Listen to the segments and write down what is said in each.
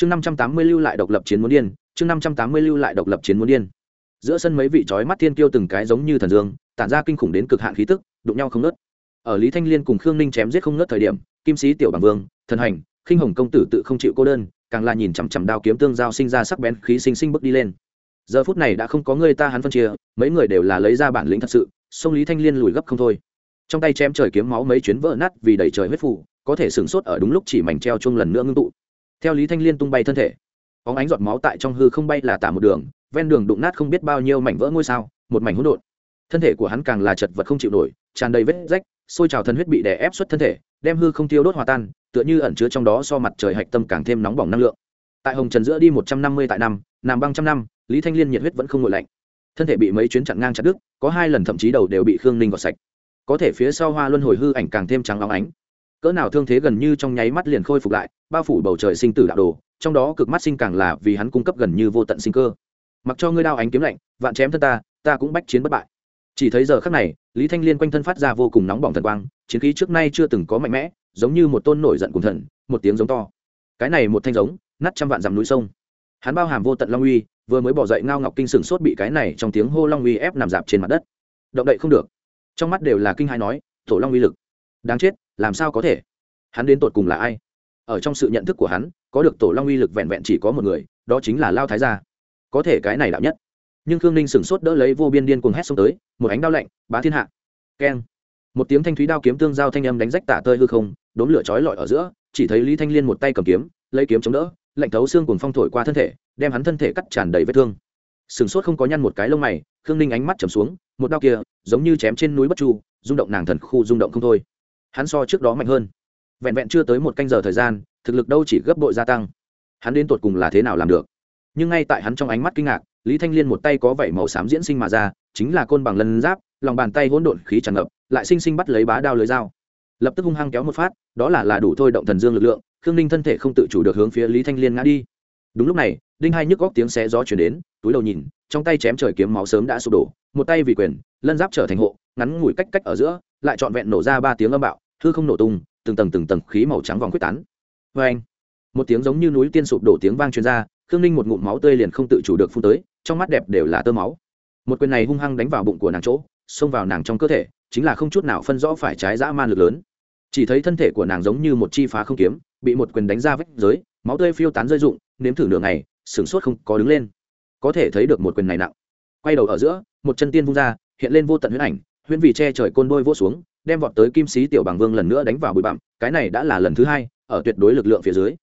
chương năm trăm tám mươi lưu lại độc lập chiến muốn điên, chương năm trăm tám mươi lưu lại độc lập chiến muốn điên. Giữa sân mấy vị trói mắt thiên kiêu từng cái giống như thần dương, tản ra kinh khủng đến cực hạn khí tức, đụng nhau không nớt ở lý thanh liên cùng khương ninh chém giết không nớt thời điểm, kim sĩ tiểu bằng vương, thần hành, khinh hồng công tử tự không chịu cô đơn, càng là nhìn chằm chằm đao kiếm tương giao sinh ra sắc bén khí sinh sinh bước đi lên. Giờ phút này đã không có người ta hắn phân chia, mấy người đều là lấy ra bản lĩnh thật sự, sông lý thanh liên lùi gấp không thôi. Trong tay chém trời kiếm máu mấy chuyến vỡ nát vì đẩy trời huyết phủ, có thể sửng sốt ở đúng lúc chỉ mảnh treo chung lần nữa ngưng tụ theo lý thanh liên tung bay thân thể có ánh giọt máu tại trong hư không bay là tả một đường, ven đường đụng nát không biết bao nhiêu mảnh vỡ ngôi sao, một mảnh hỗn độn. Thân thể của hắn càng là chật vật không chịu nổi, tràn đầy vết rách xôi trào thân huyết bị đè ép xuất thân thể, đem hư không tiêu đốt hòa tan, tựa như ẩn chứa trong đó so mặt trời hạch tâm càng thêm nóng bỏng năng lượng. Tại hồng trần giữa đi một trăm năm mươi tại năm, nằm băng trăm năm, lý thanh liên nhiệt huyết vẫn không ngội lạnh. Thân thể bị mấy chuyến chặn ngang chặt đứt, có hai lần thậm chí đầu đều bị khương ninh gọt sạch. Có thể phía sau hoa luân hồi hư ảnh càng thêm trắng óng ánh cỡ nào thương thế gần như trong nháy mắt liền khôi phục lại, bao phủ bầu trời sinh tử đạo đồ, trong đó cực mắt sinh càng là vì hắn cung cấp gần như vô tận sinh cơ. Mặc cho ngươi đao ánh kiếm lạnh, vạn chém thân ta ta cũng bách chiến bất bại. Chỉ thấy giờ khắc này, lý thanh liên quanh thân phát ra vô cùng nóng bỏng thần quang, chiến khí trước nay chưa từng có mạnh mẽ, giống như một tôn nổi giận cùng thần, một tiếng giống to. Cái này một thanh giống, nát trăm vạn dặm núi sông. Hắn bao hàm vô tận long uy, vừa mới bỏ dậy ngao ngọc kinh sừng sốt bị cái này trong tiếng hô long uy ép nằm dạp trên mặt đất. Động đậy không được. Trong mắt đều là kinh hai nói, tổ long uy lực, đáng chết làm sao có thể? Hắn đến tột cùng là ai? Ở trong sự nhận thức của hắn, có được tổ long uy lực vẹn vẹn chỉ có một người, đó chính là lao thái gia. Có thể cái này đạo nhất. Nhưng khương ninh sửng sốt đỡ lấy vô biên điên cuồng hét xông tới, một ánh đao lạnh, bá thiên hạ. Keng. Một tiếng thanh thúy đao kiếm tương giao thanh âm đánh rách tả tơi hư không đốn lửa chói lọi ở giữa, chỉ thấy lý thanh liên một tay cầm kiếm, lấy kiếm chống đỡ, lạnh thấu xương cùng phong thổi qua thân thể, đem hắn thân thể cắt tràn đầy vết thương. Sừng sốt không có nhăn một cái lông mày, khương ninh ánh mắt trầm xuống, một đao kia, giống như chém trên núi bất chu, rung động nàng thần khu rung động không thôi hắn so trước đó mạnh hơn. Vẹn vẹn chưa tới một canh giờ thời gian, thực lực đâu chỉ gấp bội gia tăng. Hắn đến tột cùng là thế nào làm được? Nhưng ngay tại hắn trong ánh mắt kinh ngạc, lý thanh liên một tay có vảy màu xám diễn sinh mà ra, chính là côn bằng lân giáp, lòng bàn tay hỗn độn khí tràn ngập, lại sinh sinh bắt lấy bá đao lưới dao. Lập tức hung hăng kéo một phát, đó là là đủ thôi động thần dương lực lượng, khương ninh thân thể không tự chủ được hướng phía lý thanh liên ngã đi. Đúng lúc này, đinh hai nhức góc tiếng xé gió chuyển đến, túi đầu nhìn, trong tay chém trời kiếm máu sớm đã sụp đổ, một tay vì quyền, lân giáp trở thành hộ ngắn ngủi cách cách ở giữa, lại trọn vẹn nổ ra ba tiếng âm bạo, hư không nổ tung, từng tầng từng tầng khí màu trắng vòng quyết tán. Vê anh một tiếng giống như núi tiên sụp đổ tiếng vang truyền ra, khương ninh một ngụm máu tươi liền không tự chủ được phun tới, trong mắt đẹp đều là tơ máu. Một quyền này hung hăng đánh vào bụng của nàng chỗ, xông vào nàng trong cơ thể, chính là không chút nào phân rõ phải trái dã man lực lớn. Chỉ thấy thân thể của nàng giống như một chi phá không kiếm, bị một quyền đánh ra vách giới, máu tươi phiêu tán rơi rụng, nếm thử nửa ngày, sửng sốt không có đứng lên. Có thể thấy được một quyền này nặng. Quay đầu ở giữa, một chân tiên vung ra, hiện lên vô tận huyễn ảnh huyễn vì che trời côn đôi vỗ xuống, đem vọt tới kim sĩ tiểu bằng vương lần nữa đánh vào bụi bặm, cái này đã là lần thứ hai, ở tuyệt đối lực lượng phía dưới.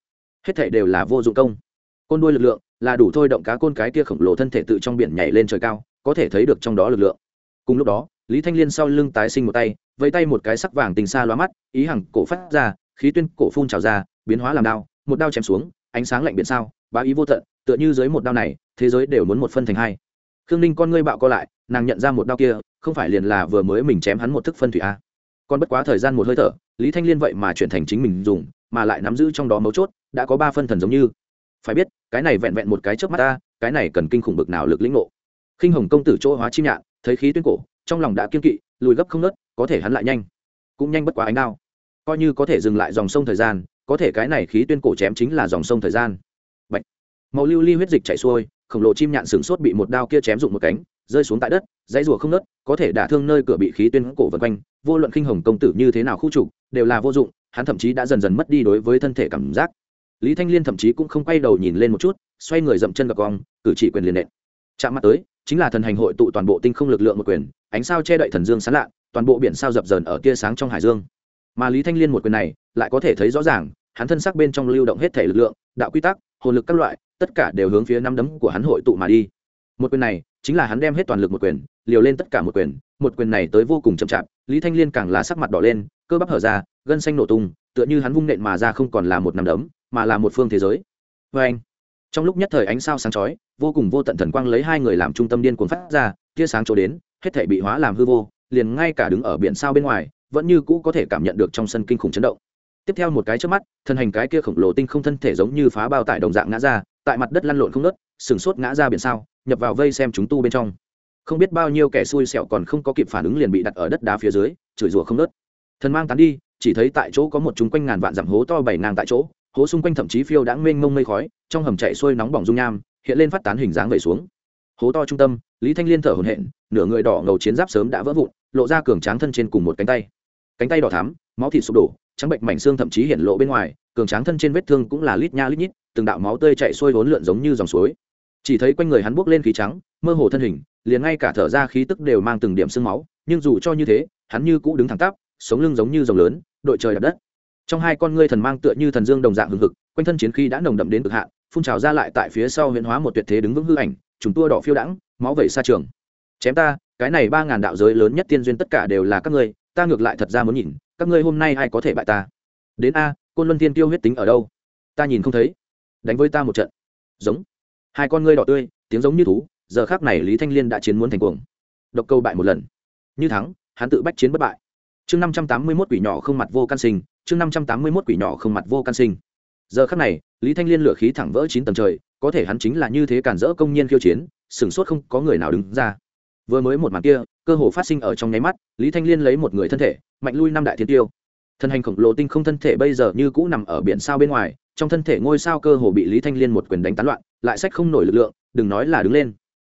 Hết thảy đều là vô dụng công. Côn đuôi lực lượng là đủ thôi động cá côn cái kia khổng lồ thân thể tự trong biển nhảy lên trời cao, có thể thấy được trong đó lực lượng. Cùng lúc đó, lý thanh liên sau lưng tái sinh một tay, vẫy tay một cái sắc vàng tình xa loa mắt, ý hằng cổ phát ra, khí tuyên cổ phun trào ra, biến hóa làm đao, một đao chém xuống, ánh sáng lạnh biển sao, bá ý vô tận, tựa như dưới một đao này, thế giới đều muốn một phân thành hai khương ninh con ngươi bạo co lại, nàng nhận ra một đao kia, không phải liền là vừa mới mình chém hắn một thức phân thủy a. Còn bất quá thời gian một hơi thở, lý thanh liên vậy mà chuyển thành chính mình dùng, mà lại nắm giữ trong đó mấu chốt, đã có ba phân thần giống như. Phải biết, cái này vẹn vẹn một cái trước mắt ta, cái này cần kinh khủng bực nào lực lĩnh ngộ. Khinh hồng công tử chỗ hóa chim nhạn, thấy khí tuyên cổ, trong lòng đã kiên kỵ, lùi gấp không nớt, có thể hắn lại nhanh. Cũng nhanh bất quá ánh đao. Coi như có thể dừng lại dòng sông thời gian, có thể cái này khí tuyên cổ chém chính là dòng sông thời gian màu lưu ly huyết dịch chảy xuôi, khổng lồ chim nhạn sừng sốt bị một đao kia chém dụng một cánh, rơi xuống tại đất, dãy rùa không nớt, có thể đả thương nơi cửa bị khí tuyên cổ vân quanh. Vô luận khinh hồng công tử như thế nào khu trục, đều là vô dụng, hắn thậm chí đã dần dần mất đi đối với thân thể cảm giác. Lý thanh liên thậm chí cũng không quay đầu nhìn lên một chút, xoay người dậm chân gặp cong, cử chỉ quyền liền nện. Chạm mặt tới, chính là thần hành hội tụ toàn bộ tinh không lực lượng một quyền, ánh sao che đậy thần dương sán lạ, toàn bộ biển sao dập dờn ở tia sáng trong hải dương. Mà lý thanh liên một quyền này, lại có thể thấy rõ ràng, hắn thân sắc bên trong lưu động hết thể lực lượng, đạo quy tắc, hồn lực các loại tất cả đều hướng phía năm đấm của hắn hội tụ mà đi. Một quyền này, chính là hắn đem hết toàn lực một quyền, liều lên tất cả một quyền. Một quyền này tới vô cùng chậm chạp, lý thanh liên càng là sắc mặt đỏ lên, cơ bắp hở ra, gân xanh nổ tung, tựa như hắn vung nện mà ra không còn là một nằm đấm, mà là một phương thế giới. Vê anh trong lúc nhất thời ánh sao sáng chói, vô cùng vô tận thần quang lấy hai người làm trung tâm điên cuồng phát ra, tia sáng chỗ đến, hết thể bị hóa làm hư vô, liền ngay cả đứng ở biển sao bên ngoài, vẫn như cũ có thể cảm nhận được trong sân kinh khủng chấn động. Tiếp theo một cái trước mắt, thân hành cái kia khổng lồ tinh không thân thể giống như phá bao tải đồng dạng ngã ra tại mặt đất lăn lộn không nớt, sừng sốt ngã ra biển sao, nhập vào vây xem chúng tu bên trong. Không biết bao nhiêu kẻ xui xẻo còn không có kịp phản ứng liền bị đặt ở đất đá phía dưới, chửi rủa không nớt. Thần mang tán đi, chỉ thấy tại chỗ có một chúng quanh ngàn vạn dặm hố to bảy ngang tại chỗ, hố xung quanh thậm chí phiêu đã mênh mông mây khói, trong hầm chạy xuôi nóng bỏng dung nham, hiện lên phát tán hình dáng vẩy xuống. Hố to trung tâm, lý thanh liên thở hổn hển, nửa người đỏ ngầu chiến giáp sớm đã vỡ vụn, lộ ra cường tráng thân trên cùng một cánh tay. Cánh tay đỏ thắm, máu thịt sụp đổ, trắng bệnh mảnh xương thậm chí hiện lộ bên ngoài, cường tráng thân trên vết thương cũng là lít nha lít nhít từng đạo máu tươi chạy xuôi vốn lượn giống như dòng suối. Chỉ thấy quanh người hắn buốc lên khí trắng, mơ hồ thân hình, liền ngay cả thở ra khí tức đều mang từng điểm sương máu, nhưng dù cho như thế, hắn như cũ đứng thẳng tắp, sống lưng giống như rồng lớn, đội trời đập đất. Trong hai con ngươi thần mang tựa như thần dương đồng dạng hừng hực, quanh thân chiến khí đã nồng đậm đến cực hạn, phun trào ra lại tại phía sau huyện hóa một tuyệt thế đứng vững hư ảnh chúng tua đỏ phiêu đãng, máu vẩy xa trường. Chém ta, cái này ba ngàn đạo giới lớn nhất tiên duyên tất cả đều là các ngươi, ta ngược lại thật ra muốn nhìn, các ngươi hôm nay ai có thể bại ta? Đến a, côn luân tiên tiêu huyết tính ở đâu? Ta nhìn không thấy đánh với ta một trận. Giống. Hai con ngươi đỏ tươi, tiếng giống như thú, giờ khác này lý thanh liên đã chiến muốn thành cuồng. Độc câu bại một lần. Như thắng, hắn tự bách chiến bất bại. Chương năm trăm tám mươi mốt quỷ nhỏ không mặt vô can sinh, chương năm trăm tám mươi mốt quỷ nhỏ không mặt vô can sinh. Giờ khắc này, lý thanh liên lửa khí thẳng vỡ chín tầng trời, có thể hắn chính là như thế cản rỡ công nhiên khiêu chiến sửng sốt không có người nào đứng ra. Vừa mới một màn kia, cơ hồ phát sinh ở trong nháy mắt, lý thanh liên lấy một người thân thể, mạnh lui năm đại thiên tiêu. Thân hành khổng lồ tinh không thân thể bây giờ như cũ nằm ở biển sao bên ngoài trong thân thể ngôi sao cơ hồ bị lý thanh liên một quyền đánh tán loạn, lại sách không nổi lực lượng, đừng nói là đứng lên.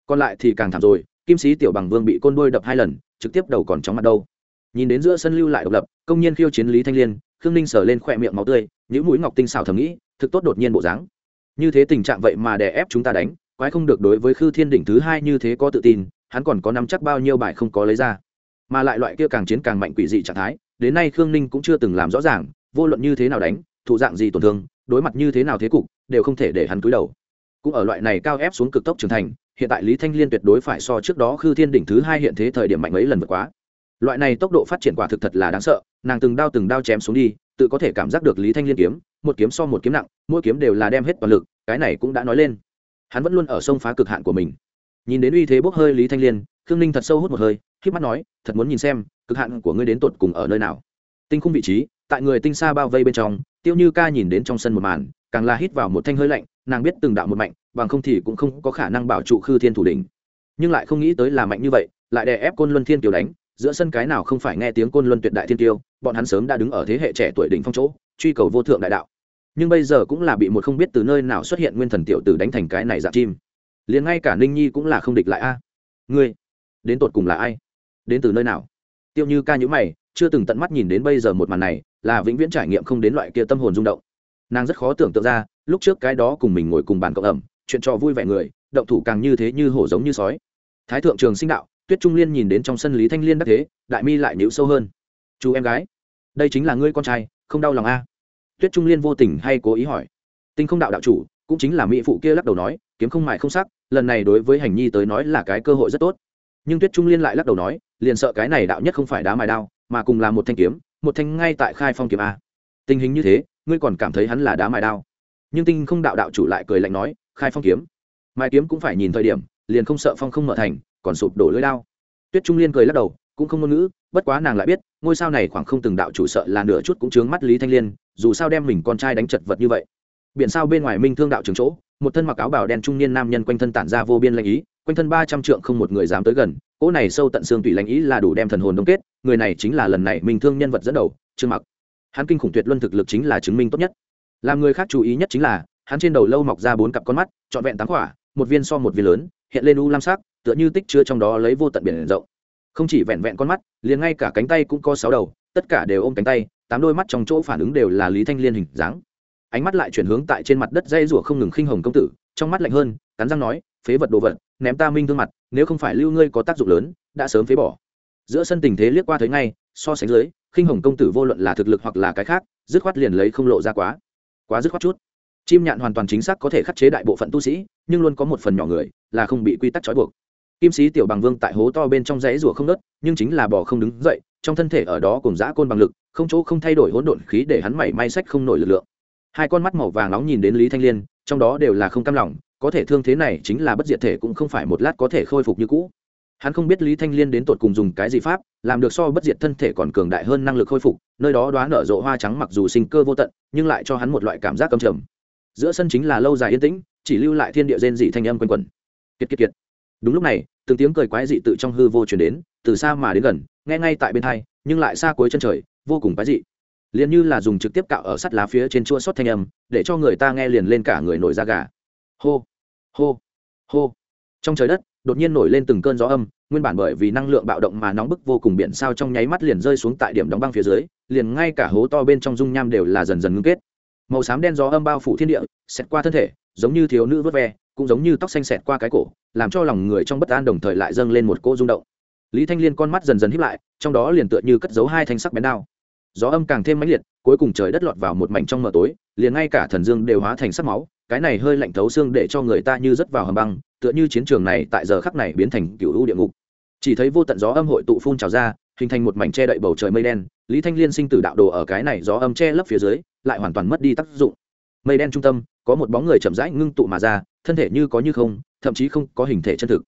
Còn lại thì càng thảm rồi, kim sĩ tiểu bằng vương bị côn đôi đập hai lần, trực tiếp đầu còn chóng mặt đâu. Nhìn đến giữa sân lưu lại độc lập, công nhân khiêu chiến lý thanh liên, khương ninh sờ lên khỏe miệng máu tươi những mũi ngọc tinh xảo thầm nghĩ, thực tốt đột nhiên bộ dáng. Như thế tình trạng vậy mà đè ép chúng ta đánh, quái không được đối với khư thiên đỉnh thứ hai như thế có tự tin, hắn còn có nắm chắc bao nhiêu bài không có lấy ra. Mà lại loại kia càng chiến càng mạnh quỷ dị trạng thái, đến nay khương ninh cũng chưa từng làm rõ ràng, vô luận như thế nào đánh thụ dạng gì tổn thương đối mặt như thế nào thế cục, đều không thể để hắn cúi đầu. Cũng ở loại này cao ép xuống cực tốc trưởng thành, hiện tại lý thanh liên tuyệt đối phải so trước đó khư thiên đỉnh thứ hai hiện thế thời điểm mạnh mấy lần vượt quá. Loại này tốc độ phát triển quả thực thật là đáng sợ, nàng từng đao từng đao chém xuống đi, tự có thể cảm giác được lý thanh liên kiếm, một kiếm so một kiếm nặng, mỗi kiếm đều là đem hết toàn lực, cái này cũng đã nói lên. Hắn vẫn luôn ở sông phá cực hạn của mình. Nhìn đến uy thế bốc hơi lý thanh liên, khương ninh thật sâu hút một hơi k mắt nói, thật muốn nhìn xem, cực hạn của ngươi đến tột cùng ở nơi nào? Tinh khung vị trí tại người tinh xa bao vây bên trong, tiêu như ca nhìn đến trong sân một màn, càng là hít vào một thanh hơi lạnh, nàng biết từng đạo một mạnh, bằng không thì cũng không có khả năng bảo trụ khư thiên thủ đỉnh. Nhưng lại không nghĩ tới là mạnh như vậy, lại đè ép côn luân thiên kiều đánh, giữa sân cái nào không phải nghe tiếng côn luân tuyệt đại thiên tiêu bọn hắn sớm đã đứng ở thế hệ trẻ tuổi đỉnh phong chỗ, truy cầu vô thượng đại đạo. Nhưng bây giờ cũng là bị một không biết từ nơi nào xuất hiện nguyên thần tiểu tử đánh thành cái này dạng chim. Liền ngay cả ninh nhi cũng là không địch lại a. Ngươi, đến tột cùng là ai? Đến từ nơi nào? Tiêu như ca nhữ mày, chưa từng tận mắt nhìn đến bây giờ một màn này là vĩnh viễn trải nghiệm không đến loại kia tâm hồn rung động. Nàng rất khó tưởng tượng ra, lúc trước cái đó cùng mình ngồi cùng bàn cộng ẩm, chuyện trò vui vẻ người, động thủ càng như thế như hổ giống như sói. Thái thượng trường sinh đạo, tuyết trung liên nhìn đến trong sân lý thanh liên đắc thế, đại mi lại nhíu sâu hơn. Chú em gái, đây chính là ngươi con trai, không đau lòng a? Tuyết trung liên vô tình hay cố ý hỏi. Tinh không đạo đạo chủ, cũng chính là mỹ phụ kia lắc đầu nói, kiếm không mại không sắc, lần này đối với hành nhi tới nói là cái cơ hội rất tốt. Nhưng tuyết trung liên lại lắc đầu nói, liền sợ cái này đạo nhất không phải đá mài đao, mà cùng là một thanh kiếm một thanh ngay tại khai phong kiếm a. Tình hình như thế, ngươi còn cảm thấy hắn là đá mài đao. Nhưng tinh không đạo đạo chủ lại cười lạnh nói, khai phong kiếm? Mài kiếm cũng phải nhìn thời điểm, liền không sợ phong không mở thành, còn sụp đổ lưỡi đao. Tuyết trung liên cười lắc đầu, cũng không ngôn ngữ, bất quá nàng lại biết, ngôi sao này khoảng không từng đạo chủ sợ là nửa chút cũng chướng mắt lý thanh liên, dù sao đem mình con trai đánh chật vật như vậy. Biển sao bên ngoài minh thương đạo trường chỗ, một thân mặc áo bào đen trung niên nam nhân quanh thân tản ra vô biên lanh ý quanh thân ba trăm trượng không một người dám tới gần, cỗ này sâu tận xương tủy lãnh ý là đủ đem thần hồn đông kết, người này chính là lần này mình thương nhân vật dẫn đầu, trương mặc. Hắn kinh khủng tuyệt luân thực lực chính là chứng minh tốt nhất. Làm người khác chú ý nhất chính là, hắn trên đầu lâu mọc ra bốn cặp con mắt, trọn vẹn tám quả, một viên so một viên lớn, hiện lên u lam sắc, tựa như tích chứa trong đó lấy vô tận biển rộng. Không chỉ vẹn vẹn con mắt, liền ngay cả cánh tay cũng có sáu đầu, tất cả đều ôm cánh tay, tám đôi mắt trong chỗ phản ứng đều là lý thanh liên hình dáng. Ánh mắt lại chuyển hướng tại trên mặt đất dây rủa không ngừng khinh hồng công tử, trong mắt lạnh hơn, cắn răng nói, phế vật đồ vật ném ta minh thương mặt, nếu không phải lưu ngươi có tác dụng lớn, đã sớm phế bỏ. Giữa sân tình thế liếc qua thấy ngay, so sánh dưới, khinh hồng công tử vô luận là thực lực hoặc là cái khác, dứt khoát liền lấy không lộ ra quá. Quá dứt khoát chút. Chim nhạn hoàn toàn chính xác có thể khắc chế đại bộ phận tu sĩ, nhưng luôn có một phần nhỏ người, là không bị quy tắc trói buộc. Kim sĩ tiểu bằng vương tại hố to bên trong dãy rủa không đất nhưng chính là bò không đứng dậy, trong thân thể ở đó cùng dã côn bằng lực, không chỗ không thay đổi hỗn độn khí để hắn mảy may sách không nổi lực lượng. Hai con mắt màu vàng nóng nhìn đến lý thanh liên, trong đó đều là không cam lòng có thể thương thế này chính là bất diệt thể cũng không phải một lát có thể khôi phục như cũ. Hắn không biết lý thanh liên đến tột cùng dùng cái gì pháp, làm được so bất diệt thân thể còn cường đại hơn năng lực khôi phục, nơi đó đoán nở rộ hoa trắng mặc dù sinh cơ vô tận, nhưng lại cho hắn một loại cảm giác cầm trầm. Giữa sân chính là lâu dài yên tĩnh, chỉ lưu lại thiên địa rên dị thanh âm quanh quẩn. Kiệt kiệt kiệt. Đúng lúc này, từng tiếng cười quái dị tự trong hư vô chuyển đến, từ xa mà đến gần, nghe ngay tại bên thai nhưng lại xa cuối chân trời, vô cùng quái dị. Liền như là dùng trực tiếp cạo ở sắt lá phía trên chua sót thanh âm, để cho người ta nghe liền lên cả người nổi da gà hô hô hô. Trong trời đất, đột nhiên nổi lên từng cơn gió âm, nguyên bản bởi vì năng lượng bạo động mà nóng bức vô cùng biển sao trong nháy mắt liền rơi xuống tại điểm đóng băng phía dưới, liền ngay cả hố to bên trong dung nham đều là dần dần ngưng kết. Màu xám đen gió âm bao phủ thiên địa, xẹt qua thân thể, giống như thiếu nữ vớt ve, cũng giống như tóc xanh xẹt qua cái cổ, làm cho lòng người trong bất an đồng thời lại dâng lên một cô rung động. Lý thanh liên con mắt dần dần híp lại, trong đó liền tựa như cất giấu hai thanh sắc bén đao. Gió âm càng thêm mãnh liệt, cuối cùng trời đất lọt vào một mảnh trong mờ tối, liền ngay cả thần dương đều hóa thành sắc máu cái này hơi lạnh thấu xương để cho người ta như rớt vào hầm băng, tựa như chiến trường này tại giờ khắc này biến thành cựu u địa ngục. Chỉ thấy vô tận gió âm hội tụ phun trào ra, hình thành một mảnh che đậy bầu trời mây đen, lý thanh liên sinh tử đạo đồ ở cái này gió âm che lấp phía dưới, lại hoàn toàn mất đi tác dụng. Mây đen trung tâm, có một bóng người chậm rãi ngưng tụ mà ra, thân thể như có như không, thậm chí không có hình thể chân thực.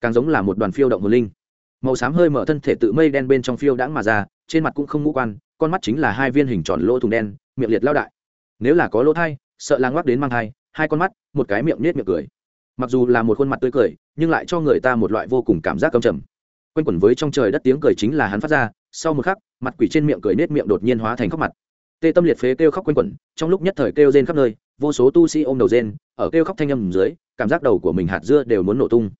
Càng giống là một đoàn phiêu động hồn linh. Màu xám hơi mở thân thể tự mây đen bên trong phiêu đãng mà ra, trên mặt cũng không ngũ quan, con mắt chính là hai viên hình tròn lỗ thùng đen, miệng liệt lao đại. Nếu là có lỗ thai, sợ lang ngoắc đến mang thai hai con mắt, một cái miệng nết miệng cười. Mặc dù là một khuôn mặt tươi cười, nhưng lại cho người ta một loại vô cùng cảm giác cầm trầm. Quanh quẩn với trong trời đất tiếng cười chính là hắn phát ra, sau một khắc, mặt quỷ trên miệng cười nết miệng đột nhiên hóa thành khóc mặt. Tê tâm liệt phế kêu khóc quanh quẩn, trong lúc nhất thời kêu rên khắp nơi, vô số tu sĩ ôm đầu rên, ở kêu khóc thanh âm dưới, cảm giác đầu của mình hạt dưa đều muốn nổ tung.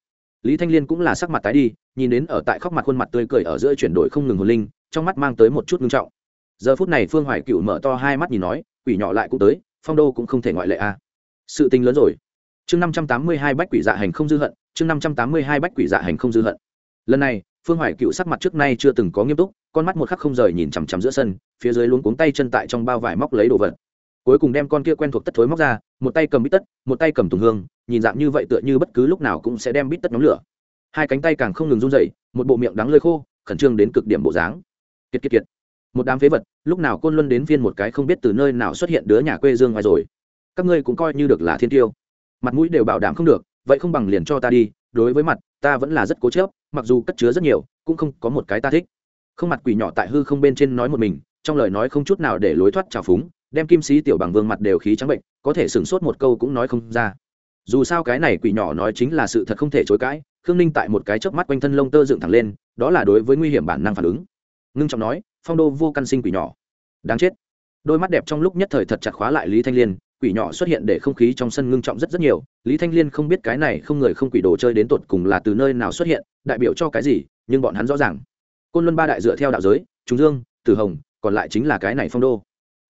Lý thanh liên cũng là sắc mặt tái đi, nhìn đến ở tại khóc mặt khuôn mặt tươi cười ở giữa chuyển đổi không ngừng hồn linh, trong mắt mang tới một chút ngưng trọng. Giờ phút này phương hoài cựu mở to hai mắt nhìn nói, quỷ nhỏ lại cũng tới, phong đô cũng không thể ngoại lệ a à sự tình lớn rồi. Chương năm trăm tám mươi hai bách quỷ dạ hành không dư hận, chương năm trăm tám mươi hai bách quỷ dạ hành không dư hận. Lần này, phương hoài cựu sắc mặt trước nay chưa từng có nghiêm túc, con mắt một khắc không rời nhìn chằm chằm giữa sân, phía dưới luống cuống tay chân tại trong bao vải móc lấy đồ vật. Cuối cùng đem con kia quen thuộc tất thối móc ra, một tay cầm bít tất, một tay cầm tùng hương, nhìn dạng như vậy tựa như bất cứ lúc nào cũng sẽ đem bít tất nhóm lửa. Hai cánh tay càng không ngừng run rẩy, một bộ miệng đắng lơi khô, khẩn trương đến cực điểm bộ dáng. Kiệt kiệt kiệt. Một đám phế vật, lúc nào côn luân đến viên một cái không biết từ nơi nào xuất hiện đứa nhà quê dương ngoài rồi các ngươi cũng coi như được là thiên tiêu. Mặt mũi đều bảo đảm không được, vậy không bằng liền cho ta đi, đối với mặt, ta vẫn là rất cố chớp mặc dù cất chứa rất nhiều, cũng không có một cái ta thích. Không mặt quỷ nhỏ tại hư không bên trên nói một mình, trong lời nói không chút nào để lối thoát trào phúng, đem kim sĩ tiểu bằng vương mặt đều khí trắng bệnh, có thể sửng sốt một câu cũng nói không ra. Dù sao cái này quỷ nhỏ nói chính là sự thật không thể chối cãi, khương ninh tại một cái chớp mắt quanh thân lông tơ dựng thẳng lên, đó là đối với nguy hiểm bản năng phản ứng. Ngưng trọng nói, phong đô vô căn sinh quỷ nhỏ. Đáng chết. Đôi mắt đẹp trong lúc nhất thời thật chặt khóa lại lý thanh liên quỷ nhỏ xuất hiện để không khí trong sân ngưng trọng rất rất nhiều, lý thanh liên không biết cái này không người không quỷ đồ chơi đến tột cùng là từ nơi nào xuất hiện, đại biểu cho cái gì, nhưng bọn hắn rõ ràng. Côn luân ba đại dựa theo đạo giới trung dương, tử hồng, còn lại chính là cái này phong đô.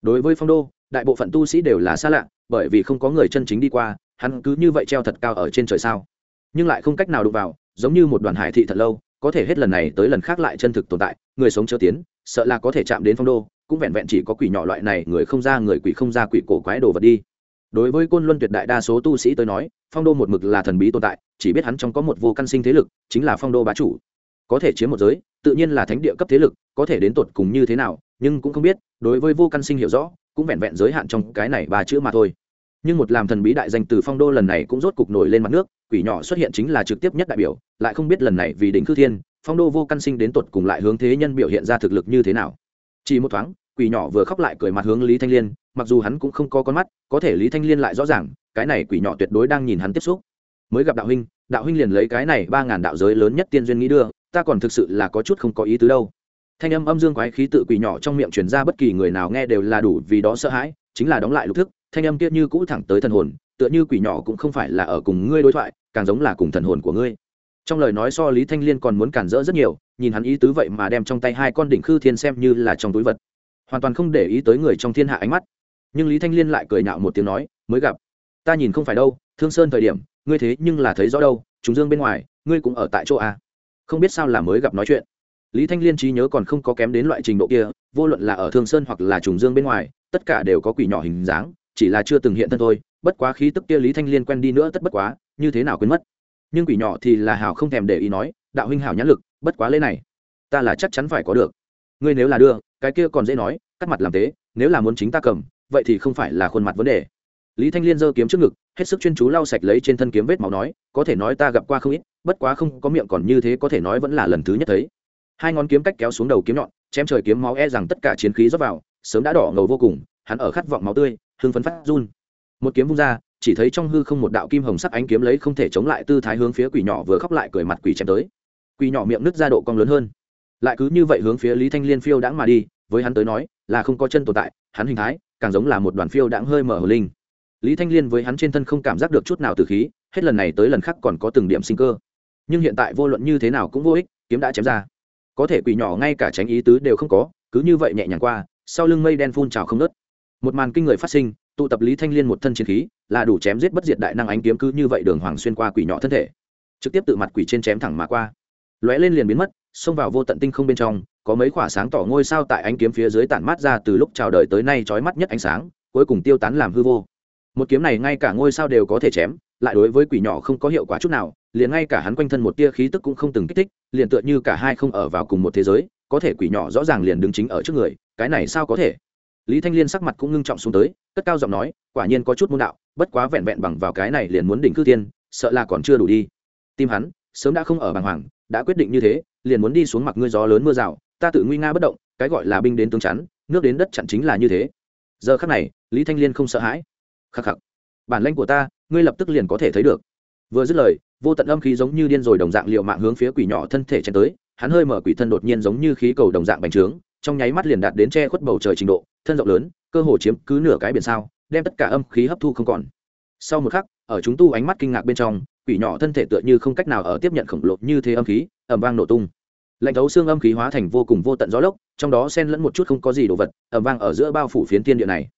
Đối với phong đô, đại bộ phận tu sĩ đều là xa lạ, bởi vì không có người chân chính đi qua, hắn cứ như vậy treo thật cao ở trên trời sao. Nhưng lại không cách nào đụng vào, giống như một đoàn hải thị thật lâu, có thể hết lần này tới lần khác lại chân thực tồn tại, người sống chưa tiến, sợ là có thể chạm đến phong đô cũng vẹn vẹn chỉ có quỷ nhỏ loại này, người không ra người quỷ không ra quỷ cổ quái đồ vật đi. Đối với côn luân tuyệt đại đa số tu sĩ tới nói, phong đô một mực là thần bí tồn tại, chỉ biết hắn trong có một vô căn sinh thế lực, chính là phong đô bá chủ. Có thể chiếm một giới, tự nhiên là thánh địa cấp thế lực, có thể đến tột cùng như thế nào, nhưng cũng không biết, đối với vô căn sinh hiểu rõ, cũng vẹn vẹn giới hạn trong cái này ba chữ mà thôi. Nhưng một làm thần bí đại danh từ phong đô lần này cũng rốt cục nổi lên mặt nước, quỷ nhỏ xuất hiện chính là trực tiếp nhất đại biểu, lại không biết lần này vì đỉnh cư thiên, phong đô vô căn sinh đến tột cùng lại hướng thế nhân biểu hiện ra thực lực như thế nào. Chỉ một thoáng quỷ nhỏ vừa khóc lại cười mặt hướng lý thanh liên, mặc dù hắn cũng không có con mắt, có thể lý thanh liên lại rõ ràng, cái này quỷ nhỏ tuyệt đối đang nhìn hắn tiếp xúc. Mới gặp đạo huynh đạo huynh liền lấy cái này ba ngàn đạo giới lớn nhất tiên duyên nghĩ đưa, ta còn thực sự là có chút không có ý tứ đâu. Thanh âm âm dương quái khí tự quỷ nhỏ trong miệng truyền ra bất kỳ người nào nghe đều là đủ vì đó sợ hãi, chính là đóng lại lục thức, thanh âm kia như cũ thẳng tới thần hồn, tựa như quỷ nhỏ cũng không phải là ở cùng ngươi đối thoại, càng giống là cùng thần hồn của ngươi. Trong lời nói so lý thanh liên còn muốn cản rỡ rất nhiều, nhìn hắn ý tứ vậy mà đem trong tay hai con đỉnh khư thiên xem như là trong túi vật hoàn toàn không để ý tới người trong thiên hạ ánh mắt. Nhưng lý thanh liên lại cười nhạo một tiếng nói, mới gặp. Ta nhìn không phải đâu, thương sơn thời điểm, ngươi thế nhưng là thấy rõ đâu chúng dương bên ngoài, ngươi cũng ở tại chỗ a không biết sao là mới gặp nói chuyện. Lý thanh liên trí nhớ còn không có kém đến loại trình độ kia, vô luận là ở thương sơn hoặc là trùng dương bên ngoài, tất cả đều có quỷ nhỏ hình dáng, chỉ là chưa từng hiện thân thôi. Bất quá khí tức kia lý thanh liên quen đi nữa tất bất quá, như thế nào quên mất. Nhưng quỷ nhỏ thì là hảo không thèm để ý nói, đạo huynh hảo nhãn lực, bất quá lễ này, ta là chắc chắn phải có được. Ngươi nếu là đưa cái kia còn dễ nói, cắt mặt làm thế nếu là muốn chính ta cầm, vậy thì không phải là khuôn mặt vấn đề. Lý thanh liên giơ kiếm trước ngực, hết sức chuyên chú lau sạch lấy trên thân kiếm vết máu nói, có thể nói ta gặp qua không ít, bất quá không có miệng còn như thế có thể nói vẫn là lần thứ nhất thấy. Hai ngón kiếm cách kéo xuống đầu kiếm nhọn, chém trời kiếm máu e rằng tất cả chiến khí rót vào, sớm đã đỏ ngầu vô cùng, hắn ở khát vọng máu tươi hương phấn phát run. Một kiếm vung ra, chỉ thấy trong hư không một đạo kim hồng sắc ánh kiếm lấy không thể chống lại tư thái hướng phía quỷ nhỏ vừa khóc lại cười mặt quỷ chém tới. Quỷ nhỏ miệng nứt ra độ cong lớn hơn lại cứ như vậy hướng phía lý thanh liên phiêu đãng mà đi, với hắn tới nói, là không có chân tồn tại, hắn hình thái, càng giống là một đoàn phiêu đãng hơi mở hồ linh. Lý thanh liên với hắn trên thân không cảm giác được chút nào từ khí, hết lần này tới lần khác còn có từng điểm sinh cơ. Nhưng hiện tại vô luận như thế nào cũng vô ích, kiếm đã chém ra. Có thể quỷ nhỏ ngay cả tránh ý tứ đều không có, cứ như vậy nhẹ nhàng qua, sau lưng mây đen phun trào không nớt một màn kinh người phát sinh, tụ tập lý thanh liên một thân chiến khí, là đủ chém giết bất diệt đại năng ánh kiếm cứ như vậy đường hoàng xuyên qua quỷ nhỏ thân thể. Trực tiếp tự mặt quỷ trên chém thẳng mà qua. Lóe lên liền biến mất xông vào vô tận tinh không bên trong, có mấy khỏa sáng tỏ ngôi sao tại ánh kiếm phía dưới tản mát ra từ lúc chào đời tới nay trói mắt nhất ánh sáng, cuối cùng tiêu tán làm hư vô. Một kiếm này ngay cả ngôi sao đều có thể chém, lại đối với quỷ nhỏ không có hiệu quả chút nào, liền ngay cả hắn quanh thân một tia khí tức cũng không từng kích thích, liền tựa như cả hai không ở vào cùng một thế giới, có thể quỷ nhỏ rõ ràng liền đứng chính ở trước người, cái này sao có thể? Lý thanh liên sắc mặt cũng ngưng trọng xuống tới, cất cao giọng nói, quả nhiên có chút môn đạo, bất quá vẹn vẹn bằng vào cái này liền muốn đỉnh cư tiên sợ là còn chưa đủ đi. Tim hắn sớm đã không ở bàng hoàng, đã quyết định như thế liền muốn đi xuống mặc ngươi gió lớn mưa rào, ta tự nguy nga bất động, cái gọi là binh đến tướng chắn, nước đến đất chặn chính là như thế. Giờ khắc này, lý thanh liên không sợ hãi. Khắc khắc, bản lãnh của ta, ngươi lập tức liền có thể thấy được. Vừa dứt lời, vô tận âm khí giống như điên rồi đồng dạng liệu mạng hướng phía quỷ nhỏ thân thể chen tới, hắn hơi mở quỷ thân đột nhiên giống như khí cầu đồng dạng bành trướng, trong nháy mắt liền đạt đến che khuất bầu trời trình độ, thân rộng lớn, cơ hồ chiếm cứ nửa cái biển sao, đem tất cả âm khí hấp thu không còn. Sau một khắc, ở chúng tu ánh mắt kinh ngạc bên trong, quỷ nhỏ thân thể tựa như không cách nào ở tiếp nhận khổng lồ như thế âm khí ẩm vang nổ tung. Lạnh thấu xương âm khí hóa thành vô cùng vô tận gió lốc, trong đó xen lẫn một chút không có gì đồ vật ẩm vang ở giữa bao phủ phiến tiên địa này.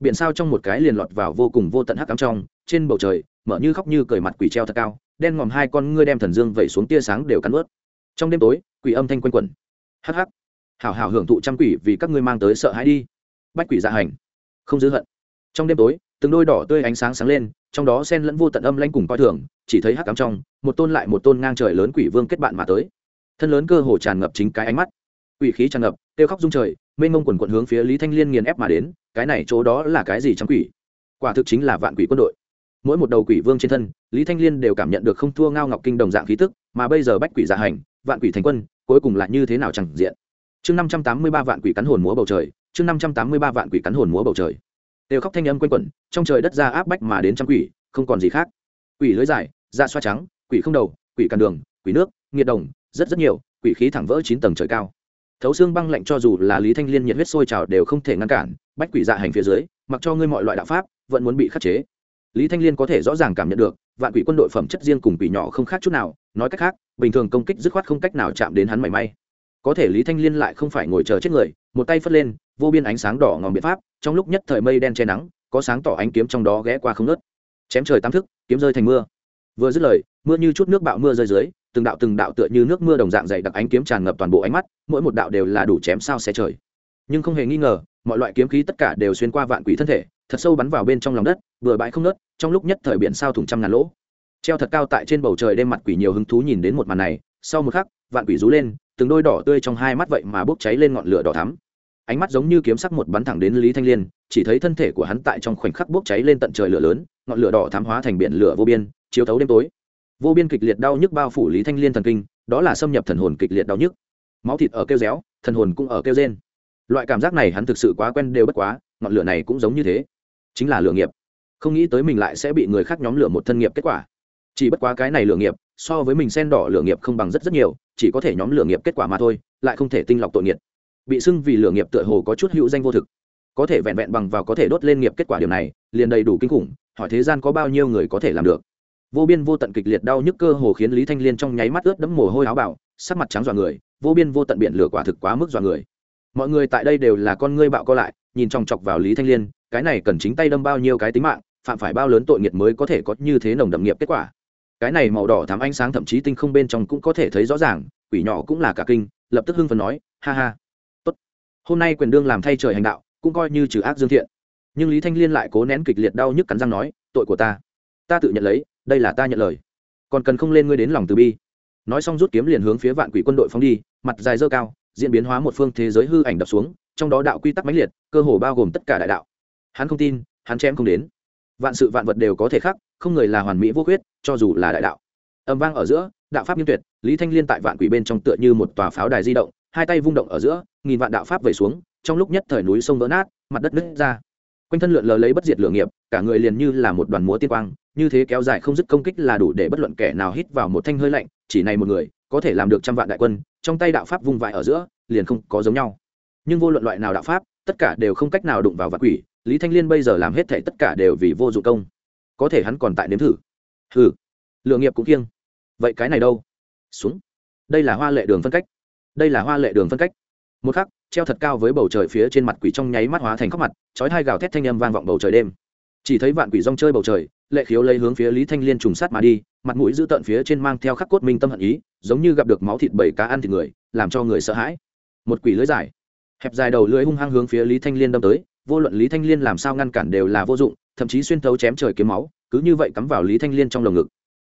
Biển sao trong một cái liền lọt vào vô cùng vô tận hắc cắm trong, trên bầu trời, mở như khóc như cười mặt quỷ treo thật cao, đen ngòm hai con ngươi đem thần dương vẩy xuống tia sáng đều cắn ướt. Trong đêm tối, quỷ âm thanh quanh quẩn. Hắc hắc. Hảo hảo hưởng thụ trăm quỷ vì các ngươi mang tới sợ hãi đi. Bách quỷ dạ hành. Không dư hận. Trong đêm tối từng đôi đỏ tươi ánh sáng sáng lên, trong đó sen lẫn vô tận âm lanh cùng coi thường, chỉ thấy hắc cắm trong, một tôn lại một tôn ngang trời lớn quỷ vương kết bạn mà tới. Thân lớn cơ hồ tràn ngập chính cái ánh mắt. Quỷ khí tràn ngập, kêu khóc rung trời, mênh mông quần quận hướng phía lý thanh liên nghiền ép mà đến, cái này chỗ đó là cái gì trong quỷ? Quả thực chính là vạn quỷ quân đội. Mỗi một đầu quỷ vương trên thân, lý thanh liên đều cảm nhận được không thua ngao ngọc kinh đồng dạng khí tức, mà bây giờ bách quỷ dạ hành, vạn quỷ thành quân, cuối cùng là như thế nào chẳng diện. Chương năm trăm tám mươi ba vạn quỷ cắn hồn múa bầu trời, chương năm trăm tám mươi ba vạn quỷ cắn hồn múa bầu trời đều khóc thanh âm quanh quẩn, trong trời đất ra áp bách mà đến trăm quỷ, không còn gì khác. Quỷ lưới dài, da xoa trắng, quỷ không đầu, quỷ càn đường, quỷ nước, nghiệt đồng, rất rất nhiều, quỷ khí thẳng vỡ chín tầng trời cao. Thấu xương băng lạnh cho dù là lý thanh liên nhiệt huyết sôi trào đều không thể ngăn cản, bách quỷ dạ hành phía dưới, mặc cho ngươi mọi loại đạo pháp, vẫn muốn bị khắc chế. Lý thanh liên có thể rõ ràng cảm nhận được, vạn quỷ quân đội phẩm chất riêng cùng quỷ nhỏ không khác chút nào, nói cách khác, bình thường công kích dứt khoát không cách nào chạm đến hắn mảy may có thể lý thanh liên lại không phải ngồi chờ chết người, một tay phất lên, vô biên ánh sáng đỏ ngòm biện pháp, trong lúc nhất thời mây đen che nắng, có sáng tỏ ánh kiếm trong đó ghé qua không nớt chém trời tam thức, kiếm rơi thành mưa. Vừa dứt lời, mưa như chút nước bạo mưa rơi dưới, từng đạo từng đạo tựa như nước mưa đồng dạng dày đặc ánh kiếm tràn ngập toàn bộ ánh mắt, mỗi một đạo đều là đủ chém sao xe trời. Nhưng không hề nghi ngờ, mọi loại kiếm khí tất cả đều xuyên qua vạn quỷ thân thể, thật sâu bắn vào bên trong lòng đất vừa bãi không nớt trong lúc nhất thời biển sao thủng trăm ngàn lỗ. Treo thật cao tại trên bầu trời đêm mặt quỷ nhiều hứng thú nhìn đến một màn này sau một khắc, vạn quỷ rú lên, từng đôi đỏ tươi trong hai mắt vậy mà bốc cháy lên ngọn lửa đỏ thắm. Ánh mắt giống như kiếm sắc một bắn thẳng đến lý thanh liên, chỉ thấy thân thể của hắn tại trong khoảnh khắc bốc cháy lên tận trời lửa lớn, ngọn lửa đỏ thắm hóa thành biển lửa vô biên, chiếu thấu đêm tối. Vô biên kịch liệt đau nhức bao phủ lý thanh liên thần kinh, đó là xâm nhập thần hồn kịch liệt đau nhức. Máu thịt ở kêu réo, thần hồn cũng ở kêu rên. Loại cảm giác này hắn thực sự quá quen đều bất quá, ngọn lửa này cũng giống như thế. Chính là lửa nghiệp. Không nghĩ tới mình lại sẽ bị người khác nhóm lửa một thân nghiệp kết quả. Chỉ bất quá cái này lửa nghiệp so với mình sen đỏ lửa nghiệp không bằng rất rất nhiều, chỉ có thể nhóm lửa nghiệp kết quả mà thôi, lại không thể tinh lọc tội nghiệp. Bị xưng vì lửa nghiệp tựa hồ có chút hữu danh vô thực. Có thể vẹn vẹn bằng vào có thể đốt lên nghiệp kết quả điểm này, liền đầy đủ kinh khủng, hỏi thế gian có bao nhiêu người có thể làm được. Vô biên vô tận kịch liệt đau nhức cơ hồ khiến lý thanh liên trong nháy mắt ướt đẫm mồ hôi áo bảo sắc mặt trắng dọa người, vô biên vô tận biển lửa quả thực quá mức dọa người. Mọi người tại đây đều là con ngươi bạo co lại, nhìn chòng chọc vào lý thanh liên, cái này cần chính tay đâm bao nhiêu cái tính mạng, phạm phải bao lớn tội nghiệt mới có thể có như thế nồng đậm nghiệp kết quả cái này màu đỏ thắm ánh sáng thậm chí tinh không bên trong cũng có thể thấy rõ ràng, quỷ nhỏ cũng là cả kinh, lập tức hưng phần nói, ha ha, tốt. Hôm nay quyền đương làm thay trời hành đạo, cũng coi như trừ ác dương thiện. Nhưng lý thanh liên lại cố nén kịch liệt đau nhức cắn răng nói, tội của ta ta tự nhận lấy, đây là ta nhận lời. Còn cần không lên ngươi đến lòng từ bi. Nói xong rút kiếm liền hướng phía vạn quỷ quân đội phóng đi, mặt dài dơ cao, diễn biến hóa một phương thế giới hư ảnh đập xuống, trong đó đạo quy tắc mãnh liệt, cơ hồ bao gồm tất cả đại đạo. Hắn không tin, hắn chém không đến. Vạn sự vạn vật đều có thể khác, không người là hoàn mỹ vô khuyết cho dù là đại đạo. Âm vang ở giữa, đạo pháp nghiêm tuyệt, lý thanh liên tại vạn quỷ bên trong tựa như một tòa pháo đài di động, hai tay vung động ở giữa, nghìn vạn đạo pháp vẩy xuống, trong lúc nhất thời núi sông vỡ nát, mặt đất nứt ra. Quanh thân lượn lờ lấy bất diệt lửa nghiệp, cả người liền như là một đoàn múa tiên quang, như thế kéo dài không dứt công kích là đủ để bất luận kẻ nào hít vào một thanh hơi lạnh, chỉ này một người, có thể làm được trăm vạn đại quân, trong tay đạo pháp vung vãi ở giữa, liền không có giống nhau. Nhưng vô luận loại nào đạo pháp, tất cả đều không cách nào đụng vào vạn quỷ, lý thanh liên bây giờ làm hết thể tất cả đều vì vô dụng công. Có thể hắn còn tại nếm thử hừ, lượng nghiệp cũng kiêng. Vậy cái này đâu? Xuống. Đây là hoa lệ đường phân cách. Đây là hoa lệ đường phân cách. Một khắc, treo thật cao với bầu trời phía trên mặt quỷ trong nháy mắt hóa thành khóc mặt, chói hai gào thét thanh âm vang vọng bầu trời đêm. Chỉ thấy vạn quỷ rong chơi bầu trời, lệ khiếu lấy hướng phía lý thanh liên trùng sát mà đi, mặt mũi giữ tợn phía trên mang theo khắc cốt minh tâm hận ý, giống như gặp được máu thịt bảy cá ăn thịt người, làm cho người sợ hãi. Một quỷ lưới dài, hẹp dài đầu lưới hung hăng hướng phía lý thanh liên đâm tới, vô luận lý thanh liên làm sao ngăn cản đều là vô dụng, thậm chí xuyên thấu chém trời kiếm máu cứ như vậy cắm vào lý thanh liên trong lồng ngực.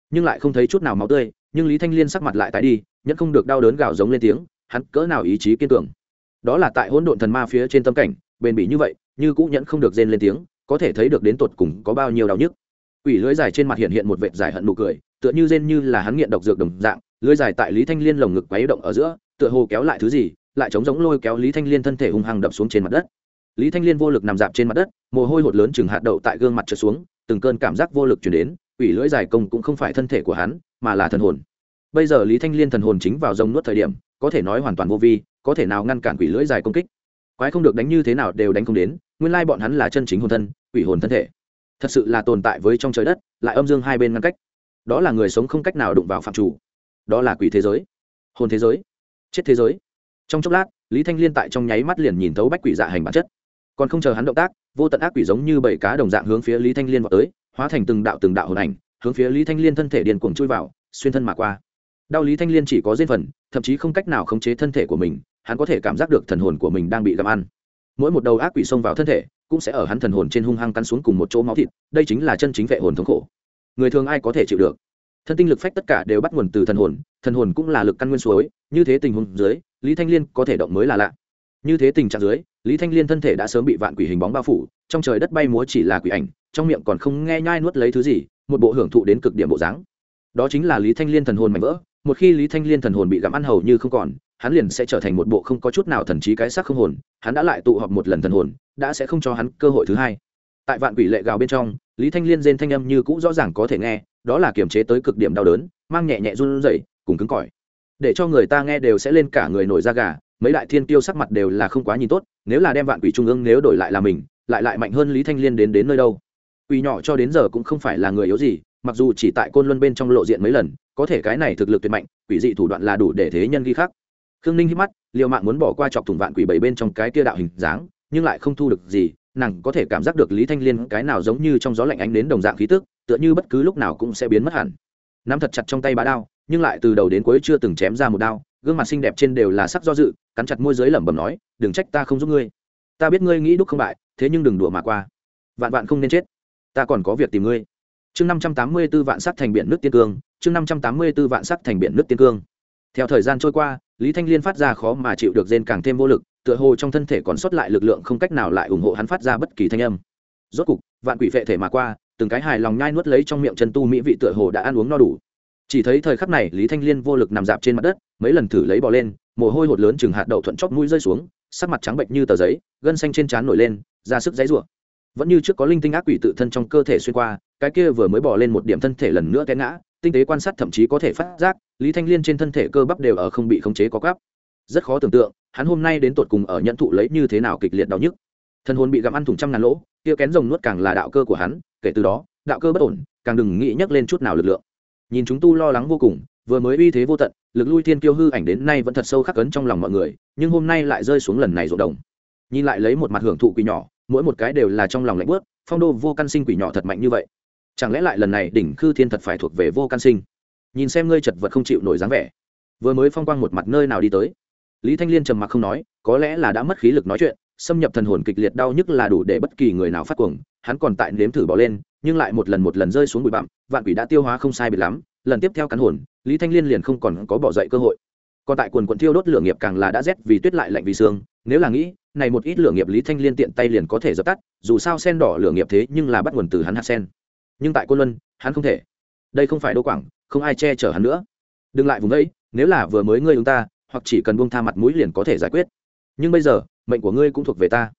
Nhưng lại không thấy chút nào máu tươi, nhưng lý thanh liên sắc mặt lại tái đi, nhẫn không được đau đớn gào giống lên tiếng, hắn cỡ nào ý chí kiên cường. Đó là tại hỗn độn thần ma phía trên tâm cảnh, bền bỉ như vậy, như cũng nhẫn không được rên lên tiếng, có thể thấy được đến tột cùng có bao nhiêu đau nhức. Quỷ lưỡi dài trên mặt hiện hiện một vệt dài hận nụ cười, tựa như rên như là hắn nghiện độc dược đồng dạng, Lưỡi dài tại lý thanh liên lồng ngực quấy động ở giữa, tựa hồ kéo lại thứ gì, lại chống giống lôi kéo lý thanh liên thân thể hung hăng đập xuống trên mặt đất. Lý thanh liên vô lực nằm dạp trên mặt đất, mồ hôi hột lớn chừng hạt đậu tại gương mặt trượt xuống từng cơn cảm giác vô lực chuyển đến, quỷ lưỡi dài công cũng không phải thân thể của hắn, mà là thần hồn. Bây giờ lý thanh liên thần hồn chính vào rông nuốt thời điểm, có thể nói hoàn toàn vô vi, có thể nào ngăn cản quỷ lưỡi dài công kích? Quái không được đánh như thế nào đều đánh không đến, nguyên lai bọn hắn là chân chính hồn thân, quỷ hồn thân thể. Thật sự là tồn tại với trong trời đất, lại âm dương hai bên ngăn cách. Đó là người sống không cách nào đụng vào phạm chủ. Đó là quỷ thế giới. Hồn thế giới. Chết thế giới. Trong chốc lát, lý thanh liên tại trong nháy mắt liền nhìn thấu bách quỷ dạ hành bản chất còn không chờ hắn động tác, vô tận ác quỷ giống như bảy cá đồng dạng hướng phía lý thanh liên vào tới, hóa thành từng đạo từng đạo hồn ảnh, hướng phía lý thanh liên thân thể điền cuồng chui vào, xuyên thân mà qua. Đau lý thanh liên chỉ có dên phần thậm chí không cách nào khống chế thân thể của mình, hắn có thể cảm giác được thần hồn của mình đang bị gặm ăn. Mỗi một đầu ác quỷ xông vào thân thể, cũng sẽ ở hắn thần hồn trên hung hăng cắn xuống cùng một chỗ máu thịt, đây chính là chân chính vệ hồn thống khổ. Người thường ai có thể chịu được? Thân tinh lực phách tất cả đều bắt nguồn từ thần hồn thần hồn cũng là lực căn nguyên suối, như thế tình huống dưới, lý thanh liên có thể động mới là lạ. Như thế tình trạng dưới lý thanh liên thân thể đã sớm bị vạn quỷ hình bóng bao phủ, trong trời đất bay múa chỉ là quỷ ảnh, trong miệng còn không nghe nhai nuốt lấy thứ gì, một bộ hưởng thụ đến cực điểm bộ dáng. Đó chính là lý thanh liên thần hồn mạnh vỡ, một khi lý thanh liên thần hồn bị gặm ăn hầu như không còn, hắn liền sẽ trở thành một bộ không có chút nào thần trí cái xác không hồn, hắn đã lại tụ họp một lần thần hồn, đã sẽ không cho hắn cơ hội thứ hai. Tại vạn quỷ lệ gào bên trong, lý thanh liên rên thanh âm như cũ rõ ràng có thể nghe, đó là kiềm chế tới cực điểm đau đớn, mang nhẹ nhẹ run rẩy, cùng cứng cỏi. Để cho người ta nghe đều sẽ lên cả người nổi da gà mấy đại thiên tiêu sắc mặt đều là không quá nhìn tốt, nếu là đem vạn quỷ trung ương nếu đổi lại là mình, lại lại mạnh hơn lý thanh liên đến đến nơi đâu quỷ nhỏ cho đến giờ cũng không phải là người yếu gì, mặc dù chỉ tại côn luân bên trong lộ diện mấy lần, có thể cái này thực lực tuyệt mạnh, quỷ dị thủ đoạn là đủ để thế nhân ghi khắc. khương ninh hít mắt, liều mạng muốn bỏ qua chọc thủng vạn quỷ bảy bên trong cái kia đạo hình dáng, nhưng lại không thu được gì, nàng có thể cảm giác được lý thanh liên cái nào giống như trong gió lạnh ánh đến đồng dạng khí tức, tựa như bất cứ lúc nào cũng sẽ biến mất hẳn nắm thật chặt trong tay bá đao, nhưng lại từ đầu đến cuối chưa từng chém ra một đao gương mặt xinh đẹp trên đều là sắc do dự, cắn chặt môi giới lẩm bẩm nói, đừng trách ta không giúp ngươi. Ta biết ngươi nghĩ đúc không bại, thế nhưng đừng đùa mà qua. Vạn vạn không nên chết. Ta còn có việc tìm ngươi. Chương năm trăm tám mươi b ố vạn sắc thành biển nước tiên cương, chương năm trăm tám mươi b ố vạn sắc thành biển nước tiên cương. Theo thời gian trôi qua, lý thanh liên phát ra khó mà chịu được rên càng thêm vô lực, tựa hồ trong thân thể còn sót lại lực lượng không cách nào lại ủng hộ hắn phát ra bất kỳ thanh âm. Rốt cục, vạn quỷ vệ thể mà qua, từng cái hài lòng nhai nuốt lấy trong miệng chân tu mỹ vị tựa hồ đã ăn uống no đủ. Chỉ thấy thời khắc này, lý thanh liên vô lực nằm dạp trên mặt đất mấy lần thử lấy bò lên, mồ hôi hột lớn chừng hạt đậu thuận chóc mũi rơi xuống, sắc mặt trắng bệnh như tờ giấy, gân xanh trên trán nổi lên, ra sức dãy rủa. Vẫn như trước có linh tinh ác quỷ tự thân trong cơ thể xuyên qua, cái kia vừa mới bỏ lên một điểm thân thể lần nữa té ngã, tinh tế quan sát thậm chí có thể phát giác, lý thanh liên trên thân thể cơ bắp đều ở không bị khống chế có gắp rất khó tưởng tượng, hắn hôm nay đến tột cùng ở nhận thụ lấy như thế nào kịch liệt đau nhức. Thân hồn bị gặm ăn thùng trăm ngàn lỗ, kia kén rồng nuốt càng là đạo cơ của hắn, kể từ đó, đạo cơ bất ổn, càng đừng nghĩ nhắc lên chút nào lực lượng. Nhìn chúng tu lo lắng vô cùng, vừa mới uy thế vô tận lực lui thiên kiêu hư ảnh đến nay vẫn thật sâu khắc cấn trong lòng mọi người, nhưng hôm nay lại rơi xuống lần này rộn đồng. Nhìn lại lấy một mặt hưởng thụ quỷ nhỏ, mỗi một cái đều là trong lòng lạnh bớt phong đô vô căn sinh quỷ nhỏ thật mạnh như vậy. Chẳng lẽ lại lần này đỉnh khư thiên thật phải thuộc về vô căn sinh? Nhìn xem ngươi chật vật không chịu nổi dáng vẻ. Vừa mới phong quang một mặt nơi nào đi tới. Lý thanh liên trầm mặc không nói, có lẽ là đã mất khí lực nói chuyện, xâm nhập thần hồn kịch liệt đau nhức là đủ để bất kỳ người nào phát cuồng, hắn còn tại nếm thử bỏ lên, nhưng lại một lần một lần rơi xuống bụi bặm, vạn quỷ đã tiêu hóa không sai biệt lắm lần tiếp theo cắn hồn, lý thanh liên liền không còn có bỏ dậy cơ hội. Còn tại quần quận thiêu đốt lửa nghiệp càng là đã rét vì tuyết lại lạnh vì xương nếu là nghĩ, này một ít lửa nghiệp lý thanh liên tiện tay liền có thể dập tắt, dù sao sen đỏ lửa nghiệp thế nhưng là bắt nguồn từ hắn hạt sen. Nhưng tại côn luân, hắn không thể. Đây không phải đô quảng, không ai che chở hắn nữa. Đừng lại vùng ấy nếu là vừa mới ngươi ứng ta, hoặc chỉ cần buông tha mặt mũi liền có thể giải quyết. Nhưng bây giờ, mệnh của ngươi cũng thuộc về ta.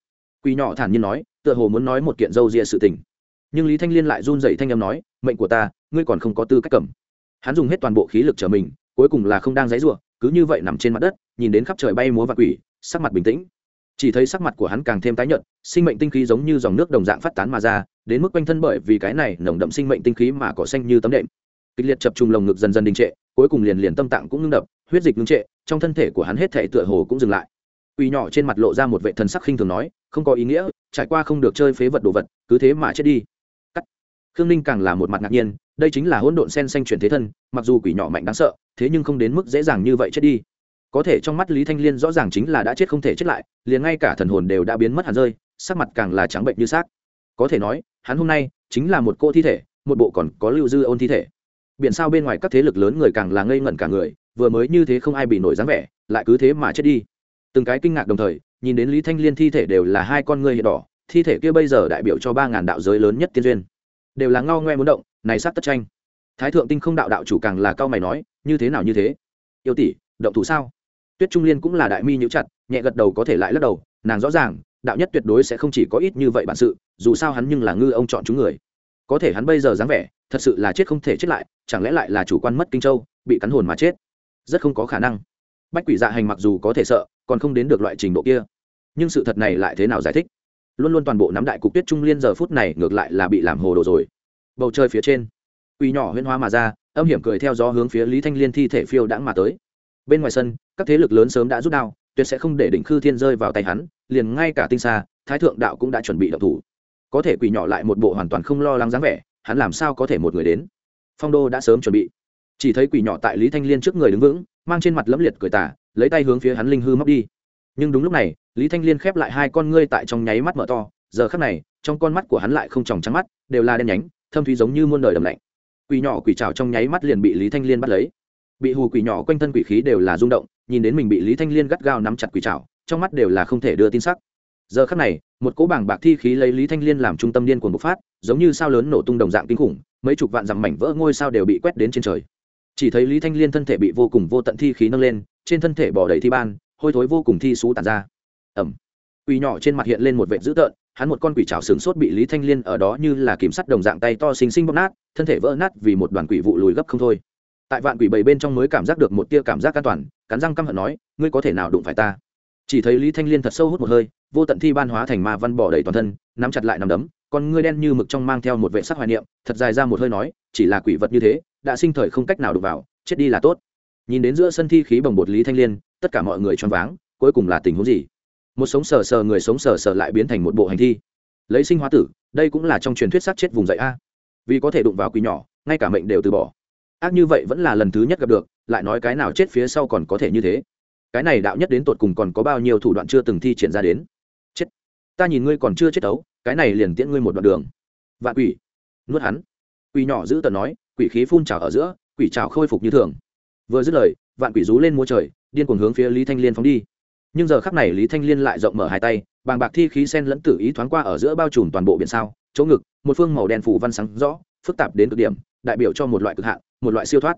Quỳ nhỏ thản nhiên nói, tựa hồ muốn nói một kiện dâu ria sự tình. Nhưng lý thanh liên lại run dậy thanh âm nói, mệnh của ta, ngươi còn không có tư cách cầm hắn dùng hết toàn bộ khí lực trở mình, cuối cùng là không đang dãy r u ộ cứ như vậy nằm trên mặt đất, nhìn đến khắp trời bay múa và quỷ, sắc mặt bình tĩnh. Chỉ thấy sắc mặt của hắn càng thêm tái nhợt, sinh mệnh tinh khí giống như dòng nước đồng dạng phát tán mà ra, đến mức quanh thân bởi vì cái này nồng đậm sinh mệnh tinh khí mà cỏ xanh như tấm đệm. Kịch liệt chập trùng lồng ngực dần dần đình trệ, cuối cùng liền liền tâm tạng cũng ngưng đập, huyết dịch ngưng trệ, trong thân thể của hắn hết thể tựa hồ cũng dừng lại. Quỷ nhỏ trên mặt lộ ra một vệ thần sắc khinh thường nói, không có ý nghĩa, trải qua không được chơi phế vật đồ vật, cứ thế mà chết đi. Cắt. Khương ninh càng là một mặt ngạc nhiên đây chính là hỗn độn sen xanh chuyển thế thân, mặc dù quỷ nhỏ mạnh đáng sợ, thế nhưng không đến mức dễ dàng như vậy chết đi. Có thể trong mắt lý thanh liên rõ ràng chính là đã chết không thể chết lại, liền ngay cả thần hồn đều đã biến mất hẳn rơi, sắc mặt càng là trắng bệnh như xác. Có thể nói, hắn hôm nay chính là một cô thi thể, một bộ còn có lưu dư ôn thi thể. Biển sao bên ngoài các thế lực lớn người càng là ngây ngẩn cả người, vừa mới như thế không ai bị nổi dáng vẻ, lại cứ thế mà chết đi. Từng cái kinh ngạc đồng thời, nhìn đến lý thanh liên thi thể đều là hai con người hiện đỏ, thi thể kia bây giờ đại biểu cho ba ngàn đạo giới lớn nhất tiên duyên đều là ngao ngoe muốn động, này sát tất tranh. Thái thượng tinh không đạo đạo chủ càng là cao mày nói, như thế nào như thế? Yêu tỷ, động thủ sao? Tuyết trung liên cũng là đại mi nhữ chặt, nhẹ gật đầu có thể lại lắc đầu, nàng rõ ràng, đạo nhất tuyệt đối sẽ không chỉ có ít như vậy bản sự, dù sao hắn nhưng là ngư ông chọn chúng người. Có thể hắn bây giờ dáng vẻ, thật sự là chết không thể chết lại, chẳng lẽ lại là chủ quan mất kinh châu, bị cắn hồn mà chết? Rất không có khả năng. Bách quỷ dạ hành mặc dù có thể sợ, còn không đến được loại trình độ kia. Nhưng sự thật này lại thế nào giải thích? Luôn luôn toàn bộ nắm đại cục tuyết trung liên giờ phút này ngược lại là bị làm hồ đồ rồi. Bầu trời phía trên quỷ nhỏ huyên hoa mà ra, âm hiểm cười theo gió hướng phía lý thanh liên thi thể phiêu đãng mà tới. Bên ngoài sân, các thế lực lớn sớm đã rút đao, tuyệt sẽ không để đỉnh khư thiên rơi vào tay hắn, liền ngay cả tinh xa thái thượng đạo cũng đã chuẩn bị đậu thủ. Có thể quỷ nhỏ lại một bộ hoàn toàn không lo lắng dáng vẻ, hắn làm sao có thể một người đến? Phong đô đã sớm chuẩn bị. Chỉ thấy quỷ nhỏ tại lý thanh liên trước người đứng vững, mang trên mặt lẫm liệt cười tả lấy tay hướng phía hắn linh hư móc đi nhưng đúng lúc này, lý thanh liên khép lại hai con ngươi tại trong nháy mắt mở to, giờ khắc này, trong con mắt của hắn lại không tròng trắng mắt, đều là đen nhánh, thâm thúy giống như muôn đời đầm lạnh. Quỷ nhỏ quỷ trào trong nháy mắt liền bị lý thanh liên bắt lấy. Bị hù quỷ nhỏ quanh thân quỷ khí đều là rung động, nhìn đến mình bị lý thanh liên gắt gao nắm chặt quỷ trào trong mắt đều là không thể đưa tin sắc. Giờ khắc này, một cỗ bảng bạc thi khí lấy lý thanh liên làm trung tâm điên cuồng bộc phát, giống như sao lớn nổ tung đồng dạng kinh khủng, mấy chục vạn dặm mảnh vỡ ngôi sao đều bị quét đến trên trời. Chỉ thấy lý thanh liên thân thể bị vô cùng vô tận thi khí nâng lên, trên thân thể bỏ đầy thi ban hôi thối vô cùng thi xú tàn ra. Ẩm. Quỷ nhỏ trên mặt hiện lên một vệt dữ tợn, hắn một con quỷ trào sừng sốt bị lý thanh liên ở đó như là kìm sắt đồng dạng tay to xinh xinh bóp nát, thân thể vỡ nát vì một đoàn quỷ vụ lùi gấp không thôi. Tại vạn quỷ bảy bên trong mới cảm giác được một tia cảm giác an toàn, cắn răng căm hận nói, ngươi có thể nào đụng phải ta? Chỉ thấy lý thanh liên thật sâu hút một hơi, vô tận thi ban hóa thành ma văn bỏ đầy toàn thân, nắm chặt lại nằm đấm còn ngươi đen như mực trong mang theo một vệ sắc hoài niệm, thật dài ra một hơi nói, chỉ là quỷ vật như thế, đã sinh thời không cách nào đụng vào, chết đi là tốt. Nhìn đến giữa sân thi khí bồng bột lý thanh liên tất cả mọi người choáng váng, cuối cùng là tình huống gì? Một sống sờ sờ người sống sờ sờ lại biến thành một bộ hành thi. Lấy sinh hóa tử, đây cũng là trong truyền thuyết sát chết vùng dậy a. Vì có thể đụng vào quỷ nhỏ, ngay cả mệnh đều từ bỏ. Ác như vậy vẫn là lần thứ nhất gặp được, lại nói cái nào chết phía sau còn có thể như thế. Cái này đạo nhất đến tột cùng còn có bao nhiêu thủ đoạn chưa từng thi triển ra đến? Chết. Ta nhìn ngươi còn chưa chết đâu cái này liền tiễn ngươi một đoạn đường. Vạn quỷ. Nuốt hắn. Quỷ nhỏ giữ tần nói, quỷ khí phun trào ở giữa, quỷ trào khôi phục như thường. Vừa dứt lời, vạn quỷ rú lên mua trời điên cuồng hướng phía lý thanh liên phóng đi. Nhưng giờ khắc này lý thanh liên lại rộng mở hai tay, bàng bạc thi khí sen lẫn tử ý thoáng qua ở giữa bao trùm toàn bộ biển sao, chỗ ngực, một phương màu đen phủ văn sáng rõ, phức tạp đến cực điểm, đại biểu cho một loại cực hạn, một loại siêu thoát.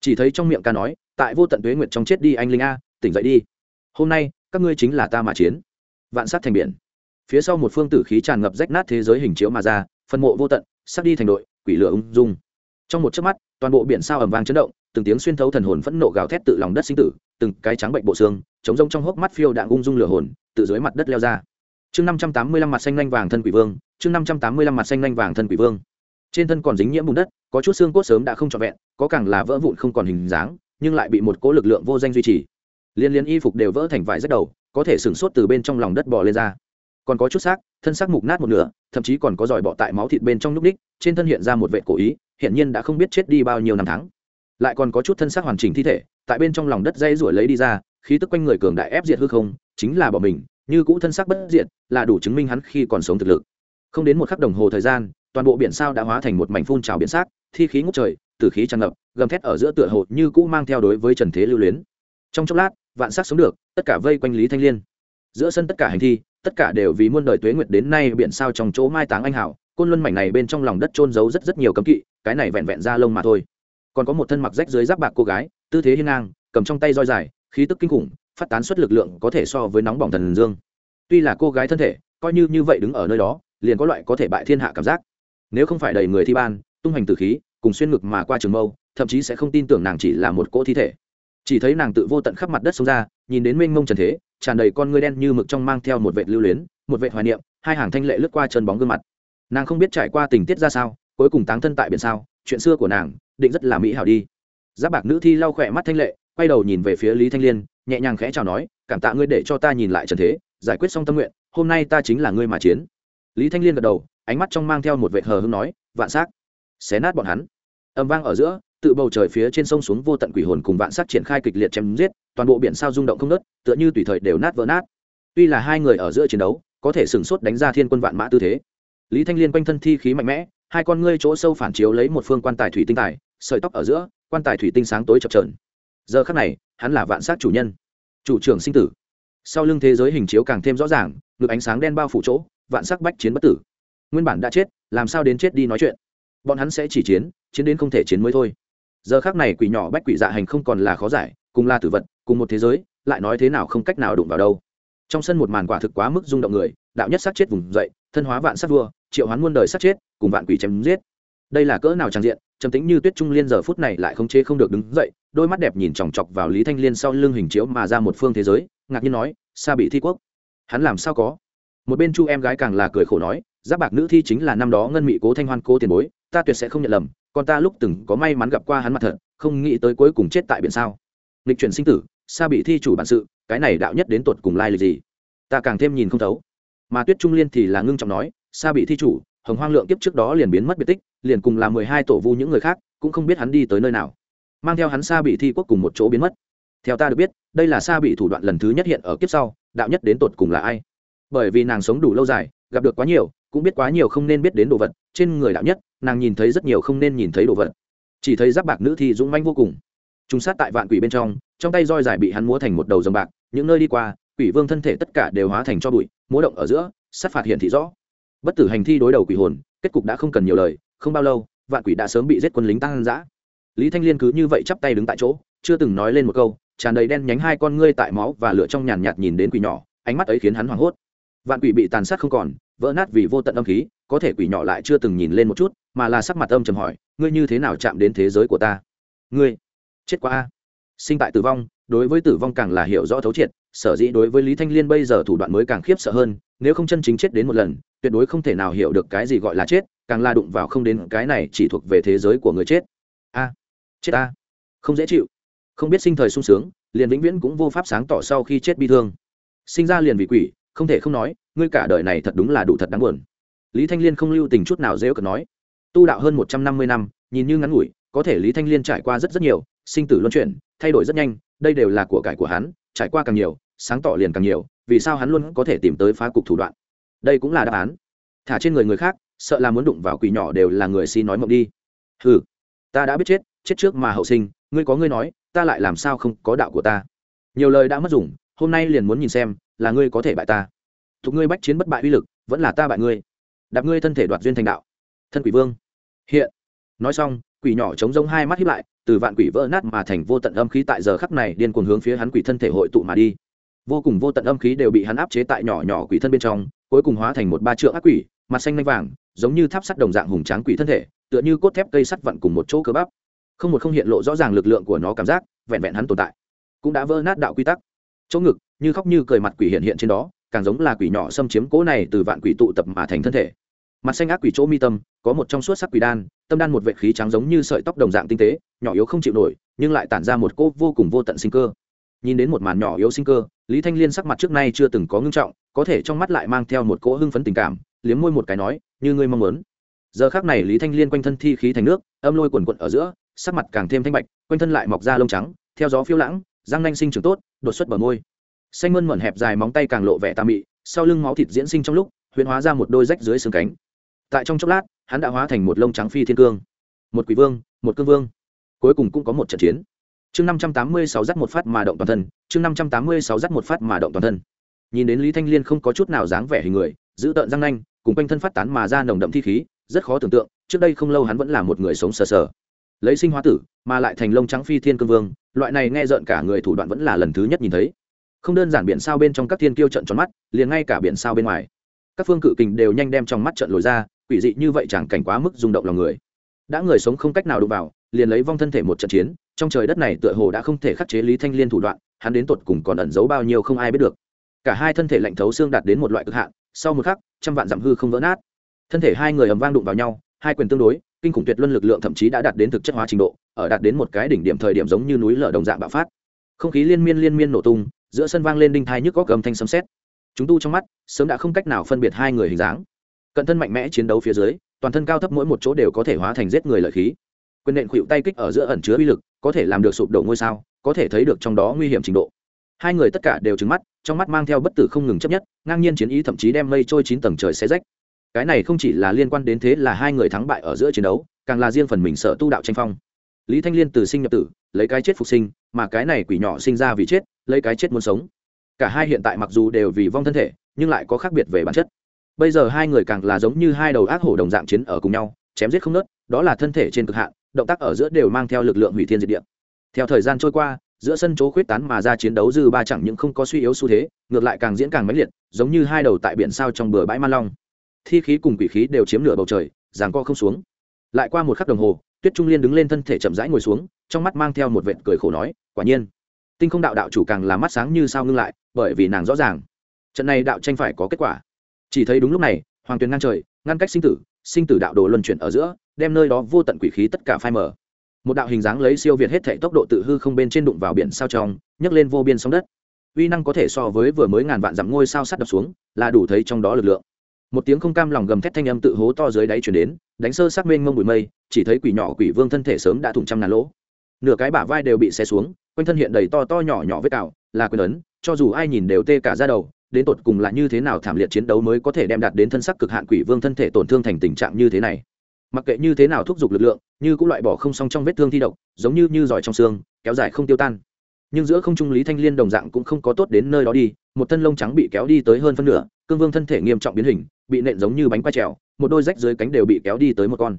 Chỉ thấy trong miệng ca nói, tại vô tận tuế nguyệt trong chết đi anh linh a, tỉnh dậy đi. Hôm nay, các ngươi chính là ta mà chiến. Vạn sát thành biển. Phía sau một phương tử khí tràn ngập rách nát thế giới hình chiếu mà ra, phân mộ vô tận, sắp đi thành đội, quỷ lửa ung dung. Trong một chớp mắt, toàn bộ biển sao ầm vang chấn động từng tiếng xuyên thấu thần hồn phẫn nộ gào thét tự lòng đất sinh tử, từng cái trắng bệnh bộ xương, chống rông trong hốc mắt phiêu đạn ung dung lửa hồn tự dưới mặt đất leo ra. Chương năm trăm tám mươi lăm mặt xanh lanh vàng thân quỷ vương, chương năm trăm tám mươi lăm mặt xanh lanh vàng thân quỷ vương. Trên thân còn dính nhiễm bùn đất, có chút xương cốt sớm đã không trọn vẹn, có càng là vỡ vụn không còn hình dáng, nhưng lại bị một cố lực lượng vô danh duy trì. Liên liên y phục đều vỡ thành vải rất đầu, có thể sửng sốt từ bên trong lòng đất bò lên ra. Còn có chút xác, thân xác mục nát một nửa, thậm chí còn có giỏi bọ tại máu thịt bên trong núc ních, trên thân hiện ra một vệ cổ ý hiện nhiên đã không biết chết đi bao nhiêu năm tháng lại còn có chút thân xác hoàn chỉnh thi thể, tại bên trong lòng đất dây ruổi lấy đi ra, khí tức quanh người cường đại ép diệt hư không, chính là bỏ mình, như cũ thân xác bất diệt, là đủ chứng minh hắn khi còn sống thực lực. Không đến một khắc đồng hồ thời gian, toàn bộ biển sao đã hóa thành một mảnh phun trào biển xác, thi khí ngút trời, tử khí tràn ngập, gầm thét ở giữa tựa hồ như cũ mang theo đối với trần thế lưu luyến. Trong chốc lát, vạn sắc sống được, tất cả vây quanh lý thanh liên. Giữa sân tất cả hành thi, tất cả đều vì muôn đời tuế nguyệt đến nay biển sao trong chỗ mai táng anh hảo, côn luân mảnh này bên trong lòng đất trôn giấu rất rất nhiều cấm kỵ, cái này vẹn vẹn ra lông mà thôi còn có một thân mặc rách dưới giáp bạc cô gái, tư thế hiên ngang, cầm trong tay roi dài, khí tức kinh khủng, phát tán suất lực lượng có thể so với nóng bỏng thần dương. Tuy là cô gái thân thể, coi như như vậy đứng ở nơi đó, liền có loại có thể bại thiên hạ cảm giác. Nếu không phải đầy người thi ban, tung hành tử khí, cùng xuyên ngực mà qua trường mâu, thậm chí sẽ không tin tưởng nàng chỉ là một cỗ thi thể. Chỉ thấy nàng tự vô tận khắp mặt đất xông ra, nhìn đến mênh mông trần thế, tràn đầy con ngươi đen như mực trong mang theo một vệ lưu luyến, một vệ hoài niệm, hai hàng thanh lệ lướt qua chân bóng gương mặt. Nàng không biết trải qua tình tiết ra sao, cuối cùng táng thân tại biển sao, chuyện xưa của nàng định rất là mỹ hảo đi. Giáp bạc nữ thi lau khỏe mắt thanh lệ, quay đầu nhìn về phía lý thanh liên, nhẹ nhàng khẽ chào nói, cảm tạ ngươi để cho ta nhìn lại trần thế, giải quyết xong tâm nguyện, hôm nay ta chính là ngươi mà chiến. Lý thanh liên gật đầu, ánh mắt trong mang theo một vệt hờ hưng nói, vạn s á c xé nát bọn hắn. Âm vang ở giữa, tự bầu trời phía trên sông xuống vô tận quỷ hồn cùng vạn sắc triển khai kịch liệt chém giết, toàn bộ biển sao rung động không nớt tựa như tùy thời đều nát vỡ nát. Tuy là hai người ở giữa chiến đấu, có thể sửng sốt đánh ra thiên quân vạn mã tư thế. Lý thanh liên quanh thân thi khí mạnh mẽ, hai con ngươi chỗ sâu phản chiếu lấy một phương quan tài thủy tinh tài sợi tóc ở giữa, quan tài thủy tinh sáng tối chập trờn giờ khắc này, hắn là vạn sát chủ nhân. Chủ trưởng sinh tử. Sau lưng thế giới hình chiếu càng thêm rõ ràng, ngực ánh sáng đen bao phủ chỗ, vạn sắc bách chiến bất tử. Nguyên bản đã chết, làm sao đến chết đi nói chuyện? Bọn hắn sẽ chỉ chiến chiến đến không thể chiến mới thôi. Giờ khác này quỷ nhỏ bách quỷ dạ hành không còn là khó giải, cùng là tử vật, cùng một thế giới, lại nói thế nào không cách nào đụng vào đâu. Trong sân một màn quả thực quá mức rung động người, đạo nhất sát chết vùng dậy, thân hóa vạn sát vua, triệu hoán muôn đời sát chết, cùng vạn quỷ chém giết. Đây là cỡ nào trang diện trầm tính như tuyết trung liên giờ phút này lại không chế không được đứng dậy, đôi mắt đẹp nhìn chòng chọc vào lý thanh liên sau lưng hình chiếu mà ra một phương thế giới, ngạc nhiên nói xa bị thi quốc, hắn làm sao có? Một bên chu em gái càng là cười khổ nói, giáp bạc nữ thi chính là năm đó ngân mị cố thanh hoan cố tiền bối, ta tuyệt sẽ không nhận lầm, còn ta lúc từng có may mắn gặp qua hắn mặt thật, không nghĩ tới cuối cùng chết tại biển sao. Lịch chuyển sinh tử xa bị thi chủ bản sự, cái này đạo nhất đến tột cùng lai lịch gì? Ta càng thêm nhìn không thấu. Mà tuyết trung liên thì là ngưng trọng nói xa bị thi chủ, hồng hoang lượng kiếp trước đó liền biến mất biệt tích liền cùng là mười hai tổ vu những người khác, cũng không biết hắn đi tới nơi nào. Mang theo hắn xa bị thi quốc cùng một chỗ biến mất. Theo ta được biết, đây là xa bị thủ đoạn lần thứ nhất hiện ở kiếp sau, đạo nhất đến tột cùng là ai? Bởi vì nàng sống đủ lâu dài, gặp được quá nhiều, cũng biết quá nhiều không nên biết đến đồ vật, trên người đạo nhất, nàng nhìn thấy rất nhiều không nên nhìn thấy đồ vật. Chỉ thấy giáp bạc nữ thi dũng manh vô cùng. Chúng sát tại vạn quỷ bên trong trong tay roi dài bị hắn múa thành một đầu dòng bạc, những nơi đi qua, quỷ vương thân thể tất cả đều hóa thành cho bụi, múa động ở giữa, sát phạt hiện thị rõ. Bất tử hành thi đối đầu quỷ hồn, kết cục đã không cần nhiều lời không bao lâu, vạn quỷ đã sớm bị giết quân lính tăng dã lý thanh liên cứ như vậy chắp tay đứng tại chỗ, chưa từng nói lên một câu, tràn đầy đen nhánh hai con ngươi tại máu và lửa trong nhàn nhạt nhìn đến quỷ nhỏ, ánh mắt ấy khiến hắn hoảng hốt. Vạn quỷ bị tàn sát không còn, vỡ nát vì vô tận âm khí, có thể quỷ nhỏ lại chưa từng nhìn lên một chút, mà là sắc mặt âm trầm hỏi, ngươi như thế nào chạm đến thế giới của ta? Ngươi, chết qua a. Sinh tại tử vong, đối với tử vong càng là hiểu rõ thấu triệt, sở dĩ đối với lý thanh liên bây giờ thủ đoạn mới càng khiếp sợ hơn, nếu không chân chính chết đến một lần, tuyệt đối không thể nào hiểu được cái gì gọi là chết càng la đụng vào không đến cái này chỉ thuộc về thế giới của người chết. A à, chết a không dễ chịu. Không biết sinh thời sung sướng, liền vĩnh viễn cũng vô pháp sáng tỏ sau khi chết bi thương. Sinh ra liền vì quỷ, không thể không nói, ngươi cả đời này thật đúng là đủ thật đáng buồn. Lý thanh liên không lưu tình chút nào dễ cợt nói. Tu đạo hơn một trăm năm mươi năm, nhìn như ngắn ngủi, có thể lý thanh liên trải qua rất rất nhiều, sinh tử luân chuyển, thay đổi rất nhanh, đây đều là của cải của hắn, trải qua càng nhiều, sáng tỏ liền càng nhiều, vì sao hắn luôn có thể tìm tới phá cục thủ đoạn? Đây cũng là đáp án. Thả trên người người khác sợ là muốn đụng vào quỷ nhỏ đều là người xin nói mộng đi. Hừ, ta đã biết chết chết trước mà hậu sinh ngươi có ngươi nói ta lại làm sao không có đạo của ta? Nhiều lời đã mất dùng hôm nay liền muốn nhìn xem là ngươi có thể bại ta. Thuộc ngươi bách chiến bất bại uy lực vẫn là ta bại ngươi. Đạp ngươi thân thể đoạt duyên thành đạo. Thân quỷ vương. Hiện. Nói xong quỷ nhỏ chống rông hai mắt hiếp lại từ vạn quỷ vỡ nát mà thành vô tận âm khí tại giờ khắc này điên cuồng hướng phía hắn quỷ thân thể hội tụ mà đi. Vô cùng vô tận âm khí đều bị hắn áp chế tại nhỏ nhỏ quỷ thân bên trong cuối cùng hóa thành một ba trượng ác quỷ mặt xanh lanh vàng giống như tháp sắt đồng dạng hùng tráng quỷ thân thể, tựa như cốt thép cây sắt vặn cùng một chỗ cơ bắp. Không một không hiện lộ rõ ràng lực lượng của nó cảm giác, vẹn vẹn hắn tồn tại. Cũng đã vỡ nát đạo quy tắc. Chỗ ngực, như khóc như cười mặt quỷ hiện hiện trên đó, càng giống là quỷ nhỏ xâm chiếm cố này từ vạn quỷ tụ tập mà thành thân thể. Mặt xanh ác quỷ chỗ mi tâm, có một trong suốt sắc quỷ đan, tâm đan một vệ khí trắng giống như sợi tóc đồng dạng tinh tế, nhỏ yếu không chịu nổi, nhưng lại tản ra một cô vô cùng vô tận sinh cơ. Nhìn đến một màn nhỏ yếu sinh cơ, lý thanh liên sắc mặt trước nay chưa từng có ngưng trọng, có thể trong mắt lại mang theo một cỗ hưng phấn tình cảm, liếm môi một cái nói như ngươi mong muốn. Giờ khác này lý thanh liên quanh thân thi khí thành nước, âm lôi quần quận ở giữa, sắc mặt càng thêm thanh bạch, quanh thân lại mọc ra lông trắng, theo gió phiêu lãng, răng nanh sinh trưởng tốt, đột xuất bờ môi. Xanh mơn mởn hẹp dài móng tay càng lộ vẻ tà mị, sau lưng máu thịt diễn sinh trong lúc, huyễn hóa ra một đôi rách dưới xương cánh. Tại trong chốc lát, hắn đã hóa thành một lông trắng phi thiên cương. Một quỷ vương, một cương vương. Cuối cùng cũng có một trận chiến. Chương năm trăm tám mươi sáu dắt một phát mà động toàn thân, chương năm trăm tám mươi sáu dắt một phát mà động toàn thân. Nhìn đến lý thanh liên không có chút nào dáng vẻ hình người giữ tợn răng nanh, cùng quanh thân phát tán mà ra nồng đậm thi khí, rất khó tưởng tượng, trước đây không lâu hắn vẫn là một người sống sờ sờ. Lấy sinh hóa tử, mà lại thành lông trắng phi thiên cương vương, loại này nghe rợn cả người thủ đoạn vẫn là lần thứ nhất nhìn thấy. Không đơn giản biển sao bên trong các thiên kiêu trận tròn mắt, liền ngay cả biển sao bên ngoài. Các phương cự kình đều nhanh đem trong mắt trận lồi ra, quỷ dị như vậy chẳng cảnh quá mức rung động lòng người. Đã người sống không cách nào đụng vào, liền lấy vong thân thể một trận chiến, trong trời đất này tựa hồ đã không thể khắc chế lý thanh liên thủ đoạn, hắn đến tột cùng còn ẩn giấu bao nhiêu không ai biết được. Cả hai thân thể lạnh thấu xương đạt đến một loại cực hạn sau một khắc, trăm vạn dặm hư không vỡ nát. Thân thể hai người ầm vang đụng vào nhau, hai quyền tương đối, kinh khủng tuyệt luân lực lượng thậm chí đã đạt đến thực chất hóa trình độ, ở đạt đến một cái đỉnh điểm thời điểm giống như núi lở đồng dạng bạo phát. Không khí liên miên liên miên nổ tung, giữa sân vang lên đinh thai nhức có cầm thanh sấm xét chúng tu trong mắt, sớm đã không cách nào phân biệt hai người hình dáng. Cận thân mạnh mẽ chiến đấu phía dưới, toàn thân cao thấp mỗi một chỗ đều có thể hóa thành giết người lợi khí. Quyền nện khuỵu tay kích ở giữa ẩn chứa uy lực, có thể làm được sụp đổ ngôi sao, có thể thấy được trong đó nguy hiểm trình độ hai người tất cả đều trứng mắt, trong mắt mang theo bất tử không ngừng chấp nhất, ngang nhiên chiến ý thậm chí đem mây trôi chín tầng trời xe rách. Cái này không chỉ là liên quan đến thế là hai người thắng bại ở giữa chiến đấu, càng là riêng phần mình sợ tu đạo tranh phong. Lý thanh liên từ sinh nhập tử, lấy cái chết phục sinh, mà cái này quỷ nhỏ sinh ra vì chết, lấy cái chết muốn sống. Cả hai hiện tại mặc dù đều vì vong thân thể, nhưng lại có khác biệt về bản chất. Bây giờ hai người càng là giống như hai đầu ác hổ đồng dạng chiến ở cùng nhau, chém giết không nớt, đó là thân thể trên cực hạn, động tác ở giữa đều mang theo lực lượng hủy thiên diệt địa. Theo thời gian trôi qua giữa sân chỗ khuyết tán mà ra chiến đấu dư ba chẳng những không có suy yếu xu thế, ngược lại càng diễn càng mãnh liệt, giống như hai đầu tại biển sao trong bờ bãi man long. Thi khí cùng quỷ khí đều chiếm nửa bầu trời giằng co không xuống. Lại qua một khắc đồng hồ, tuyết trung liên đứng lên thân thể chậm rãi ngồi xuống, trong mắt mang theo một vệt cười khổ nói, quả nhiên, tinh không đạo đạo chủ càng là mắt sáng như sao ngưng lại, bởi vì nàng rõ ràng, trận này đạo tranh phải có kết quả. Chỉ thấy đúng lúc này, hoàng tuyền ngang trời, ngăn cách sinh tử sinh tử đạo đồ luân chuyển ở giữa, đem nơi đó vô tận quỷ khí tất cả phai mở một đạo hình dáng lấy siêu việt hết thể tốc độ tự hư không bên trên đụng vào biển sao trong, nhấc lên vô biên sóng đất. Uy năng có thể so với vừa mới ngàn vạn dặm ngôi sao sắt đập xuống, là đủ thấy trong đó lực lượng. Một tiếng không cam lòng gầm thét thanh âm tự hố to dưới đáy chuyển đến, đánh sơ sắc mênh mông bụi mây, chỉ thấy quỷ nhỏ quỷ vương thân thể sớm đã thủng trăm ngàn lỗ. Nửa cái bả vai đều bị xe xuống, quanh thân hiện đầy to to nhỏ nhỏ vết cào, là quyền ấn, cho dù ai nhìn đều tê cả ra đầu, đến tột cùng là như thế nào thảm liệt chiến đấu mới có thể đem đạt đến thân sắc cực hạn quỷ vương thân thể tổn thương thành tình trạng như thế này. Mặc kệ như thế nào thúc giục lực lượng như cũng loại bỏ không xong trong vết thương thi độc, giống như như giỏi trong xương, kéo dài không tiêu tan. Nhưng giữa không trung lý thanh liên đồng dạng cũng không có tốt đến nơi đó đi, một thân lông trắng bị kéo đi tới hơn phân nửa, cương vương thân thể nghiêm trọng biến hình, bị nện giống như bánh quay trèo, một đôi rách dưới cánh đều bị kéo đi tới một con.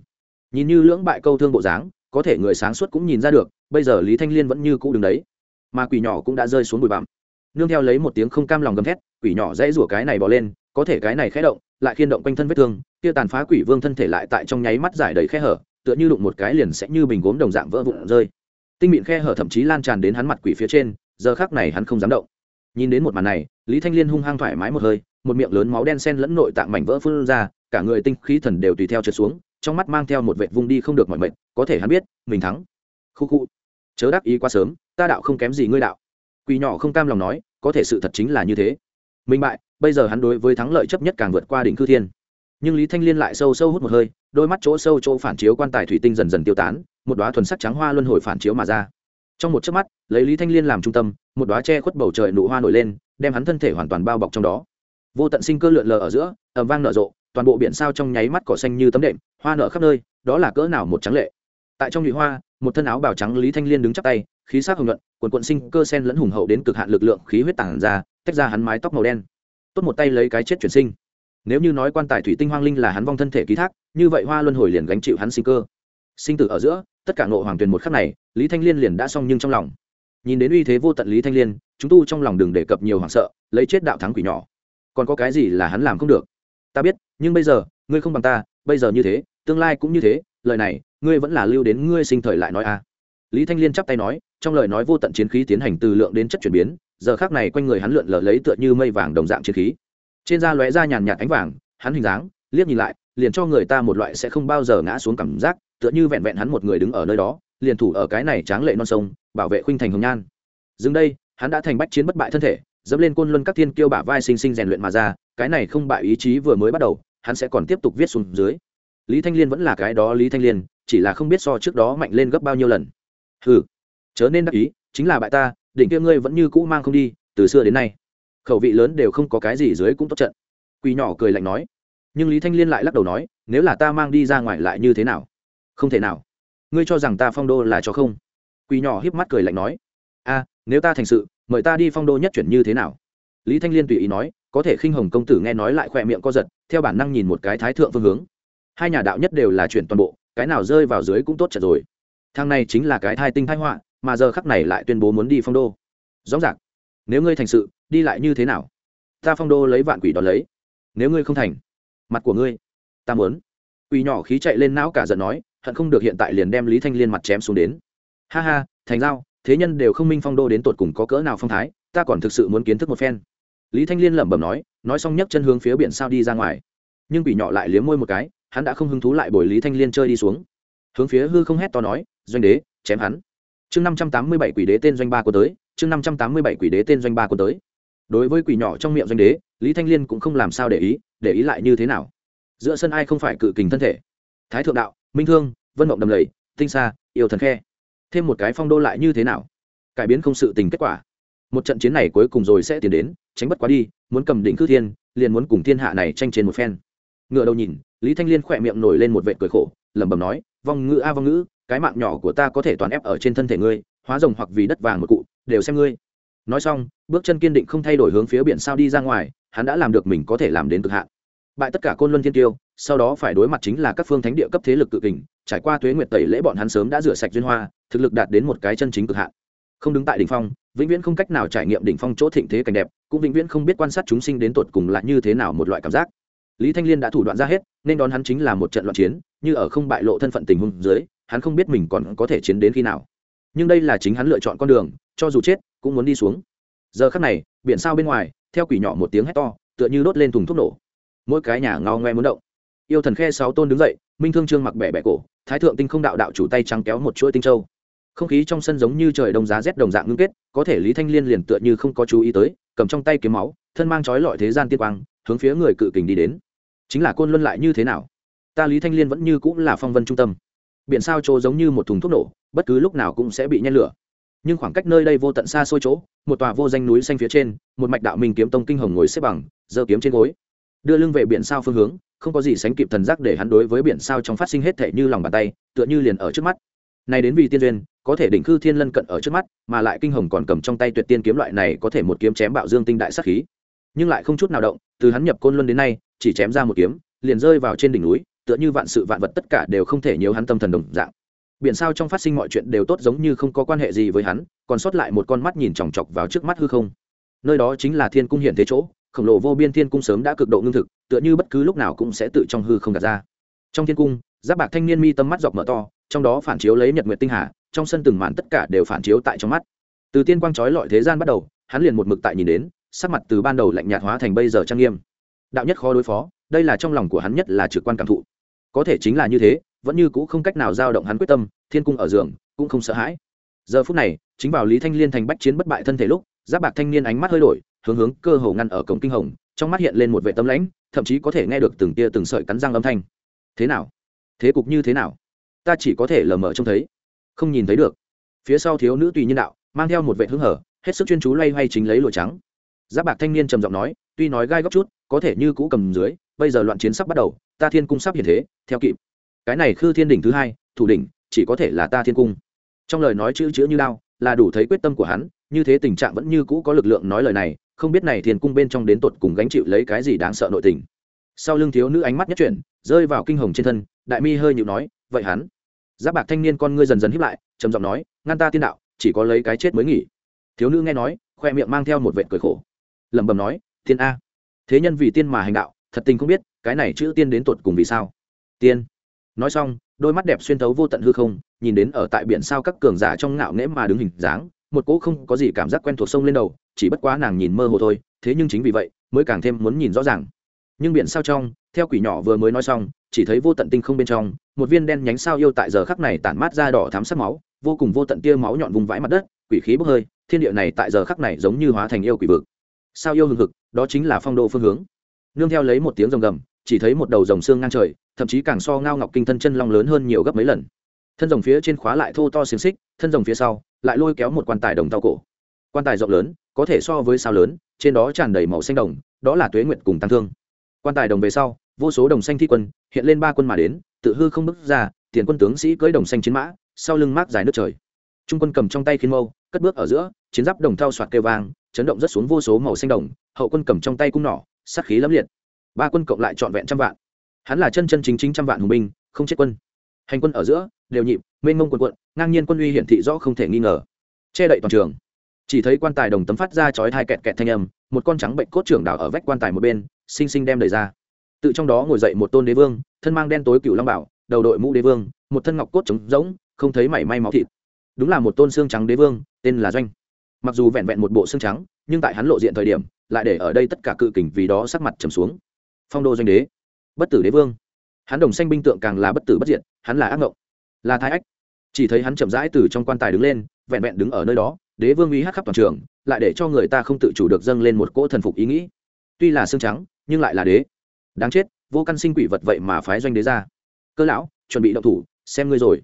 Nhìn như lưỡng bại câu thương bộ dáng, có thể người sáng suốt cũng nhìn ra được, bây giờ lý thanh liên vẫn như cũ đứng đấy. Mà quỷ nhỏ cũng đã rơi xuống bụi bặm. Nương theo lấy một tiếng không cam lòng gầm thét, quỷ nhỏ dãy rủa cái này bỏ lên, có thể cái này khẽ động, lại khiên động quanh thân vết thương, kia tàn phá quỷ vương thân thể lại tại trong nháy mắt giải đầy khe hở tựa như đụng một cái liền sẽ như bình gốm đồng dạng vỡ vụn rơi. Tinh mịn khe hở thậm chí lan tràn đến hắn mặt quỷ phía trên, giờ khác này hắn không dám động. Nhìn đến một màn này, lý thanh liên hung hăng thoải mái một hơi, một miệng lớn máu đen sen lẫn nội tạng mảnh vỡ phun ra, cả người tinh khí thần đều tùy theo trượt xuống, trong mắt mang theo một vệt vung đi không được mọi mệnh, có thể hắn biết, mình thắng. Khu khu. Chớ đắc ý quá sớm, ta đạo không kém gì ngươi đạo. Quỳ nhỏ không cam lòng nói, có thể sự thật chính là như thế. Minh bại, bây giờ hắn đối với thắng lợi chấp nhất càng vượt qua đỉnh cư thiên nhưng lý thanh liên lại sâu sâu hút một hơi đôi mắt chỗ sâu chỗ phản chiếu quan tài thủy tinh dần dần tiêu tán một đoá thuần sắc trắng hoa luân hồi phản chiếu mà ra trong một chớp mắt lấy lý thanh liên làm trung tâm một đoá che khuất bầu trời nụ hoa nổi lên đem hắn thân thể hoàn toàn bao bọc trong đó vô tận sinh cơ lượn lờ ở giữa ẩm vang nở rộ toàn bộ biển sao trong nháy mắt cỏ xanh như tấm đệm hoa nở khắp nơi đó là cỡ nào một trắng lệ tại trong nhụy hoa một thân áo bào trắng lý thanh liên đứng chắp tay khí sắc hồng nhuận quần quận sinh cơ sen lẫn hùng hậu đến cực hạn lực lượng khí huyết tản ra tách ra hắn mái tóc màu đen tốt một tay lấy cái chết chuyển sinh nếu như nói quan tài thủy tinh hoang linh là hắn vong thân thể ký thác, như vậy hoa luân hồi liền gánh chịu hắn sinh cơ. Sinh tử ở giữa, tất cả nộ hoàng tuyền một khắc này, lý thanh liên liền đã xong nhưng trong lòng. Nhìn đến uy thế vô tận lý thanh liên, chúng tu trong lòng đừng đề cập nhiều hoảng sợ, lấy chết đạo thắng quỷ nhỏ. Còn có cái gì là hắn làm không được? Ta biết, nhưng bây giờ, ngươi không bằng ta, bây giờ như thế, tương lai cũng như thế, lời này, ngươi vẫn là lưu đến ngươi sinh thời lại nói a à. lý thanh liên chắp tay nói, trong lời nói vô tận chiến khí tiến hành từ lượng đến chất chuyển biến, giờ khác này quanh người hắn lượn lờ lấy tựa như mây vàng đồng dạng chiến khí trên da lóe ra nhàn nhạt ánh vàng, hắn hình dáng, liếc nhìn lại, liền cho người ta một loại sẽ không bao giờ ngã xuống cảm giác, tựa như vẹn vẹn hắn một người đứng ở nơi đó, liền thủ ở cái này tráng lệ non sông, bảo vệ khuynh thành hồng nhan. Dừng đây, hắn đã thành bách chiến bất bại thân thể, dẫm lên côn luân các thiên kiêu bả vai sinh sinh rèn luyện mà ra, cái này không bại ý chí vừa mới bắt đầu, hắn sẽ còn tiếp tục viết xuống dưới. Lý thanh liên vẫn là cái đó lý thanh liên, chỉ là không biết so trước đó mạnh lên gấp bao nhiêu lần. Hừ, chớ nên đắc ý, chính là bại ta, đỉnh kia ngươi vẫn như cũ mang không đi, từ xưa đến nay khẩu vị lớn đều không có cái gì dưới cũng tốt trận. Quỳ nhỏ cười lạnh nói. Nhưng lý thanh liên lại lắc đầu nói, nếu là ta mang đi ra ngoài lại như thế nào? Không thể nào. Ngươi cho rằng ta phong đô là cho không? Quỳ nhỏ híp mắt cười lạnh nói. A, nếu ta thành sự, mời ta đi phong đô nhất chuyển như thế nào? Lý thanh liên tùy ý nói, có thể khinh hồng công tử nghe nói lại khỏe miệng co giật, theo bản năng nhìn một cái thái thượng phương hướng. Hai nhà đạo nhất đều là chuyển toàn bộ, cái nào rơi vào dưới cũng tốt chật rồi. Thang này chính là cái thai tinh thái họa, mà giờ khắc này lại tuyên bố muốn đi phong đô. Rõ ràng, nếu ngươi thành sự đi lại như thế nào? Ta phong đô lấy vạn quỷ đón lấy. Nếu ngươi không thành, mặt của ngươi, ta muốn. Quỷ nhỏ khí chạy lên não cả giận nói, hận không được hiện tại liền đem lý thanh liên mặt chém xuống đến. Ha ha, thành giao, thế nhân đều không minh phong đô đến tột cùng có cỡ nào phong thái, ta còn thực sự muốn kiến thức một phen. Lý thanh liên lẩm bẩm nói nói xong nhấc chân hướng phía biển sao đi ra ngoài. Nhưng quỷ nhỏ lại liếm môi một cái, hắn đã không hứng thú lại bồi lý thanh liên chơi đi xuống. Hướng phía hư không hét to nói, doanh đế, chém hắn. Chương năm trăm tám mươi bảy quỷ đế tên doanh ba quân tới, chương năm trăm tám mươi bảy quỷ đế tên doanh ba quân tới đối với quỷ nhỏ trong miệng doanh đế, lý thanh liên cũng không làm sao để ý để ý lại như thế nào. Giữa sân ai không phải cự kình thân thể? Thái thượng đạo, minh thương, vân mộng đầm lầy, tinh xa yêu thần khe. Thêm một cái phong đô lại như thế nào? Cải biến không sự tình kết quả. Một trận chiến này cuối cùng rồi sẽ tiến đến, tránh bất quá đi, muốn cầm đỉnh cư thiên, liền muốn cùng thiên hạ này tranh trên một phen. Ngựa đầu nhìn, lý thanh liên khỏe miệng nổi lên một vệ cười khổ, lẩm bẩm nói, vong ngữ a à, vong ngữ, cái mạng nhỏ của ta có thể toàn ép ở trên thân thể ngươi, hóa rồng hoặc vì đất vàng một cụ, đều xem ngươi nói xong, bước chân kiên định không thay đổi hướng phía biển sao đi ra ngoài, hắn đã làm được mình có thể làm đến cực hạn. Bại tất cả côn luân thiên tiêu, sau đó phải đối mặt chính là các phương thánh địa cấp thế lực cự kình, trải qua tuế nguyệt tẩy lễ bọn hắn sớm đã rửa sạch duyên hoa, thực lực đạt đến một cái chân chính cực hạn. Không đứng tại đỉnh phong, vĩnh viễn không cách nào trải nghiệm đỉnh phong chỗ thịnh thế cảnh đẹp, cũng vĩnh viễn không biết quan sát chúng sinh đến tột cùng là như thế nào một loại cảm giác. Lý thanh liên đã thủ đoạn ra hết, nên đón hắn chính là một trận loạn chiến, như ở không bại lộ thân phận tình huống dưới, hắn không biết mình còn có thể chiến đến khi nào. Nhưng đây là chính hắn lựa chọn con đường, cho dù chết cũng muốn đi xuống. Giờ khắc này, biển sao bên ngoài, theo quỷ nhỏ một tiếng hét to, tựa như đốt lên thùng thuốc nổ. Mỗi cái nhà ngao ngoe muốn động. Yêu thần khe sáu tôn đứng dậy, minh thương trương mặc bẻ bẻ cổ, thái thượng tinh không đạo đạo chủ tay trắng kéo một chuỗi tinh châu. Không khí trong sân giống như trời đông giá rét đồng dạng ngưng kết, có thể lý thanh liên liền tựa như không có chú ý tới, cầm trong tay kiếm máu, thân mang trói lọi thế gian tiên quang, hướng phía người cự kình đi đến. Chính là côn luân lại như thế nào? Ta lý thanh liên vẫn như cũng là phong vân trung tâm. Biển sao chỗ giống như một thùng thuốc nổ, bất cứ lúc nào cũng sẽ bị nhen lửa nhưng khoảng cách nơi đây vô tận xa xôi chỗ, một tòa vô danh núi xanh phía trên, một mạch đạo minh kiếm tông kinh hồng ngồi xếp bằng, giơ kiếm trên gối. Đưa lưng về biển sao phương hướng, không có gì sánh kịp thần giác để hắn đối với biển sao trong phát sinh hết thể như lòng bàn tay, tựa như liền ở trước mắt. Này đến vì tiên duyên, có thể đỉnh khư thiên lân cận ở trước mắt, mà lại kinh hồng còn cầm trong tay tuyệt tiên kiếm loại này có thể một kiếm chém bạo dương tinh đại sắc khí. Nhưng lại không chút nào động, từ hắn nhập côn luân đến nay, chỉ chém ra một kiếm, liền rơi vào trên đỉnh núi, tựa như vạn sự vạn vật tất cả đều không thể nhiều hắn tâm thần đồng dạng biển sao trong phát sinh mọi chuyện đều tốt giống như không có quan hệ gì với hắn, còn sót lại một con mắt nhìn chòng chọc vào trước mắt hư không. Nơi đó chính là thiên cung hiện thế chỗ, khổng lồ vô biên thiên cung sớm đã cực độ ngưng thực, tựa như bất cứ lúc nào cũng sẽ tự trong hư không gạt ra. Trong thiên cung, giáp bạc thanh niên mi tâm mắt dọc mở to, trong đó phản chiếu lấy nhật nguyệt tinh hà, trong sân từng màn tất cả đều phản chiếu tại trong mắt. Từ tiên quang trói lọi thế gian bắt đầu, hắn liền một mực tại nhìn đến, sắc mặt từ ban đầu lạnh nhạt hóa thành bây giờ trang nghiêm. Đạo nhất khó đối phó, đây là trong lòng của hắn nhất là trực quan cảm thụ. Có thể chính là như thế vẫn như cũ không cách nào giao động hắn quyết tâm, thiên cung ở giường, cũng không sợ hãi. Giờ phút này, chính vào lý thanh liên thành bách chiến bất bại thân thể lúc, giáp bạc thanh niên ánh mắt hơi đổi, hướng hướng cơ hồ ngăn ở cổng kinh hồng, trong mắt hiện lên một vệ tâm lãnh, thậm chí có thể nghe được từng tia từng sợi cắn răng âm thanh. Thế nào? Thế cục như thế nào? Ta chỉ có thể lờ mờ trông thấy. Không nhìn thấy được. Phía sau thiếu nữ tùy nhân đạo, mang theo một vệ hứng hở, hết sức chuyên chú loay hoay chính lấy lụa trắng. Giáp bạc thanh niên trầm giọng nói, tuy nói gai góc chút, có thể như cũ cầm dưới, bây giờ loạn chiến sắp bắt đầu, ta thiên cung sắp hiện thế, theo kịp cái này khư thiên đỉnh thứ hai, thủ đỉnh, chỉ có thể là ta thiên cung. Trong lời nói chữ chữ như lao là đủ thấy quyết tâm của hắn, như thế tình trạng vẫn như cũ có lực lượng nói lời này, không biết này thiên cung bên trong đến tột cùng gánh chịu lấy cái gì đáng sợ nội tình. Sau lưng thiếu nữ ánh mắt nhất chuyển, rơi vào kinh hồng trên thân, đại mi hơi nhịu nói, vậy hắn? Giáp bạc thanh niên con ngươi dần dần hiếp lại, trầm giọng nói, ngăn ta tiên đạo, chỉ có lấy cái chết mới nghỉ. Thiếu nữ nghe nói, khoe miệng mang theo một vệ cười khổ. Lẩm bẩm nói thiên a. Thế nhân vì tiên mà hành đạo, thật tình không biết, cái này chữ tiên đến tột cùng vì sao? Tiên nói xong, đôi mắt đẹp xuyên thấu vô tận hư không, nhìn đến ở tại biển sao các cường giả trong ngạo nghễ mà đứng hình dáng, một cỗ không có gì cảm giác quen thuộc sông lên đầu, chỉ bất quá nàng nhìn mơ hồ thôi, thế nhưng chính vì vậy, mới càng thêm muốn nhìn rõ ràng. Nhưng biển sao trong, theo quỷ nhỏ vừa mới nói xong, chỉ thấy vô tận tinh không bên trong, một viên đen nhánh sao yêu tại giờ khắc này tản mát ra đỏ thám sắc máu, vô cùng vô tận tia máu nhọn vùng vãi mặt đất, quỷ khí bốc hơi, thiên địa này tại giờ khắc này giống như hóa thành yêu quỷ vực. Sao yêu hừng hực, đó chính là phong độ phương hướng. Nương theo lấy một tiếng rồng gầm, chỉ thấy một đầu rồng xương ngang trời thậm chí càng so ngao ngọc kinh thân chân long lớn hơn nhiều gấp mấy lần. Thân rồng phía trên khóa lại thô to xiềng xích, thân rồng phía sau lại lôi kéo một quan tài đồng tàu cổ. Quan tài rộng lớn, có thể so với sao lớn, trên đó tràn đầy màu xanh đồng, đó là tuế nguyệt cùng tăng thương. Quan tài đồng về sau, vô số đồng xanh thi quân, hiện lên ba quân mà đến, tự hư không bước ra, tiền quân tướng sĩ cưỡi đồng xanh chiến mã, sau lưng mát dài nước trời. Trung quân cầm trong tay khiên mâu, cất bước ở giữa, chiến giáp đồng thao soạt kêu vang, chấn động rất xuống vô số màu xanh đồng, hậu quân cầm trong tay cung nỏ, sát khí lẫm liệt. Ba quân cộng lại trọn vẹn trăm vạn hắn là chân chân chính chính trăm vạn hùng binh, không chết quân. Hành quân ở giữa, đều nhịp, mênh mông quần quận ngang nhiên quân uy hiển thị rõ không thể nghi ngờ. Che đậy toàn trường. Chỉ thấy quan tài đồng tấm phát ra chói hai kẹt kẹt thanh âm, một con trắng bệnh cốt trưởng đảo ở vách quan tài một bên, xinh xinh đem đầy ra. Tự trong đó ngồi dậy một tôn đế vương, thân mang đen tối cựu long bảo, đầu đội mũ đế vương, một thân ngọc cốt trống rỗng, không thấy mảy may máu thịt. Đúng là một tôn xương trắng đế vương, tên là doanh. Mặc dù vẹn vẹn một bộ xương trắng, nhưng tại hắn lộ diện thời điểm, lại để ở đây tất cả cự kình vì đó sắc mặt trầm xuống. Phong đô doanh đế bất tử đế vương. Hắn đồng xanh binh tượng càng là bất tử bất diệt, hắn là ác ngộng. Là thái ách. Chỉ thấy hắn chậm rãi từ trong quan tài đứng lên, vẹn vẹn đứng ở nơi đó, đế vương uy hát khắp toàn trường, lại để cho người ta không tự chủ được dâng lên một cỗ thần phục ý nghĩ. Tuy là xương trắng, nhưng lại là đế. Đáng chết, vô căn sinh quỷ vật vậy mà phái doanh đế ra. Cơ lão, chuẩn bị động thủ, xem ngươi rồi.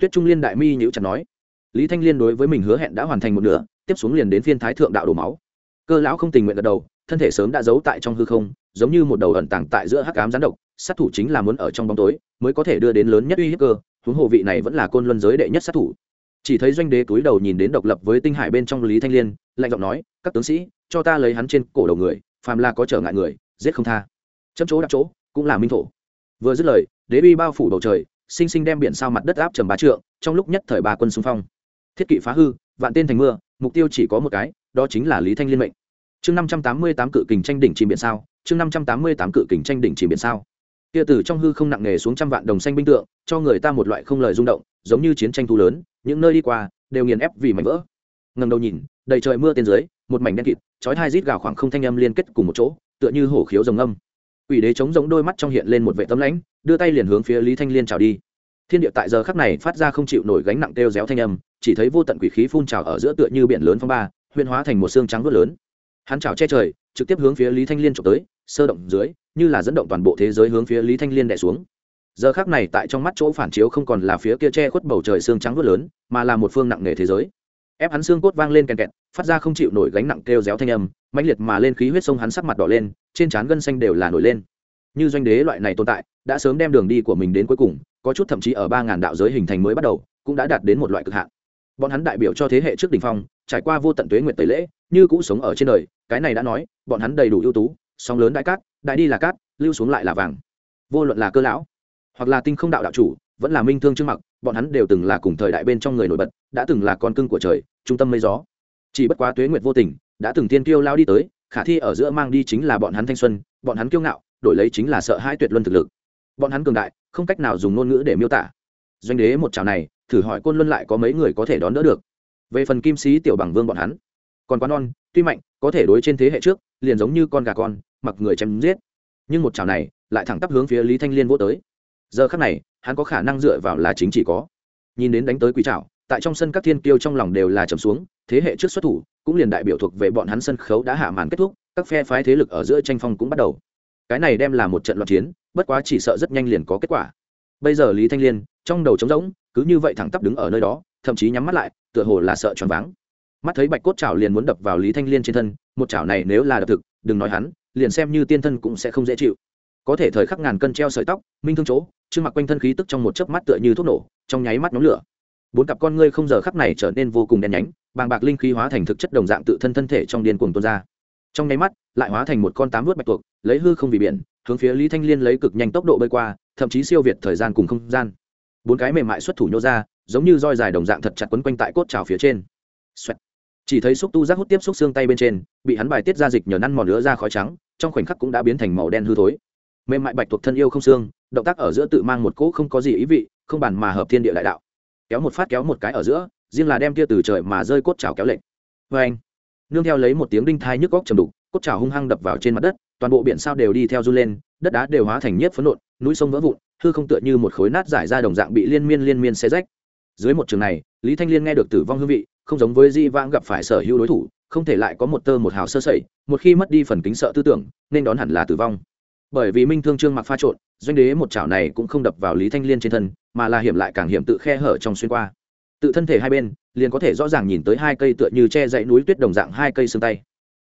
Tuyết trung liên đại mi nhữ chặt nói. Lý thanh liên đối với mình hứa hẹn đã hoàn thành một nửa, tiếp xuống liền đến phiên thái thượng đạo đổ máu. Cơ lão không tình nguyện gật đầu, thân thể sớm đã giấu tại trong hư không giống như một đầu ẩn tàng tại giữa hắc ám gián độc, sát thủ chính là muốn ở trong bóng tối mới có thể đưa đến lớn nhất uy hiếp cơ, huống hồ vị này vẫn là côn luân giới đệ nhất sát thủ. Chỉ thấy doanh đế túi đầu nhìn đến độc lập với tinh hải bên trong lý thanh liên, lạnh giọng nói, các tướng sĩ, cho ta lấy hắn trên cổ đầu người, phàm là có trở ngại người, giết không tha. Chấm chỗ đặt chỗ, cũng là minh thổ. Vừa dứt lời, đế bi bao phủ bầu trời, sinh sinh đem biển sao mặt đất áp trầm bá trượng, trong lúc nhất thời ba quân xung phong. Thiết kỵ phá hư, vạn tên thành mưa, mục tiêu chỉ có một cái, đó chính là lý thanh liên mệnh. Chương năm trăm tám mươi tám cự kình tranh đỉnh chìm biển sao chương năm trăm tám mươi tám cự kình tranh đỉnh chỉ biển sao. Kia từ trong hư không nặng nề xuống trăm vạn đồng xanh binh tượng, cho người ta một loại không lời rung động, giống như chiến tranh thu lớn, những nơi đi qua, đều nghiền ép vì mảnh vỡ. Ngầm đầu nhìn, đầy trời mưa tên dưới, một mảnh đen kịt, chói hai rít gào khoảng không thanh âm liên kết cùng một chỗ, tựa như hổ khiếu rồng âm quỷ đế chống giống đôi mắt trong hiện lên một vệ tấm lãnh, đưa tay liền hướng phía lý thanh liên trào đi. Thiên địa tại giờ khắc này phát ra không chịu nổi gánh nặng kêu réo thanh âm, chỉ thấy vô tận quỷ khí phun trào ở giữa tựa như biển lớn phong ba huyên hóa thành một xương trắng vớt lớn. Hắn trào che trời trực tiếp hướng phía lý thanh liên trộm tới, sơ động dưới, như là dẫn động toàn bộ thế giới hướng phía lý thanh liên đẻ xuống. Giờ khác này tại trong mắt chỗ phản chiếu không còn là phía kia che khuất bầu trời xương trắng vớt lớn, mà là một phương nặng nề thế giới. Ép hắn xương cốt vang lên kèn kẹt, phát ra không chịu nổi gánh nặng kêu réo thanh âm, mãnh liệt mà lên khí huyết sông hắn sắc mặt đỏ lên, trên trán gân xanh đều là nổi lên. Như doanh đế loại này tồn tại, đã sớm đem đường đi của mình đến cuối cùng, có chút thậm chí ở ba ngàn đạo giới hình thành mới bắt đầu, cũng đã đạt đến một loại cực hạn. Bọn hắn đại biểu cho thế hệ trước đ ỉ n h phong trải qua vô tận tuế nguyệt tẩy lễ, như cũ sống ở trên đời, cái này đã nói, bọn hắn đầy đủ ưu tú, sóng lớn đại cát, đại đi là cát, lưu xuống lại là vàng. Vô luận là cơ lão, hoặc là tinh không đạo đạo chủ, vẫn là minh thương trước mặt bọn hắn đều từng là cùng thời đại bên trong người nổi bật, đã từng là con cưng của trời, trung tâm mây gió. Chỉ bất quá tuế nguyệt vô tình, đã từng tiên kiêu lao đi tới, khả thi ở giữa mang đi chính là bọn hắn thanh xuân, bọn hắn kiêu ngạo, đổi lấy chính là sợ hãi tuyệt luân thực lực. Bọn hắn cường đại, không cách nào dùng ngôn ngữ để miêu tả. Doanh đế một trào này, thử hỏi côn luân lại có mấy người có thể đón đỡ được? Về phần kim sĩ tiểu bằng vương bọn hắn. Còn quá non, tuy mạnh, có thể đối trên thế hệ trước, liền giống như con gà con, mặc người chém giết. Nhưng một chảo này, lại thẳng tắp hướng phía lý thanh liên vô tới. Giờ khắc này, hắn có khả năng dựa vào là chính chỉ có. Nhìn đến đánh tới quý chảo, tại trong sân các thiên kiêu trong lòng đều là trầm xuống, thế hệ trước xuất thủ, cũng liền đại biểu thuộc về bọn hắn sân khấu đã hạ màn kết thúc, các phe phái thế lực ở giữa tranh phong cũng bắt đầu. Cái này đem là một trận loạn chiến, bất quá chỉ sợ rất nhanh liền có kết quả. Bây giờ lý thanh liên, trong đầu trống rỗng, cứ như vậy thẳng tắp đứng ở nơi đó thậm chí nhắm mắt lại, tựa hồ là sợ choáng váng. Mắt thấy bạch cốt chảo liền muốn đập vào lý thanh liên trên thân, một chảo này nếu là đập thực, đừng nói hắn, liền xem như tiên thân cũng sẽ không dễ chịu. Có thể thời khắc ngàn cân treo sợi tóc, minh thương chỗ chưng mặc quanh thân khí tức trong một chớp mắt tựa như thuốc nổ, trong nháy mắt nổ lửa. Bốn cặp con ngươi không giờ khắc này trở nên vô cùng đen nhánh, bàng bạc linh khí hóa thành thực chất đồng dạng tự thân thân thể trong điên cuồng tuôn ra. Trong nháy mắt, lại hóa thành một con tám vớt bạch tuộc, lấy hư không vì biển, hướng phía lý thanh liên lấy cực nhanh tốc độ bơi qua, thậm chí siêu việt thời gian cùng không gian. Bốn cái mềm mại xuất thủ nhô ra giống như roi dài đồng dạng thật chặt quấn quanh tại cốt trào phía trên、Xoẹt. chỉ thấy xúc tu giác hút tiếp xúc xương tay bên trên, bị hắn bài tiết ra dịch nhờ năn mòn lửa ra khói trắng, trong khoảnh khắc cũng đã biến thành màu đen hư thối. Mềm mại bạch thuộc thân yêu không xương, động tác ở giữa tự mang một cỗ không có gì ý vị, không bàn mà hợp thiên địa đại đạo. Kéo một phát kéo một cái ở giữa, riêng là đem kia từ trời mà rơi cốt trào kéo lệnh vê anh, nương theo lấy một tiếng đinh thai nhức góc trầm đục, cốt trào hung hăng đập vào trên mặt đất, toàn bộ biển sao đều đi theo run lên, đất đá đều hóa thành nhiếp phấn nộn, núi sông vỡ vụn, hư không tựa như một khối nát giải ra đồng dạng bị liên miên liên miên xe rách dưới một trường này, lý thanh liên nghe được tử vong hương vị, không giống với di vãng gặp phải sở hữu đối thủ, không thể lại có một tơ một hào sơ sẩy, một khi mất đi phần kính sợ tư tưởng, nên đón hẳn là tử vong. Bởi vì minh thương trương mặc pha trộn, doanh đế một chảo này cũng không đập vào lý thanh liên trên thân, mà là hiểm lại càng hiểm tự khe hở trong xuyên qua. Tự thân thể hai bên, liền có thể rõ ràng nhìn tới hai cây tựa như che dãy núi tuyết đồng dạng hai cây xương tay.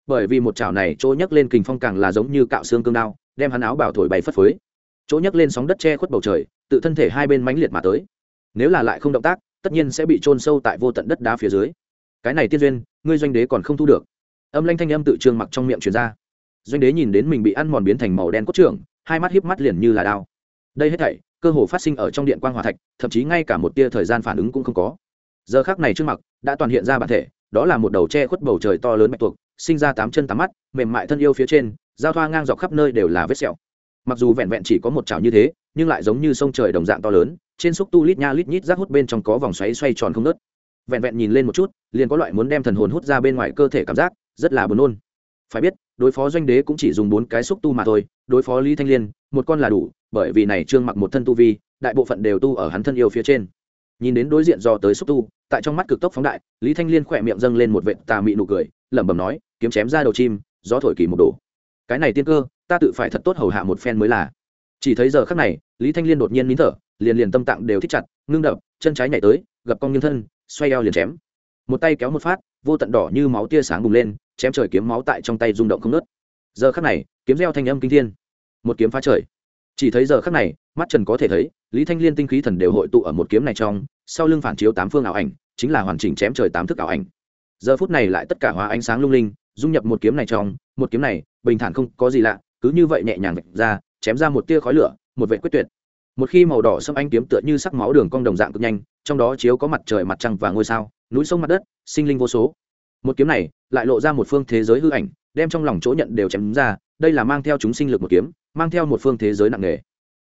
Bởi vì một chảo này chỗ nhấc lên kình phong càng là giống như cạo xương cương đao, đem hắn áo bảo thổi bay phất phới. Chỗ nhấc lên sóng đất che khuất bầu trời, tự thân thể hai bên mãnh liệt mà tới nếu là lại không động tác, tất nhiên sẽ bị trôn sâu tại vô tận đất đá phía dưới. Cái này tiên duyên, ngươi doanh đế còn không thu được. Âm lanh thanh âm tự trương mặc trong miệng truyền ra. Doanh đế nhìn đến mình bị ăn mòn biến thành màu đen cốt trưởng, hai mắt híp mắt liền như là đao. Đây hết thảy, cơ hồ phát sinh ở trong điện quang hòa thạch, thậm chí ngay cả một tia thời gian phản ứng cũng không có. Giờ khác này trương mặc đã toàn hiện ra bản thể, đó là một đầu che khuất bầu trời to lớn bạch tuộc, sinh ra tám chân tám mắt, mềm mại thân yêu phía trên, giao thoa ngang dọc khắp nơi đều là vết sẹo. Mặc dù vẹn vẹn chỉ có một chảo như thế, nhưng lại giống như sông trời đồng dạng to lớn trên xúc tu lít nha lít nhít rác hút bên trong có vòng xoáy xoay tròn không nớt. Vẹn vẹn nhìn lên một chút, liền có loại muốn đem thần hồn hút ra bên ngoài cơ thể cảm giác, rất là buồn nôn. Phải biết, đối phó doanh đế cũng chỉ dùng bốn cái xúc tu mà thôi, đối phó lý thanh liên, một con là đủ, bởi vì này trương mặc một thân tu vi, đại bộ phận đều tu ở hắn thân yêu phía trên. Nhìn đến đối diện do tới xúc tu, tại trong mắt cực tốc phóng đại, lý thanh liên khỏe miệng dâng lên một vệ tà mị nụ cười, lẩm bẩm nói, kiếm chém ra đầu chim, gió thổi kỳ một đồ cái này tiên cơ, ta tự phải thật tốt hầu hạ một phen mới là. Chỉ thấy giờ khắc này, lý thanh liên đột nhiên nín thở liền liền tâm tạng đều thích chặt, ngưng đập, chân trái nhảy tới gập cong nhân thân, xoay eo liền chém. Một tay kéo một phát, vô tận đỏ như máu tia sáng bùng lên, chém trời kiếm máu tại trong tay rung động không nớt giờ khắc này, kiếm reo thanh âm kinh thiên. Một kiếm phá trời. Chỉ thấy giờ khắc này, mắt trần có thể thấy, lý thanh liên tinh khí thần đều hội tụ ở một kiếm này trong, sau lưng phản chiếu tám phương ảo ảnh, chính là hoàn chỉnh chém trời tám thức ảo ảnh. Giờ phút này lại tất cả hóa ánh sáng lung linh, dung nhập một kiếm này trong, một kiếm này, bình thản không có gì lạ, cứ như vậy nhẹ nhàng vạch ra, chém ra một tia khói lửa, một vệ quyết tuyệt một khi màu đỏ sâm anh kiếm tựa như sắc máu đường cong đồng dạng cực nhanh, trong đó chiếu có mặt trời, mặt trăng và ngôi sao, núi sông, mặt đất, sinh linh vô số. Một kiếm này lại lộ ra một phương thế giới hư ảnh, đem trong lòng chỗ nhận đều chém ra, đây là mang theo chúng sinh lực một kiếm, mang theo một phương thế giới nặng nề.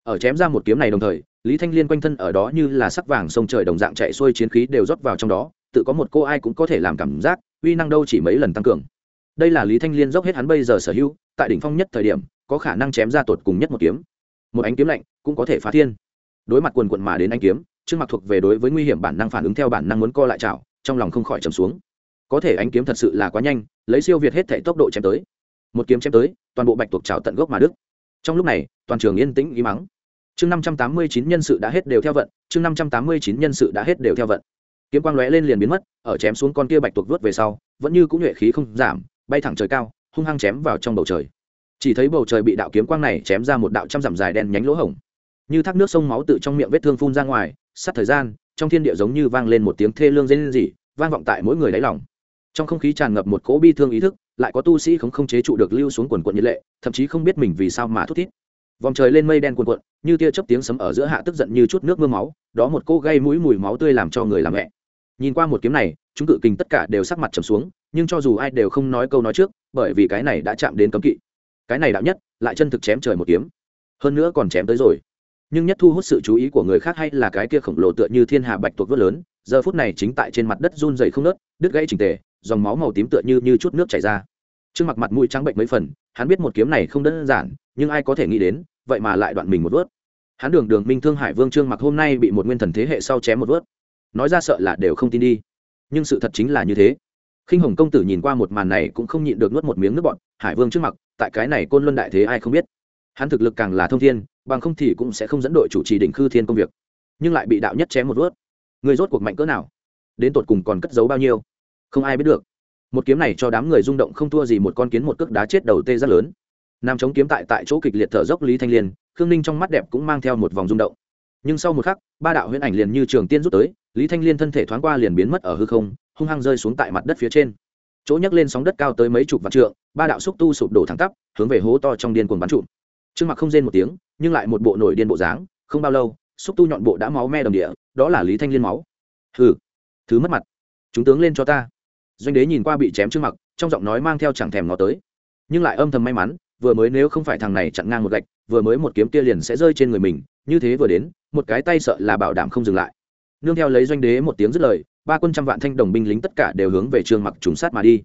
Ở chém ra một kiếm này đồng thời, lý thanh liên quanh thân ở đó như là sắc vàng sông trời đồng dạng chạy xuôi chiến khí đều rót vào trong đó, tự có một cô ai cũng có thể làm cảm giác, uy năng đâu chỉ mấy lần tăng cường. Đây là lý thanh liên dốc hết hắn bây giờ sở hữu, tại đỉnh phong nhất thời điểm, có khả năng chém ra tột cùng nhất một kiếm. Một ánh kiếm lạnh cũng có thể phá thiên. Đối mặt quần quận mà đến anh kiếm trước mặt thuộc về đối với nguy hiểm bản năng phản ứng theo bản năng muốn co lại chảo, trong lòng không khỏi trầm xuống. Có thể ánh kiếm thật sự là quá nhanh, lấy siêu việt hết thể tốc độ chém tới. Một kiếm chém tới, toàn bộ bạch tuộc chảo tận gốc mà đức trong lúc này, toàn trường yên tĩnh ý mắng chương năm trăm tám mươi chín nhân sự đã hết đều theo vận, chương năm trăm tám mươi chín nhân sự đã hết đều theo vận. Kiếm quang lóe lên liền biến mất, ở chém xuống con kia bạch tuộc vớt về sau, vẫn như cũng nhuệ khí không giảm, bay thẳng trời cao, hung hăng chém vào trong bầu trời. Chỉ thấy bầu trời bị đạo kiếm quang này chém ra một đạo trăm dặm dài đen nhánh lỗ hổng như thác nước sông máu tự trong miệng vết thương phun ra ngoài, sát thời gian, trong thiên địa giống như vang lên một tiếng thê lương dây lên gì vang vọng tại mỗi người đáy lòng. Trong không khí tràn ngập một cỗ bi thương ý thức, lại có tu sĩ không không chế trụ được lưu xuống quần quận nhiệt lệ, thậm chí không biết mình vì sao mà thút thít. Vòng trời lên mây đen quần quận như tia chớp tiếng sấm ở giữa hạ tức giận như chút nước mưa máu, đó một cỗ gây mũi mùi máu tươi làm cho người làm mẹ nhìn qua một kiếm này, chúng cự kình tất cả đều sắc mặt trầm xuống, nhưng cho dù ai đều không nói câu nói trước, bởi vì cái này đã chạm đến cấm kỵ. Cái này đạo nhất, lại chân thực chém trời một kiếm. Hơn nữa còn chém tới rồi nhưng nhất thu hút sự chú ý của người khác hay là cái kia khổng lồ tựa như thiên hà bạch tuộc vớt lớn, giờ phút này chính tại trên mặt đất run dày không nớt đứt gãy trình tề, dòng máu màu tím tựa như như chút nước chảy ra. Trước mặt mặt mũi trắng bệnh mấy phần, hắn biết một kiếm này không đơn giản, nhưng ai có thể nghĩ đến, vậy mà lại đoạn mình một vớt. Hắn đường đường minh thương hải vương trương mặc hôm nay bị một nguyên thần thế hệ sau chém một vớt. Nói ra sợ là đều không tin đi. Nhưng sự thật chính là như thế. Khinh hồng công tử nhìn qua một màn này cũng không nhịn được nuốt một miếng nước bọn hải vương trước mặt tại cái này côn luân đại thế ai không biết? Hắn thực lực càng là thông thiên, bằng không thì cũng sẽ không dẫn đội chủ trì đỉnh khư thiên công việc. Nhưng lại bị đạo nhất chém một vớt. Người rốt cuộc mạnh cỡ nào? Đến tột cùng còn cất giấu bao nhiêu? Không ai biết được. Một kiếm này cho đám người rung động không thua gì một con kiến một cước đá chết đầu tê rất lớn. Nam chống kiếm tại tại chỗ kịch liệt thở dốc lý thanh liên, khương ninh trong mắt đẹp cũng mang theo một vòng rung động. Nhưng sau một khắc, ba đạo huyễn ảnh liền như trường tiên rút tới, lý thanh liên thân thể thoáng qua liền biến mất ở hư không, hung hăng rơi xuống tại mặt đất phía trên. Chỗ nhấc lên sóng đất cao tới mấy chục vạn trượng, ba đạo xúc tu sụp đổ thẳng tắp, hướng về hố to trong điên cuồng bắn trụm trương mặc không rên một tiếng, nhưng lại một bộ nổi điên bộ dáng, không bao lâu, xúc tu nhọn bộ đã máu me đồng địa, đó là lý thanh liên máu. Hừ, thứ mất mặt. Chúng tướng lên cho ta. Doanh đế nhìn qua bị chém trương mặc, trong giọng nói mang theo chẳng thèm ngó tới. Nhưng lại âm thầm may mắn, vừa mới nếu không phải thằng này chặn ngang một gạch, vừa mới một kiếm kia liền sẽ rơi trên người mình, như thế vừa đến, một cái tay sợ là bảo đảm không dừng lại. Nương theo lấy doanh đế một tiếng dứt lời, ba quân trăm vạn thanh đồng binh lính tất cả đều hướng về trương mặc trùng sát mà đi.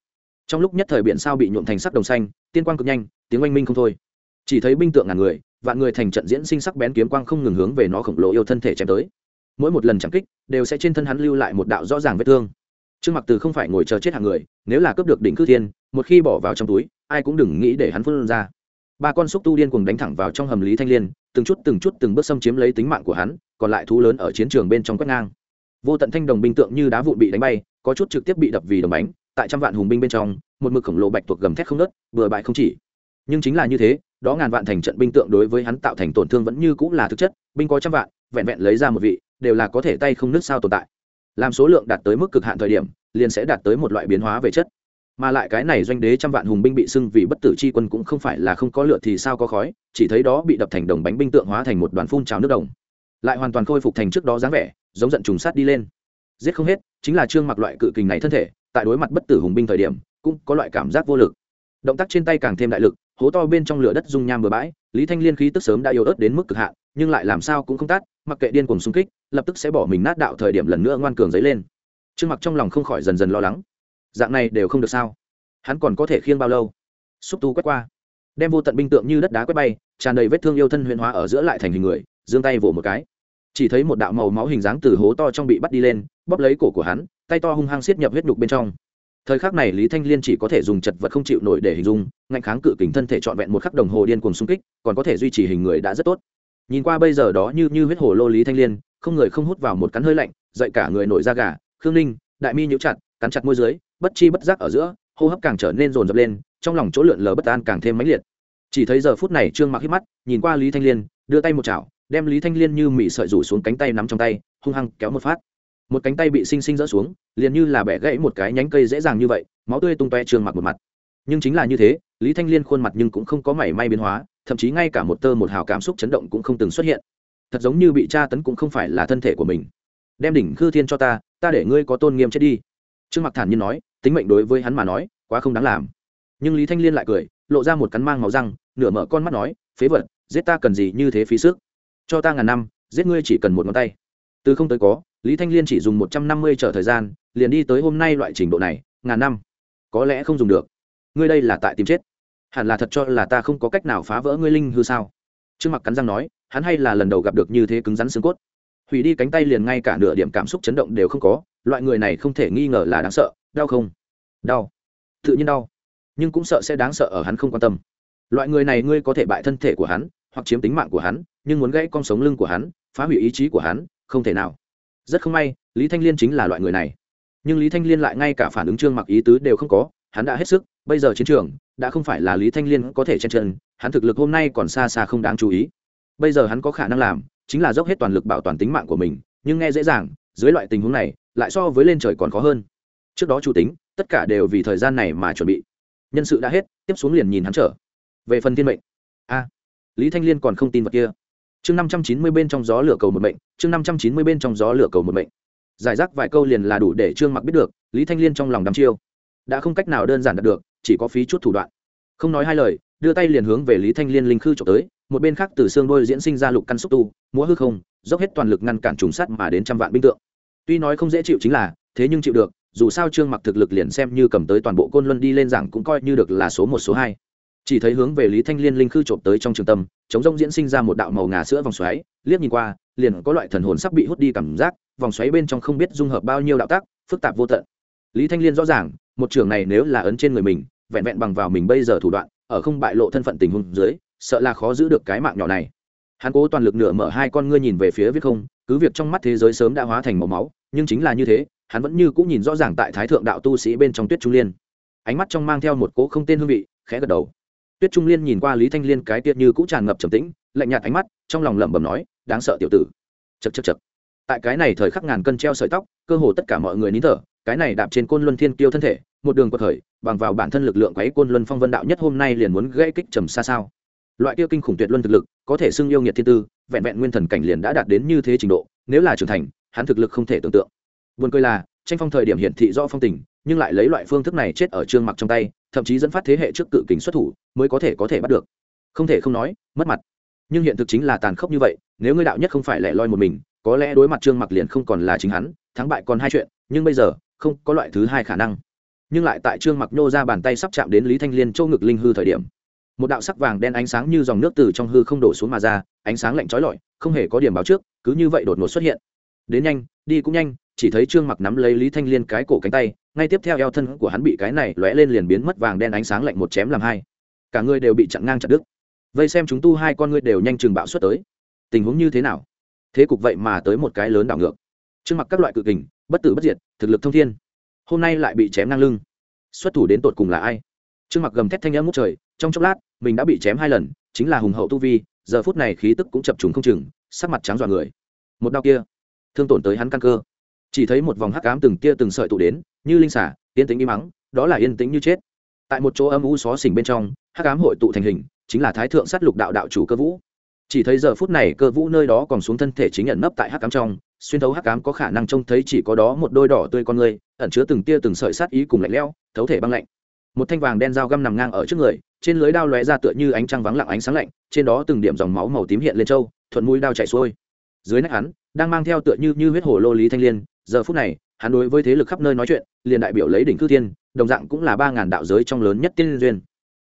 Trong lúc nhất thời biển sao bị nhuộm thành sắc đồng xanh, tiên quang cực nhanh, tiếng oanh minh không thôi chỉ thấy binh tượng ngàn người, vạn người thành trận diễn sinh sắc bén kiếm quang không ngừng hướng về nó khổng lồ yêu thân thể chém tới. Mỗi một lần chẳng kích, đều sẽ trên thân hắn lưu lại một đạo rõ ràng vết thương. Trương mặc từ không phải ngồi chờ chết hàng người, nếu là cướp được đỉnh cư thiên, một khi bỏ vào trong túi, ai cũng đừng nghĩ để hắn phân ra. Ba con xúc tu điên cùng đánh thẳng vào trong hầm lý thanh liên, từng chút từng chút từng bước xâm chiếm lấy tính mạng của hắn, còn lại thú lớn ở chiến trường bên trong quét ngang. Vô tận thanh đồng binh tượng như đá vụn bị đánh bay, có chút trực tiếp bị đập vì đồng bánh, tại trăm vạn hùng binh bên trong, một mực khổng lồ bạch tuộc gầm thét không nớt vừa bại không chỉ. Nhưng chính là như thế đó ngàn vạn thành trận binh tượng đối với hắn tạo thành tổn thương vẫn như cũng là thực chất, binh có trăm vạn, vẹn vẹn lấy ra một vị, đều là có thể tay không nước sao tồn tại. Làm số lượng đạt tới mức cực hạn thời điểm, liền sẽ đạt tới một loại biến hóa về chất. Mà lại cái này doanh đế trăm vạn hùng binh bị xưng vì bất tử c h i quân cũng không phải là không có lựa thì sao có khói, chỉ thấy đó bị đập thành đồng bánh binh tượng hóa thành một đoàn phun trào nước đồng. Lại hoàn toàn khôi phục thành trước đó dáng vẻ, giống giận trùng sát đi lên. Giết không hết, chính là trương mặc loại cự kình này thân thể, tại đối mặt bất tử hùng binh thời điểm, cũng có loại cảm giác vô lực. Động tác trên tay càng thêm đại lực hố to bên trong lửa đất dung nham bừa bãi, lý thanh liên khí tức sớm đã yếu ớt đến mức cực hạn, nhưng lại làm sao cũng không tát, mặc kệ điên cùng xung kích, lập tức sẽ bỏ mình nát đạo thời điểm lần nữa ngoan cường dấy lên. Trương mặc trong lòng không khỏi dần dần lo lắng. Dạng này đều không được sao? Hắn còn có thể khiêng bao lâu? Xúc tu quét qua. Đem vô tận binh tượng như đất đá quét bay, tràn đầy vết thương yêu thân huyền hóa ở giữa lại thành hình người, giương tay vỗ một cái. Chỉ thấy một đạo màu máu hình dáng từ hố to trong bị bắt đi lên, bóp lấy cổ của hắn, tay to hung hăng xiết nhập huyết nhục bên trong thời khắc này lý thanh liên chỉ có thể dùng chật vật không chịu nổi để hình dung, ngạnh kháng cự kính thân thể trọn vẹn một khắc đồng hồ điên cuồng xung kích, còn có thể duy trì hình người đã rất tốt. Nhìn qua bây giờ đó như như huyết hồ lô lý thanh liên, không người không hút vào một cắn hơi lạnh, dậy cả người nổi da gà, khương ninh, đại mi nhũ chặt, cắn chặt môi dưới, bất chi bất giác ở giữa, hô hấp càng trở nên rồn rập lên, trong lòng chỗ lượn lờ bất an càng thêm mãnh liệt. Chỉ thấy giờ phút này trương mặc hít mắt, nhìn qua lý thanh liên, đưa tay một chảo, đem lý thanh liên như mị sợi rủ xuống cánh tay nắm trong tay, hung hăng kéo một phát một cánh tay bị xinh xinh rỡ xuống, liền như là bẻ gãy một cái nhánh cây dễ dàng như vậy, máu tươi tung toe trường mặc một mặt. Nhưng chính là như thế, lý thanh liên khuôn mặt nhưng cũng không có mảy may biến hóa, thậm chí ngay cả một tơ một hào cảm xúc chấn động cũng không từng xuất hiện. Thật giống như bị tra tấn cũng không phải là thân thể của mình. Đem đỉnh khư thiên cho ta ta để ngươi có tôn nghiêm chết đi. Trương mặc thản nhiên nói, tính mệnh đối với hắn mà nói, quá không đáng làm. Nhưng lý thanh liên lại cười, lộ ra một cắn mang màu răng, nửa mở con mắt nói, phế vật, giết ta cần gì như thế phí sức? Cho ta ngàn năm, giết ngươi chỉ cần một ngón tay từ không tới có, lý thanh liên chỉ dùng một trăm năm mươi trở thời gian, liền đi tới hôm nay loại trình độ này, ngàn năm. Có lẽ không dùng được. Ngươi đây là tại tìm chết. Hẳn là thật cho là ta không có cách nào phá vỡ ngươi linh hư sao? Trương mặc cắn răng nói, hắn hay là lần đầu gặp được như thế cứng rắn xương cốt. Hủy đi cánh tay liền ngay cả nửa điểm cảm xúc chấn động đều không có, loại người này không thể nghi ngờ là đáng sợ, đau không? Đau. Tự nhiên đau. Nhưng cũng sợ sẽ đáng sợ ở hắn không quan tâm. Loại người này ngươi có thể bại thân thể của hắn, hoặc chiếm tính mạng của hắn, nhưng muốn gãy con sống lưng của hắn, phá hủy ý chí của hắn không thể nào. Rất không may, lý thanh liên chính là loại người này. Nhưng lý thanh liên lại ngay cả phản ứng trương mặc ý tứ đều không có, hắn đã hết sức, bây giờ chiến trường, đã không phải là lý thanh liên có thể chen chân, hắn thực lực hôm nay còn xa xa không đáng chú ý. Bây giờ hắn có khả năng làm, chính là dốc hết toàn lực bảo toàn tính mạng của mình, nhưng nghe dễ dàng, dưới loại tình huống này, lại so với lên trời còn khó hơn. Trước đó chủ tính, tất cả đều vì thời gian này mà chuẩn bị. Nhân sự đã hết, tiếp xuống liền nhìn hắn trở. Về phần thiên mệnh. A, lý thanh liên còn không tin vật kia chương năm trăm chín mươi bên trong gió lửa cầu một mệnh, chương năm trăm chín mươi bên trong gió lửa cầu một mệnh. Giải rác vài câu liền là đủ để trương mặc biết được, lý thanh liên trong lòng đắm chiêu. Đã không cách nào đơn giản đạt được, chỉ có phí chút thủ đoạn. Không nói hai lời, đưa tay liền hướng về lý thanh liên linh khư trộm tới, một bên khác từ xương đôi diễn sinh ra lục căn xúc tu, múa hư không, dốc hết toàn lực ngăn cản trùng sát mà đến trăm vạn binh tượng. Tuy nói không dễ chịu chính là, thế nhưng chịu được, dù sao trương mặc thực lực liền xem như cầm tới toàn bộ côn luân đi lên giảng cũng coi như được là số một, số hai chỉ thấy hướng về lý thanh liên linh khư trộm tới trong trường tâm, chống rông diễn sinh ra một đạo màu ngà sữa vòng xoáy, liếc nhìn qua, liền có loại thần hồn sắp bị hút đi cảm giác, vòng xoáy bên trong không biết dung hợp bao nhiêu đạo tác, phức tạp vô tận. Lý thanh liên rõ ràng, một trường này nếu là ấn trên người mình, vẹn vẹn bằng vào mình bây giờ thủ đoạn, ở không bại lộ thân phận tình huống dưới, sợ là khó giữ được cái mạng nhỏ này. Hắn cố toàn lực nửa mở hai con ngươi nhìn về phía viết không, cứ việc trong mắt thế giới sớm đã hóa thành màu máu, nhưng chính là như thế, hắn vẫn như cũng nhìn rõ ràng tại thái thượng đạo tu sĩ bên trong tuyết trung liên. Ánh mắt trong mang theo một cỗ không tên hương vị, khẽ gật đầu tuyết trung liên nhìn qua lý thanh liên cái tiết như cũng tràn ngập trầm tĩnh lạnh nhạt ánh mắt trong lòng lẩm bẩm nói đáng sợ tiểu tử. Chật chật chật tại cái này thời khắc ngàn cân treo sợi tóc cơ hồ tất cả mọi người nín thở cái này đạp trên côn luân thiên kiêu thân thể một đường quật khởi bằng vào bản thân lực lượng quấy côn luân phong vân đạo nhất hôm nay liền muốn gãy kích trầm xa sao. Loại tiêu kinh khủng tuyệt luân thực lực có thể xưng yêu nghiệt thiên tư vẹn vẹn nguyên thần cảnh liền đã đạt đến như thế trình độ nếu là trưởng thành hắn thực lực không thể tưởng tượng. Buồn cười là, tranh phong thời điểm hiển thị rõ phong tình, nhưng lại lấy loại phương thức này chết ở trương mặc trong tay, thậm chí dẫn phát thế hệ trước cự kình xuất thủ, mới có thể có thể bắt được. Không thể không nói, mất mặt. Nhưng hiện thực chính là tàn khốc như vậy, nếu ngươi đạo nhất không phải lẻ loi một mình, có lẽ đối mặt trương mặc liền không còn là chính hắn, thắng bại còn hai chuyện, nhưng bây giờ, không có loại thứ hai khả năng. Nhưng lại tại trương mặc nhô ra bàn tay sắp chạm đến Lý Thanh Liên châu ngực linh hư thời điểm, một đạo sắc vàng đen ánh sáng như dòng nước từ trong hư không đổ xuống mà ra, ánh sáng lạnh chói lọi, không hề có điểm báo trước, cứ như vậy đột ngột xuất hiện. Đến nhanh, đi cũng nhanh, chỉ thấy trương mặc nắm lấy lý thanh liên cái cổ cánh tay ngay tiếp theo eo thân của hắn bị cái này lóe lên liền biến mất vàng đen ánh sáng lạnh một chém làm hai. Cả người đều bị chặn ngang chặt đứt. Vây xem chúng tu hai con ngươi đều nhanh chừng bạo xuất tới. Tình huống như thế nào? Thế cục vậy mà tới một cái lớn đảo ngược. Trước mặt các loại cự kình, bất tử bất diệt, thực lực thông thiên. Hôm nay lại bị chém ngang lưng. Xuất thủ đến tột cùng là ai? Trương mặc gầm thét thanh âm ngút trời, trong chốc lát, mình đã bị chém hai lần, chính là hùng hậu tu vi, giờ phút này khí tức cũng chập trùng không chừng, sắc mặt trắng dọa người. Một đau kia, thương tổn tới hắn căn cơ chỉ thấy một vòng hắc ám từng tia từng sợi tụ đến, như linh xả yên tĩnh im mắng, đó là yên tĩnh như chết. Tại một chỗ âm u xó xỉnh bên trong, hắc ám hội tụ thành hình, chính là thái thượng sát lục đạo đạo chủ cơ vũ. Chỉ thấy giờ phút này, cơ vũ nơi đó còn xuống thân thể chính nhận nấp tại hắc ám trong, xuyên thấu hắc ám có khả năng trông thấy chỉ có đó một đôi đỏ tươi con người, ẩn chứa từng tia từng sợi sát ý cùng lạnh lẽo, thấu thể băng lạnh. Một thanh vàng đen dao găm nằm ngang ở trước người, trên lưới đao lóe ra tựa như ánh trăng vắng lặng ánh sáng lạnh, trên đó từng điểm dòng máu màu tím hiện lên trâu thuận mũi đao chạy xuôi. Dưới nách hắn, đang mang theo tựa như như huyết hồ lô lý thanh liên giờ phút này, hắn đối với thế lực khắp nơi nói chuyện, liền đại biểu lấy đỉnh cư thiên, đồng dạng cũng là ba ngàn đạo giới trong lớn nhất tiên duyên.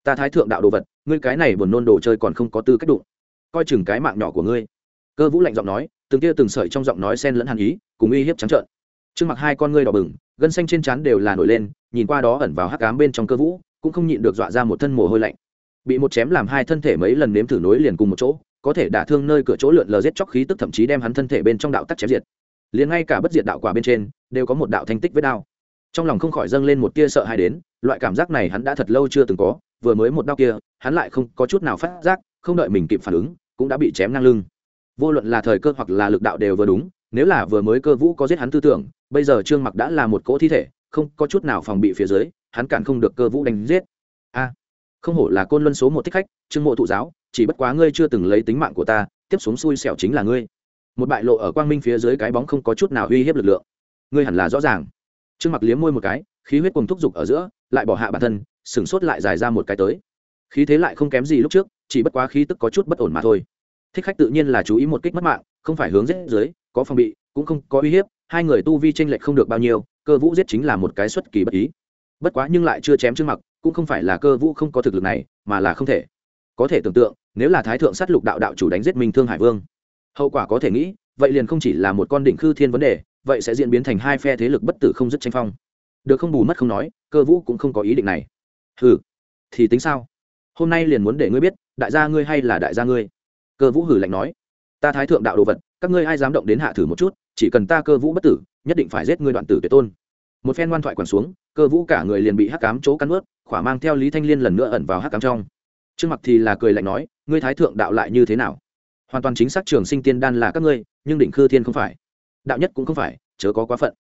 Ta thái thượng đạo đồ vật, ngươi cái này buồn nôn đồ chơi còn không có tư cách đụng. Coi chừng cái mạng nhỏ của ngươi. Cơ vũ lạnh giọng nói, từng tia từng sợi trong giọng nói sen lẫn hàn ý, cùng uy hiếp trắng trợn. Trước mặt hai con ngươi đỏ bừng, gân xanh trên trán đều là nổi lên, nhìn qua đó ẩn vào hắc cám bên trong cơ vũ, cũng không nhịn được dọa ra một thân mồ hôi lạnh. Bị một chém làm hai thân thể mấy lần nếm thử nối liền cùng một chỗ, có thể đả thương nơi cửa chỗ lượn lờ giết chóc khí tức thậm chí đem hắn thân thể bên trong đạo tắc chém diệt liền ngay cả bất diệt đạo quả bên trên đều có một đạo thanh tích vết đao. Trong lòng không khỏi dâng lên một tia sợ hãi đến, loại cảm giác này hắn đã thật lâu chưa từng có, vừa mới một đao kia, hắn lại không có chút nào phát giác, không đợi mình kịp phản ứng, cũng đã bị chém ngang lưng. Vô luận là thời cơ hoặc là lực đạo đều vừa đúng, nếu là vừa mới cơ vũ có giết hắn tư tưởng, bây giờ trương mặc đã là một cỗ thi thể, không có chút nào phòng bị phía dưới, hắn cản không được cơ vũ đánh giết. A, không hổ là côn luân số một thích khách, trương mộ thụ giáo, chỉ bất quá ngươi chưa từng lấy tính mạng của ta, tiếp xuống xui xẻo chính là ngươi một bại lộ ở quang minh phía dưới cái bóng không có chút nào uy hiếp lực lượng. Ngươi hẳn là rõ ràng. Trương mặc liếm môi một cái, khí huyết cùng thúc giục ở giữa, lại bỏ hạ bản thân, sửng sốt lại dài ra một cái tới. Khí thế lại không kém gì lúc trước, chỉ bất quá khí tức có chút bất ổn mà thôi. Thích khách tự nhiên là chú ý một kích mất mạng, không phải hướng giết dưới, có phòng bị, cũng không có uy hiếp, hai người tu vi tranh lệch không được bao nhiêu, cơ vũ giết chính là một cái xuất kỳ bất ý. Bất quá nhưng lại chưa chém trước mặt cũng không phải là cơ vũ không có thực lực này, mà là không thể. Có thể tưởng tượng, nếu là thái thượng sát lục đạo đạo chủ đánh giết minh thương hải vương hậu quả có thể nghĩ, vậy liền không chỉ là một con đỉnh khư thiên vấn đề, vậy sẽ diễn biến thành hai phe thế lực bất tử không dứt tranh phong. Được không bù mất không nói, cơ vũ cũng không có ý định này. Hừ, thì tính sao? Hôm nay liền muốn để ngươi biết, đại gia ngươi hay là đại gia ngươi? Cơ vũ hử lạnh nói. Ta thái thượng đạo đồ vật, các ngươi ai dám động đến hạ thử một chút, chỉ cần ta cơ vũ bất tử, nhất định phải giết ngươi đoạn tử tuyệt tôn. Một phen ngoan thoại quẳng xuống, cơ vũ cả người liền bị hắc cám chỗ cắn ướt khỏa mang theo lý thanh liên lần nữa ẩn vào hắc cám trong. Trước mặt thì là cười lạnh nói, ngươi thái thượng đạo lại như thế nào? Hoàn toàn chính xác trường sinh tiên đan là các ngươi, nhưng định khư thiên không phải. Đạo nhất cũng không phải, chớ có quá phận.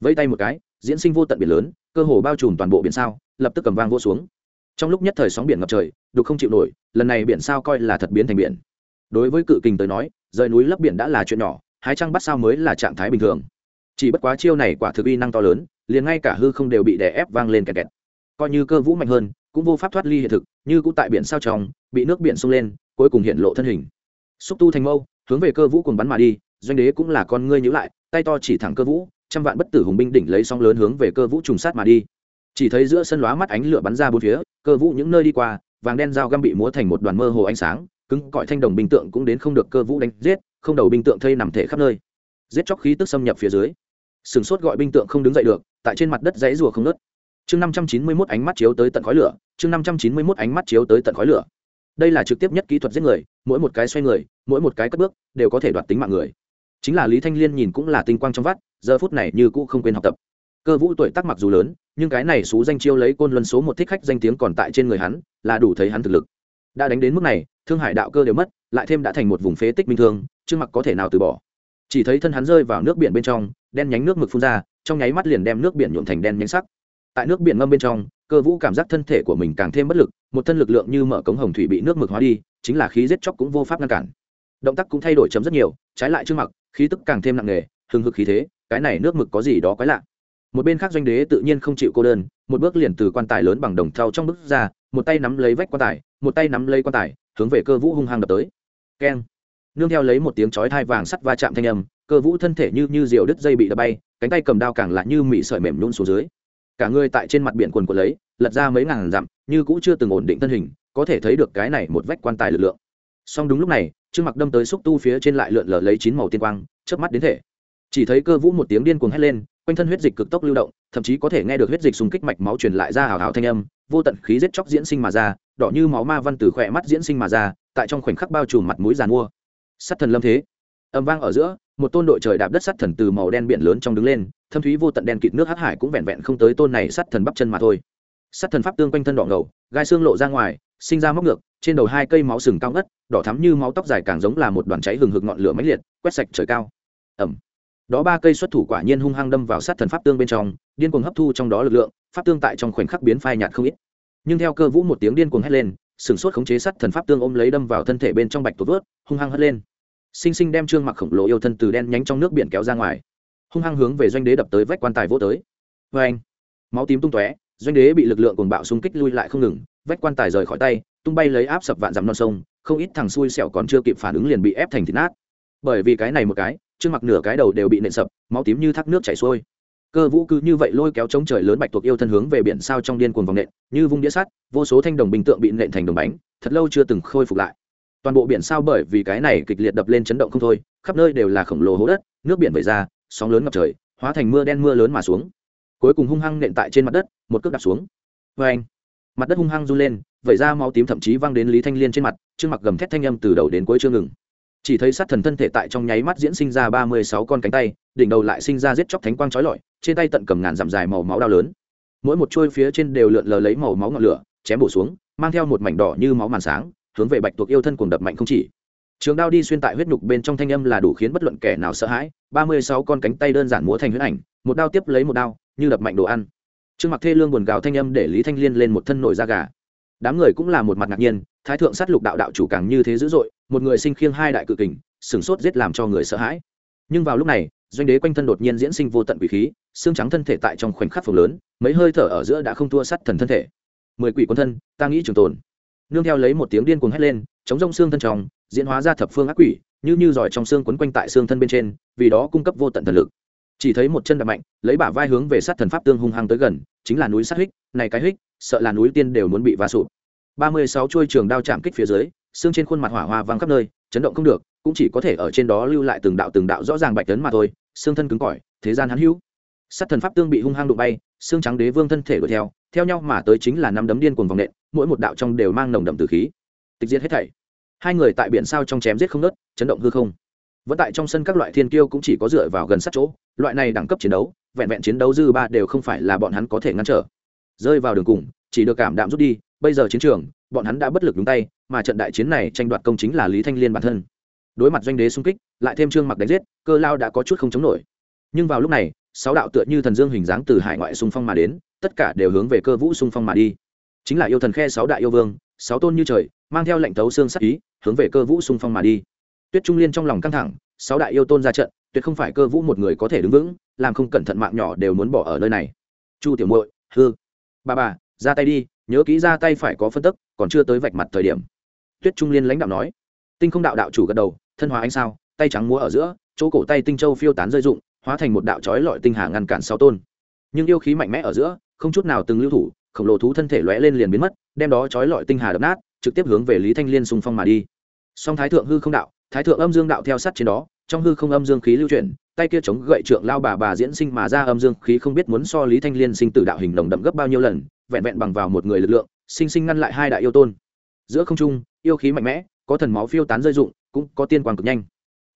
Vẫy tay một cái, diễn sinh vô tận biển lớn, cơ hồ bao trùm toàn bộ biển sao, lập tức cầm vang vô xuống. Trong lúc nhất thời sóng biển ngập trời, đục không chịu nổi, lần này biển sao coi là thật biến thành biển. Đối với cự kình tới nói, rời núi lấp biển đã là chuyện nhỏ, hái trăng bắt sao mới là trạng thái bình thường. Chỉ bất quá chiêu này quả thực uy năng to lớn, liền ngay cả hư không đều bị đè ép vang lên kẹt kẹt. Coi như cơ vũ mạnh hơn, cũng vô pháp thoát ly hiện thực, như cũng tại biển sao trong, bị nước biển sông lên, cuối cùng hiện lộ thân hình xúc tu thành mâu, hướng về cơ vũ cùng bắn mà đi, doanh đế cũng là con ngươi nhữ lại, tay to chỉ thẳng cơ vũ, trăm vạn bất tử hùng binh đỉnh lấy song lớn hướng về cơ vũ trùng sát mà đi. Chỉ thấy giữa sân lóa mắt ánh lửa bắn ra bốn phía, cơ vũ những nơi đi qua, vàng đen dao găm bị múa thành một đoàn mơ hồ ánh sáng, cứng cọi thanh đồng binh tượng cũng đến không được cơ vũ đánh giết, không đầu binh tượng thây nằm thể khắp nơi. Giết chóc khí tức xâm nhập phía dưới. Sừng sốt gọi binh tượng không đứng dậy được, tại trên mặt đất dãy rùa không nớt chương năm trăm chín mươi mốt ánh mắt chiếu tới tận khói lửa, chương năm trăm chín mươi mốt ánh mắt chiếu tới tận khói lửa đây là trực tiếp nhất kỹ thuật giết người, mỗi một cái xoay người, mỗi một cái cất bước, đều có thể đoạt tính mạng người. Chính là lý thanh liên nhìn cũng là tinh quang trong vắt, giờ phút này như cũ không quên học tập. Cơ vũ tuổi tác mặc dù lớn, nhưng cái này xú danh chiêu lấy côn luân số một thích khách danh tiếng còn tại trên người hắn, là đủ thấy hắn thực lực. Đã đánh đến mức này, thương hải đạo cơ đều mất, lại thêm đã thành một vùng phế tích bình thường chưa mặc có thể nào từ bỏ. Chỉ thấy thân hắn rơi vào nước biển bên trong, đen nhánh nước mực phun ra, trong nháy mắt liền đem nước biển nhuộm thành đen nhánh sắc tại nước biển ngâm bên trong, cơ vũ cảm giác thân thể của mình càng thêm bất lực, một thân lực lượng như mở cống hồng thủy bị nước mực hóa đi, chính là khí giết chóc cũng vô pháp ngăn cản. Động tác cũng thay đổi chấm rất nhiều, trái lại trước mặt, khí tức càng thêm nặng nề, hừng hực khí thế, cái này nước mực có gì đó quái lạ. Một bên khác doanh đế tự nhiên không chịu cô đơn, một bước liền từ quan tài lớn bằng đồng thau trong bước ra, một tay nắm lấy vách quan tài, một tay nắm lấy quan tài, hướng về cơ vũ hung hăng đập tới. Keng. Nương theo lấy một tiếng chói thai vàng sắt va chạm thanh âm, cơ vũ thân thể như như diều đứt dây bị đập bay, cánh tay cầm đao càng lại như mị sợi mềm nhún xuống dưới cả người tại trên mặt biển quần của lấy, lật ra mấy ngàn dặm, như cũng chưa từng ổn định thân hình, có thể thấy được cái này một vách quan tài lực lượng. Song đúng lúc này, trương mặc đâm tới xúc tu phía trên lại lượn lờ lấy chín màu tiên quang, chớp mắt đến thể. Chỉ thấy cơ vũ một tiếng điên cuồng hét lên, quanh thân huyết dịch cực tốc lưu động, thậm chí có thể nghe được huyết dịch xung kích mạch máu truyền lại ra hào hào thanh âm, vô tận khí giết chóc diễn sinh mà ra, đỏ như máu ma văn từ khỏe mắt diễn sinh mà ra, tại trong khoảnh khắc bao trùm mặt mũi giàn mua. Sắt thần lâm thế. Âm vang ở giữa một tôn đội trời đạp đất sắt thần từ màu đen biển lớn trong đứng lên, thâm thúy vô tận đen kịt nước hắc hải cũng vẹn vẹn không tới tôn này sắt thần bắp chân mà thôi. Sắt thần pháp tương quanh thân đỏ ngầu, gai xương lộ ra ngoài, sinh ra móc ngược, trên đầu hai cây máu sừng cao ngất, đỏ thắm như máu tóc dài càng giống là một đoàn cháy hừng hực ngọn lửa mãnh liệt, quét sạch trời cao. Ẩm đó ba cây xuất thủ quả nhiên hung hăng đâm vào sát thần pháp tương bên trong, điên cuồng hấp thu trong đó lực lượng, pháp tương tại trong khoảnh khắc biến phai nhạt không ít. Nhưng theo cơ vũ một tiếng điên cuồng hét lên, sừng sốt khống chế sắt thần pháp tương ôm lấy đâm vào thân thể bên trong bạch tuột vớt, hung hăng hất lên sinh sinh đem trương mặc khổng lồ yêu thân từ đen nhánh trong nước biển kéo ra ngoài. Hung hăng hướng về doanh đế đập tới vách quan tài vô tới. Vê anh, máu tím tung tóe, doanh đế bị lực lượng cuồng bạo xung kích lui lại không ngừng, vách quan tài rời khỏi tay, tung bay lấy áp sập vạn dặm non sông, không ít thằng xui xẻo còn chưa kịp phản ứng liền bị ép thành thịt nát. Bởi vì cái này một cái, trương mặc nửa cái đầu đều bị nện sập, máu tím như thác nước chảy xuôi. Cơ vũ cứ như vậy lôi kéo chống trời lớn bạch tuộc yêu thân hướng về biển sao trong điên cuồng vòng nện, như vung đĩa sắt, vô số thanh đồng bình tượng bị nện thành đồng bánh, thật lâu chưa từng khôi phục lại toàn bộ biển sao bởi vì cái này kịch liệt đập lên chấn động không thôi, khắp nơi đều là khổng lồ hố đất, nước biển vẩy ra, sóng lớn ngập trời, hóa thành mưa đen mưa lớn mà xuống. Cuối cùng hung hăng nện tại trên mặt đất, một cước đạp xuống. Vê anh, mặt đất hung hăng run lên, vẩy ra máu tím thậm chí văng đến lý thanh liên trên mặt trương mặc gầm thét thanh âm từ đầu đến cuối chưa ngừng. Chỉ thấy sát thần thân thể tại trong nháy mắt diễn sinh ra ba mươi sáu con cánh tay, đỉnh đầu lại sinh ra giết chóc thánh quang trói lọi, trên tay tận cầm ngàn dặm dài màu máu đau lớn. Mỗi một chuôi phía trên đều lượn lờ lấy màu máu ngọn lửa, chém bổ xuống, mang theo một mảnh đỏ như máu màn sáng hướng về bạch tuộc yêu thân cuồng đập mạnh không chỉ. Trường đao đi xuyên tại huyết nhục bên trong thanh âm là đủ khiến bất luận kẻ nào sợ hãi. Ba mươi sáu con cánh tay đơn giản múa thành huyết ảnh, một đao tiếp lấy một đao, như đập mạnh đồ ăn. Trương mặc thê lương buồn gào thanh âm để lý thanh liên lên một thân nổi da gà. Đám người cũng là một mặt ngạc nhiên, thái thượng sát lục đạo đạo chủ càng như thế dữ dội, một người sinh khiêng hai đại cự kình sửng sốt giết làm cho người sợ hãi. Nhưng vào lúc này, doanh đế quanh thân đột nhiên diễn sinh vô tận quỷ khí, xương trắng thân thể tại trong khoảnh khắc phồng lớn, mấy hơi thở ở giữa đã không thua sắt thần thân thể. Mười quỷ quân thân, ta nghĩ trường tồn nương theo lấy một tiếng điên cuồng hét lên, chống rông xương thân trong, diễn hóa ra thập phương ác quỷ, như như giỏi trong xương quấn quanh tại xương thân bên trên, vì đó cung cấp vô tận thần lực. Chỉ thấy một chân đập mạnh, lấy bả vai hướng về sát thần pháp tương hung hăng tới gần, chính là núi sát hích, này cái hích, sợ là núi tiên đều muốn bị va sụp. Ba mươi sáu chuôi trường đao chạm kích phía dưới, xương trên khuôn mặt hỏa hoa văng khắp nơi, chấn động không được, cũng chỉ có thể ở trên đó lưu lại từng đạo từng đạo rõ ràng bạch tấn mà thôi, xương thân cứng cỏi, thế gian hắn hữu. Sát thần pháp tương bị hung hăng đụng bay, xương trắng đế vương thân thể đuổi theo theo nhau mà tới chính là năm đấm điên cuồng vòng nện mỗi một đạo trong đều mang nồng đậm từ khí. Tịch diệt hết thảy. Hai người tại biển sao trong chém giết không nớt, chấn động hư không. Vẫn tại trong sân các loại thiên kiêu cũng chỉ có dựa vào gần sát chỗ, loại này đẳng cấp chiến đấu, vẹn vẹn chiến đấu dư ba đều không phải là bọn hắn có thể ngăn trở. Rơi vào đường cùng, chỉ được cảm đạm rút đi, bây giờ chiến trường, bọn hắn đã bất lực đúng tay, mà trận đại chiến này tranh đoạt công chính là lý thanh liên bản thân. Đối mặt doanh đế xung kích, lại thêm trương mặc đánh giết, cơ lao đã có chút không chống nổi. Nhưng vào lúc này, sáu đạo tựa như thần dương hình dáng từ hải ngoại xung phong mà đến, tất cả đều hướng về cơ vũ xung phong mà đi chính là yêu thần khe sáu đại yêu vương, sáu tôn như trời, mang theo lệnh thấu xương sắc ý, hướng về cơ vũ xung phong mà đi. Tuyết trung liên trong lòng căng thẳng, sáu đại yêu tôn ra trận, tuyệt không phải cơ vũ một người có thể đứng vững, làm không cẩn thận mạng nhỏ đều muốn bỏ ở nơi này. Chu tiểu muội, hư. Bà bà, ra tay đi, nhớ kỹ ra tay phải có phân tức, còn chưa tới vạch mặt thời điểm. Tuyết trung liên lãnh đạo nói. Tinh không đạo đạo chủ gật đầu, thân hóa ánh sao, tay trắng múa ở giữa, chỗ cổ tay tinh châu phiêu tán rơi rụng, hóa thành một đạo trói lọi tinh hà ngăn cản sáu tôn. Nhưng yêu khí mạnh mẽ ở giữa, không chút nào từng lưu thủ khổng lồ thú thân thể lóe lên liền biến mất, đem đó trói lọi tinh hà đập nát, trực tiếp hướng về lý thanh liên xung phong mà đi. Song thái thượng hư không đạo, thái thượng âm dương đạo theo sát trên đó, trong hư không âm dương khí lưu chuyển, tay kia chống gậy trượng lao bà bà diễn sinh mà ra âm dương khí không biết muốn so lý thanh liên sinh tử đạo hình đồng đậm gấp bao nhiêu lần, vẹn vẹn bằng vào một người lực lượng, sinh sinh ngăn lại hai đại yêu tôn. Giữa không trung, yêu khí mạnh mẽ, có thần máu phiêu tán rơi rụng, cũng có tiên quang cực nhanh.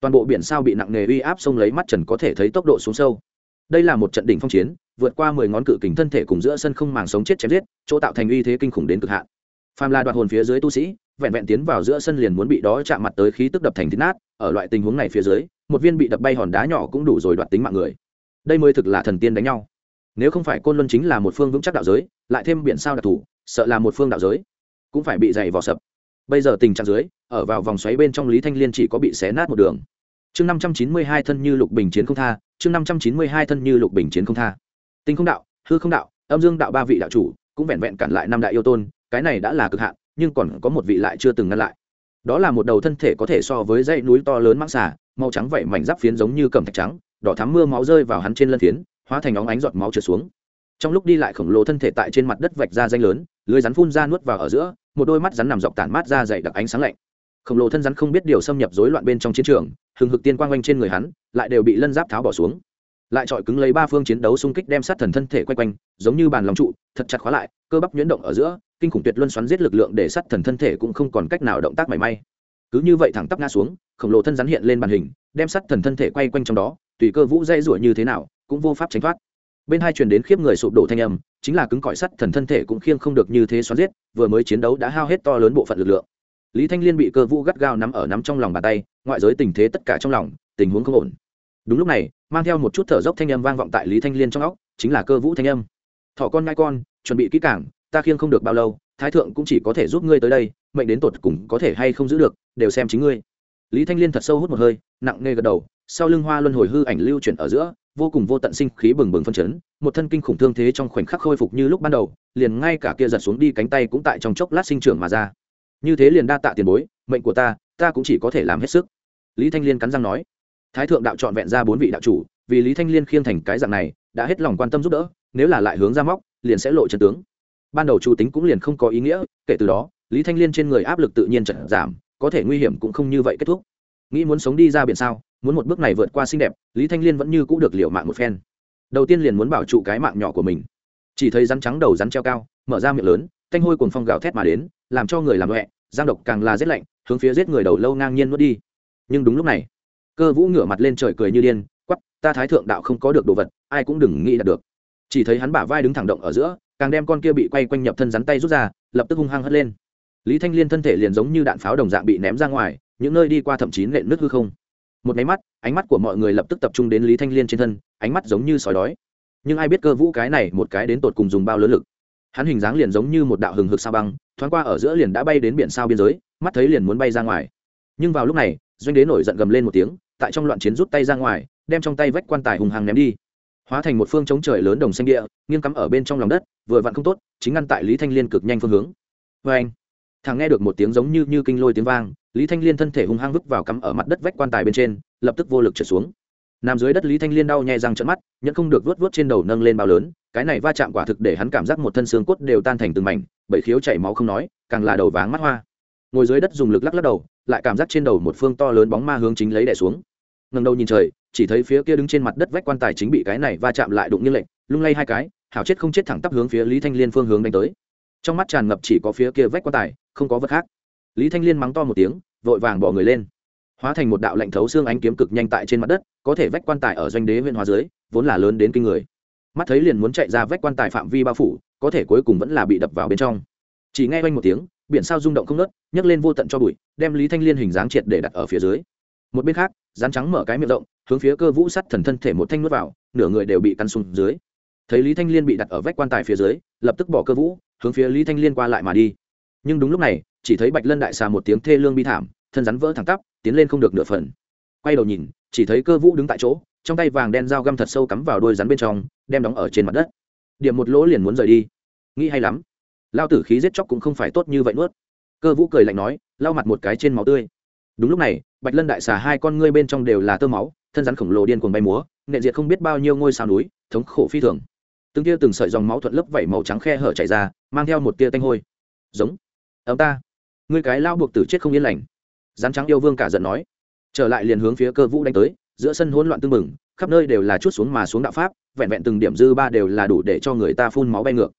Toàn bộ biển sao bị nặng nề uy áp sông lấy mắt trần có thể thấy tốc độ xuống sâu đây là một trận đỉnh phong chiến, vượt qua mười ngón cự kình thân thể cùng giữa sân không màng sống chết chém giết, chỗ tạo thành uy thế kinh khủng đến cực hạn. Phàm là đoạt hồn phía dưới tu sĩ, vẹn vẹn tiến vào giữa sân liền muốn bị đó chạm mặt tới khí tức đập thành thít nát, ở loại tình huống này phía dưới, một viên bị đập bay hòn đá nhỏ cũng đủ rồi đoạt tính mạng người. Đây mới thực là thần tiên đánh nhau. Nếu không phải côn luân chính là một phương vững chắc đạo giới, lại thêm biển sao đặc thù, sợ là một phương đạo giới cũng phải bị dày vò sập. Bây giờ tình trạng dưới, ở vào vòng xoáy bên trong lý thanh liên chỉ có bị xé nát một đường chương năm trăm chín mươi hai thân như lục bình chiến không tha, chương năm trăm chín mươi hai thân như lục bình chiến không tha. Tinh không đạo, hư không đạo, âm dương đạo ba vị đạo chủ, cũng vẹn vẹn cản lại năm đại yêu tôn, cái này đã là cực hạn, nhưng còn có một vị lại chưa từng ngăn lại. Đó là một đầu thân thể có thể so với dãy núi to lớn mãng xà, màu trắng vậy mảnh giáp phiến giống như cầm thạch trắng, đỏ thắm mưa máu rơi vào hắn trên lân phiến, hóa thành óng ánh giọt máu trượt xuống. Trong lúc đi lại khổng lồ thân thể tại trên mặt đất vạch ra danh lớn, lưới rắn phun ra nuốt vào ở giữa, một đôi mắt rắn nằm dọc tản mát ra dày đặc ánh sáng lạnh. Khổng lồ thân rắn không biết điều xâm nhập rối loạn bên trong chiến trường hừng hực tiên quang quanh trên người hắn, lại đều bị lân giáp tháo bỏ xuống. Lại chọi cứng lấy ba phương chiến đấu xung kích đem sát thần thân thể quay quanh, giống như bàn lòng trụ, thật chặt khóa lại, cơ bắp nhuyễn động ở giữa, kinh khủng tuyệt luân xoắn giết lực lượng để sát thần thân thể cũng không còn cách nào động tác mảy may. Cứ như vậy thẳng tắp ngã xuống, khổng lồ thân rắn hiện lên màn hình, đem sát thần thân thể quay quanh trong đó, tùy cơ vũ dây rủa như thế nào, cũng vô pháp tránh thoát. Bên hai truyền đến khiếp người sụp đổ thanh âm, chính là cứng cỏi sắt thần thân thể cũng khiêng không được như thế xoắn giết, vừa mới chiến đấu đã hao hết to lớn bộ phận lực lượng lý thanh liên bị cơ vũ gắt gao nắm ở nắm trong lòng bàn tay, ngoại giới tình thế tất cả trong lòng, tình huống không ổn. Đúng lúc này, mang theo một chút thở dốc thanh âm vang vọng tại lý thanh liên trong óc, chính là cơ vũ thanh âm. Thọ con ngai con, chuẩn bị kỹ cảng ta khiêng không được bao lâu, thái thượng cũng chỉ có thể giúp ngươi tới đây, mệnh đến tột cùng có thể hay không giữ được, đều xem chính ngươi. Lý thanh liên thật sâu hút một hơi, nặng nề gật đầu, sau lưng hoa luân hồi hư ảnh lưu chuyển ở giữa, vô cùng vô tận sinh khí bừng bừng phân chấn, một thân kinh khủng thương thế trong khoảnh khắc khôi phục như lúc ban đầu, liền ngay cả kia giật xuống đi cánh tay cũng tại trong chốc lát sinh trưởng mà ra như thế liền đa tạ tiền bối, mệnh của ta ta cũng chỉ có thể làm hết sức. Lý thanh liên cắn răng nói. Thái thượng đạo trọn vẹn ra bốn vị đạo chủ, vì lý thanh liên khiêng thành cái dạng này, đã hết lòng quan tâm giúp đỡ, nếu là lại hướng ra móc, liền sẽ lộ chân tướng. Ban đầu chủ tính cũng liền không có ý nghĩa, kể từ đó, lý thanh liên trên người áp lực tự nhiên trận giảm, có thể nguy hiểm cũng không như vậy kết thúc. Nghĩ muốn sống đi ra biển sao, muốn một bước này vượt qua xinh đẹp, lý thanh liên vẫn như c ũ được liệu mạng một phen. Đầu tiên liền muốn bảo trụ cái mạng nhỏ của mình. Chỉ thấy rắn trắng đầu rắn treo cao, mở ra miệng lớn canh hôi cuồng phong gào thét mà đến làm cho người làm loẹ, giang độc càng là rét lạnh, hướng phía giết người đầu lâu ngang nhiên nuốt đi. Nhưng đúng lúc này, cơ vũ ngửa mặt lên trời cười như điên quắp ta thái thượng đạo không có được đồ vật, ai cũng đừng nghĩ đạt được. Chỉ thấy hắn bả vai đứng thẳng động ở giữa, càng đem con kia bị quay quanh nhập thân rắn tay rút ra, lập tức hung hăng hất lên. Lý thanh liên thân thể liền giống như đạn pháo đồng dạng bị ném ra ngoài, những nơi đi qua thậm chí nện nước hư không. Một máy mắt, ánh mắt của mọi người lập tức tập trung đến lý thanh liên trên thân, ánh mắt giống như sói đói. Nhưng ai biết cơ vũ cái này một cái đến tột cùng dùng bao lớn lực. Hắn hình dáng liền giống như một đạo hừng hực sao băng thoáng qua ở giữa liền đã bay đến biển sao biên giới, mắt thấy liền muốn bay ra ngoài. Nhưng vào lúc này, doanh đế nổi giận gầm lên một tiếng, tại trong loạn chiến rút tay ra ngoài, đem trong tay vách quan tài hùng hàng ném đi. Hóa thành một phương chống trời lớn đồng xanh địa, nghiêng cắm ở bên trong lòng đất, vừa vặn không tốt, chính ngăn tại lý thanh liên cực nhanh phương hướng. Vê anh, thằng nghe được một tiếng giống như như kinh lôi tiếng vang, lý thanh liên thân thể hung hăng vứt vào cắm ở mặt đất vách quan tài bên trên, lập tức vô lực trượt xuống nằm dưới đất lý thanh liên đau nhè răng trận mắt, nhẫn không được vớt vớt trên đầu nâng lên bao lớn, cái này va chạm quả thực để hắn cảm giác một thân xương cốt đều tan thành từng mảnh, bởi khiếu chảy máu không nói, càng là đầu váng mắt hoa. Ngồi dưới đất dùng lực lắc lắc đầu, lại cảm giác trên đầu một phương to lớn bóng ma hướng chính lấy đẻ xuống. Ngần đầu nhìn trời, chỉ thấy phía kia đứng trên mặt đất vách quan tài chính bị cái này va chạm lại đụng như lệnh lung lay hai cái, hảo chết không chết thẳng tắp hướng phía lý thanh liên phương hướng đánh tới. Trong mắt tràn ngập chỉ có phía kia vách quan tài, không có vật khác. Lý thanh liên mắng to một tiếng, vội vàng bỏ người lên hóa thành một đạo lạnh thấu xương ánh kiếm cực nhanh tại trên mặt đất, có thể vách quan tài ở doanh đế huyện hóa dưới, vốn là lớn đến kinh người. Mắt thấy liền muốn chạy ra vách quan tài phạm vi bao phủ, có thể cuối cùng vẫn là bị đập vào bên trong. Chỉ nghe quanh một tiếng, biển sao rung động không nớt nhấc lên vô tận cho bụi, đem lý thanh liên hình dáng triệt để đặt ở phía dưới. Một bên khác rán trắng mở cái miệng rộng, hướng phía cơ vũ sắt thần thân thể một thanh nuốt vào, nửa người đều bị căn xuống dưới. Thấy lý thanh liên bị đặt ở vách quan tài phía dưới, lập tức bỏ cơ vũ, hướng phía lý thanh liên qua lại mà đi. Nhưng đúng lúc này, chỉ thấy bạch lân đại xà một tiếng thê lương bi thảm thân rắn vỡ thẳng tắp, tiến lên không được nửa phần. Quay đầu nhìn, chỉ thấy cơ vũ đứng tại chỗ, trong tay vàng đen dao găm thật sâu cắm vào đôi rắn bên trong, đem đóng ở trên mặt đất. Điểm một lỗ liền muốn rời đi. Nghĩ hay lắm. Lao tử khí giết chóc cũng không phải tốt như vậy nuốt. Cơ vũ cười lạnh nói, lau mặt một cái trên máu tươi. Đúng lúc này, bạch lân đại xà hai con ngươi bên trong đều là tơ máu, thân rắn khổng lồ điên cuồng bay múa nện diệt không biết bao nhiêu ngôi sao núi, thống khổ phi thường. Từng tia từng sợi dòng máu thuận lớp vẩy màu trắng khe hở chảy ra, mang theo một tia tanh hôi. Giống ấm ta, ngươi cái lao buộc tử chết không yên lành rắn trắng yêu vương cả giận nói. Trở lại liền hướng phía cơ vũ đánh tới, giữa sân hỗn loạn tưng bừng, khắp nơi đều là chút xuống mà xuống đạo pháp, vẹn vẹn từng điểm dư ba đều là đủ để cho người ta phun máu bay ngược.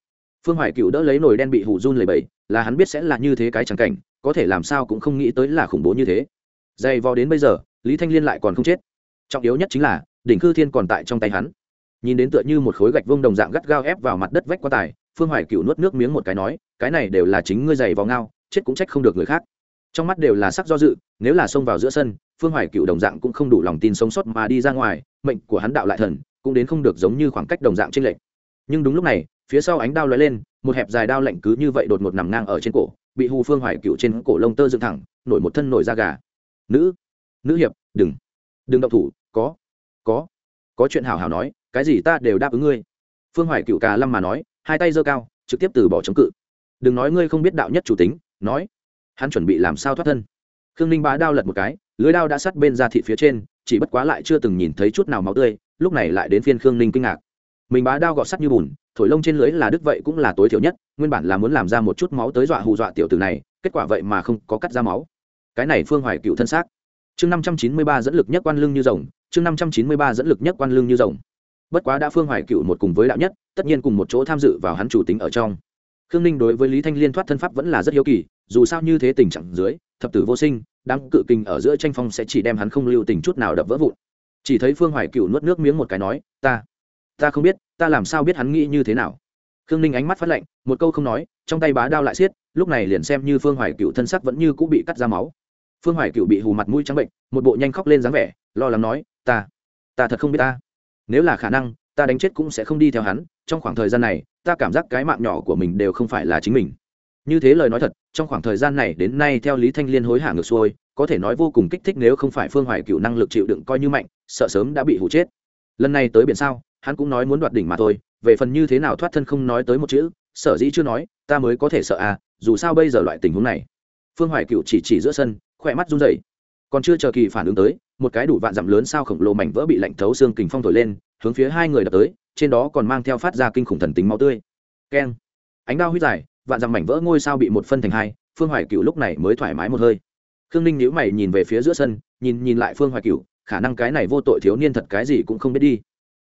Phương hoài cựu đỡ lấy nồi đen bị hủ run lầy bẫy là hắn biết sẽ là như thế cái chẳng cảnh, có thể làm sao cũng không nghĩ tới là khủng bố như thế. Dày vò đến bây giờ, lý thanh liên lại còn không chết. Trọng yếu nhất chính là, đỉnh khư thiên còn tại trong tay hắn. Nhìn đến tựa như một khối gạch vông đồng dạng gắt gao ép vào mặt đất vách quá tài, phương hoài cựu nuốt nước miếng một cái nói, cái này đều là chính ngươi dày vào ngao, chết cũng trách không được người khác trong mắt đều là sắc do dự, nếu là xông vào giữa sân, phương hoài cựu đồng dạng cũng không đủ lòng tin sống sót mà đi ra ngoài, mệnh của hắn đạo lại thần, cũng đến không được giống như khoảng cách đồng dạng trên lệch. Nhưng đúng lúc này, phía sau ánh đao lóe lên, một hẹp dài đao lạnh cứ như vậy đột ngột nằm ngang ở trên cổ, bị hù phương hoài cựu trên cổ lông tơ dựng thẳng, nổi một thân nổi da gà. Nữ nữ hiệp, đừng đừng động thủ, có có có chuyện hào hào nói, cái gì ta đều đáp ứng ngươi. Phương hoài cựu cà lâm mà nói, hai tay giơ cao, trực tiếp từ bỏ chống cự. Đừng nói ngươi không biết đạo nhất chủ tính, nói hắn chuẩn bị làm sao thoát thân. Khương ninh bá đao lật một cái, lưới đao đã sắt bên ra thị phía trên, chỉ bất quá lại chưa từng nhìn thấy chút nào máu tươi, lúc này lại đến phiên khương ninh kinh ngạc. Mình bá đao gọt sắt như bùn, thổi lông trên lưới là đức vậy cũng là tối thiểu nhất, nguyên bản là muốn làm ra một chút máu tới dọa hù dọa tiểu tử này, kết quả vậy mà không có cắt ra máu. Cái này phương hoài cựu thân xác. Chương năm trăm chín mươi ba dẫn lực nhất quan lưng như rồng, chương năm trăm chín mươi ba dẫn lực nhất quan lưng như rồng. Bất quá đã phương hoài cựu một cùng với đạo nhất, tất nhiên cùng một chỗ tham dự vào hắn chủ tính ở trong khương ninh đối với lý thanh liên thoát thân pháp vẫn là rất hiếu kỳ, dù sao như thế tình trạng dưới, thập tử vô sinh đang cự kinh ở giữa tranh phong sẽ chỉ đem hắn không lưu tình chút nào đập vỡ vụn. Chỉ thấy phương hoài cựu nuốt nước miếng một cái nói, ta ta không biết, ta làm sao biết hắn nghĩ như thế nào? Khương ninh ánh mắt phát lạnh, một câu không nói, trong tay bá đao lại xiết, lúc này liền xem như phương hoài cựu thân sắc vẫn như cũng bị cắt ra máu. Phương hoài cựu bị hù mặt mũi trắng bệnh, một bộ nhanh khóc lên dáng vẻ, lo lắng nói, ta ta thật không biết ta. Nếu là khả năng ta đánh chết cũng sẽ không đi theo hắn, trong khoảng thời gian này, ta cảm giác cái mạng nhỏ của mình đều không phải là chính mình. Như thế lời nói thật, trong khoảng thời gian này đến nay theo lý thanh liên hối hả ngược xuôi, có thể nói vô cùng kích thích nếu không phải phương hoài cựu năng lực chịu đựng coi như mạnh, sợ sớm đã bị hụ chết. Lần này tới biển sao, hắn cũng nói muốn đoạt đỉnh mà thôi, về phần như thế nào thoát thân không nói tới một chữ, sở dĩ chưa nói, ta mới có thể sợ à dù sao bây giờ loại tình huống này. Phương hoài cựu chỉ chỉ giữa sân, khỏe mắt run rẩy. Còn chưa chờ kỳ phản ứng tới, một cái đủ vạn dặm lớn sao khổng lồ mảnh vỡ bị lạnh thấu xương kình phong thổi lên hướng phía hai người đập tới, trên đó còn mang theo phát ra kinh khủng thần tính máu tươi. Keng. Ánh đao huyết dài, vạn dặm mảnh vỡ ngôi sao bị một phân thành hai, phương hoài cựu lúc này mới thoải mái một hơi. Khương ninh nhíu mày nhìn về phía giữa sân, nhìn nhìn lại phương hoài cựu khả năng cái này vô tội thiếu niên thật cái gì cũng không biết đi.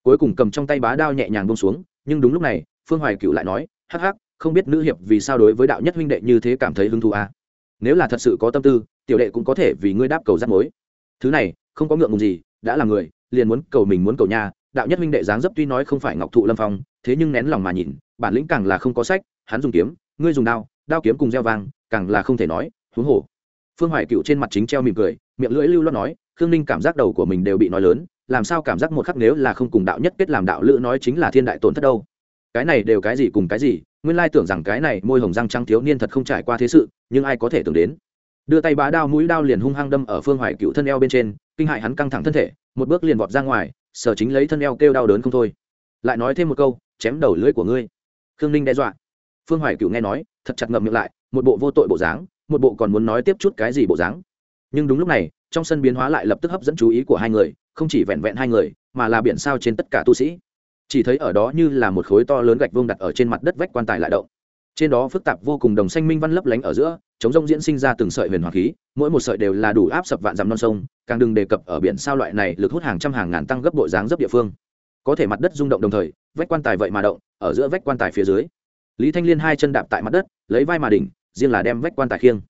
Cuối cùng cầm trong tay bá đao nhẹ nhàng bông xuống, nhưng đúng lúc này, phương hoài cựu lại nói, hắc hắc, không biết nữ hiệp vì sao đối với đạo nhất huynh đệ như thế cảm thấy hứng thú à? nếu là thật sự có tâm tư, tiểu đệ cũng có thể vì ngươi đáp cầu rắt mối. Thứ này, không có ngượng ngùng gì, đã là người, liền muốn cầu mình muốn cầu nhà đạo nhất Minh đệ dáng dấp tuy nói không phải ngọc thụ lâm phong, thế nhưng nén lòng mà nhìn, bản lĩnh càng là không có sách, hắn dùng kiếm, ngươi dùng đao đao kiếm cùng gieo vang, càng là không thể nói, huống hồ. Phương hoài cựu trên mặt chính treo mỉm cười, miệng lưỡi lưu loát nói, khương ninh cảm giác đầu của mình đều bị nói lớn, làm sao cảm giác một khắc nếu là không cùng đạo nhất kết làm đạo lữ nói chính là thiên đại tổn thất đâu. Cái này đều cái gì cùng cái gì, nguyên lai tưởng rằng cái này môi hồng răng trắng thiếu niên thật không trải qua thế sự, nhưng ai có thể tưởng đến. Đưa tay bá đao mũi đao liền hung hăng đâm ở phương hoài cựu thân eo bên trên, kinh hại hắn căng thẳng thân thể, một bước liền vọt ra ngoài sở chính lấy thân eo kêu đau đớn không thôi. Lại nói thêm một câu, chém đầu lưỡi của ngươi. Khương ninh đe dọa. Phương hoài cựu nghe nói, thật chặt ngậm miệng lại, một bộ vô tội bộ dáng, một bộ còn muốn nói tiếp chút cái gì bộ dáng. Nhưng đúng lúc này, trong sân biến hóa lại lập tức hấp dẫn chú ý của hai người, không chỉ vẹn vẹn hai người, mà là biển sao trên tất cả tu sĩ. Chỉ thấy ở đó như là một khối to lớn gạch vương đặt ở trên mặt đất vách quan tài lại động. Trên đó phức tạp vô cùng đồng xanh minh văn lấp lánh ở giữa chống rông diễn sinh ra từng sợi huyền hoàng khí, mỗi một sợi đều là đủ áp sập vạn dặm non sông, càng đừng đề cập ở biển sao loại này lực hút hàng trăm hàng ngàn tăng gấp bội dáng dấp địa phương. Có thể mặt đất rung động đồng thời, vách quan tài vậy mà động, ở giữa vách quan tài phía dưới. Lý thanh liên hai chân đạp tại mặt đất, lấy vai mà đỉnh, riêng là đem vách quan tài khiêng.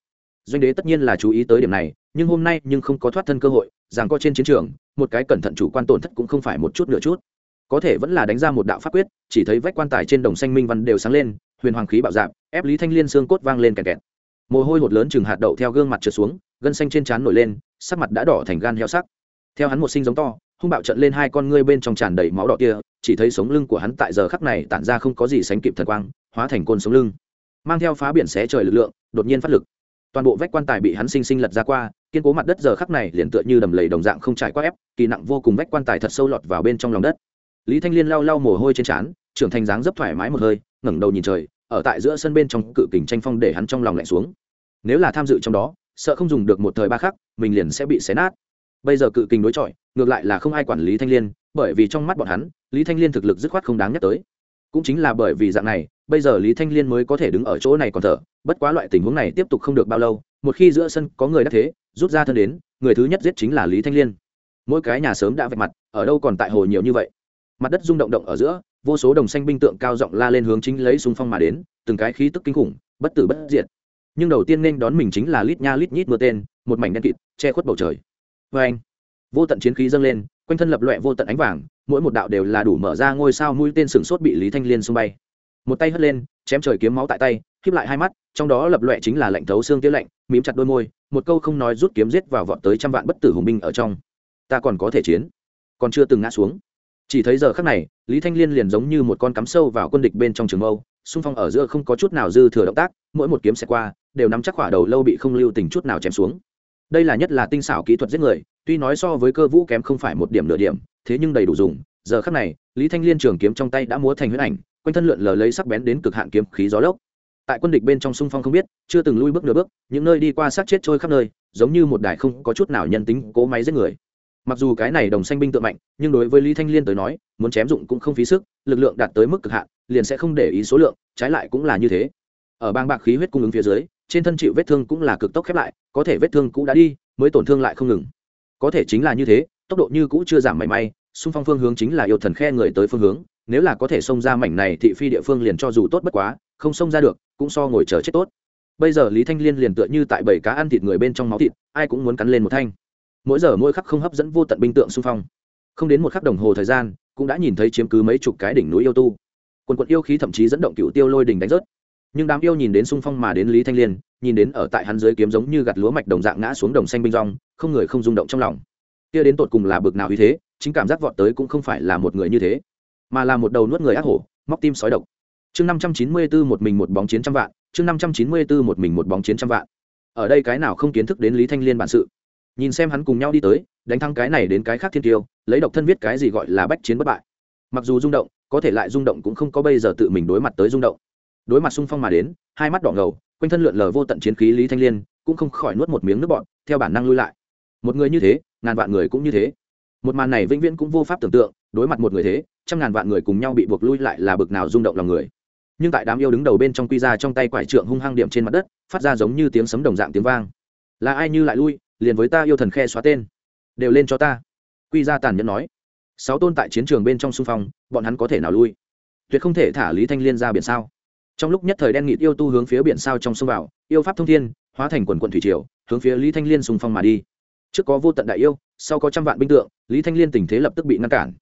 Doanh đế tất nhiên là chú ý tới điểm này, nhưng hôm nay nhưng không có thoát thân cơ hội, rằng có trên chiến trường, một cái cẩn thận chủ quan tổn thất cũng không phải một chút nửa chút. Có thể vẫn là đánh ra một đạo pháp quyết, chỉ thấy vách quan tài trên đồng xanh minh văn đều sáng lên, huyền hoàng khí bạo dạp ép lý thanh liên xương cốt vang lên kẹt kẹt mồ hôi hột lớn chừng hạt đậu theo gương mặt trượt xuống, gân xanh trên trán nổi lên, sắc mặt đã đỏ thành gan heo sắc. Theo hắn một sinh giống to, hung bạo trận lên hai con ngươi bên trong tràn đầy máu đỏ kia, chỉ thấy sống lưng của hắn tại giờ khắc này tản ra không có gì sánh kịp thần quang, hóa thành côn sống lưng. Mang theo phá biển xé trời lực lượng, đột nhiên phát lực. Toàn bộ vách quan tài bị hắn sinh sinh lật ra qua, kiên cố mặt đất giờ khắc này liền tựa như đầm lầy đồng dạng không trải qua ép, kỳ nặng vô cùng vách quan tài thật sâu lọt vào bên trong lòng đất. Lý thanh liên lau lau mồ hôi trên trán, trưởng thành dáng dấp thoải mái một hơi, ngẩng đầu nhìn trời ở tại giữa sân bên trong cự kình tranh phong để hắn trong lòng lạnh xuống. Nếu là tham dự trong đó, sợ không dùng được một thời ba khắc, mình liền sẽ bị xé nát. Bây giờ cự kình đối chọi, ngược lại là không ai quản lý thanh liên, bởi vì trong mắt bọn hắn, lý thanh liên thực lực dứt khoát không đáng nhắc tới. Cũng chính là bởi vì dạng này, bây giờ lý thanh liên mới có thể đứng ở chỗ này còn thở, bất quá loại tình huống này tiếp tục không được bao lâu, một khi giữa sân có người đắc thế, rút ra thân đến, người thứ nhất giết chính là lý thanh liên. Mỗi cái nhà sớm đã vạch mặt, ở đâu còn tại hồ nhiều như vậy? Mặt đất rung động động ở giữa vô số đồng xanh binh tượng cao giọng la lên hướng chính lấy súng phong mà đến, từng cái khí tức kinh khủng, bất tử bất diệt. Nhưng đầu tiên nên đón mình chính là lít nha lít nhít mưa tên, một mảnh đen kịt, che khuất bầu trời. Vê anh, vô tận chiến khí dâng lên, quanh thân lập loẹ vô tận ánh vàng, mỗi một đạo đều là đủ mở ra ngôi sao mũi tên sừng sốt bị lý thanh liên xung bay. Một tay hất lên, chém trời kiếm máu tại tay khiếp lại hai mắt, trong đó lập loẹ chính là lạnh thấu xương tiêu lạnh, mím chặt đôi môi, một câu không nói rút kiếm giết vào vọt tới trăm vạn bất tử hùng binh ở trong. Ta còn có thể chiến, còn chưa từng ngã xuống chỉ thấy giờ khắc này, lý thanh liên liền giống như một con cắm sâu vào quân địch bên trong trường mâu, xung phong ở giữa không có chút nào dư thừa động tác, mỗi một kiếm xẹt qua, đều nắm chắc khỏa đầu lâu bị không lưu tình chút nào chém xuống. Đây là nhất là tinh xảo kỹ thuật giết người, tuy nói so với cơ vũ kém không phải một điểm nửa điểm, thế nhưng đầy đủ dùng. Giờ khắc này, lý thanh liên trường kiếm trong tay đã múa thành huyết ảnh, quanh thân lượn lờ lấy sắc bén đến cực hạn kiếm khí gió lốc. Tại quân địch bên trong xung phong không biết, chưa từng lui bước nửa bước, những nơi đi qua sát chết trôi khắp nơi, giống như một đài không có chút nào nhân tính cố máy giết người mặc dù cái này đồng xanh binh tự mạnh, nhưng đối với lý thanh liên tới nói, muốn chém dụng cũng không phí sức, lực lượng đạt tới mức cực hạn, liền sẽ không để ý số lượng, trái lại cũng là như thế. Ở bang bạc khí huyết cung ứng phía dưới, trên thân chịu vết thương cũng là cực tốc khép lại, có thể vết thương cũ đã đi, mới tổn thương lại không ngừng. Có thể chính là như thế, tốc độ như cũ chưa giảm mảy may, xung phong phương hướng chính là yêu thần khe người tới phương hướng, nếu là có thể xông ra mảnh này thị phi địa phương liền cho dù tốt bất quá, không xông ra được, cũng so ngồi chờ chết tốt. Bây giờ lý thanh liên liền tựa như tại bảy cá ăn thịt người bên trong máu thịt, ai cũng muốn cắn lên một thanh mỗi giờ mỗi khắc không hấp dẫn vô tận binh tượng xung phong. Không đến một khắc đồng hồ thời gian, cũng đã nhìn thấy chiếm cứ mấy chục cái đỉnh núi yêu tu. Quần quận yêu khí thậm chí dẫn động cựu tiêu lôi đỉnh đánh rớt. Nhưng đám yêu nhìn đến xung phong mà đến lý thanh liên, nhìn đến ở tại hắn dưới kiếm giống như gặt lúa mạch đồng dạng ngã xuống đồng xanh binh rong, không người không rung động trong lòng. Kia đến tột cùng là bực nào như thế, chính cảm giác vọt tới cũng không phải là một người như thế, mà là một đầu nuốt người ác hổ, móc tim sói độc. Chương năm trăm chín mươi bốn một mình một bóng chiến trăm vạn, chương năm trăm chín mươi bốn một mình một bóng chiến trăm vạn. Ở đây cái nào không kiến thức đến lý thanh liên bản sự? Nhìn xem hắn cùng nhau đi tới, đánh thắng cái này đến cái khác thiên tiêu, lấy độc thân viết cái gì gọi là bách chiến bất bại. Mặc dù rung động, có thể lại rung động cũng không có bây giờ tự mình đối mặt tới rung động. Đối mặt xung phong mà đến, hai mắt đỏ ngầu, quanh thân lượn lờ vô tận chiến khí lý thanh liên, cũng không khỏi nuốt một miếng nước bọn theo bản năng lui lại. Một người như thế, ngàn vạn người cũng như thế. Một màn này vĩnh viễn cũng vô pháp tưởng tượng, đối mặt một người thế, trăm ngàn vạn người cùng nhau bị buộc lui lại là bực nào rung động lòng người. Nhưng tại đám yêu đứng đầu bên trong quy ra trong tay quải trượng hung hăng điểm trên mặt đất, phát ra giống như tiếng sấm đồng dạng tiếng vang. Là ai như lại lui? Liền với ta yêu thần khe xóa tên. Đều lên cho ta. Quy ra tàn nhẫn nói. Sáu tôn tại chiến trường bên trong xung phong, bọn hắn có thể nào lui? Tuyệt không thể thả lý thanh liên ra biển sao? Trong lúc nhất thời đen nghịt yêu tu hướng phía biển sao trong sông vào, yêu pháp thông thiên, hóa thành quần quận thủy triều, hướng phía lý thanh liên xung phong mà đi. Trước có vô tận đại yêu, sau có trăm vạn binh tượng, lý thanh liên tình thế lập tức bị ngăn cản.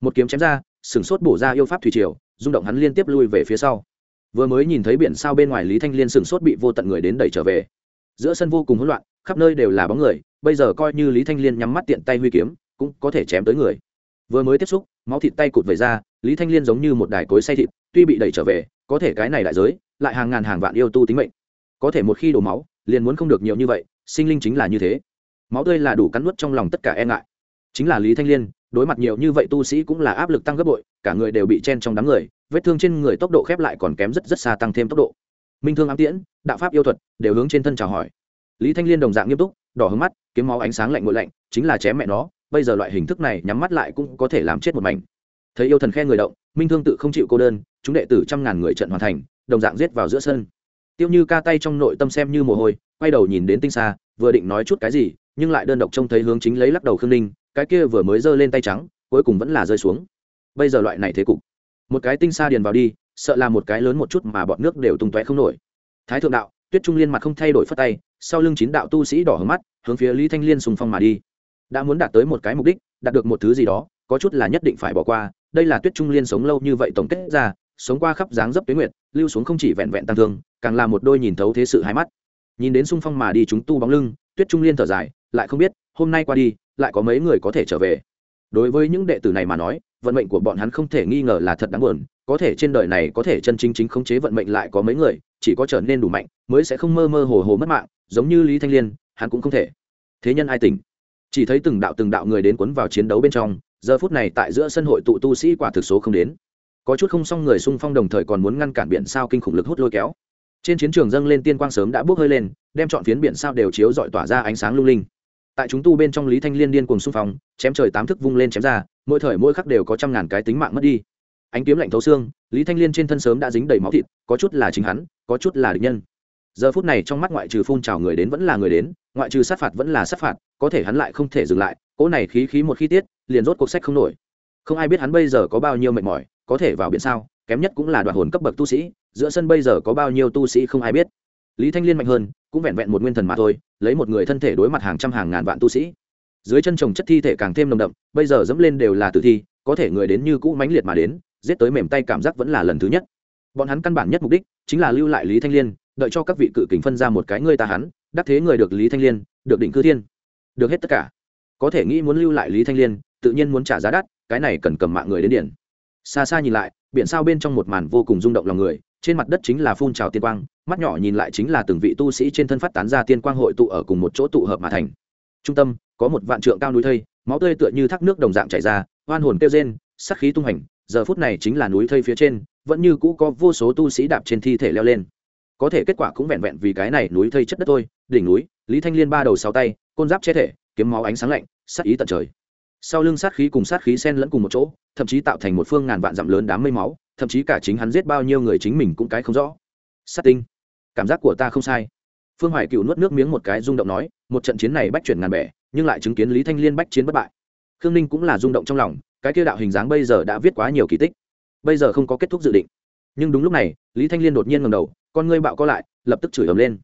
Một kiếm chém ra sửng sốt bổ ra yêu pháp thủy triều, rung động hắn liên tiếp lui về phía sau. Vừa mới nhìn thấy biển sao bên ngoài lý thanh liên sửng sốt bị vô tận người đến đẩy trở về. Giữa sân vô cùng hỗn loạn khắp nơi đều là bóng người, bây giờ coi như lý thanh liên nhắm mắt tiện tay huy kiếm, cũng có thể chém tới người. Vừa mới tiếp xúc, máu thịt tay cụt về ra, lý thanh liên giống như một đài cối say thịt, tuy bị đẩy trở về, có thể cái này đại giới, lại hàng ngàn hàng vạn yêu tu tính mệnh. Có thể một khi đổ máu, liền muốn không được nhiều như vậy, sinh linh chính là như thế. Máu tươi là đủ cắn nuốt trong lòng tất cả e ngại. Chính là lý thanh liên, đối mặt nhiều như vậy tu sĩ cũng là áp lực tăng gấp bội, cả người đều bị chen trong đám người, vết thương trên người tốc độ khép lại còn kém rất rất xa tăng thêm tốc độ. Minh thương ám tiễn, đạo pháp yêu thuật, đều hướng trên thân chào hỏi lý thanh liên đồng dạng nghiêm túc, đỏ hứng mắt, kiếm máu ánh sáng lạnh ngội lạnh, chính là chém mẹ nó, bây giờ loại hình thức này nhắm mắt lại cũng có thể làm chết một mảnh. Thấy yêu thần khe người động, minh thương tự không chịu cô đơn, chúng đệ tử trăm ngàn người trận hoàn thành, đồng dạng giết vào giữa sân. Tiêu như ca tay trong nội tâm xem như mồ hôi, quay đầu nhìn đến tinh xa, vừa định nói chút cái gì, nhưng lại đơn độc trông thấy hướng chính lấy lắc đầu khương ninh, cái kia vừa mới giơ lên tay trắng, cuối cùng vẫn là rơi xuống. Bây giờ loại này thế cục. Một cái tinh xa điền vào đi, sợ là một cái lớn một chút mà bọn nước đều tung tóe không nổi. Thái thượng đạo tuyết trung liên mặt không thay đổi phất tay, sau lưng chín đạo tu sĩ đỏ hướng mắt, hướng phía lý thanh liên sùng phong mà đi. Đã muốn đạt tới một cái mục đích, đạt được một thứ gì đó, có chút là nhất định phải bỏ qua, đây là tuyết trung liên sống lâu như vậy tổng kết ra, sống qua khắp dáng dấp tuyến nguyệt, lưu xuống không chỉ vẹn vẹn tăng thương, càng là một đôi nhìn thấu thế sự hai mắt. Nhìn đến sung phong mà đi chúng tu bóng lưng, tuyết trung liên thở dài, lại không biết, hôm nay qua đi, lại có mấy người có thể trở về. Đối với những đệ tử này mà nói vận mệnh của bọn hắn không thể nghi ngờ là thật đáng buồn, có thể trên đời này có thể chân chính chính khống chế vận mệnh lại có mấy người, chỉ có trở nên đủ mạnh mới sẽ không mơ mơ hồ hồ mất mạng, giống như lý thanh liên, hắn cũng không thể. Thế nhân ai tỉnh? Chỉ thấy từng đạo từng đạo người đến cuốn vào chiến đấu bên trong, giờ phút này tại giữa sân hội tụ tu sĩ quả thực số không đến. Có chút không xong người xung phong đồng thời còn muốn ngăn cản biển sao kinh khủng lực hút lôi kéo. Trên chiến trường dâng lên tiên quang sớm đã bước hơi lên, đem chọn phiến biển sao đều chiếu dọi tỏa ra ánh sáng lung linh tại chúng tu bên trong lý thanh liên điên cùng xung phong, chém trời tám thức vung lên chém ra, mỗi thời mỗi khắc đều có trăm ngàn cái tính mạng mất đi. Ánh kiếm lạnh thấu xương, lý thanh liên trên thân sớm đã dính đầy máu thịt, có chút là chính hắn, có chút là địch nhân. Giờ phút này trong mắt ngoại trừ phun trào người đến vẫn là người đến, ngoại trừ sát phạt vẫn là sát phạt, có thể hắn lại không thể dừng lại, cỗ này khí khí một khi tiết, liền rốt cuộc sách không nổi. Không ai biết hắn bây giờ có bao nhiêu mệt mỏi, có thể vào biển sao, kém nhất cũng là đoạn hồn cấp bậc tu sĩ, giữa sân bây giờ có bao nhiêu tu sĩ không ai biết lý thanh liên mạnh hơn, cũng vẹn vẹn một nguyên thần mà thôi, lấy một người thân thể đối mặt hàng trăm hàng ngàn vạn tu sĩ. Dưới chân trồng chất thi thể càng thêm nồng đậm, bây giờ dẫm lên đều là tử thi, có thể người đến như cũ mãnh liệt mà đến, giết tới mềm tay cảm giác vẫn là lần thứ nhất. Bọn hắn căn bản nhất mục đích chính là lưu lại lý thanh liên, đợi cho các vị cự kình phân ra một cái ngươi ta hắn, đắc thế người được lý thanh liên, được định cư thiên. Được hết tất cả. Có thể nghĩ muốn lưu lại lý thanh liên, tự nhiên muốn trả giá đắt, cái này cần cầm mạng người đến điển xa xa nhìn lại, biển sao bên trong một màn vô cùng rung động lòng người trên mặt đất chính là phun trào tiên quang, mắt nhỏ nhìn lại chính là từng vị tu sĩ trên thân phát tán ra tiên quang hội tụ ở cùng một chỗ tụ hợp mà thành. Trung tâm, có một vạn trượng cao núi thây, máu tươi tựa như thác nước đồng dạng chảy ra, oan hồn kêu rên sắc khí tung hành, giờ phút này chính là núi thây phía trên, vẫn như cũ có vô số tu sĩ đạp trên thi thể leo lên. Có thể kết quả cũng vẹn vẹn vì cái này núi thây chất đất thôi, đỉnh núi, lý thanh liên ba đầu sáu tay, côn giáp che thể, kiếm máu ánh sáng lạnh sắc ý tận trời sau lưng sát khí cùng sát khí sen lẫn cùng một chỗ, thậm chí tạo thành một phương ngàn vạn dặm lớn đám mây máu, thậm chí cả chính hắn giết bao nhiêu người chính mình cũng cái không rõ. Sát tinh, cảm giác của ta không sai. Phương hoài cựu nuốt nước miếng một cái rung động nói, một trận chiến này bách chuyển ngàn bẻ, nhưng lại chứng kiến lý thanh liên bách chiến bất bại. Khương ninh cũng là rung động trong lòng, cái kia đạo hình dáng bây giờ đã viết quá nhiều kỳ tích. Bây giờ không có kết thúc dự định. Nhưng đúng lúc này, lý thanh liên đột nhiên ngầm đầu, con ngươi bạo co lại, lập tức chửi ầm lên.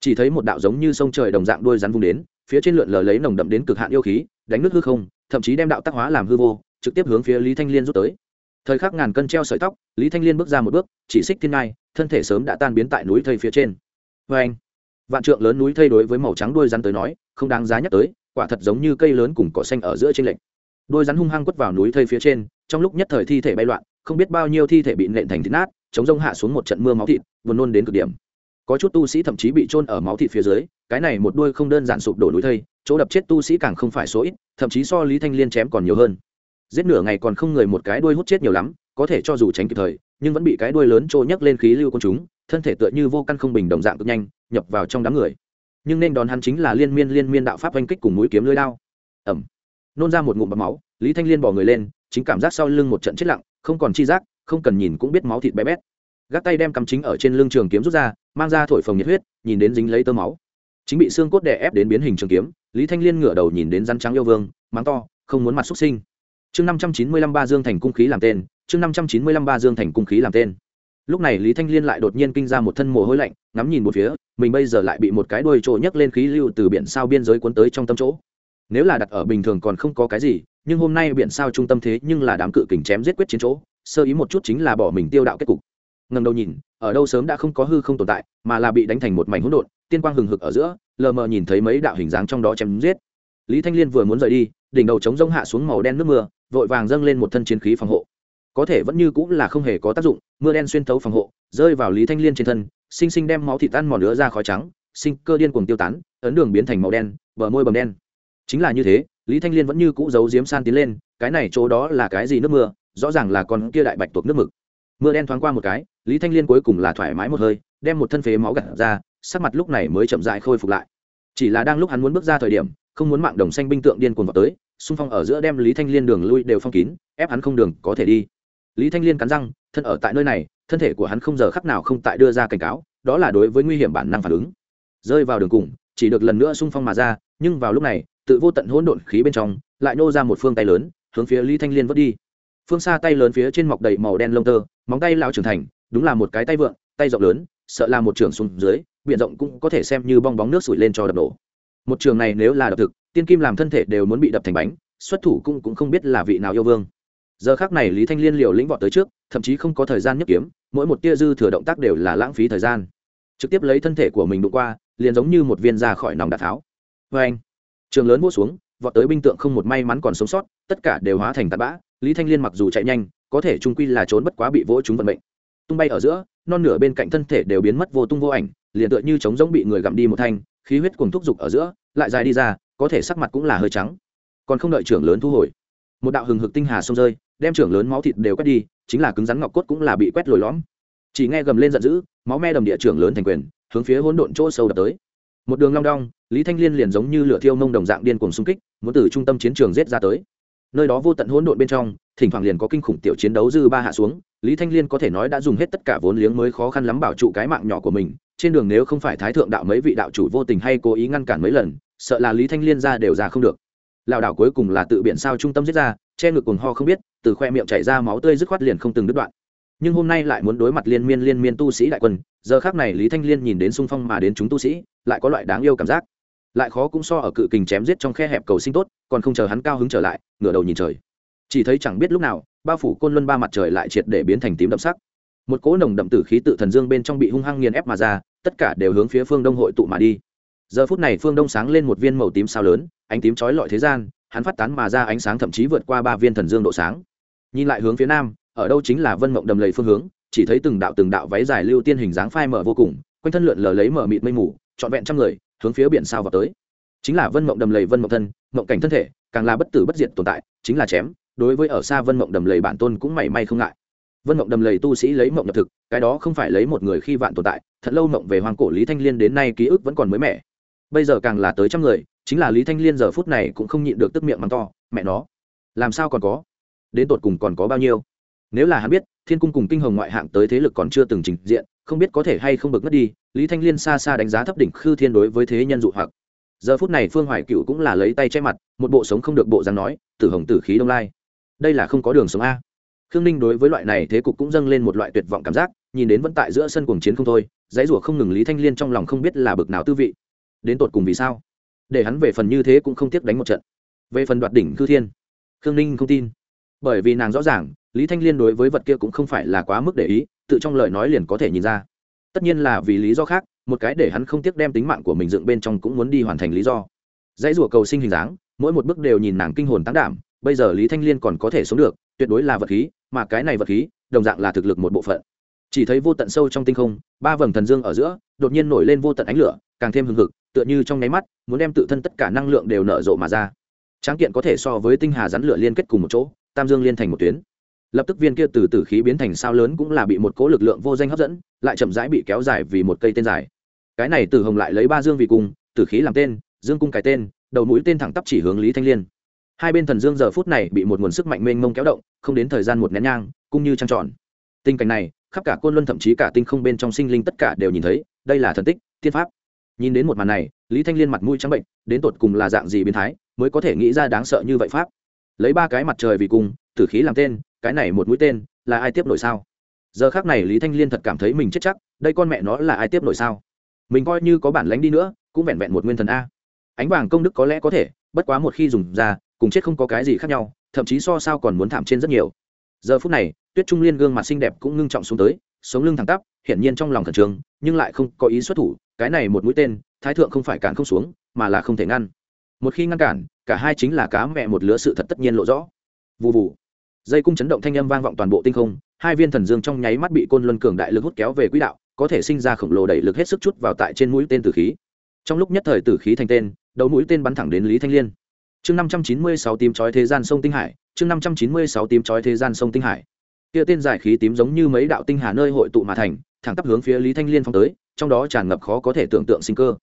Chỉ thấy một đạo giống như sông trời đồng dạng đuôi rắn vung đến, phía trên lượn lờ lấy nồng đậm đến cực hạn yêu khí, đánh nước hư không thậm chí đem đạo tác hóa làm hư vô, trực tiếp hướng phía lý thanh liên rút tới. Thời khắc ngàn cân treo sợi tóc, lý thanh liên bước ra một bước, chỉ xích thiên ngai, thân thể sớm đã tan biến tại núi thây phía trên. Vê anh vạn trượng lớn núi thây đối với màu trắng đuôi rắn tới nói, không đáng giá nhắc tới, quả thật giống như cây lớn cùng cỏ xanh ở giữa trên lệnh đuôi rắn hung hăng quất vào núi thây phía trên, trong lúc nhất thời thi thể bay loạn, không biết bao nhiêu thi thể bị nện thành thịt nát, chống rông hạ xuống một trận mưa máu thịt, buồn nôn đến cực điểm. Có chút tu sĩ thậm chí bị trôn ở máu thịt phía dưới, cái này một đuôi không đơn giản sụp đổ núi thây chỗ đập chết tu sĩ càng không phải số ít, thậm chí so lý thanh liên chém còn nhiều hơn. Giết nửa ngày còn không người một cái đuôi hút chết nhiều lắm, có thể cho dù tránh kịp thời, nhưng vẫn bị cái đuôi lớn trôi nhấc lên khí lưu con chúng, thân thể tựa như vô căn không bình đồng dạng cực nhanh, nhập vào trong đám người. Nhưng nên đón hắn chính là liên miên liên miên đạo pháp oanh kích cùng mũi kiếm lưới đao. Ẩm nôn ra một ngụm bọc máu, lý thanh liên bỏ người lên, chính cảm giác sau lưng một trận chết lặng, không còn chi giác, không cần nhìn cũng biết máu thịt bé bét. Gác tay đem cắm chính ở trên lưng trường kiếm rút ra, mang ra thổi phồng nhiệt huyết, nhìn đến dính lấy tơ máu. Chính bị xương cốt đè ép đến biến hình trường kiếm lý thanh liên ngửa đầu nhìn đến rắn trắng yêu vương, mắng to, không muốn mặt xuất sinh. Chương năm trăm chín mươi lăm ba dương thành cung khí làm tên, chương năm trăm chín mươi lăm ba dương thành cung khí làm tên. Lúc này lý thanh liên lại đột nhiên kinh ra một thân mồ hôi lạnh, ngắm nhìn một phía, mình bây giờ lại bị một cái đuôi trộ nhấc lên khí lưu từ biển sao biên giới cuốn tới trong tâm chỗ. Nếu là đặt ở bình thường còn không có cái gì, nhưng hôm nay biển sao trung tâm thế nhưng là đám cự kình chém giết quyết chiến chỗ, sơ ý một chút chính là bỏ mình tiêu đạo kết cục. Ngầm đầu nhìn, ở đâu sớm đã không có hư không tồn tại, mà là bị đánh thành một mảnh hỗn độn tiên quang hừng hực ở giữa, lờ mờ nhìn thấy mấy đạo hình dáng trong đó chém giết. Lý thanh liên vừa muốn rời đi, đỉnh đầu chống rông hạ xuống màu đen nước mưa, vội vàng dâng lên một thân chiến khí phòng hộ. Có thể vẫn như cũng là không hề có tác dụng, mưa đen xuyên thấu phòng hộ, rơi vào lý thanh liên trên thân, sinh sinh đem máu thịt tan mòn lửa ra khói trắng, sinh cơ điên cuồng tiêu tán, ấn đường biến thành màu đen, bờ môi bầm đen. Chính là như thế, lý thanh liên vẫn như cũ giấu diếm san tiến lên, cái này chỗ đó là cái gì nước mưa, rõ ràng là con kia đại bạch tuộc nước mực. Mưa đen thoáng qua một cái, lý thanh liên cuối cùng là thoải mái một hơi, đem một thân phế máu gặt ra sắc mặt lúc này mới chậm rãi khôi phục lại. Chỉ là đang lúc hắn muốn bước ra thời điểm không muốn mạng đồng xanh binh tượng điên cuồng vào tới xung phong ở giữa đem lý thanh liên đường lui đều phong kín ép hắn không đường có thể đi. Lý thanh liên cắn răng thân ở tại nơi này thân thể của hắn không giờ khắc nào không tại đưa ra cảnh cáo đó là đối với nguy hiểm bản năng phản ứng. Rơi vào đường cùng chỉ được lần nữa xung phong mà ra nhưng vào lúc này tự vô tận hỗn độn khí bên trong lại nô ra một phương tay lớn hướng phía lý thanh liên vớt đi. Phương xa tay lớn phía trên mọc đầy màu đen lông tơ móng tay lao trưởng thành đúng là một cái tay vượn, tay rộng lớn sợ là một trưởng xuống dưới biển rộng cũng có thể xem như bong bóng nước sủi lên cho đập đổ một trường này nếu là đập thực, tiên kim làm thân thể đều muốn bị đập thành bánh, xuất thủ cũng cũng không biết là vị nào yêu vương. Giờ khác này lý thanh liên liều lĩnh vọt tới trước, thậm chí không có thời gian nhấp kiếm, mỗi một tia dư thừa động tác đều là lãng phí thời gian. Trực tiếp lấy thân thể của mình đụng qua, liền giống như một viên ra khỏi nòng đạn tháo. Vê anh, trường lớn vỗ xuống, vọt tới binh tượng không một may mắn còn sống sót, tất cả đều hóa thành tạt bã, lý thanh liên mặc dù chạy nhanh, có thể trung quy là trốn bất quá bị vỗ chúng vận mệnh. Tung bay ở giữa, non nửa bên cạnh thân thể đều biến mất vô tung vô ảnh liền tựa như trống giống bị người gặm đi một thanh, khí huyết cùng thúc giục ở giữa, lại dài đi ra, có thể sắc mặt cũng là hơi trắng. Còn không đợi trưởng lớn thu hồi, một đạo hừng hực tinh hà xông rơi, đem trưởng lớn máu thịt đều quét đi, chính là cứng rắn ngọc cốt cũng là bị quét lồi lõm. Chỉ nghe gầm lên giận dữ, máu me đầm địa trưởng lớn thành quyền, hướng phía hỗn độn chỗ sâu đập tới. Một đường long đong, lý thanh liên liền giống như lửa thiêu mông đồng dạng điên cuồng xung kích, muốn từ trung tâm chiến trường giết ra tới. Nơi đó vô tận hỗn độn bên trong thỉnh thoảng liền có kinh khủng tiểu chiến đấu dư ba hạ xuống, lý thanh liên có thể nói đã dùng hết tất cả vốn liếng mới khó khăn lắm bảo trụ cái mạng nhỏ của mình, trên đường nếu không phải thái thượng đạo mấy vị đạo chủ vô tình hay cố ý ngăn cản mấy lần, sợ là lý thanh liên ra đều ra không được. Lảo đảo cuối cùng là tự biện sao trung tâm giết ra, che ngực cuồng ho không biết, từ khoe miệng chảy ra máu tươi dứt khoát liền không từng đứt đoạn. Nhưng hôm nay lại muốn đối mặt liên miên liên miên tu sĩ đại quân, giờ khác này lý thanh liên nhìn đến xung phong mà đến chúng tu sĩ, lại có loại đáng yêu cảm giác. Lại khó cũng so ở cự kình chém giết trong khe hẹp cầu sinh tốt, còn không chờ hắn cao hứng trở lại, ngửa đầu nhìn trời chỉ thấy chẳng biết lúc nào, bao phủ côn luân ba mặt trời lại triệt để biến thành tím đậm sắc. Một cỗ nồng đậm tử khí tự thần dương bên trong bị hung hăng nghiền ép mà ra, tất cả đều hướng phía phương đông hội tụ mà đi. Giờ phút này phương đông sáng lên một viên màu tím sao lớn, ánh tím chói lọi thế gian, hắn phát tán mà ra ánh sáng thậm chí vượt qua ba viên thần dương độ sáng. Nhìn lại hướng phía nam, ở đâu chính là vân mộng đầm lầy phương hướng, chỉ thấy từng đạo từng đạo váy dài lưu tiên hình dáng phai mở vô cùng, quanh thân lượn lờ lấy mở mịt mây mù, trọn vẹn trăm người, hướng phía biển sao vào tới. Chính là vân mộng đầm lầy vân mộng thân, mộng cảnh thân thể, càng là bất tử bất diệt tồn tại, chính là chém đối với ở xa vân mộng đầm lầy bản tôn cũng mảy may không ngại. Vân mộng đầm lầy tu sĩ lấy mộng nhập thực, cái đó không phải lấy một người khi vạn tồn tại, thật lâu mộng về hoàng cổ lý thanh liên đến nay ký ức vẫn còn mới mẻ. Bây giờ càng là tới trăm người, chính là lý thanh liên giờ phút này cũng không nhịn được tức miệng mắng to, mẹ nó, làm sao còn có? Đến tột cùng còn có bao nhiêu? Nếu là hắn biết, thiên cung cùng kinh hồng ngoại hạng tới thế lực còn chưa từng trình diện, không biết có thể hay không bực mất đi, lý thanh liên xa xa đánh giá thấp đỉnh khư thiên đối với thế nhân dụ hoặc. Giờ phút này phương hoài cựu cũng là lấy tay che mặt, một bộ sống không được bộ dáng nói, tử hồng tử khí đông lai đây là không có đường sống a. Khương ninh đối với loại này thế cục cũng dâng lên một loại tuyệt vọng cảm giác, nhìn đến vẫn tại giữa sân cuồng chiến không thôi, dãy rủa không ngừng lý thanh liên trong lòng không biết là bực nào tư vị. Đến tột cùng vì sao? Để hắn về phần như thế cũng không tiếc đánh một trận. Về phần đoạt đỉnh cư thiên, khương ninh không tin. Bởi vì nàng rõ ràng, lý thanh liên đối với vật kia cũng không phải là quá mức để ý, tự trong lời nói liền có thể nhìn ra. Tất nhiên là vì lý do khác, một cái để hắn không tiếc đem tính mạng của mình dựng bên trong cũng muốn đi hoàn thành lý do. Dãy rủa cầu sinh hình dáng, mỗi một bước đều nhìn nàng kinh hồn tán đảm bây giờ lý thanh liên còn có thể sống được, tuyệt đối là vật khí, mà cái này vật khí, đồng dạng là thực lực một bộ phận. Chỉ thấy vô tận sâu trong tinh không, ba vầng thần dương ở giữa, đột nhiên nổi lên vô tận ánh lửa, càng thêm hừng hực, tựa như trong nháy mắt, muốn đem tự thân tất cả năng lượng đều nở rộ mà ra. Tráng kiện có thể so với tinh hà rắn lửa liên kết cùng một chỗ, tam dương liên thành một tuyến. Lập tức viên kia từ tử khí biến thành sao lớn cũng là bị một cố lực lượng vô danh hấp dẫn, lại chậm rãi bị kéo dài vì một cây tên dài. Cái này tử hồng lại lấy ba dương vì cung tử khí làm tên, dương cung cái tên, đầu mũi tên thẳng tắp chỉ hướng lý thanh liên hai bên thần dương giờ phút này bị một nguồn sức mạnh mênh mông kéo động, không đến thời gian một nén nhang, cũng như trăng tròn. Tình cảnh này, khắp cả côn luân thậm chí cả tinh không bên trong sinh linh tất cả đều nhìn thấy, đây là thần tích, tiên pháp. Nhìn đến một màn này, lý thanh liên mặt mũi trắng bệnh, đến tột cùng là dạng gì biến thái, mới có thể nghĩ ra đáng sợ như vậy pháp? Lấy ba cái mặt trời vì cùng, tử khí làm tên, cái này một mũi tên, là ai tiếp nổi sao? Giờ khác này lý thanh liên thật cảm thấy mình chết chắc, đây con mẹ nó là ai tiếp nổi sao? Mình coi như có bản lánh đi nữa, cũng vẹn vẹn một nguyên thần a. Ánh vàng công đức có lẽ có thể, bất quá một khi dùng ra cùng chết không có cái gì khác nhau, thậm chí so sao còn muốn thảm trên rất nhiều. Giờ phút này, tuyết trung liên gương mặt xinh đẹp cũng ngưng trọng xuống tới, sống lưng thẳng tắp, hiển nhiên trong lòng khẩn trương, nhưng lại không có ý xuất thủ, cái này một mũi tên, thái thượng không phải cản không xuống, mà là không thể ngăn. Một khi ngăn cản, cả hai chính là cá mẹ một lứa sự thật tất nhiên lộ rõ. Vụ vụ dây cung chấn động thanh âm vang vọng toàn bộ tinh không, hai viên thần dương trong nháy mắt bị côn luân cường đại lực hút kéo về quỹ đạo, có thể sinh ra khổng lồ đẩy lực hết sức chút vào tại trên mũi tên tử khí. Trong lúc nhất thời tử khí thành tên, đầu mũi tên bắn thẳng đến lý thanh liên chương năm trăm chín mươi sáu tím chói thế gian sông tinh hải, chương năm trăm chín mươi sáu tím chói thế gian sông tinh hải. Kia tên giải khí tím giống như mấy đạo tinh hà nơi hội tụ mà thành, thẳng tắp hướng phía lý thanh liên phong tới, trong đó tràn ngập khó có thể tưởng tượng sinh cơ.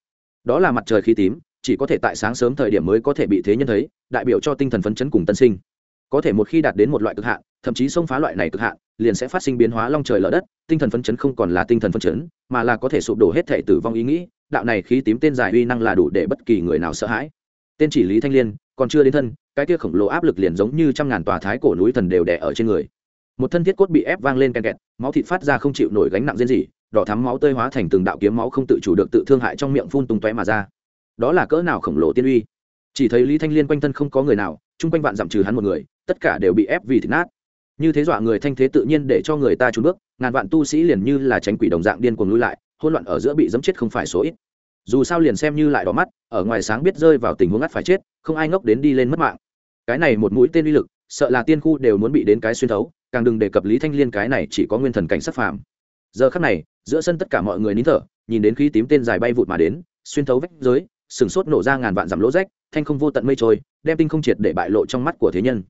Đó là mặt trời khí tím, chỉ có thể tại sáng sớm thời điểm mới có thể bị thế nhân thấy, đại biểu cho tinh thần phấn chấn cùng tân sinh. Có thể một khi đạt đến một loại cực hạn, thậm chí xông phá loại này cực hạn, liền sẽ phát sinh biến hóa long trời lở đất, tinh thần phấn chấn không còn là tinh thần phấn chấn, mà là có thể sụp đổ hết thể tử vong ý nghĩ, đạo này khí tím tên giải uy năng là đủ để bất kỳ người nào sợ hãi. Tên chỉ lý thanh liên còn chưa đến thân, cái kia khổng lồ áp lực liền giống như trăm ngàn tòa thái cổ núi thần đều đè ở trên người. Một thân thiết cốt bị ép vang lên kẹt kẹt, máu thịt phát ra không chịu nổi gánh nặng riêng gì đỏ thắm máu tơi hóa thành từng đạo kiếm máu không tự chủ được tự thương hại trong miệng phun tung tóe mà ra. Đó là cỡ nào khổng lồ tiên uy? Chỉ thấy lý thanh liên quanh thân không có người nào, chung quanh vạn dặm trừ hắn một người, tất cả đều bị ép vì thịt nát. Như thế dọa người thanh thế tự nhiên để cho người ta trốn bước, ngàn vạn tu sĩ liền như là tránh quỷ đồng dạng điên cuồng lui lại, hỗn loạn ở giữa bị dẫm chết không phải số ít. Dù sao liền xem như lại đỏ mắt, ở ngoài sáng biết rơi vào tình huống ngắt phải chết không ai ngốc đến đi lên mất mạng. Cái này một mũi tên uy lực, sợ là tiên khu đều muốn bị đến cái xuyên thấu, càng đừng đề cập lý thanh liên cái này chỉ có nguyên thần cảnh sắc phàm. Giờ khắc này, giữa sân tất cả mọi người nín thở, nhìn đến khi tím tên dài bay vụt mà đến, xuyên thấu vách giới, sừng sốt nổ ra ngàn vạn dặm lỗ rách, thanh không vô tận mây trôi, đem tinh không triệt để bại lộ trong mắt của thế nhân.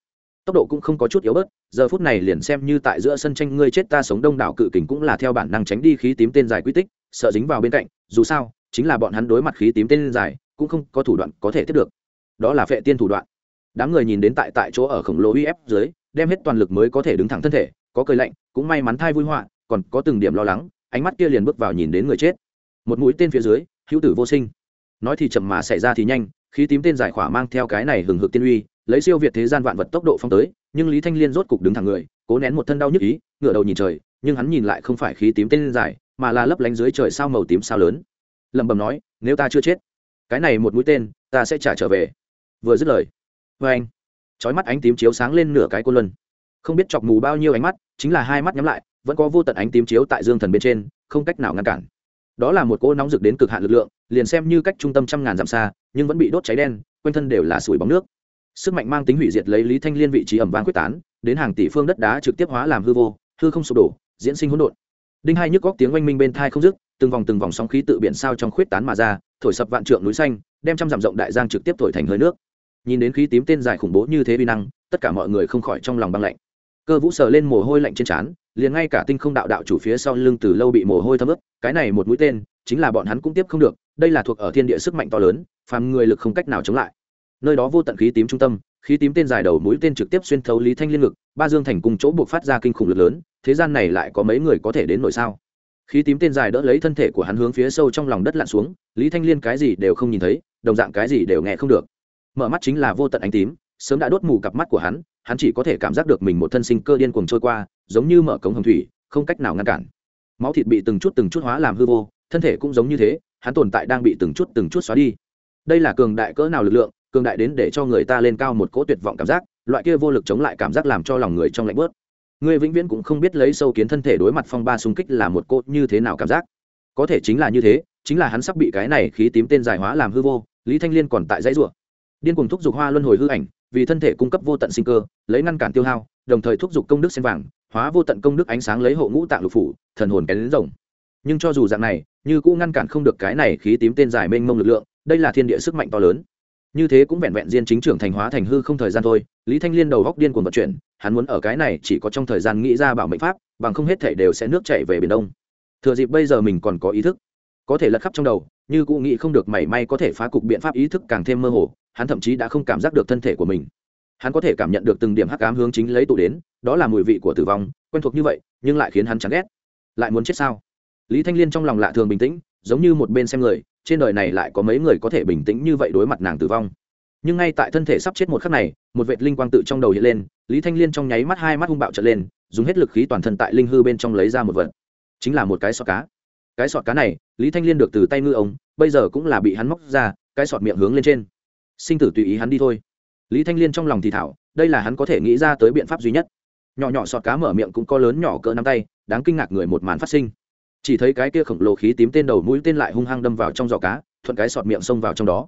Tốc độ cũng không có chút yếu bớt, giờ phút này liền xem như tại giữa sân tranh ngươi chết ta sống đông đảo cự kình cũng là theo bản năng tránh đi khí tím tên dài quy tích, sợ dính vào bên cạnh, dù sao, chính là bọn hắn đối mặt khí tím tên dài, cũng không có thủ đoạn có thể tiếp được đó là phệ tiên thủ đoạn. Đám người nhìn đến tại tại chỗ ở khổng lồ uy ép dưới, đem hết toàn lực mới có thể đứng thẳng thân thể, có cười lạnh, cũng may mắn thai vui họa, còn có từng điểm lo lắng, ánh mắt kia liền bước vào nhìn đến người chết. Một mũi tên phía dưới, hữu tử vô sinh. Nói thì chậm mà xảy ra thì nhanh, khí tím tên giải khỏa mang theo cái này hừng hực tiên uy, lấy siêu việt thế gian vạn vật tốc độ phong tới, nhưng lý thanh liên rốt cục đứng thẳng người, cố nén một thân đau nhức ý, ngửa đầu nhìn trời, nhưng hắn nhìn lại không phải khí tím tên giải, mà là lấp lánh dưới trời sao màu tím sao lớn. Lẩm bẩm nói, nếu ta chưa chết, cái này một mũi tên, ta sẽ trả trở về vừa dứt lời. Vê anh. Trói mắt ánh tím chiếu sáng lên nửa cái cô luân. Không biết chọc mù bao nhiêu ánh mắt, chính là hai mắt nhắm lại, vẫn có vô tận ánh tím chiếu tại dương thần bên trên, không cách nào ngăn cản. Đó là một cỗ nóng rực đến cực hạn lực lượng, liền xem như cách trung tâm trăm ngàn dặm xa, nhưng vẫn bị đốt cháy đen, quanh thân đều là sủi bóng nước. Sức mạnh mang tính hủy diệt lấy lý thanh liên vị trí ẩm vang quyết tán, đến hàng tỷ phương đất đá trực tiếp hóa làm hư vô, hư không sụp đổ, diễn sinh hỗn độn. Đinh hai nhức góc tiếng oanh minh bên thai không dứt, từng vòng từng vòng sóng khí tự biển sao trong khuyết tán mà ra, thổi sập vạn trượng núi xanh, đem trăm dặm rộng đại giang trực tiếp thổi thành hơi nước nhìn đến khí tím tên dài khủng bố như thế vi năng, tất cả mọi người không khỏi trong lòng băng lạnh. Cơ vũ sờ lên mồ hôi lạnh trên trán, liền ngay cả tinh không đạo đạo chủ phía sau lưng từ lâu bị mồ hôi thấm ướt, cái này một mũi tên, chính là bọn hắn cũng tiếp không được, đây là thuộc ở thiên địa sức mạnh to lớn, phàm người lực không cách nào chống lại. Nơi đó vô tận khí tím trung tâm, khí tím tên dài đầu mũi tên trực tiếp xuyên thấu lý thanh liên ngực, ba dương thành cùng chỗ buộc phát ra kinh khủng lực lớn, thế gian này lại có mấy người có thể đến nổi sao? Khí tím tên dài đỡ lấy thân thể của hắn hướng phía sâu trong lòng đất lặn xuống, lý thanh liên cái gì đều không nhìn thấy, đồng dạng cái gì đều nghe không được mở mắt chính là vô tận ánh tím, sớm đã đốt mù cặp mắt của hắn hắn chỉ có thể cảm giác được mình một thân sinh cơ điên cuồng trôi qua, giống như mở cống hồng thủy, không cách nào ngăn cản. Máu thịt bị từng chút từng chút hóa làm hư vô, thân thể cũng giống như thế, hắn tồn tại đang bị từng chút từng chút xóa đi. Đây là cường đại cỡ nào lực lượng, cường đại đến để cho người ta lên cao một cỗ tuyệt vọng cảm giác, loại kia vô lực chống lại cảm giác làm cho lòng người trong lạnh bớt người vĩnh viễn cũng không biết lấy sâu kiến thân thể đối mặt phong ba xung kích là một cỗ như thế nào cảm giác. Có thể chính là như thế, chính là hắn sắp bị cái này khí tím tên giải hóa làm hư vô, lý thanh liên còn tại dãy ruộng điên cuồng thúc giục hoa luân hồi hư ảnh, vì thân thể cung cấp vô tận sinh cơ, lấy ngăn cản tiêu hao, đồng thời thúc giục công đức sen vàng, hóa vô tận công đức ánh sáng lấy hộ ngũ tạng lục phủ, thần hồn kén đến rồng. Nhưng cho dù dạng này, như cũng ngăn cản không được cái này khí tím tên dài mênh mông lực lượng, đây là thiên địa sức mạnh to lớn. Như thế cũng vẹn vẹn diên chính trưởng thành hóa thành hư không thời gian thôi, lý thanh liên đầu góc điên cuồng vận chuyển, hắn muốn ở cái này chỉ có trong thời gian nghĩ ra bảo mệnh pháp, bằng không hết thể đều sẽ nước chảy về biển đông. Thừa dịp bây giờ mình còn có ý thức, có thể lật khắp trong đầu, như cụ nghĩ không được mảy may có thể phá cục biện pháp ý thức càng thêm mơ hồ hắn thậm chí đã không cảm giác được thân thể của mình. Hắn có thể cảm nhận được từng điểm hắc ám hướng chính lấy tụ đến, đó là mùi vị của tử vong, quen thuộc như vậy, nhưng lại khiến hắn chán ghét. Lại muốn chết sao? Lý thanh liên trong lòng lạ thường bình tĩnh, giống như một bên xem người, trên đời này lại có mấy người có thể bình tĩnh như vậy đối mặt nàng tử vong. Nhưng ngay tại thân thể sắp chết một khắc này, một vệt linh quang tự trong đầu hiện lên, lý thanh liên trong nháy mắt hai mắt hung bạo trở lên, dùng hết lực khí toàn thân tại linh hư bên trong lấy ra một vật. Chính là một cái sọt cá. Cái sọt cá này, lý thanh liên được từ tay ngư ông, bây giờ cũng là bị hắn móc ra, cái sọt miệng hướng lên trên sinh tử tùy ý hắn đi thôi. Lý thanh liên trong lòng thì thảo, đây là hắn có thể nghĩ ra tới biện pháp duy nhất. Nhỏ nhỏ sọt cá mở miệng cũng có lớn nhỏ cỡ nắm tay, đáng kinh ngạc người một màn phát sinh. Chỉ thấy cái kia khổng lồ khí tím tên đầu mũi tên lại hung hăng đâm vào trong giỏ cá, thuận cái sọt miệng xông vào trong đó.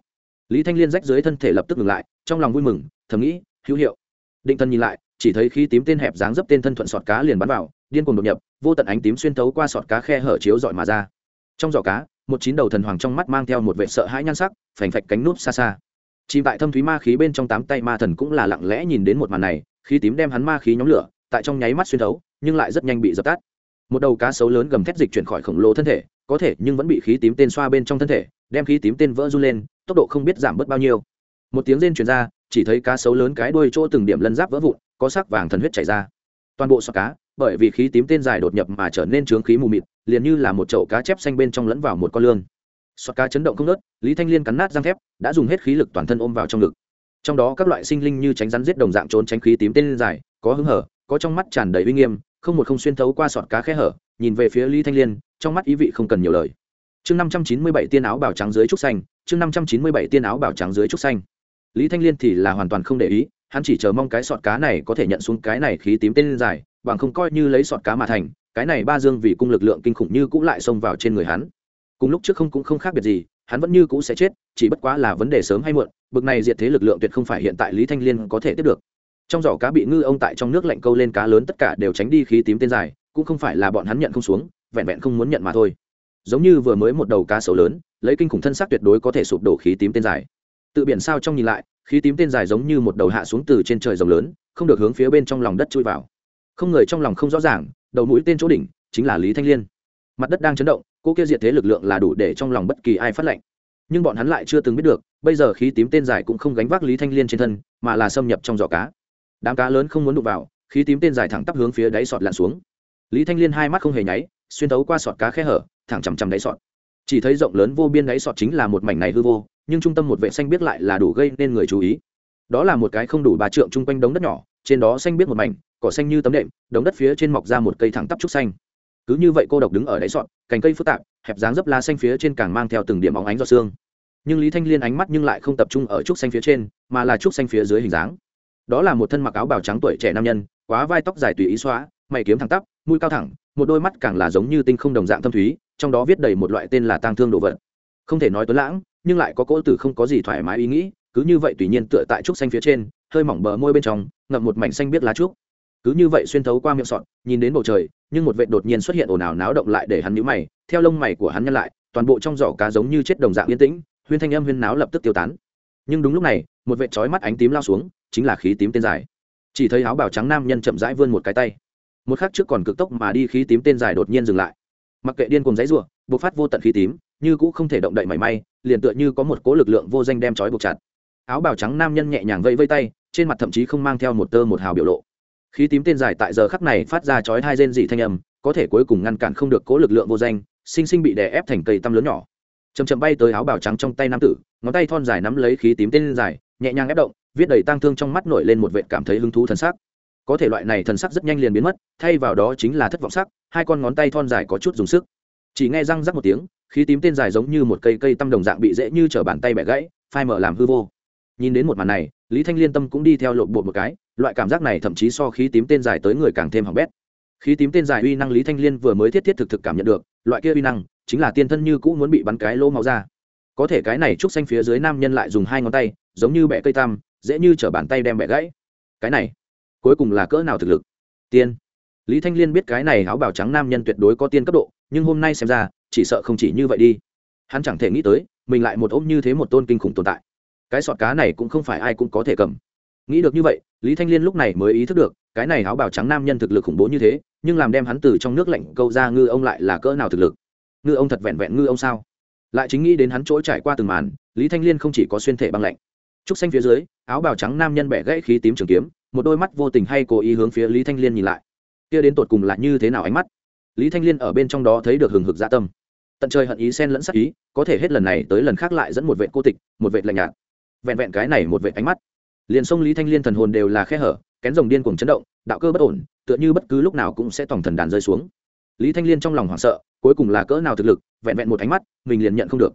Lý thanh liên rách dưới thân thể lập tức ngừng lại, trong lòng vui mừng, thầm nghĩ, hữu hiệu. Định thân nhìn lại, chỉ thấy khí tím tên hẹp dáng dấp tên thân thuận sọt cá liền bắn vào, điên cuồng đột nhập, vô tận ánh tím xuyên thấu qua sọt cá khe hở chiếu dọi mà ra. Trong giỏ cá, một chín đầu thần hoàng trong mắt mang theo một vệ sợ hãi nhan sắc, phành phạch cánh nút xa xa chìm tại thâm thúy ma khí bên trong tám tay ma thần cũng là lặng lẽ nhìn đến một màn này, khí tím đem hắn ma khí nhóm lửa, tại trong nháy mắt xuyên thấu, nhưng lại rất nhanh bị dập tắt. Một đầu cá sấu lớn gầm thét dịch chuyển khỏi khổng lồ thân thể, có thể nhưng vẫn bị khí tím tên xoa bên trong thân thể, đem khí tím tên vỡ run lên, tốc độ không biết giảm bớt bao nhiêu. Một tiếng rên truyền ra, chỉ thấy cá sấu lớn cái đuôi chỗ từng điểm lân giáp vỡ vụn, có sắc vàng thần huyết chảy ra. Toàn bộ sọ cá, bởi vì khí tím tên dài đột nhập mà trở nên trướng khí mù mịt, liền như là một chậu cá chép xanh bên trong lẫn vào một con lương sọt cá chấn động không nớt lý thanh liên cắn nát răng thép, đã dùng hết khí lực toàn thân ôm vào trong ngực. Trong đó các loại sinh linh như tránh rắn giết đồng dạng trốn tránh khí tím tên dài, có hứng hở, có trong mắt tràn đầy uy nghiêm, không một không xuyên thấu qua sọt cá khe hở, nhìn về phía lý thanh liên, trong mắt ý vị không cần nhiều lời. Chương năm trăm chín mươi bảy tiên áo bảo trắng dưới trúc xanh, chương năm trăm chín mươi bảy tiên áo bảo trắng dưới trúc xanh. Lý thanh liên thì là hoàn toàn không để ý, hắn chỉ chờ mong cái sọt cá này có thể nhận xuống cái này khí tím tên dài, bằng không coi như lấy sọt cá mà thành, cái này ba dương vì cung lực lượng kinh khủng như cũng lại xông vào trên người hắn cùng lúc trước không cũng không khác biệt gì, hắn vẫn như cũ sẽ chết, chỉ bất quá là vấn đề sớm hay muộn, bực này diệt thế lực lượng tuyệt không phải hiện tại lý thanh liên có thể tiếp được. Trong giỏ cá bị ngư ông tại trong nước lạnh câu lên cá lớn tất cả đều tránh đi khí tím tên dài, cũng không phải là bọn hắn nhận không xuống, vẹn vẹn không muốn nhận mà thôi. Giống như vừa mới một đầu cá sấu lớn, lấy kinh khủng thân xác tuyệt đối có thể sụp đổ khí tím tên dài. Tự biển sao trong nhìn lại, khí tím tên dài giống như một đầu hạ xuống từ trên trời rồng lớn, không được hướng phía bên trong lòng đất chui vào. Không người trong lòng không rõ ràng, đầu mũi tên chỗ đỉnh chính là lý thanh liên. Mặt đất đang chấn động cô kia diệt thế lực lượng là đủ để trong lòng bất kỳ ai phát lệnh. Nhưng bọn hắn lại chưa từng biết được, bây giờ khí tím tên dài cũng không gánh vác lý thanh liên trên thân, mà là xâm nhập trong giỏ cá. Đám cá lớn không muốn đụng vào, khí tím tên dài thẳng tắp hướng phía đáy sọt lặn xuống. Lý thanh liên hai mắt không hề nháy, xuyên thấu qua sọt cá khe hở, thẳng chằm chằm đáy sọt. Chỉ thấy rộng lớn vô biên đáy sọt chính là một mảnh này hư vô, nhưng trung tâm một vệ xanh biết lại là đủ gây nên người chú ý. Đó là một cái không đủ ba trượng chung quanh đống đất nhỏ, trên đó xanh biết một mảnh, cỏ xanh như tấm đệm, đống đất phía trên mọc ra một cây thẳng tắp trúc xanh cứ như vậy cô độc đứng ở đáy sọt, cành cây phức tạp, hẹp dáng dấp lá xanh phía trên càng mang theo từng điểm óng ánh do xương. Nhưng lý thanh liên ánh mắt nhưng lại không tập trung ở trúc xanh phía trên, mà là trúc xanh phía dưới hình dáng. Đó là một thân mặc áo bào trắng tuổi trẻ nam nhân, quá vai tóc dài tùy ý xóa, mày kiếm thẳng tắp, mũi cao thẳng, một đôi mắt càng là giống như tinh không đồng dạng thâm thúy, trong đó viết đầy một loại tên là tang thương đồ vật. Không thể nói tuấn lãng, nhưng lại có cỗ tử không có gì thoải mái ý nghĩ, cứ như vậy tùy nhiên tựa tại trúc xanh phía trên, hơi mỏng bờ môi bên trong, ngậm một mảnh xanh biết lá trúc cứ như vậy xuyên thấu qua miệng sọt, nhìn đến bầu trời, nhưng một vệ đột nhiên xuất hiện ồn ào náo động lại để hắn nhíu mày, theo lông mày của hắn nhăn lại, toàn bộ trong giỏ cá giống như chết đồng dạng yên tĩnh, huyên thanh âm huyên náo lập tức tiêu tán. Nhưng đúng lúc này, một vệ trói mắt ánh tím lao xuống, chính là khí tím tên dài. Chỉ thấy áo bào trắng nam nhân chậm rãi vươn một cái tay. Một khắc trước còn cực tốc mà đi, khí tím tên dài đột nhiên dừng lại. Mặc kệ điên cùng giấy rủa, bộc phát vô tận khí tím, như cũng không thể động đậy mảy may, liền tựa như có một cố lực lượng vô danh đem trói buộc chặt. Áo bào trắng nam nhân nhẹ nhàng vẫy vây tay, trên mặt thậm chí không mang theo một tơ một hào biểu lộ khí tím tên dài tại giờ khắc này phát ra chói hai rên dị thanh âm, có thể cuối cùng ngăn cản không được cố lực lượng vô danh, sinh sinh bị đè ép thành cây tăm lớn nhỏ. Chầm chậm bay tới áo bào trắng trong tay nam tử, ngón tay thon dài nắm lấy khí tím tên dài, nhẹ nhàng ép động, viết đầy tang thương trong mắt nổi lên một vệ cảm thấy hứng thú thần sắc. Có thể loại này thần sắc rất nhanh liền biến mất, thay vào đó chính là thất vọng sắc, hai con ngón tay thon dài có chút dùng sức. Chỉ nghe răng rắc một tiếng, khí tím tên dài giống như một cây cây tăm đồng dạng bị dễ như t bàn tay bẻ gãy, phai mở làm hư vô. Nhìn đến một màn này, lý thanh liên tâm cũng đi theo lộn bột một cái loại cảm giác này thậm chí so khí tím tên dài tới người càng thêm hỏng bét. Khí tím tên dài uy năng lý thanh liên vừa mới thiết thiết thực thực cảm nhận được, loại kia uy năng chính là tiên thân như cũ muốn bị bắn cái lỗ máu ra. Có thể cái này trúc xanh phía dưới nam nhân lại dùng hai ngón tay, giống như bẻ cây tam, dễ như chở bàn tay đem bẻ gãy. Cái này, cuối cùng là cỡ nào thực lực? Tiên. Lý thanh liên biết cái này áo bào trắng nam nhân tuyệt đối có tiên cấp độ, nhưng hôm nay xem ra, chỉ sợ không chỉ như vậy đi. Hắn chẳng thể nghĩ tới, mình lại một ôm như thế một tôn kinh khủng tồn tại. Cái sọt cá này cũng không phải ai cũng có thể cầm nghĩ được như vậy, lý thanh liên lúc này mới ý thức được, cái này áo bào trắng nam nhân thực lực khủng bố như thế, nhưng làm đem hắn từ trong nước lạnh câu ra ngư ông lại là cỡ nào thực lực? Ngư ông thật vẹn vẹn ngư ông sao? Lại chính nghĩ đến hắn chỗ trải qua từng màn, lý thanh liên không chỉ có xuyên thể băng lạnh. Trúc xanh phía dưới, áo bào trắng nam nhân bẻ gãy khí tím trường kiếm, một đôi mắt vô tình hay cố ý hướng phía lý thanh liên nhìn lại. Kia đến tột cùng là như thế nào ánh mắt? Lý thanh liên ở bên trong đó thấy được hừng hực dạ tâm. Tận trời hận ý xen lẫn sắc ý, có thể hết lần này tới lần khác lại dẫn một vệ cô tịch, một vệ lạnh nhạt. Vẹn vẹn cái này một vệ ánh mắt liền sông lý thanh liên thần hồn đều là khe hở, kén rồng điên cuồng chấn động, đạo cơ bất ổn, tựa như bất cứ lúc nào cũng sẽ tòng thần đàn rơi xuống. Lý thanh liên trong lòng hoảng sợ, cuối cùng là cỡ nào thực lực, vẹn vẹn một ánh mắt, mình liền nhận không được.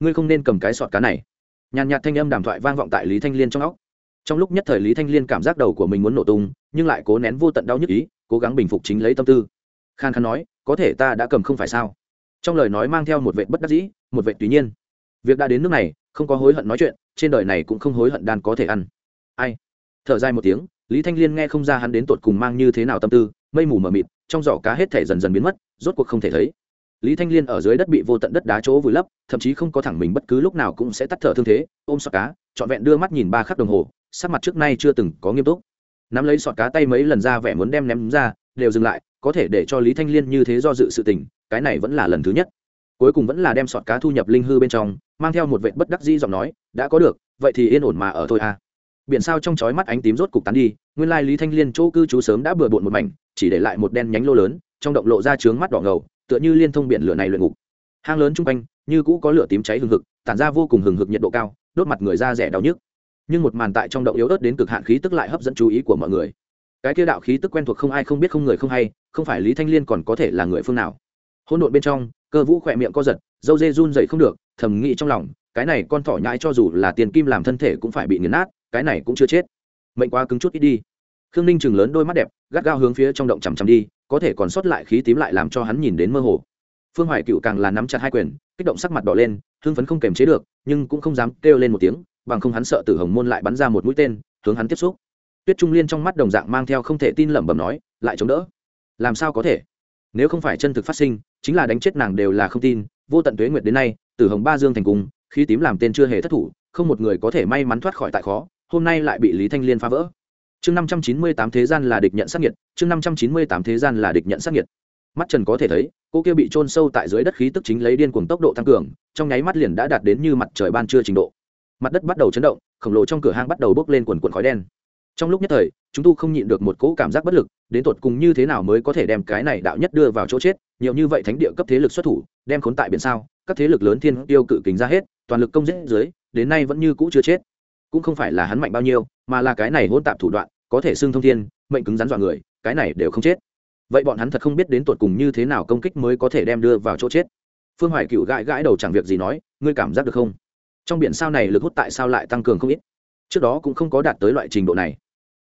Ngươi không nên cầm cái sọt cá này. Nhàn nhạt thanh âm đàm thoại vang vọng tại lý thanh liên trong óc. Trong lúc nhất thời lý thanh liên cảm giác đầu của mình muốn nổ tung, nhưng lại cố nén vô tận đau nhức ý, cố gắng bình phục chính lấy tâm tư. Khan khan nói, có thể ta đã cầm không phải sao? Trong lời nói mang theo một vệ bất đắc dĩ, một vệ tùy nhiên. Việc đã đến nước này, không có hối hận nói chuyện, trên đời này cũng không hối hận đan có thể ăn ai? Thở dài một tiếng, lý thanh liên nghe không ra hắn đến tột cùng mang như thế nào tâm tư, mây mù mờ mịt, trong giỏ cá hết thể dần dần biến mất, rốt cuộc không thể thấy. Lý thanh liên ở dưới đất bị vô tận đất đá chỗ vùi lấp, thậm chí không có thẳng mình bất cứ lúc nào cũng sẽ tắt thở thương thế, ôm sọt cá, trọn vẹn đưa mắt nhìn ba khắc đồng hồ, sắc mặt trước nay chưa từng có nghiêm túc. Nắm lấy sọt cá tay mấy lần ra vẻ muốn đem ném ra, đều dừng lại, có thể để cho lý thanh liên như thế do dự sự tình, cái này vẫn là lần thứ nhất. Cuối cùng vẫn là đem sọt cá thu nhập linh hư bên trong, mang theo một vệ bất đắc di giọng nói, đã có được, vậy thì yên ổn mà ở thôi à biển sao trong chói mắt ánh tím rốt cục tán đi, nguyên lai lý thanh liên chỗ cư trú sớm đã bừa bộn một mảnh, chỉ để lại một đen nhánh lô lớn, trong động lộ ra trướng mắt đỏ ngầu, tựa như liên thông biển lửa này luyện ngục. Hang lớn chung quanh, như cũ có lửa tím cháy hừng hực, tản ra vô cùng hừng hực nhiệt độ cao, đốt mặt người ra rẻ đau nhức. Nhưng một màn tại trong động yếu ớt đến cực hạn khí tức lại hấp dẫn chú ý của mọi người. Cái kia đạo khí tức quen thuộc không ai không biết không người không hay, không phải lý thanh liên còn có thể là người phương nào. Hỗn độn bên trong, cơ vũ khỏe miệng co giật, dâu dê run dậy không được, thầm nghĩ trong lòng, cái này con thỏ nhãi cho dù là tiền kim làm thân thể cũng phải bị nghiền nát cái này cũng chưa chết. Mệnh quá cứng chút ít đi. Khương ninh chừng lớn đôi mắt đẹp, gắt gao hướng phía trong động chằm chằm đi, có thể còn sót lại khí tím lại làm cho hắn nhìn đến mơ hồ. Phương hoài cựu càng là nắm chặt hai quyền, kích động sắc mặt đỏ lên, hưng phấn không kềm chế được, nhưng cũng không dám kêu lên một tiếng, bằng không hắn sợ tử hồng môn lại bắn ra một mũi tên, hướng hắn tiếp xúc. Tuyết trung liên trong mắt đồng dạng mang theo không thể tin lẩm bẩm nói, lại chống đỡ? Làm sao có thể? Nếu không phải chân thực phát sinh, chính là đánh chết nàng đều là không tin. Vô tận tuế nguyệt đến nay, tử hồng ba dương thành cung khi tím làm tên chưa hề thất thủ, không một người có thể may mắn thoát khỏi tại khó hôm nay lại bị lý thanh liên phá vỡ. Chương năm trăm chín mươi tám thế gian là địch nhận sát nhiệt chương năm trăm chín mươi tám thế gian là địch nhận sát nhiệt mắt trần có thể thấy, cô kia bị trôn sâu tại dưới đất khí tức chính lấy điên cuồng tốc độ tăng cường, trong nháy mắt liền đã đạt đến như mặt trời ban trưa trình độ. Mặt đất bắt đầu chấn động, khổng lồ trong cửa hang bắt đầu bốc lên quần quần khói đen. Trong lúc nhất thời, chúng tu không nhịn được một cỗ cảm giác bất lực, đến tột cùng như thế nào mới có thể đem cái này đạo nhất đưa vào chỗ chết, nhiều như vậy thánh địa cấp thế lực xuất thủ, đem khốn tại biển sao, các thế lực lớn thiên tiêu cự kính ra hết, toàn lực công giết dưới, đến nay vẫn như cũ chưa chết cũng không phải là hắn mạnh bao nhiêu, mà là cái này hôn tạp thủ đoạn, có thể xưng thông thiên, mệnh cứng rắn dọa người, cái này đều không chết. Vậy bọn hắn thật không biết đến tột cùng như thế nào công kích mới có thể đem đưa vào chỗ chết. Phương hoài cựu gãi gãi đầu chẳng việc gì nói, ngươi cảm giác được không? Trong biển sao này lực hút tại sao lại tăng cường không ít? Trước đó cũng không có đạt tới loại trình độ này.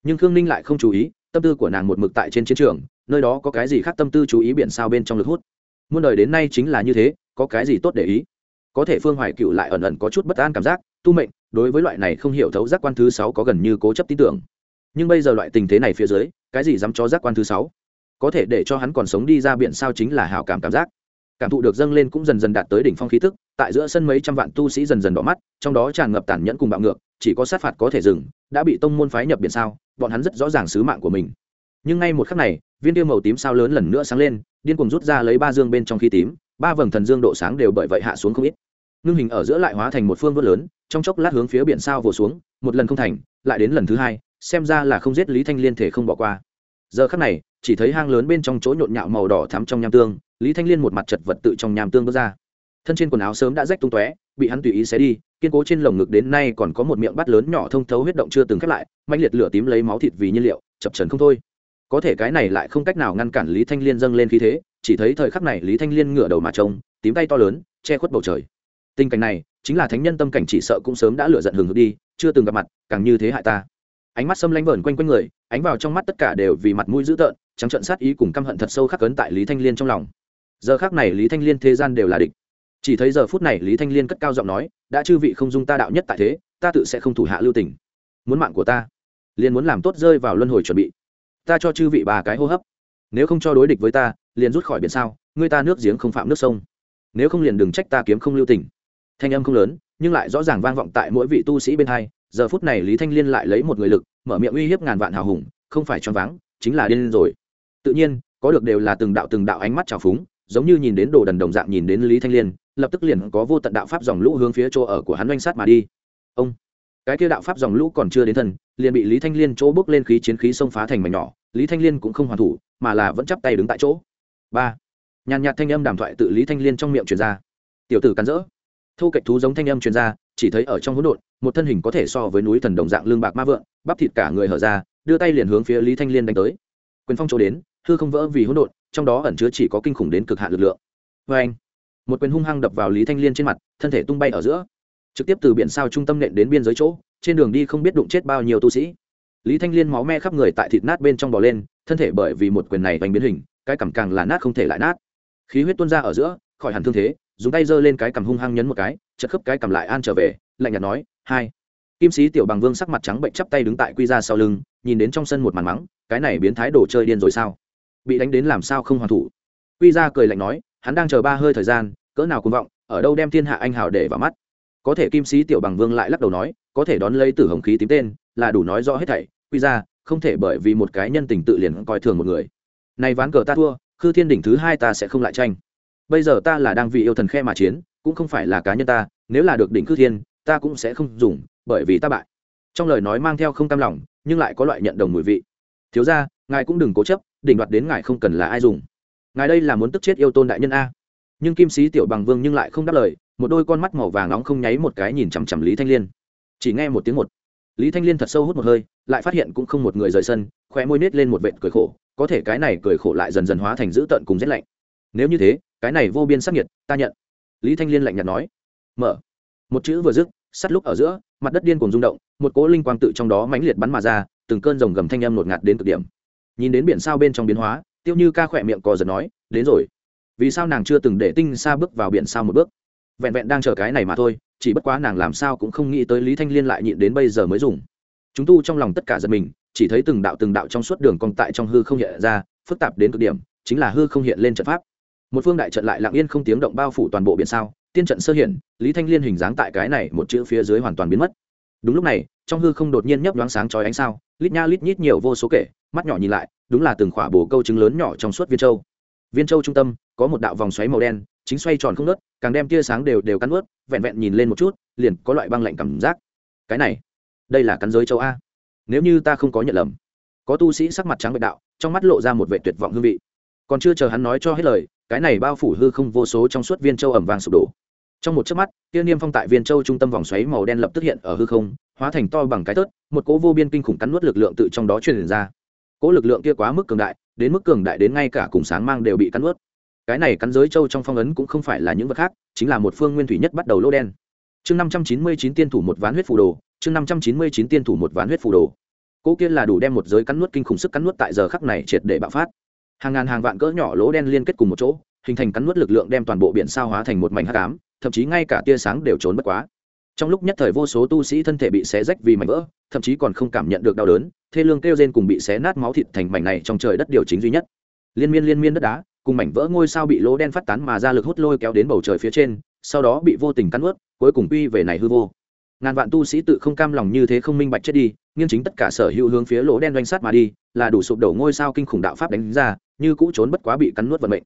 Nhưng khương ninh lại không chú ý, tâm tư của nàng một mực tại trên chiến trường, nơi đó có cái gì khác tâm tư chú ý biển sao bên trong lực hút? Muôn đời đến nay chính là như thế, có cái gì tốt để ý? Có thể phương hoài cựu lại ẩn ẩn có chút bất an cảm giác, tu mệnh, đối với loại này không hiểu thấu giác quan thứ sáu có gần như cố chấp tin tưởng. Nhưng bây giờ loại tình thế này phía dưới, cái gì dám cho giác quan thứ sáu? Có thể để cho hắn còn sống đi ra biển sao chính là hảo cảm cảm giác. Cảm thụ được dâng lên cũng dần dần đạt tới đỉnh phong khí tức, tại giữa sân mấy trăm vạn tu sĩ dần dần đỏ mắt, trong đó tràn ngập tàn nhẫn cùng bạo ngược, chỉ có sát phạt có thể dừng, đã bị tông môn phái nhập biển sao, bọn hắn rất rõ ràng sứ mạng của mình. Nhưng ngay một khắc này, viên tiêu màu tím sao lớn lần nữa sáng lên, điên cùng rút ra lấy ba dương bên trong khí tím, ba vầng thần dương độ sáng đều bởi vậy hạ xuống không ít ngưng hình ở giữa lại hóa thành một phương vớt lớn, trong chốc lát hướng phía biển sao vồ xuống, một lần không thành, lại đến lần thứ hai, xem ra là không giết lý thanh liên thể không bỏ qua. Giờ khắc này, chỉ thấy hang lớn bên trong chỗ nhộn nhạo màu đỏ thắm trong nham tương, lý thanh liên một mặt chật vật tự trong nham tương bước ra. Thân trên quần áo sớm đã rách tung tóe, bị hắn tùy ý xé đi, kiên cố trên lồng ngực đến nay còn có một miệng bắt lớn nhỏ thông thấu huyết động chưa từng khép lại mạnh liệt lửa tím lấy máu thịt vì nhiên liệu, chập trần không thôi. Có thể cái này lại không cách nào ngăn cản lý thanh liên dâng lên khí thế, chỉ thấy thời khắc này lý thanh liên ngửa đầu mà trông, tím tay to lớn, che khuất bầu trời tình cảnh này, chính là thánh nhân tâm cảnh chỉ sợ cũng sớm đã lựa giận hừng hực đi, chưa từng gặp mặt, càng như thế hại ta. Ánh mắt xâm lanh vờn quanh quanh người, ánh vào trong mắt tất cả đều vì mặt mũi dữ tợn, trắng trận sát ý cùng căm hận thật sâu khắc cấn tại lý thanh liên trong lòng. Giờ khác này lý thanh liên thế gian đều là địch. Chỉ thấy giờ phút này lý thanh liên cất cao giọng nói, đã chư vị không dung ta đạo nhất tại thế, ta tự sẽ không thủ hạ lưu tình. Muốn mạng của ta, liền muốn làm tốt rơi vào luân hồi chuẩn bị. Ta cho chư vị ba cái hô hấp. Nếu không cho đối địch với ta, liền rút khỏi biển sao, ngươi ta nước giếng không phạm nước sông. Nếu không liền đừng trách ta kiếm không lưu tình thanh âm không lớn, nhưng lại rõ ràng vang vọng tại mỗi vị tu sĩ bên hai. Giờ phút này lý thanh liên lại lấy một người lực, mở miệng uy hiếp ngàn vạn hào hùng, không phải choáng váng, chính là điên rồi. Tự nhiên, có được đều là từng đạo từng đạo ánh mắt trào phúng, giống như nhìn đến đồ đần đồng dạng nhìn đến lý thanh liên, lập tức liền có vô tận đạo pháp dòng lũ hướng phía chỗ ở của hắn oanh sát mà đi. Ông, cái kia đạo pháp dòng lũ còn chưa đến thân, liền bị lý thanh liên chỗ bước lên khí chiến khí xông phá thành mảnh nhỏ, lý thanh liên cũng không hoàn thủ, mà là vẫn chắp tay đứng tại chỗ. Ba, nhàn nhạt thanh âm đàm thoại tự lý thanh liên trong miệng truyền ra. Tiểu tử cắn rỡ thu cạnh thú giống thanh âm truyền ra, chỉ thấy ở trong hỗn độn, một thân hình có thể so với núi thần đồng dạng lương bạc ma vượng, bắp thịt cả người hở ra, đưa tay liền hướng phía lý thanh liên đánh tới. Quyền phong chỗ đến, hư không vỡ vì hỗn độn, trong đó ẩn chứa chỉ có kinh khủng đến cực hạn lực lượng. Vê anh, một quyền hung hăng đập vào lý thanh liên trên mặt, thân thể tung bay ở giữa. Trực tiếp từ biển sao trung tâm nện đến biên giới chỗ, trên đường đi không biết đụng chết bao nhiêu tu sĩ. Lý thanh liên máu me khắp người tại thịt nát bên trong bò lên, thân thể bởi vì một quyền này vành biến hình, cái cảm càng là nát không thể lại nát. Khí huyết tuôn ra ở giữa, khỏi hẳn thương thế dùng tay giơ lên cái cằm hung hăng nhấn một cái chật khớp cái cằm lại an trở về, lạnh nhạt nói, hai. Kim sĩ tiểu bằng vương sắc mặt trắng bệnh chắp tay đứng tại quy ra sau lưng, nhìn đến trong sân một màn mắng, cái này biến thái đồ chơi điên rồi sao? Bị đánh đến làm sao không hoàn thủ? Quy ra cười lạnh nói, hắn đang chờ ba hơi thời gian, cỡ nào cũng vọng, ở đâu đem thiên hạ anh hào để vào mắt? Có thể kim sĩ tiểu bằng vương lại lắc đầu nói, có thể đón lấy tử hồng khí tím tên, là đủ nói rõ hết thảy, quy ra không thể bởi vì một cái nhân tình tự liền coi thường một người. Này ván cờ ta thua, khư thiên đỉnh thứ hai ta sẽ không lại tranh bây giờ ta là đang vì yêu thần khe mà chiến, cũng không phải là cá nhân ta, nếu là được đỉnh cư thiên, ta cũng sẽ không dùng, bởi vì ta bại. Trong lời nói mang theo không tam lòng, nhưng lại có loại nhận đồng mùi vị. Thiếu ra ngài cũng đừng cố chấp, đỉnh đoạt đến ngài không cần là ai dùng. Ngài đây là muốn tức chết yêu tôn đại nhân a. Nhưng kim sĩ tiểu bằng vương nhưng lại không đáp lời, một đôi con mắt màu vàng nóng không nháy một cái nhìn chằm chằm lý thanh liên. Chỉ nghe một tiếng một. Lý thanh liên thật sâu hút một hơi, lại phát hiện cũng không một người rời sân, khóe môi nết lên một vệt cười khổ, có thể cái này cười khổ lại dần dần hóa thành dữ tợn cùng rét lạnh. Nếu như thế cái này vô biên sắc nhiệt, ta nhận. Lý thanh liên lạnh nhạt nói. Mở. Một chữ vừa dứt, sắt lúc ở giữa, mặt đất điên cuồng rung động, một cỗ linh quang tự trong đó mãnh liệt bắn mà ra, từng cơn rồng gầm thanh âm ngột ngạt đến cực điểm. Nhìn đến biển sao bên trong biến hóa, tiêu như ca khỏe miệng cò giật nói, đến rồi. Vì sao nàng chưa từng để tinh xa bước vào biển sao một bước? Vẹn vẹn đang chờ cái này mà thôi, chỉ bất quá nàng làm sao cũng không nghĩ tới lý thanh liên lại nhịn đến bây giờ mới dùng. Chúng tu trong lòng tất cả giật mình, chỉ thấy từng đạo từng đạo trong suốt đường còn tại trong hư không hiện ra, phức tạp đến cực điểm, chính là hư không hiện lên trận pháp một phương đại trận lại lặng yên không tiếng động bao phủ toàn bộ biển sao, tiên trận sơ hiển, lý thanh liên hình dáng tại cái này một chữ phía dưới hoàn toàn biến mất. Đúng lúc này, trong hư không đột nhiên nhấp nhoáng sáng chói ánh sao, lít nha lít nhít nhiều vô số kể, mắt nhỏ nhìn lại, đúng là từng khỏa bồ câu trứng lớn nhỏ trong suốt viên châu. Viên châu trung tâm, có một đạo vòng xoáy màu đen, chính xoay tròn không nớt càng đem tia sáng đều đều cắn ướt vẹn vẹn nhìn lên một chút, liền có loại băng lạnh cảm giác. Cái này, đây là cắn giới châu a. Nếu như ta không có nhận lầm, có tu sĩ sắc mặt trắng bệ đạo, trong mắt lộ ra một vệ tuyệt vọng hương vị. Còn chưa chờ hắn nói cho hết lời cái này bao phủ hư không vô số trong suốt viên châu ẩm vàng sụp đổ. Trong một chớp mắt tiên niêm phong tại viên châu trung tâm vòng xoáy màu đen lập tức hiện ở hư không, hóa thành to bằng cái tớt, một cỗ vô biên kinh khủng cắn nuốt lực lượng tự trong đó truyền ra. Cỗ lực lượng kia quá mức cường đại, đến mức cường đại đến ngay cả cùng sáng mang đều bị cắn nuốt. Cái này cắn giới châu trong phong ấn cũng không phải là những vật khác, chính là một phương nguyên thủy nhất bắt đầu lô đen. Chương năm trăm chín mươi chín tiên thủ một ván huyết phù đồ, chương năm trăm chín mươi chín tiên thủ một ván huyết phù đồ. Cỗ kia là đủ đem một giới cắn nuốt kinh khủng sức cắn nuốt tại giờ khắc này triệt để bạo phát hàng ngàn hàng vạn cỡ nhỏ lỗ đen liên kết cùng một chỗ, hình thành cắn nuốt lực lượng đem toàn bộ biển sao hóa thành một mảnh hắc ám, thậm chí ngay cả tia sáng đều trốn bất quá. Trong lúc nhất thời vô số tu sĩ thân thể bị xé rách vì mảnh vỡ, thậm chí còn không cảm nhận được đau đớn, thê lương kêu rên cùng bị xé nát máu thịt thành mảnh này trong trời đất điều chính duy nhất. Liên miên liên miên đất đá, cùng mảnh vỡ ngôi sao bị lỗ đen phát tán mà ra lực hút lôi kéo đến bầu trời phía trên, sau đó bị vô tình cắn ướt cuối cùng uy về này hư vô ngàn vạn tu sĩ tự không cam lòng như thế không minh bạch chết đi nghiêm chính tất cả sở hữu hướng phía lỗ đen doanh sát mà đi, là đủ sụp đổ ngôi sao kinh khủng đạo pháp đánh ra, như cũ trốn bất quá bị cắn nuốt vận mệnh.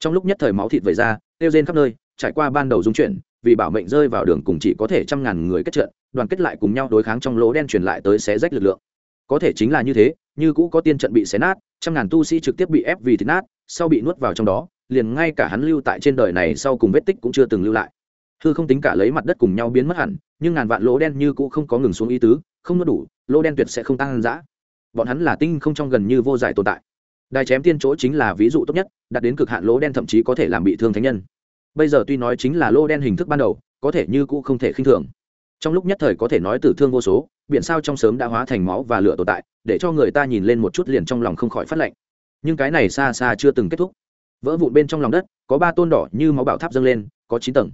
Trong lúc nhất thời máu thịt vẩy ra tiêu rên khắp nơi, trải qua ban đầu dung chuyển, vì bảo mệnh rơi vào đường cùng chỉ có thể trăm ngàn người kết trận, đoàn kết lại cùng nhau đối kháng trong lỗ đen truyền lại tới xé rách lực lượng. Có thể chính là như thế, như cũ có tiên trận bị xé nát, trăm ngàn tu sĩ trực tiếp bị ép vì thịt nát, sau bị nuốt vào trong đó, liền ngay cả hắn lưu tại trên đời này sau cùng vết tích cũng chưa từng lưu lại hư không tính cả lấy mặt đất cùng nhau biến mất hẳn, nhưng ngàn vạn lỗ đen như cũ không có ngừng xuống ý tứ, không nuốt đủ, lỗ đen tuyệt sẽ không tăng giã bọn hắn là tinh không trong gần như vô giải tồn tại. Đài chém tiên chỗ chính là ví dụ tốt nhất, đạt đến cực hạn lỗ đen thậm chí có thể làm bị thương thánh nhân. Bây giờ tuy nói chính là lỗ đen hình thức ban đầu, có thể như cũ không thể khinh thường. Trong lúc nhất thời có thể nói tử thương vô số, biển sao trong sớm đã hóa thành máu và lửa tồn tại, để cho người ta nhìn lên một chút liền trong lòng không khỏi phát lạnh. Nhưng cái này xa xa chưa từng kết thúc. Vỡ vụn bên trong lòng đất, có ba tôn đỏ như máu bảo tháp dâng lên, có chín tầng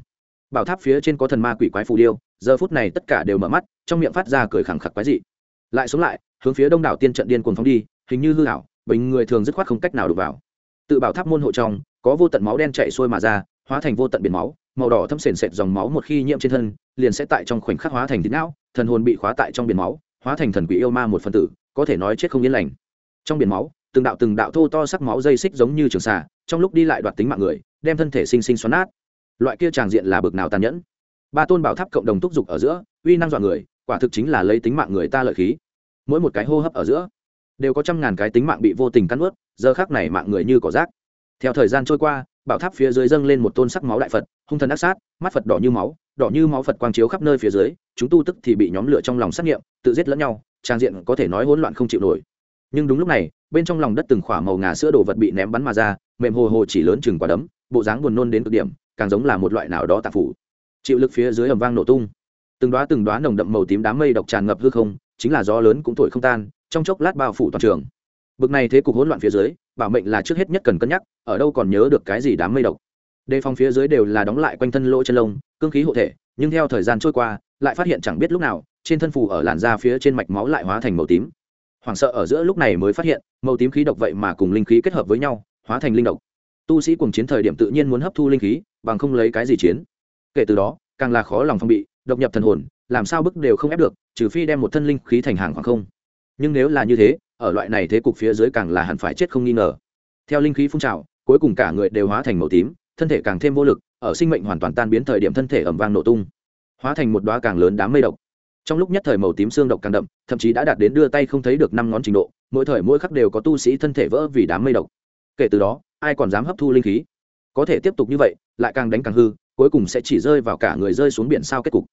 bảo tháp phía trên có thần ma quỷ quái phù điêu, giờ phút này tất cả đều mở mắt, trong miệng phát ra cười khẳng khặc quái dị. Lại sống lại, hướng phía đông đảo tiên trận điên cuồng phóng đi, hình như hư hảo bình người thường dứt khoát không cách nào đụng vào. Tự bảo tháp môn hộ trong, có vô tận máu đen chạy xuôi mà ra, hóa thành vô tận biển máu, màu đỏ thâm sền sệt dòng máu một khi nhiễm trên thân, liền sẽ tại trong khoảnh khắc hóa thành thịt não, thần hồn bị khóa tại trong biển máu, hóa thành thần quỷ yêu ma một phần tử, có thể nói chết không yên lành. Trong biển máu, từng đạo từng đạo thô to sắc máu dây xích giống như trường xà, trong lúc đi lại đoạt tính mạng người, đem thân thể sinh sinh xoắn nát loại kia tràng diện là bực nào tàn nhẫn. Ba tôn bảo tháp cộng đồng thúc giục ở giữa, uy năng dọa người, quả thực chính là lấy tính mạng người ta lợi khí. Mỗi một cái hô hấp ở giữa, đều có trăm ngàn cái tính mạng bị vô tình cắn ướt giờ khác này mạng người như cỏ rác. Theo thời gian trôi qua, bảo tháp phía dưới dâng lên một tôn sắc máu đại phật, hung thần ác sát, mắt phật đỏ như máu, đỏ như máu phật quang chiếu khắp nơi phía dưới, chúng tu tức thì bị nhóm lửa trong lòng xét nghiệm, tự giết lẫn nhau, trang diện có thể nói hỗn loạn không chịu nổi. Nhưng đúng lúc này, bên trong lòng đất từng khỏa màu ngà sữa đồ vật bị ném bắn mà ra, mềm hồ hồ chỉ lớn chừng quả đấm, bộ dáng buồn nôn đến cực điểm càng giống là một loại nào đó tạp phủ. Chịu lực phía dưới ầm vang nổ tung. Từng đoá từng đoá nồng đậm màu tím đám mây độc tràn ngập hư không, chính là gió lớn cũng thổi không tan, trong chốc lát bao phủ toàn trường. Bực này thế cục hỗn loạn phía dưới, bảo mệnh là trước hết nhất cần cân nhắc, ở đâu còn nhớ được cái gì đám mây độc. Đề phòng phía dưới đều là đóng lại quanh thân lỗ chân lông, cương khí hộ thể, nhưng theo thời gian trôi qua, lại phát hiện chẳng biết lúc nào, trên thân phù ở làn da phía trên mạch máu lại hóa thành màu tím. Hoảng sợ ở giữa lúc này mới phát hiện, màu tím khí độc vậy mà cùng linh khí kết hợp với nhau, hóa thành linh độc. Tu sĩ cùng chiến thời điểm tự nhiên muốn hấp thu linh khí bằng không lấy cái gì chiến. Kể từ đó, càng là khó lòng phong bị, độc nhập thần hồn, làm sao bức đều không ép được, trừ phi đem một thân linh khí thành hàng khoảng không. Nhưng nếu là như thế, ở loại này thế cục phía dưới càng là hẳn phải chết không nghi ngờ. Theo linh khí phun trào, cuối cùng cả người đều hóa thành màu tím, thân thể càng thêm vô lực, ở sinh mệnh hoàn toàn tan biến thời điểm thân thể ẩm vang nổ tung. Hóa thành một đoá càng lớn đám mây độc. Trong lúc nhất thời màu tím xương độc càng đậm, thậm chí đã đạt đến đưa tay không thấy được năm ngón trình độ, mỗi thời mỗi khắc đều có tu sĩ thân thể vỡ vì đám mây độc. Kể từ đó, ai còn dám hấp thu linh khí? Có thể tiếp tục như vậy, lại càng đánh càng hư, cuối cùng sẽ chỉ rơi vào cả người rơi xuống biển sao kết cục.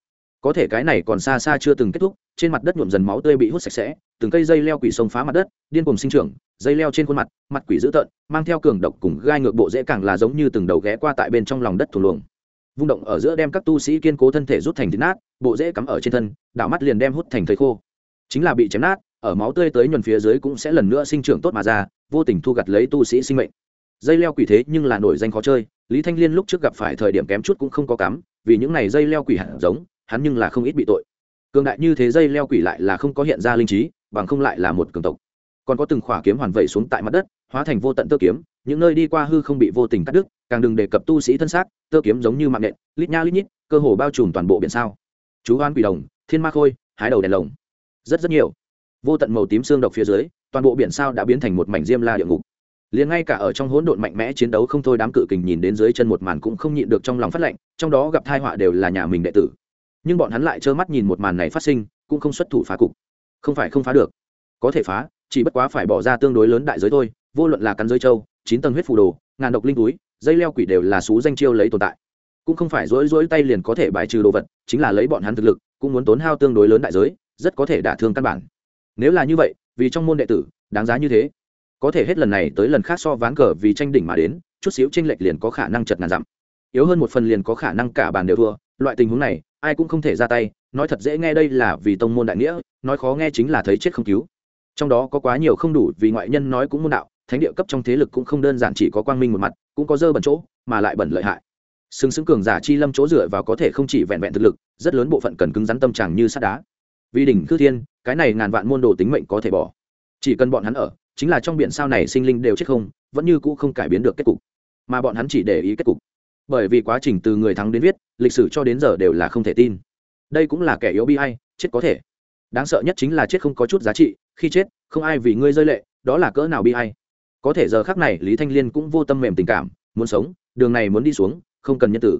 Có thể cái này còn xa xa chưa từng kết thúc, trên mặt đất nhuộm dần máu tươi bị hút sạch sẽ, từng cây dây leo quỷ sông phá mặt đất, điên cùng sinh trưởng, dây leo trên khuôn mặt mặt quỷ dữ tợn, mang theo cường độc cùng gai ngược bộ dễ càng là giống như từng đầu ghé qua tại bên trong lòng đất thủ luồng. Vung động ở giữa đem các tu sĩ kiên cố thân thể rút thành thịt nát, bộ dễ cắm ở trên thân, đảo mắt liền đem hút thành thầy khô. Chính là bị chém nát, ở máu tươi tới nhuần phía dưới cũng sẽ lần nữa sinh trưởng tốt mà ra, vô tình thu gặt lấy tu sĩ sinh mệnh dây leo quỷ thế nhưng là nổi danh khó chơi, lý thanh liên lúc trước gặp phải thời điểm kém chút cũng không có cắm, vì những này dây leo quỷ hẳn giống, hắn nhưng là không ít bị tội. Cường đại như thế dây leo quỷ lại là không có hiện ra linh trí, bằng không lại là một cường tộc. Còn có từng khỏa kiếm hoàn vẩy xuống tại mặt đất, hóa thành vô tận tơ kiếm, những nơi đi qua hư không bị vô tình cắt đứt, càng đừng đề cập tu sĩ thân xác, tơ kiếm giống như mạng nện lít nha lít nhít, cơ hồ bao trùm toàn bộ biển sao. Chú hoan quỷ đồng, thiên ma khôi, hái đầu đèn lồng. Rất rất nhiều. Vô tận màu tím xương độc phía dưới, toàn bộ biển sao đã biến thành một mảnh diêm la địa ngục liền ngay cả ở trong hỗn độn mạnh mẽ chiến đấu không thôi đám cự kình nhìn đến dưới chân một màn cũng không nhịn được trong lòng phát lệnh, trong đó gặp thai họa đều là nhà mình đệ tử. Nhưng bọn hắn lại trơ mắt nhìn một màn này phát sinh, cũng không xuất thủ phá cục. Không phải không phá được. Có thể phá, chỉ bất quá phải bỏ ra tương đối lớn đại giới thôi, vô luận là cắn giới châu, chín tầng huyết phù đồ, ngàn độc linh túi, dây leo quỷ đều là xú danh chiêu lấy tồn tại. Cũng không phải rỗi rỗi tay liền có thể bài trừ đồ vật, chính là lấy bọn hắn thực lực, cũng muốn tốn hao tương đối lớn đại giới, rất có thể đả thương căn bản. Nếu là như vậy, vì trong môn đệ tử, đáng giá như thế có thể hết lần này tới lần khác so ván cờ vì tranh đỉnh mà đến, chút xíu tranh lệch liền có khả năng chật ngàn dặm. Yếu hơn một phần liền có khả năng cả bàn đều thua, loại tình huống này, ai cũng không thể ra tay, nói thật dễ nghe đây là vì tông môn đại nghĩa, nói khó nghe chính là thấy chết không cứu. Trong đó có quá nhiều không đủ vì ngoại nhân nói cũng môn đạo, thánh địa cấp trong thế lực cũng không đơn giản chỉ có quang minh một mặt, cũng có dơ bẩn chỗ, mà lại bẩn lợi hại. Xứng xứng cường giả chi lâm chỗ dựa vào có thể không chỉ vẹn vẹn thực lực, rất lớn bộ phận cần cứng rắn tâm trạng như sắt đá. Vì đỉnh cư thiên, cái này ngàn vạn môn đồ tính mệnh có thể bỏ. Chỉ cần bọn hắn ở chính là trong biển sao này sinh linh đều chết không, vẫn như cũ không cải biến được kết cục. Mà bọn hắn chỉ để ý kết cục. Bởi vì quá trình từ người thắng đến viết, lịch sử cho đến giờ đều là không thể tin. Đây cũng là kẻ yếu bi hay chết có thể. Đáng sợ nhất chính là chết không có chút giá trị, khi chết, không ai vì ngươi rơi lệ, đó là cỡ nào bi hay có thể giờ khác này, lý thanh liên cũng vô tâm mềm tình cảm, muốn sống, đường này muốn đi xuống, không cần nhân tử.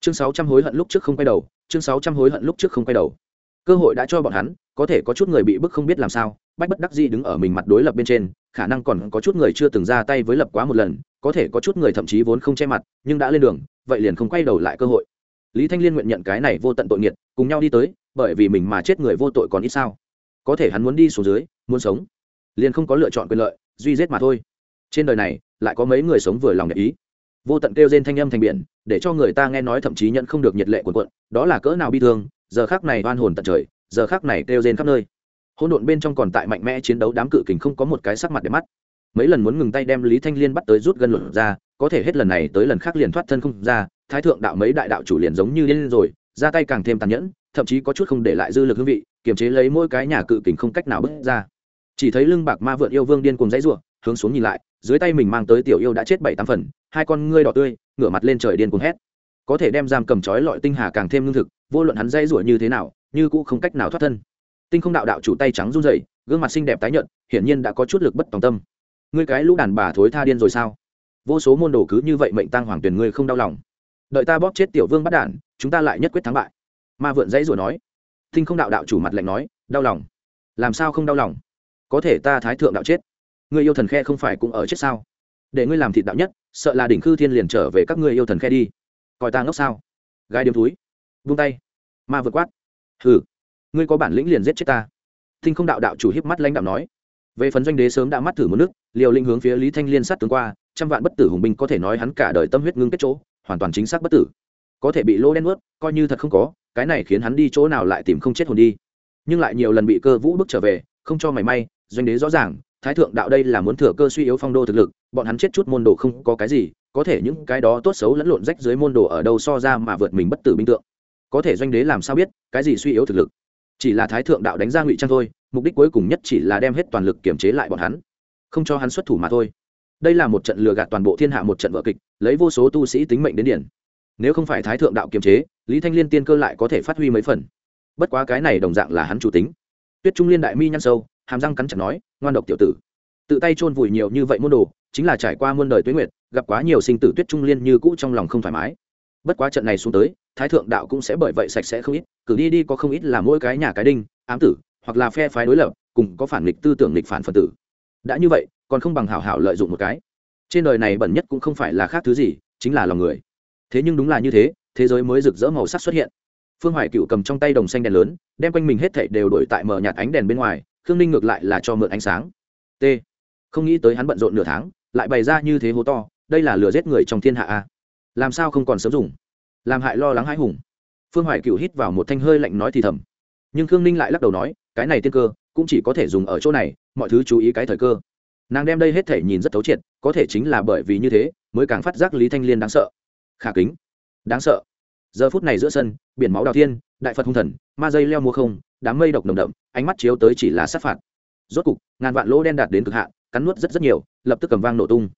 Chương sáu trăm hối hận lúc trước không quay đầu, chương sáu trăm hối hận lúc trước không quay đầu. Cơ hội đã cho bọn hắn, có thể có chút người bị bức không biết làm sao bách bất đắc dĩ đứng ở mình mặt đối lập bên trên, khả năng còn có chút người chưa từng ra tay với lập quá một lần, có thể có chút người thậm chí vốn không che mặt, nhưng đã lên đường, vậy liền không quay đầu lại cơ hội. Lý thanh liên nguyện nhận cái này vô tận tội nghiệt, cùng nhau đi tới, bởi vì mình mà chết người vô tội còn ít sao. Có thể hắn muốn đi xuống dưới, muốn sống, liền không có lựa chọn quyền lợi, duy giết mà thôi. Trên đời này, lại có mấy người sống vừa lòng để ý. Vô tận kêu trên thanh âm thành biển, để cho người ta nghe nói thậm chí nhận không được nhiệt lệ của quận đó là cỡ nào bi thương, giờ khác này oan hồn tận trời, giờ khác này kêu trên khắp nơi hỗn độn bên trong còn tại mạnh mẽ chiến đấu đám cự kình không có một cái sắc mặt để mắt. Mấy lần muốn ngừng tay đem lý thanh liên bắt tới rút gân luận ra, có thể hết lần này tới lần khác liền thoát thân không ra, thái thượng đạo mấy đại đạo chủ liền giống như điên rồi, ra tay càng thêm tàn nhẫn, thậm chí có chút không để lại dư lực hương vị, kiềm chế lấy mỗi cái nhà cự kình không cách nào bước ra. Chỉ thấy lưng bạc ma vượn yêu vương điên cùng dãy ruộng hướng xuống nhìn lại, dưới tay mình mang tới tiểu yêu đã chết bảy tám phần, hai con ngươi đỏ tươi, ngửa mặt lên trời điên cuồng hét. Có thể đem giam cầm trói lọi tinh hà càng thêm lương thực, vô luận hắn dãy ruộng như thế nào, như cũng không cách nào thoát thân tinh không đạo đạo chủ tay trắng run rẩy, gương mặt xinh đẹp tái nhợt, hiển nhiên đã có chút lực bất tòng tâm. Ngươi cái lũ đàn bà thối tha điên rồi sao? Vô số môn đồ cứ như vậy mệnh tăng hoàng tuyển ngươi không đau lòng. Đợi ta bóp chết tiểu vương bắt đản chúng ta lại nhất quyết thắng bại. Ma vượn dãy rồi nói. Tinh không đạo đạo chủ mặt lạnh nói, đau lòng. Làm sao không đau lòng? Có thể ta thái thượng đạo chết. Người yêu thần khe không phải cũng ở chết sao? Để ngươi làm thịt đạo nhất, sợ là đỉnh khư thiên liền trở về các ngươi yêu thần khe đi. Coi ta ngốc sao? Gai điếm túi. Vung tay. Ma vượt quát. Hừ ngươi có bản lĩnh liền giết chết ta. Thinh không đạo đạo chủ hiếp mắt lãnh đạo nói. Về phần doanh đế sớm đã mắt thử một nước, liều linh hướng phía lý thanh liên sát tướng qua, trăm vạn bất tử hùng binh có thể nói hắn cả đời tâm huyết ngưng kết chỗ, hoàn toàn chính xác bất tử. Có thể bị lô đen ướt coi như thật không có, cái này khiến hắn đi chỗ nào lại tìm không chết hồn đi. Nhưng lại nhiều lần bị cơ vũ bước trở về, không cho mảy may, doanh đế rõ ràng, thái thượng đạo đây là muốn thừa cơ suy yếu phong đô thực lực, bọn hắn chết chút môn đồ không có cái gì, có thể những cái đó tốt xấu lẫn lộn rách dưới môn đồ ở đâu so ra mà vượt mình bất tử binh tượng. Có thể doanh đế làm sao biết, cái gì suy yếu thực lực? Chỉ là thái thượng đạo đánh ra ngụy trang thôi, mục đích cuối cùng nhất chỉ là đem hết toàn lực kiểm chế lại bọn hắn. Không cho hắn xuất thủ mà thôi. Đây là một trận lừa gạt toàn bộ thiên hạ một trận vợ kịch, lấy vô số tu sĩ tính mệnh đến điển. Nếu không phải thái thượng đạo kiềm chế, lý thanh liên tiên cơ lại có thể phát huy mấy phần. Bất quá cái này đồng dạng là hắn chủ tính. Tuyết trung liên đại mi nhăn sâu, hàm răng cắn chặt nói, ngoan độc tiểu tử. Tự tay chôn vùi nhiều như vậy môn đồ, chính là trải qua muôn đời tuế nguyệt, gặp quá nhiều sinh tử tuyết trung liên như cũ trong lòng không thoải mái. Bất quá trận này xuống tới thái thượng đạo cũng sẽ bởi vậy sạch sẽ không ít, cử đi đi có không ít là mỗi cái nhà cái đinh, ám tử, hoặc là phe phái đối lập, cùng có phản nghịch tư tưởng nghịch phản phân tử. Đã như vậy, còn không bằng hảo hảo lợi dụng một cái. Trên đời này bẩn nhất cũng không phải là khác thứ gì, chính là lòng người. Thế nhưng đúng là như thế thế giới mới rực rỡ màu sắc xuất hiện. Phương hoài cựu cầm trong tay đồng xanh đèn lớn, đem quanh mình hết thảy đều đổi tại mở nhạt ánh đèn bên ngoài, khương ninh ngược lại là cho mượn ánh sáng. T. Không nghĩ tới hắn bận rộn nửa tháng, lại bày ra như thế hố to, đây là lừa giết người trong thiên hạ a. Làm sao không còn sớm dùng? Làm hại lo lắng hãi hùng. Phương hoài cựu hít vào một thanh hơi lạnh nói thì thầm. Nhưng khương ninh lại lắc đầu nói, cái này tiên cơ, cũng chỉ có thể dùng ở chỗ này, mọi thứ chú ý cái thời cơ. Nàng đem đây hết thể nhìn rất thấu triệt, có thể chính là bởi vì như thế, mới càng phát giác lý thanh liên đáng sợ. Khả kính. Đáng sợ. Giờ phút này giữa sân, biển máu đào thiên, đại phật hung thần, ma dây leo mua không, đám mây độc nồng đậm, ánh mắt chiếu tới chỉ là sát phạt. Rốt cục, ngàn vạn lỗ đen đạt đến cực hạn, cắn nuốt rất rất nhiều, lập tức cầm vang nổ tung.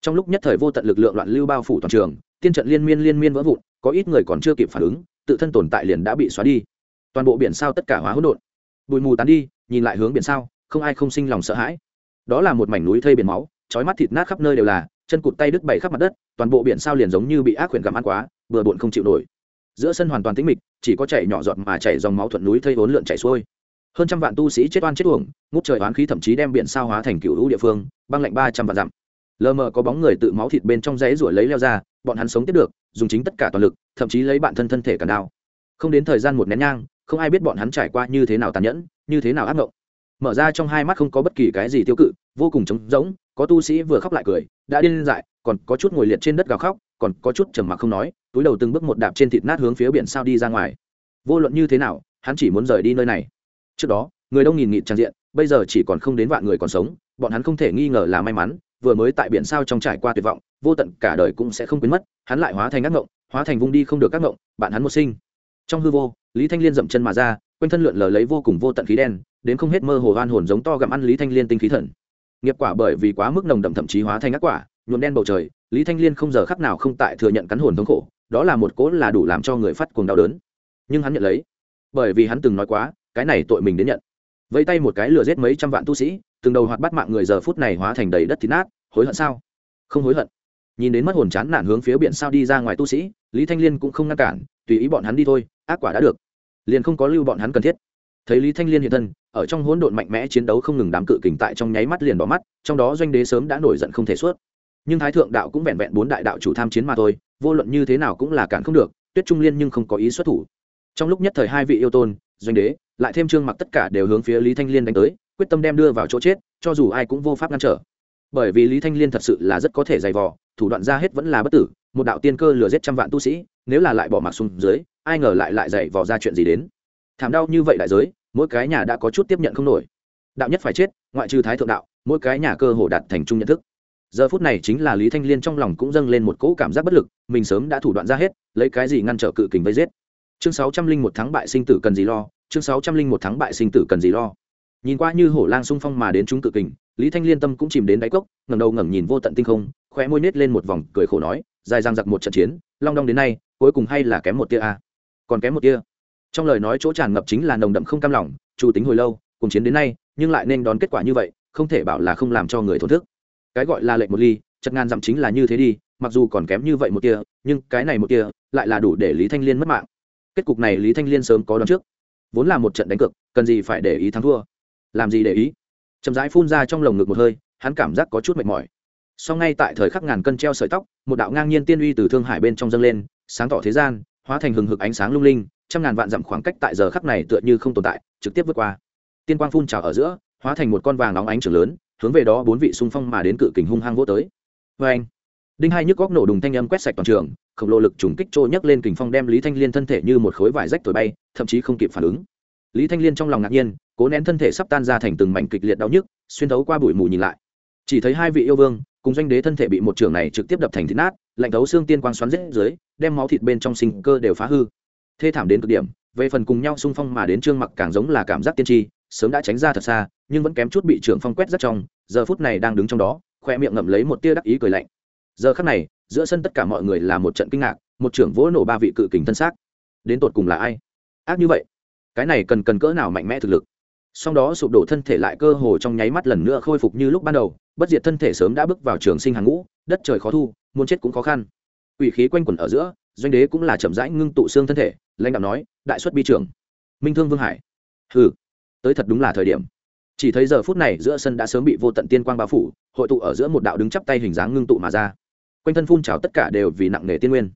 Trong lúc nhất thời vô tận lực lượng loạn lưu bao phủ toàn trường, tiên trận liên miên liên miên vỡ vụn có ít người còn chưa kịp phản ứng, tự thân tồn tại liền đã bị xóa đi. Toàn bộ biển sao tất cả hóa hỗn độn. Bụi mù tán đi, nhìn lại hướng biển sao, không ai không sinh lòng sợ hãi. Đó là một mảnh núi thây biển máu, chói mắt thịt nát khắp nơi đều là, chân cụt tay đứt bày khắp mặt đất, toàn bộ biển sao liền giống như bị ác quyển gặm ăn quá, bừa bộn không chịu nổi. Giữa sân hoàn toàn tĩnh mịch, chỉ có chảy nhỏ giọt mà chảy dòng máu thuận núi thây vốn lượn chảy xuôi. Hơn trăm vạn tu sĩ chết oan chết uổng, ngút trời oán khí thậm chí đem biển sao hóa thành cựu lũ địa phương, băng lạnh ba trăm vạn dặm. Lờ mờ có bóng người tự máu thịt bên trong dãy ruổi lấy leo ra bọn hắn sống tiếp được, dùng chính tất cả toàn lực, thậm chí lấy bản thân thân thể cả đao. Không đến thời gian một nén nhang, không ai biết bọn hắn trải qua như thế nào tàn nhẫn, như thế nào ác mộng mở ra trong hai mắt không có bất kỳ cái gì tiêu cự, vô cùng trống rỗng, có tu sĩ vừa khóc lại cười, đã điên dại, còn có chút ngồi liệt trên đất gào khóc, còn có chút trầm mặc không nói, túi đầu từng bước một đạp trên thịt nát hướng phía biển sao đi ra ngoài. Vô luận như thế nào, hắn chỉ muốn rời đi nơi này. Trước đó, người đông nghìn nghịt trang diện, bây giờ chỉ còn không đến vạn người còn sống, bọn hắn không thể nghi ngờ là may mắn, vừa mới tại biển sao trong trải qua tuyệt vọng vô tận cả đời cũng sẽ không quên mất, hắn lại hóa thành ác ngộng, hóa thành vung đi không được các ngộng, bạn hắn một sinh. Trong hư vô, lý thanh liên dậm chân mà ra, quanh thân lượn lờ lấy vô cùng vô tận khí đen, đến không hết mơ hồ hoan hồn giống to gặm ăn lý thanh liên tinh khí thần. Nghiệp quả bởi vì quá mức nồng đậm thậm chí hóa thành ác quả, nhuộm đen bầu trời, lý thanh liên không giờ khắc nào không tại thừa nhận cắn hồn thống khổ, đó là một cỗ là đủ làm cho người phát cuồng đau đớn. Nhưng hắn nhận lấy, bởi vì hắn từng nói quá, cái này tội mình đến nhận. Vẫy tay một cái lừa giết mấy trăm vạn tu sĩ, từng đầu hoạt bắt mạng người giờ phút này hóa thành đầy đất thịt nát, hối hận sao? Không hối hận nhìn đến mất hồn chán nản hướng phía biển sao đi ra ngoài tu sĩ, lý thanh liên cũng không ngăn cản, tùy ý bọn hắn đi thôi, ác quả đã được. Liền không có lưu bọn hắn cần thiết. Thấy lý thanh liên hiện thân, ở trong hỗn độn mạnh mẽ chiến đấu không ngừng đám cự kình tại trong nháy mắt liền bỏ mắt, trong đó doanh đế sớm đã nổi giận không thể suốt. Nhưng thái thượng đạo cũng vẹn vẹn bốn đại đạo chủ tham chiến mà thôi, vô luận như thế nào cũng là cản không được, tuyết trung liên nhưng không có ý xuất thủ. Trong lúc nhất thời hai vị yêu tôn, doanh đế, lại thêm trương mặc tất cả đều hướng phía lý thanh liên đánh tới, quyết tâm đem đưa vào chỗ chết, cho dù ai cũng vô pháp ngăn trở bởi vì lý thanh liên thật sự là rất có thể dày vò, thủ đoạn ra hết vẫn là bất tử, một đạo tiên cơ lừa giết trăm vạn tu sĩ, nếu là lại bỏ mặc xuống dưới, ai ngờ lại lại dày vò ra chuyện gì đến. Thảm đau như vậy đại giới, mỗi cái nhà đã có chút tiếp nhận không nổi. Đạo nhất phải chết, ngoại trừ thái thượng đạo, mỗi cái nhà cơ hồ đạt thành trung nhận thức. Giờ phút này chính là lý thanh liên trong lòng cũng dâng lên một cỗ cảm giác bất lực, mình sớm đã thủ đoạn ra hết, lấy cái gì ngăn trở cự kình vây giết. Chương sáu trăm linh một tháng bại sinh tử cần gì lo, chương sáu trăm linh một tháng bại sinh tử cần gì lo. Nhìn qua như hổ lang xung phong mà đến chúng cự kình lý thanh liên tâm cũng chìm đến đáy cốc, ngẩng đầu ngẩng nhìn vô tận tinh không, khóe môi nết lên một vòng cười khổ nói, dài răng giặc một trận chiến, long đong đến nay, cuối cùng hay là kém một tia a. Còn kém một tia. Trong lời nói chỗ tràn ngập chính là nồng đậm không cam lòng, chủ tính hồi lâu, cùng chiến đến nay, nhưng lại nên đón kết quả như vậy, không thể bảo là không làm cho người thổn thức. Cái gọi là lệnh một ly, chật ngàn dặm chính là như thế đi, mặc dù còn kém như vậy một tia, nhưng cái này một tia, lại là đủ để lý thanh liên mất mạng. Kết cục này lý thanh liên sớm có đón trước. Vốn là một trận đánh cực cần gì phải để ý thắng thua? Làm gì để ý? Chậm rãi phun ra trong lồng ngực một hơi, hắn cảm giác có chút mệt mỏi. Sau ngay tại thời khắc ngàn cân treo sợi tóc, một đạo ngang nhiên tiên uy từ thương hải bên trong dâng lên, sáng tỏ thế gian, hóa thành hừng hực ánh sáng lung linh, trăm ngàn vạn dặm khoảng cách tại giờ khắc này tựa như không tồn tại, trực tiếp vượt qua. Tiên quang phun trào ở giữa, hóa thành một con vàng nóng ánh trường lớn, hướng về đó bốn vị xung phong mà đến cự kình hung hăng vỗ tới. Vê anh đinh hai nhức góc nổ đùng thanh âm quét sạch toàn trường, khổng lồ lực trùng kích trôi nhấc lên kình phong đem lý thanh liên thân thể như một khối vải rách thổi bay, thậm chí không kịp phản ứng. Lý thanh liên trong lòng ngạc nhiên cố nén thân thể sắp tan ra thành từng mảnh kịch liệt đau nhức, xuyên thấu qua bụi mù nhìn lại. Chỉ thấy hai vị yêu vương, cùng doanh đế thân thể bị một trưởng này trực tiếp đập thành thịt nát, lạnh thấu xương tiên quang xoắn rết dưới, đem máu thịt bên trong sinh cơ đều phá hư. Thê thảm đến cực điểm, về phần cùng nhau xung phong mà đến trương mặc càng giống là cảm giác tiên tri, sớm đã tránh ra thật xa, nhưng vẫn kém chút bị trưởng phong quét rất trong, giờ phút này đang đứng trong đó, khoe miệng ngậm lấy một tia đắc ý cười lạnh. Giờ khắc này, giữa sân tất cả mọi người là một trận kinh ngạc, một trưởng vỗ nổ ba vị cự kình thân xác. Đến tột cùng là ai? Ác như vậy, cái này cần cần cỡ nào mạnh mẽ thực lực? Sau đó sụp đổ thân thể lại cơ hồ trong nháy mắt lần nữa khôi phục như lúc ban đầu, bất diệt thân thể sớm đã bước vào trường sinh hàng ngũ, đất trời khó thu, muốn chết cũng khó khăn. Ủy khí quanh quẩn ở giữa, doanh đế cũng là chậm rãi ngưng tụ xương thân thể, lãnh đạo nói, đại xuất bi trưởng, minh thương vương hải. Hừ, tới thật đúng là thời điểm. Chỉ thấy giờ phút này giữa sân đã sớm bị vô tận tiên quang bao phủ, hội tụ ở giữa một đạo đứng chắp tay hình dáng ngưng tụ mà ra. Quanh thân phun trào tất cả đều vì nặng nề tiên nguyên.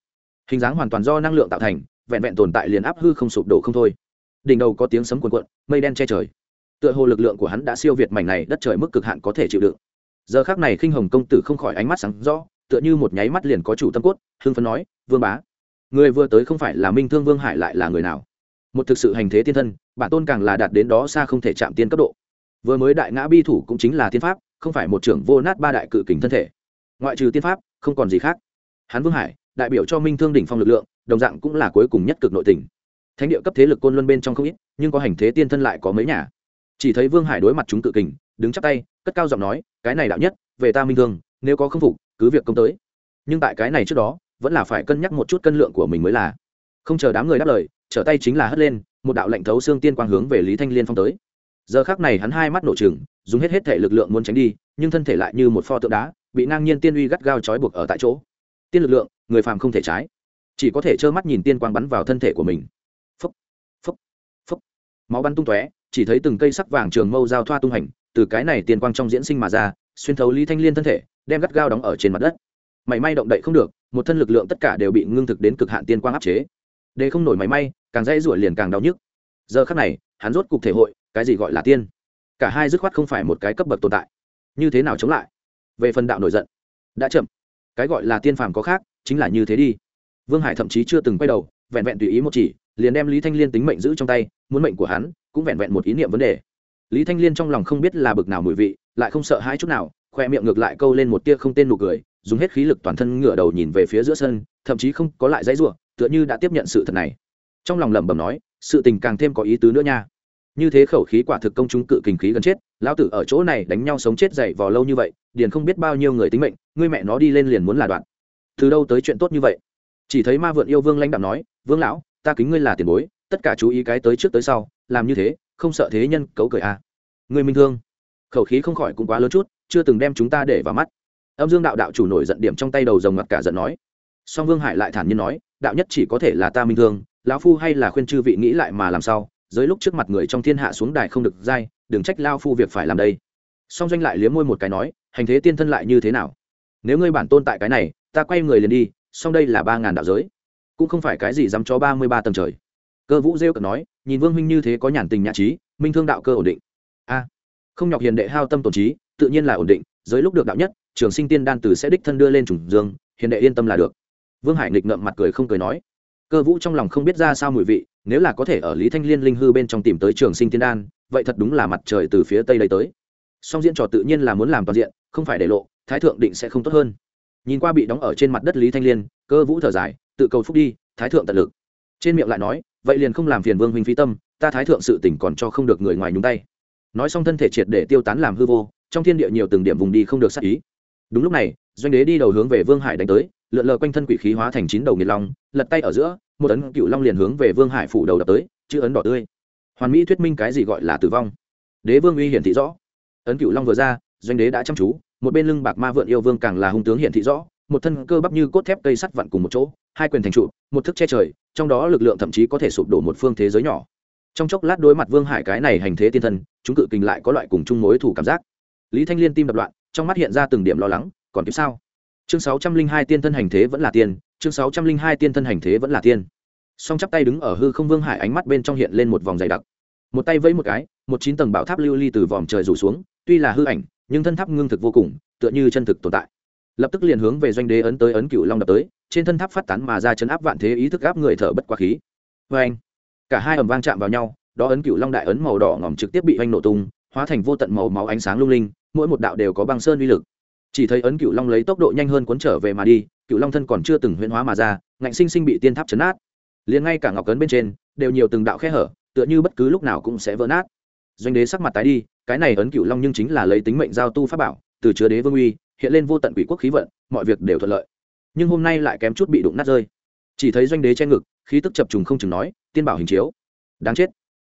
Hình dáng hoàn toàn do năng lượng tạo thành, vẹn vẹn tồn tại liền áp hư không sụp đổ không thôi. Đỉnh đầu có tiếng sấm cuồn cuộn, mây đen che trời tựa hồ lực lượng của hắn đã siêu việt mảnh này, đất trời mức cực hạn có thể chịu đựng. Giờ khác này khinh hồng công tử không khỏi ánh mắt sáng rõ, tựa như một nháy mắt liền có chủ tâm cốt, hưng phấn nói, vương bá, người vừa tới không phải là minh thương vương hải lại là người nào? Một thực sự hành thế tiên thân, bản tôn càng là đạt đến đó xa không thể chạm tiên cấp độ. Vừa mới đại ngã bi thủ cũng chính là tiên pháp, không phải một trưởng vô nát ba đại cự kình thân thể. Ngoại trừ tiên pháp, không còn gì khác. Hắn vương hải, đại biểu cho minh thương đỉnh phong lực lượng, đồng dạng cũng là cuối cùng nhất cực nội tình. Thánh địa cấp thế lực côn luân bên trong không ít, nhưng có hành thế tiên thân lại có mấy nhà chỉ thấy vương hải đối mặt chúng tự kình, đứng chắp tay, cất cao giọng nói, cái này đạo nhất, về ta minh thương, nếu có không phục, cứ việc công tới. Nhưng tại cái này trước đó, vẫn là phải cân nhắc một chút cân lượng của mình mới là. Không chờ đám người đáp lời, trở tay chính là hất lên, một đạo lệnh thấu xương tiên quang hướng về lý thanh liên phong tới. Giờ khác này hắn hai mắt nổ trừng, dùng hết hết thể lực lượng muốn tránh đi, nhưng thân thể lại như một pho tượng đá, bị ngang nhiên tiên uy gắt gao trói buộc ở tại chỗ. Tiên lực lượng, người phàm không thể trái. Chỉ có thể trơ mắt nhìn tiên quang bắn vào thân thể của mình. Phấp phấp phấp máu bắn tung tóe chỉ thấy từng cây sắc vàng trường mâu giao thoa tung hành, từ cái này tiên quang trong diễn sinh mà ra, xuyên thấu lý thanh liên thân thể, đem gắt gao đóng ở trên mặt đất. Mảy may động đậy không được, một thân lực lượng tất cả đều bị ngưng thực đến cực hạn tiên quang áp chế. Để không nổi mảy may, càng dây rủa liền càng đau nhức. Giờ khắc này, hắn rốt cục thể hội, cái gì gọi là tiên? Cả hai dứt khoát không phải một cái cấp bậc tồn tại. Như thế nào chống lại? Về phần đạo nổi giận. Đã chậm. Cái gọi là tiên phàm có khác, chính là như thế đi. Vương hải thậm chí chưa từng quay đầu, vẹn vẹn tùy ý một chỉ, liền đem lý thanh liên tính mệnh giữ trong tay, muốn mệnh của hắn cũng vẹn vẹn một ý niệm vấn đề. Lý thanh liên trong lòng không biết là bực nào mùi vị, lại không sợ hãi chút nào, khoe miệng ngược lại câu lên một tia không tên nụ cười, dùng hết khí lực toàn thân ngửa đầu nhìn về phía giữa sân, thậm chí không có lại dãy rủa, tựa như đã tiếp nhận sự thật này. Trong lòng lẩm bẩm nói, sự tình càng thêm có ý tứ nữa nha. Như thế khẩu khí quả thực công chúng cự kình khí gần chết, lão tử ở chỗ này đánh nhau sống chết dậy vò lâu như vậy, điền không biết bao nhiêu người tính mệnh, ngươi mẹ nó đi lên liền muốn là đoạn. Từ đâu tới chuyện tốt như vậy? Chỉ thấy ma vượn yêu vương lãnh đạo nói, vương lão, ta kính ngươi là tiền bối, tất cả chú ý cái tới trước tới sau làm như thế, không sợ thế nhân cấu cười à. người minh thương. Khẩu khí không khỏi cũng quá lớn chút, chưa từng đem chúng ta để vào mắt. Âm dương đạo đạo chủ nổi giận điểm trong tay đầu rồng mặt cả giận nói. Song vương hải lại thản nhiên nói, đạo nhất chỉ có thể là ta minh thương, lão phu hay là khuyên chư vị nghĩ lại mà làm sao, dưới lúc trước mặt người trong thiên hạ xuống đài không được dai, đừng trách lao phu việc phải làm đây. Song doanh lại liếm môi một cái nói, hành thế tiên thân lại như thế nào? Nếu ngươi bản tôn tại cái này, ta quay người liền đi, song đây là ba ngàn đạo giới. Cũng không phải cái gì dám cho ba mươi ba tầng trời cơ vũ rêu cực nói, nhìn vương minh như thế có nhàn tình nhã trí, minh thương đạo cơ ổn định. A, không nhọc hiền đệ hao tâm tổn trí, tự nhiên là ổn định dưới lúc được đạo nhất, trường sinh tiên đan từ sẽ đích thân đưa lên trùng dương, hiền đệ yên tâm là được. Vương hải nghịch ngậm mặt cười không cười nói. Cơ vũ trong lòng không biết ra sao mùi vị, nếu là có thể ở lý thanh liên linh hư bên trong tìm tới trường sinh tiên đan, vậy thật đúng là mặt trời từ phía tây đây tới. Song diễn trò tự nhiên là muốn làm toàn diện, không phải để lộ, thái thượng định sẽ không tốt hơn. Nhìn qua bị đóng ở trên mặt đất lý thanh liên, cơ vũ thở dài, tự cầu phúc đi, thái thượng tận lực. Trên miệng lại nói vậy liền không làm phiền vương huynh phí tâm, ta thái thượng sự tỉnh còn cho không được người ngoài nhúng tay. Nói xong thân thể triệt để tiêu tán làm hư vô, trong thiên địa nhiều từng điểm vùng đi không được sát ý. Đúng lúc này, doanh đế đi đầu hướng về vương hải đánh tới, lượn lờ quanh thân quỷ khí hóa thành chín đầu nghiệt long, lật tay ở giữa, một ấn cựu long liền hướng về vương hải phủ đầu đập tới, chữ ấn đỏ tươi. Hoàn mỹ thuyết minh cái gì gọi là tử vong? Đế vương uy hiển thị rõ. Ấn cựu long vừa ra, doanh đế đã chăm chú, một bên lưng bạc ma vượn yêu vương càng là hung tướng hiển thị rõ, một thân cơ bắp như cốt thép cây sắt vặn cùng một chỗ, hai quyền thành trụ, một thức che trời trong đó lực lượng thậm chí có thể sụp đổ một phương thế giới nhỏ. Trong chốc lát đối mặt vương hải cái này hành thế tiên thân, chúng cự kình lại có loại cùng chung mối thủ cảm giác. Lý thanh liên tim đập loạn, trong mắt hiện ra từng điểm lo lắng, còn kịp sao? Chương sáu trăm linh hai tiên thân hành thế vẫn là tiên, chương sáu trăm linh hai tiên thân hành thế vẫn là tiên. Song chắp tay đứng ở hư không vương hải ánh mắt bên trong hiện lên một vòng dày đặc. Một tay vẫy một cái, một chín tầng bảo tháp lưu ly từ vòm trời rủ xuống, tuy là hư ảnh, nhưng thân tháp ngưng thực vô cùng, tựa như chân thực tồn tại. Lập tức liền hướng về doanh đế ấn tới ấn cựu long đập tới trên thân tháp phát tán mà ra chấn áp vạn thế ý thức áp người thở bất quá khí. Vê anh, cả hai ầm vang chạm vào nhau, đó ấn cựu long đại ấn màu đỏ ngỏm trực tiếp bị oanh nổ tung, hóa thành vô tận màu máu ánh sáng lung linh, mỗi một đạo đều có băng sơn uy lực. Chỉ thấy ấn cựu long lấy tốc độ nhanh hơn cuốn trở về mà đi cựu long thân còn chưa từng huyễn hóa mà ra, ngạnh sinh sinh bị tiên tháp chấn át. Liền ngay cả ngọc cấn bên trên, đều nhiều từng đạo khe hở, tựa như bất cứ lúc nào cũng sẽ vỡ nát. Doanh đế sắc mặt tái đi, cái này ấn cựu long nhưng chính là lấy tính mệnh giao tu pháp bảo, từ chứa đế vương uy, hiện lên vô tận quỷ quốc khí vận, mọi việc đều thuận lợi nhưng hôm nay lại kém chút bị đụng nát rơi. Chỉ thấy doanh đế che ngực, khí tức chập trùng không chừng nói, tiên bảo hình chiếu. Đáng chết.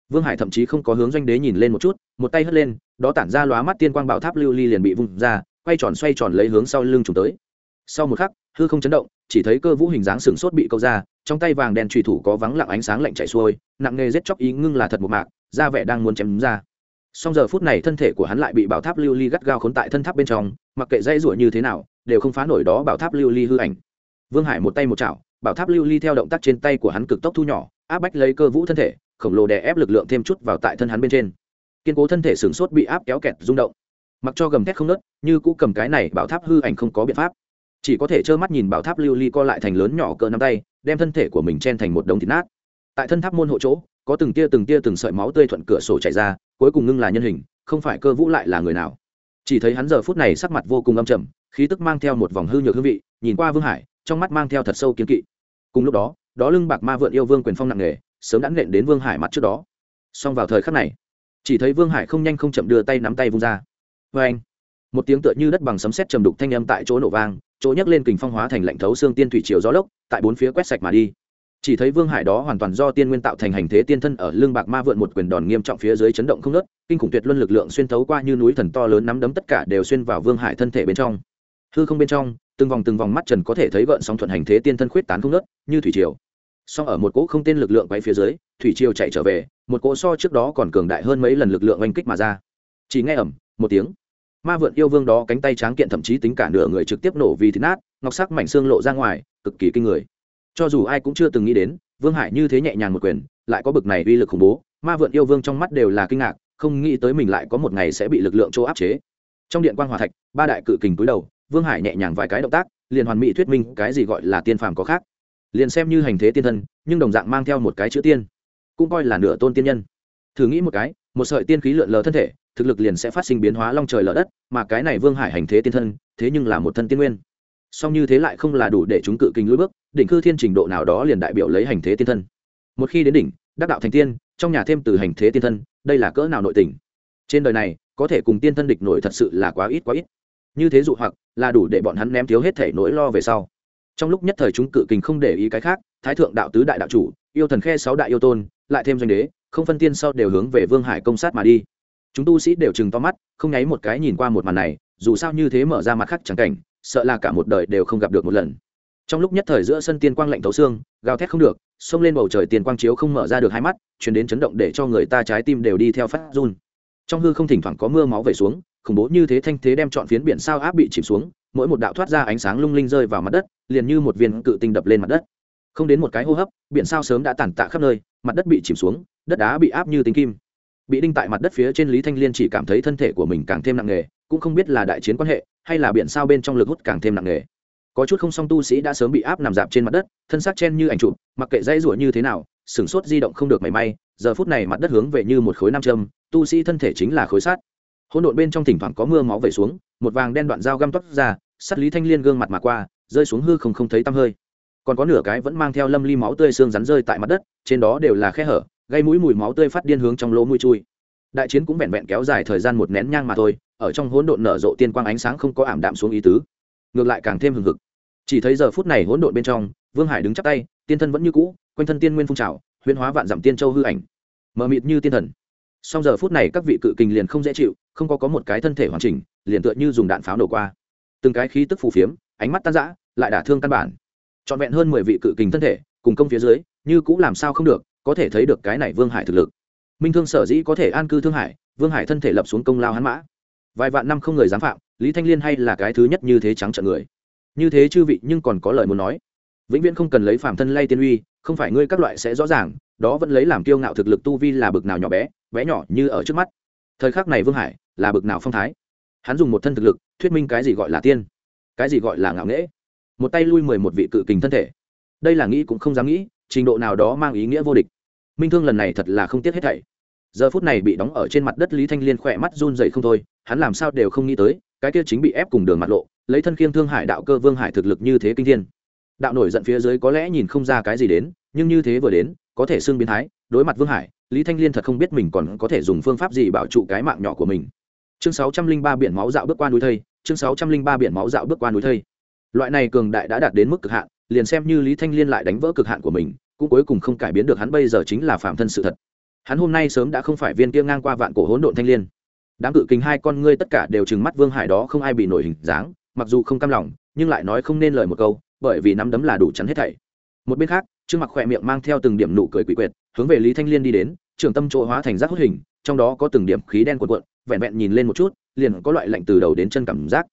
Vương hải thậm chí không có hướng doanh đế nhìn lên một chút, một tay hất lên, đó tản ra lóa mắt tiên quang bảo tháp lưu ly liền bị vung ra, quay tròn xoay tròn lấy hướng sau lưng trùng tới. Sau một khắc, hư không chấn động, chỉ thấy cơ vũ hình dáng sừng sốt bị câu ra, trong tay vàng đèn trùy thủ có vắng lặng ánh sáng lạnh chạy xuôi, nặng nghề giết chóc ý ngưng là thật một mạc ra vẻ đang muốn chém ra song giờ phút này thân thể của hắn lại bị bảo tháp lưu ly gắt gao khốn tại thân tháp bên trong, mặc kệ dây rủa như thế nào, đều không phá nổi đó bảo tháp lưu ly hư ảnh. Vương hải một tay một chảo, bảo tháp lưu ly theo động tác trên tay của hắn cực tốc thu nhỏ, áp bách lấy cơ vũ thân thể, khổng lồ đè ép lực lượng thêm chút vào tại thân hắn bên trên. Kiên cố thân thể sửng sốt bị áp kéo kẹt rung động. Mặc cho gầm thét không nớt như cũ cầm cái này bảo tháp hư ảnh không có biện pháp. Chỉ có thể trơ mắt nhìn bảo tháp lưu ly co lại thành lớn nhỏ cỡ nắm tay, đem thân thể của mình chen thành một đống thịt nát. Tại thân tháp môn hộ chỗ, có từng tia từng tia từng sợi máu tươi thuận cửa sổ chảy ra cuối cùng ngưng là nhân hình, không phải cơ vũ lại là người nào. Chỉ thấy hắn giờ phút này sắc mặt vô cùng âm trầm, khí tức mang theo một vòng hư nhược hương vị, nhìn qua vương hải, trong mắt mang theo thật sâu kiến kỵ. Cùng lúc đó đó lưng bạc ma vượn yêu vương quyền phong nặng nề, sớm đã nện đến vương hải mặt trước đó. Song vào thời khắc này, chỉ thấy vương hải không nhanh không chậm đưa tay nắm tay vung ra. Vê anh, một tiếng tựa như đất bằng sấm sét trầm đục thanh âm tại chỗ nổ vang, chỗ nhấc lên kình phong hóa thành lạnh thấu xương tiên thủy chiều gió lốc, tại bốn phía quét sạch mà đi chỉ thấy vương hải đó hoàn toàn do tiên nguyên tạo thành hành thế tiên thân ở lưng bạc ma vượn một quyền đòn nghiêm trọng phía dưới chấn động không nớt kinh khủng tuyệt luân lực lượng xuyên thấu qua như núi thần to lớn nắm đấm tất cả đều xuyên vào vương hải thân thể bên trong. Hư không bên trong, từng vòng từng vòng mắt trần có thể thấy gợn sóng thuận hành thế tiên thân khuyết tán không nớt như thủy triều. Song ở một cỗ không tên lực lượng quay phía dưới, thủy triều chạy trở về, một cỗ so trước đó còn cường đại hơn mấy lần lực lượng oanh kích mà ra. Chỉ nghe ẩm một tiếng. Ma vượn yêu vương đó cánh tay tráng kiện thậm chí tính cả nửa người trực tiếp nổ vì thịt nát, ngọc sắc mảnh xương lộ ra ngoài, cực kỳ kinh người cho dù ai cũng chưa từng nghĩ đến, vương hải như thế nhẹ nhàng một quyền, lại có bực này uy lực khủng bố, ma vượn yêu vương trong mắt đều là kinh ngạc, không nghĩ tới mình lại có một ngày sẽ bị lực lượng chỗ áp chế. Trong điện quan hòa thạch, ba đại cự kình túi đầu, vương hải nhẹ nhàng vài cái động tác, liền hoàn mỹ thuyết minh cái gì gọi là tiên phàm có khác. Liền xem như hành thế tiên thân, nhưng đồng dạng mang theo một cái chữ tiên, cũng coi là nửa tôn tiên nhân. Thử nghĩ một cái, một sợi tiên khí lượn lờ thân thể, thực lực liền sẽ phát sinh biến hóa long trời lở đất, mà cái này vương hải hành thế tiên thân, thế nhưng là một thân tiên nguyên song như thế lại không là đủ để chúng cự kinh lưỡi bước, đỉnh cư thiên trình độ nào đó liền đại biểu lấy hành thế tiên thân. Một khi đến đỉnh, đắc đạo thành tiên, trong nhà thêm từ hành thế tiên thân, đây là cỡ nào nội tình? Trên đời này, có thể cùng tiên thân địch nổi thật sự là quá ít quá ít. Như thế dụ hoặc, là đủ để bọn hắn ném thiếu hết thể nỗi lo về sau. Trong lúc nhất thời chúng cự kình không để ý cái khác, thái thượng đạo tứ đại đạo chủ, yêu thần khe sáu đại yêu tôn, lại thêm doanh đế, không phân tiên sau đều hướng về vương hải công sát mà đi. Chúng tu sĩ đều chừng to mắt, không nháy một cái nhìn qua một màn này, dù sao như thế mở ra mặt khác chẳng cảnh sợ là cả một đời đều không gặp được một lần. Trong lúc nhất thời giữa sân tiên quang lạnh thấu xương, gào thét không được, xông lên bầu trời tiên quang chiếu không mở ra được hai mắt, chuyển đến chấn động để cho người ta trái tim đều đi theo phát run. Trong hư không thỉnh thoảng có mưa máu về xuống, khủng bố như thế thanh thế đem chọn phiến biển sao áp bị chìm xuống, mỗi một đạo thoát ra ánh sáng lung linh rơi vào mặt đất, liền như một viên cự tinh đập lên mặt đất. Không đến một cái hô hấp, biển sao sớm đã tàn tạ khắp nơi, mặt đất bị chìm xuống, đất đá bị áp như tính kim. Bị đinh tại mặt đất phía trên lý thanh liên chỉ cảm thấy thân thể của mình càng thêm nặng nề, cũng không biết là đại chiến quan hệ hay là biển sao bên trong lực hút càng thêm nặng nề. Có chút không song tu sĩ đã sớm bị áp nằm dạp trên mặt đất thân xác chen như ảnh chụp, mặc kệ dây rủa như thế nào sửng sốt di động không được mảy may giờ phút này mặt đất hướng về như một khối nam châm tu sĩ thân thể chính là khối sát hỗn độn bên trong thỉnh thoảng có mưa máu về xuống một vàng đen đoạn dao găm tóc ra sắt lý thanh liên gương mặt mà qua rơi xuống hư không không thấy tăm hơi. Còn có nửa cái vẫn mang theo lâm ly máu tươi xương rắn rơi tại mặt đất trên đó đều là khe hở gây mũi mùi máu tươi phát điên hướng trong lỗ mũi chui. Đại chiến cũng vẹn vẹn kéo dài thời gian một nén nhang mà thôi ở trong hỗn độn nở rộ tiên quang ánh sáng không có ảm đạm xuống ý tứ, ngược lại càng thêm hừng hực. Chỉ thấy giờ phút này hỗn độn bên trong, vương hải đứng chắp tay, tiên thân vẫn như cũ, quanh thân tiên nguyên phun trào huyễn hóa vạn dặm tiên châu hư ảnh. Mờ mịt như tiên thần. Song giờ phút này các vị cự kình liền không dễ chịu, không có có một cái thân thể hoàn chỉnh, liền tựa như dùng đạn pháo nổ qua. Từng cái khí tức phù phiếm, ánh mắt tan rã, lại đả thương căn bản. Trọn vẹn hơn mười vị cự kình thân thể, cùng công phía dưới, như cũng làm sao không được, có thể thấy được cái này vương hải thực lực. Minh thương sở dĩ có thể an cư thương hải, vương hải thân thể lập xuống công lao hắn mã vài vạn năm không người dám phạm, lý thanh liên hay là cái thứ nhất như thế trắng trận người. Như thế chư vị nhưng còn có lời muốn nói. Vĩnh viễn không cần lấy phạm thân lay tiên uy, không phải ngươi các loại sẽ rõ ràng, đó vẫn lấy làm kiêu ngạo thực lực tu vi là bực nào nhỏ bé bé nhỏ như ở trước mắt. Thời khắc này vương hải là bực nào phong thái. Hắn dùng một thân thực lực, thuyết minh cái gì gọi là tiên, cái gì gọi là ngạo nghễ. Một tay lui mười một vị cự kình thân thể. Đây là nghĩ cũng không dám nghĩ, trình độ nào đó mang ý nghĩa vô địch. Minh thương lần này thật là không tiếc hết thảy giờ phút này bị đóng ở trên mặt đất lý thanh liên khỏe mắt run dậy không thôi, hắn làm sao đều không nghĩ tới, cái kia chính bị ép cùng đường mặt lộ, lấy thân khiêng thương hải đạo cơ vương hải thực lực như thế kinh thiên. Đạo nổi giận phía dưới có lẽ nhìn không ra cái gì đến, nhưng như thế vừa đến, có thể xương biến thái, đối mặt vương hải, lý thanh liên thật không biết mình còn có thể dùng phương pháp gì bảo trụ cái mạng nhỏ của mình. Chương sáu trăm linh ba biển máu dạo bước qua núi thây, chương sáu trăm linh ba biển máu dạo bước qua núi thây. Loại này cường đại đã đạt đến mức cực hạn, liền xem như lý thanh liên lại đánh vỡ cực hạn của mình, cũng cuối cùng không cải biến được hắn bây giờ chính là phạm thân sự thật hắn hôm nay sớm đã không phải viên kia ngang qua vạn cổ hỗn độn thanh liên. Đám cự kính hai con ngươi tất cả đều trừng mắt vương hải đó không ai bị nổi hình dáng, mặc dù không cam lòng, nhưng lại nói không nên lời một câu, bởi vì nắm đấm là đủ chắn hết thảy. Một bên khác, trương mặc khỏe miệng mang theo từng điểm nụ cười quỷ quyệt, hướng về lý thanh liên đi đến, trường tâm chỗ hóa thành rác hút hình, trong đó có từng điểm khí đen cuộn cuộn, vẹn vẹn nhìn lên một chút, liền có loại lạnh từ đầu đến chân cảm giác.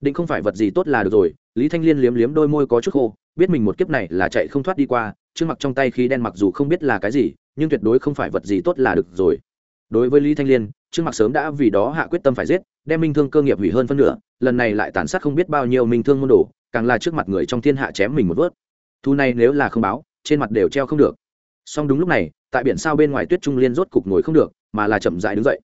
Định không phải vật gì tốt là được rồi, lý thanh liên liếm liếm đôi môi có chút khô, biết mình một kiếp này là chạy không thoát đi qua, trương mặc trong tay khí đen mặc dù không biết là cái gì nhưng tuyệt đối không phải vật gì tốt là được rồi. Đối với lý thanh liên, trương mặc sớm đã vì đó hạ quyết tâm phải giết, đem minh thương cơ nghiệp hủy hơn phân nửa, lần này lại tàn sát không biết bao nhiêu minh thương môn đồ, càng là trước mặt người trong thiên hạ chém mình một vớt. Thu này nếu là không báo, trên mặt đều treo không được. Song đúng lúc này, tại biển sao bên ngoài tuyết trung liên rốt cục ngồi không được, mà là chậm dại đứng dậy.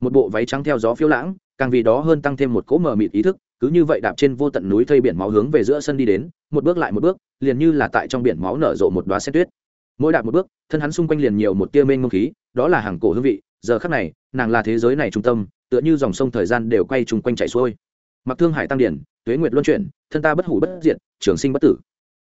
Một bộ váy trắng theo gió phiêu lãng, càng vì đó hơn tăng thêm một cỗ mờ mịt ý thức, cứ như vậy đạp trên vô tận núi thây biển máu hướng về giữa sân đi đến, một bước lại một bước, liền như là tại trong biển máu nở rộ một đoá xét tuyết mỗi đạt một bước, thân hắn xung quanh liền nhiều một tia mênh mông khí, đó là hàng cổ hương vị, giờ khắc này, nàng là thế giới này trung tâm, tựa như dòng sông thời gian đều quay chung quanh chạy xuôi. Mặc thương hải tăng điển, tuế nguyệt luân chuyển, thân ta bất hủ bất diệt, trường sinh bất tử.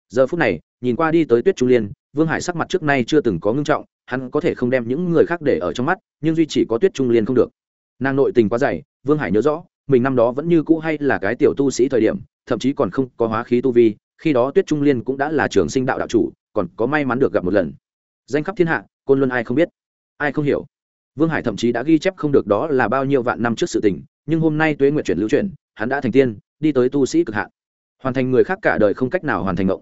Giờ phút này, nhìn qua đi tới tuyết trung liên, vương hải sắc mặt trước nay chưa từng có ngưng trọng, hắn có thể không đem những người khác để ở trong mắt, nhưng duy chỉ có tuyết trung liên không được. Nàng nội tình quá dày, vương hải nhớ rõ, mình năm đó vẫn như cũ hay là cái tiểu tu sĩ thời điểm, thậm chí còn không có hóa khí tu vi, khi đó tuyết trung liên cũng đã là trường sinh đạo đạo chủ còn có may mắn được gặp một lần. Danh khắp thiên hạ, côn luân ai không biết, ai không hiểu. Vương hải thậm chí đã ghi chép không được đó là bao nhiêu vạn năm trước sự tình, nhưng hôm nay tuế nguyện chuyển lưu chuyển, hắn đã thành tiên, đi tới tu sĩ cực hạn. Hoàn thành người khác cả đời không cách nào hoàn thành ngộng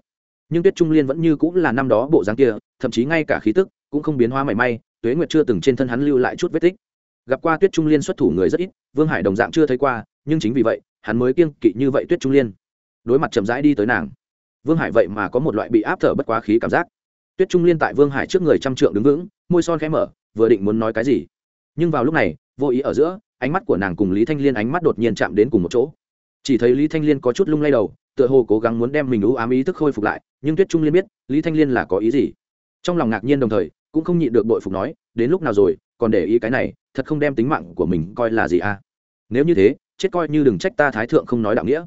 nhưng tuyết trung liên vẫn như cũng là năm đó bộ dáng kia, thậm chí ngay cả khí tức cũng không biến hóa mảy may, tuế nguyệt chưa từng trên thân hắn lưu lại chút vết tích. Gặp qua tuyết trung liên xuất thủ người rất ít, vương hải đồng dạng chưa thấy qua, nhưng chính vì vậy, hắn mới kiêng kỵ như vậy tuyết trung liên. Đối mặt chậm rãi đi tới nàng vương hải vậy mà có một loại bị áp thở bất quá khí cảm giác. Tuyết trung liên tại vương hải trước người trăm trượng đứng vững, môi son khẽ mở, vừa định muốn nói cái gì. Nhưng vào lúc này, vô ý ở giữa, ánh mắt của nàng cùng lý thanh liên ánh mắt đột nhiên chạm đến cùng một chỗ. Chỉ thấy lý thanh liên có chút lung lay đầu, tựa hồ cố gắng muốn đem mình ưu ám ý thức khôi phục lại, nhưng tuyết trung liên biết, lý thanh liên là có ý gì. Trong lòng ngạc nhiên đồng thời, cũng không nhịn được bội phục nói, đến lúc nào rồi, còn để ý cái này, thật không đem tính mạng của mình coi là gì à? Nếu như thế, chết coi như đừng trách ta thái thượng không nói đạo nghĩa.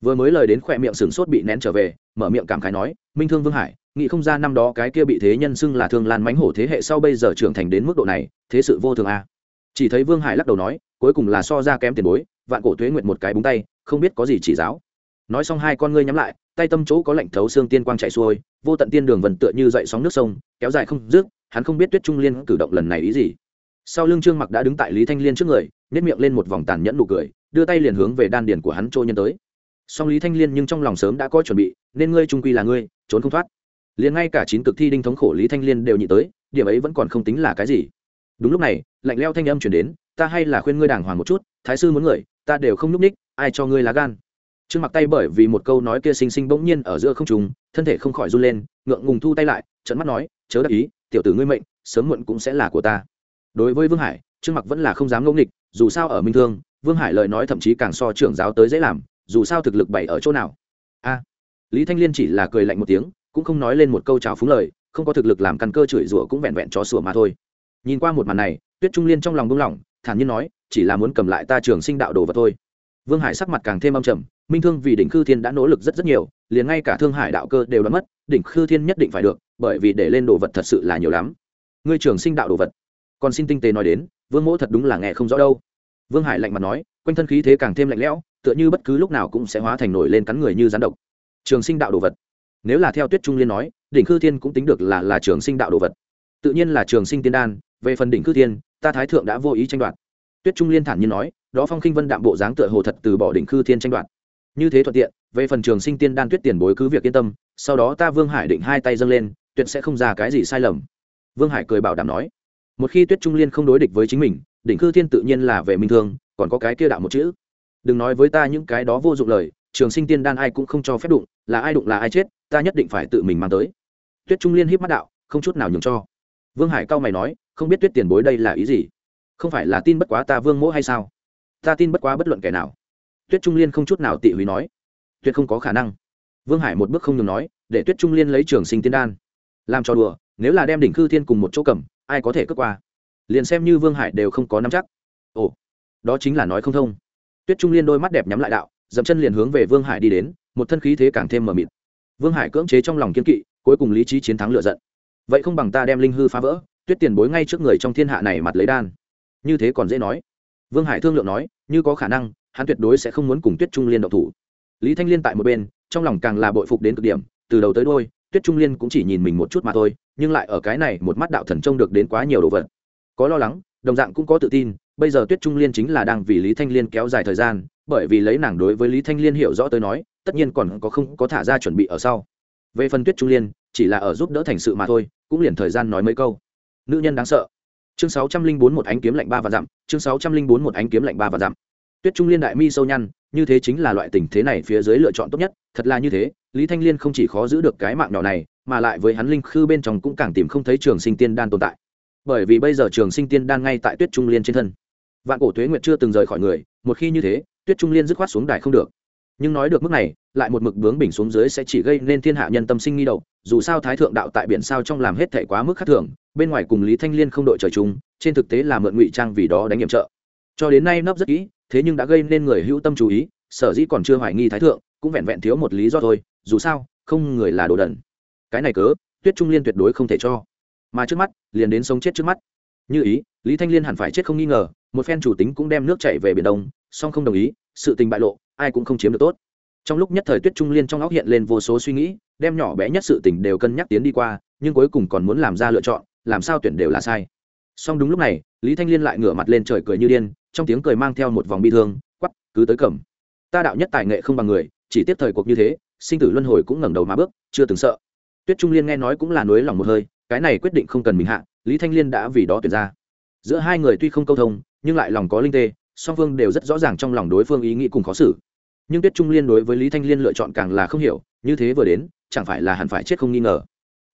Vừa mới lời đến khỏe miệng sửng sốt bị nén trở về mở miệng cảm khái nói, minh thương vương hải, nghĩ không ra năm đó cái kia bị thế nhân xưng là thương lan mánh hổ thế hệ sau bây giờ trưởng thành đến mức độ này, thế sự vô thường à. chỉ thấy vương hải lắc đầu nói, cuối cùng là so ra kém tiền bối, vạn cổ thuế nguyện một cái búng tay, không biết có gì chỉ giáo. Nói xong hai con ngươi nhắm lại, tay tâm chỗ có lạnh thấu xương tiên quang chạy xuôi, vô tận tiên đường vần tựa như dậy sóng nước sông, kéo dài không dứt, hắn không biết tuyết trung liên cử động lần này ý gì. Sau lưng trương mặc đã đứng tại lý thanh liên trước người nhét miệng lên một vòng tàn nhẫn nụ cười, đưa tay liền hướng về đan điển của hắn trôi nhân tới song lý thanh liên nhưng trong lòng sớm đã có chuẩn bị, nên ngươi trung quy là ngươi, trốn không thoát. Liền ngay cả chín cực thi đinh thống khổ lý thanh liên đều nhị tới, điểm ấy vẫn còn không tính là cái gì. Đúng lúc này, lạnh leo thanh âm chuyển đến, ta hay là khuyên ngươi đàng hoàng một chút, thái sư muốn người, ta đều không nhúc ních ai cho ngươi lá gan. Trương mặc tay bởi vì một câu nói kia xinh xinh bỗng nhiên ở giữa không trùng thân thể không khỏi run lên, ngượng ngùng thu tay lại trận mắt nói, chớ đắc ý, tiểu tử ngươi mệnh, sớm muộn cũng sẽ là của ta. Đối với vương hải, trương mặc vẫn là không dám ngẫu nghịch, dù sao ở minh thương, vương hải lời nói thậm chí càng so trưởng giáo tới dễ làm dù sao thực lực bày ở chỗ nào. A. Lý thanh liên chỉ là cười lạnh một tiếng, cũng không nói lên một câu chào phúng lời, không có thực lực làm căn cơ chửi rủa cũng vẹn vẹn cho sủa mà thôi. Nhìn qua một màn này, tuyết trung liên trong lòng buông lỏng, thản nhiên nói, chỉ là muốn cầm lại ta trường sinh đạo đồ vật thôi. Vương hải sắc mặt càng thêm âm trầm, minh thương vì đỉnh khư thiên đã nỗ lực rất rất nhiều, liền ngay cả thương hải đạo cơ đều đã mất, đỉnh khư thiên nhất định phải được, bởi vì để lên đồ vật thật sự là nhiều lắm. Ngươi trường sinh đạo đồ vật. Còn xin tinh tế nói đến, vương mỗ thật đúng là nghe không rõ đâu. Vương hải lạnh mặt nói, quanh thân khí thế càng thêm lạnh lẽo tựa như bất cứ lúc nào cũng sẽ hóa thành nổi lên cắn người như rắn độc. Trường sinh đạo đồ vật. Nếu là theo tuyết trung liên nói, đỉnh khư thiên cũng tính được là là trường sinh đạo đồ vật. Tự nhiên là trường sinh tiên đan, về phần đỉnh cư thiên, ta thái thượng đã vô ý tranh đoạt. Tuyết trung liên thản nhiên nói, đó phong khinh vân đạm bộ dáng tựa hồ thật từ bỏ đỉnh cư thiên tranh đoạt. Như thế thuận tiện, về phần trường sinh tiên đan tuyết tiền bối cứ việc yên tâm, sau đó ta vương hải định hai tay dâng lên, tuyệt sẽ không ra cái gì sai lầm. Vương hải cười bảo đảm nói, một khi tuyết trung liên không đối địch với chính mình, đỉnh cư thiên tự nhiên là về minh thương, còn có cái kia đạo một chữ đừng nói với ta những cái đó vô dụng lời, trường sinh tiên đan ai cũng không cho phép đụng, là ai đụng là ai chết, ta nhất định phải tự mình mang tới. Tuyết trung liên híp mắt đạo, không chút nào nhường cho. Vương hải cao mày nói, không biết tuyết tiền bối đây là ý gì? Không phải là tin bất quá ta vương mỗ hay sao? Ta tin bất quá bất luận kẻ nào. Tuyết trung liên không chút nào tị húy nói. Tuyệt không có khả năng. Vương hải một bước không nhường nói, để tuyết trung liên lấy trường sinh tiên đan. Làm cho đùa, nếu là đem đỉnh khư thiên cùng một chỗ cầm, ai có thể cướp qua? Liền xem như vương hải đều không có nắm chắc. Ồ, đó chính là nói không thông tuyết trung liên đôi mắt đẹp nhắm lại đạo, dậm chân liền hướng về vương hải đi đến, một thân khí thế càng thêm mờ mịt. Vương hải cưỡng chế trong lòng kiên kỵ, cuối cùng lý trí chiến thắng lựa giận. Vậy không bằng ta đem linh hư phá vỡ, tuyết tiền bối ngay trước người trong thiên hạ này mặt lấy đan. Như thế còn dễ nói. Vương hải thương lượng nói, như có khả năng, hắn tuyệt đối sẽ không muốn cùng tuyết trung liên độc thủ. Lý thanh liên tại một bên, trong lòng càng là bội phục đến cực điểm, từ đầu tới đôi tuyết trung liên cũng chỉ nhìn mình một chút mà thôi, nhưng lại ở cái này một mắt đạo thần trông được đến quá nhiều đồ vật. Có lo lắng đồng dạng cũng có tự tin, bây giờ tuyết trung liên chính là đang vì lý thanh liên kéo dài thời gian, bởi vì lấy nàng đối với lý thanh liên hiểu rõ tới nói, tất nhiên còn có không có thả ra chuẩn bị ở sau. Về phần tuyết trung liên, chỉ là ở giúp đỡ thành sự mà thôi, cũng liền thời gian nói mấy câu. Nữ nhân đáng sợ. Chương sáu trăm linh bốn một ánh kiếm lạnh ba và dặm, chương sáu trăm linh bốn một ánh kiếm lạnh ba và dặm. Tuyết trung liên đại mi sâu nhăn, như thế chính là loại tình thế này phía dưới lựa chọn tốt nhất, thật là như thế, lý thanh liên không chỉ khó giữ được cái mạng nhỏ này, mà lại với hắn linh khư bên trong cũng càng tìm không thấy trường sinh tiên đan tồn tại bởi vì bây giờ trường sinh tiên đan ngay tại tuyết trung liên trên thân. Vạn cổ tuế nguyệt chưa từng rời khỏi người, một khi như thế, tuyết trung liên dứt khoát xuống đài không được. Nhưng nói được mức này, lại một mực bướng bình xuống dưới sẽ chỉ gây nên thiên hạ nhân tâm sinh nghi đậu dù sao thái thượng đạo tại biển sao trong làm hết thể quá mức khác thường, bên ngoài cùng lý thanh liên không đội trời chung, trên thực tế là mượn ngụy trang vì đó đánh hiểm trợ. Cho đến nay nấp rất kỹ, thế nhưng đã gây nên người hữu tâm chú ý, sở dĩ còn chưa hoài nghi thái thượng, cũng vẹn vẹn thiếu một lý do thôi, dù sao, không người là đồ đần. Cái này cớ, tuyết trung liên tuyệt đối không thể cho mà trước mắt, liền đến sống chết trước mắt. Như ý, lý thanh liên hẳn phải chết không nghi ngờ, một phen chủ tính cũng đem nước chạy về biển đông, song không đồng ý, sự tình bại lộ, ai cũng không chiếm được tốt. Trong lúc nhất thời tuyết trung liên trong óc hiện lên vô số suy nghĩ, đem nhỏ bé nhất sự tình đều cân nhắc tiến đi qua, nhưng cuối cùng còn muốn làm ra lựa chọn, làm sao tuyển đều là sai. Song đúng lúc này, lý thanh liên lại ngửa mặt lên trời cười như điên, trong tiếng cười mang theo một vòng bi thương quắp cứ tới cẩm ta đạo nhất tài nghệ không bằng người, chỉ tiếp thời cuộc như thế, sinh tử luân hồi cũng ngẩng đầu mà bước, chưa từng sợ. Tuyết trung liên nghe nói cũng là núi lòng một hơi cái này quyết định không cần mình hạ, lý thanh liên đã vì đó tuyệt ra. Giữa hai người tuy không câu thông, nhưng lại lòng có linh tê, song phương đều rất rõ ràng trong lòng đối phương ý nghĩ cùng khó xử. Nhưng tuyết trung liên đối với lý thanh liên lựa chọn càng là không hiểu, như thế vừa đến, chẳng phải là hẳn phải chết không nghi ngờ.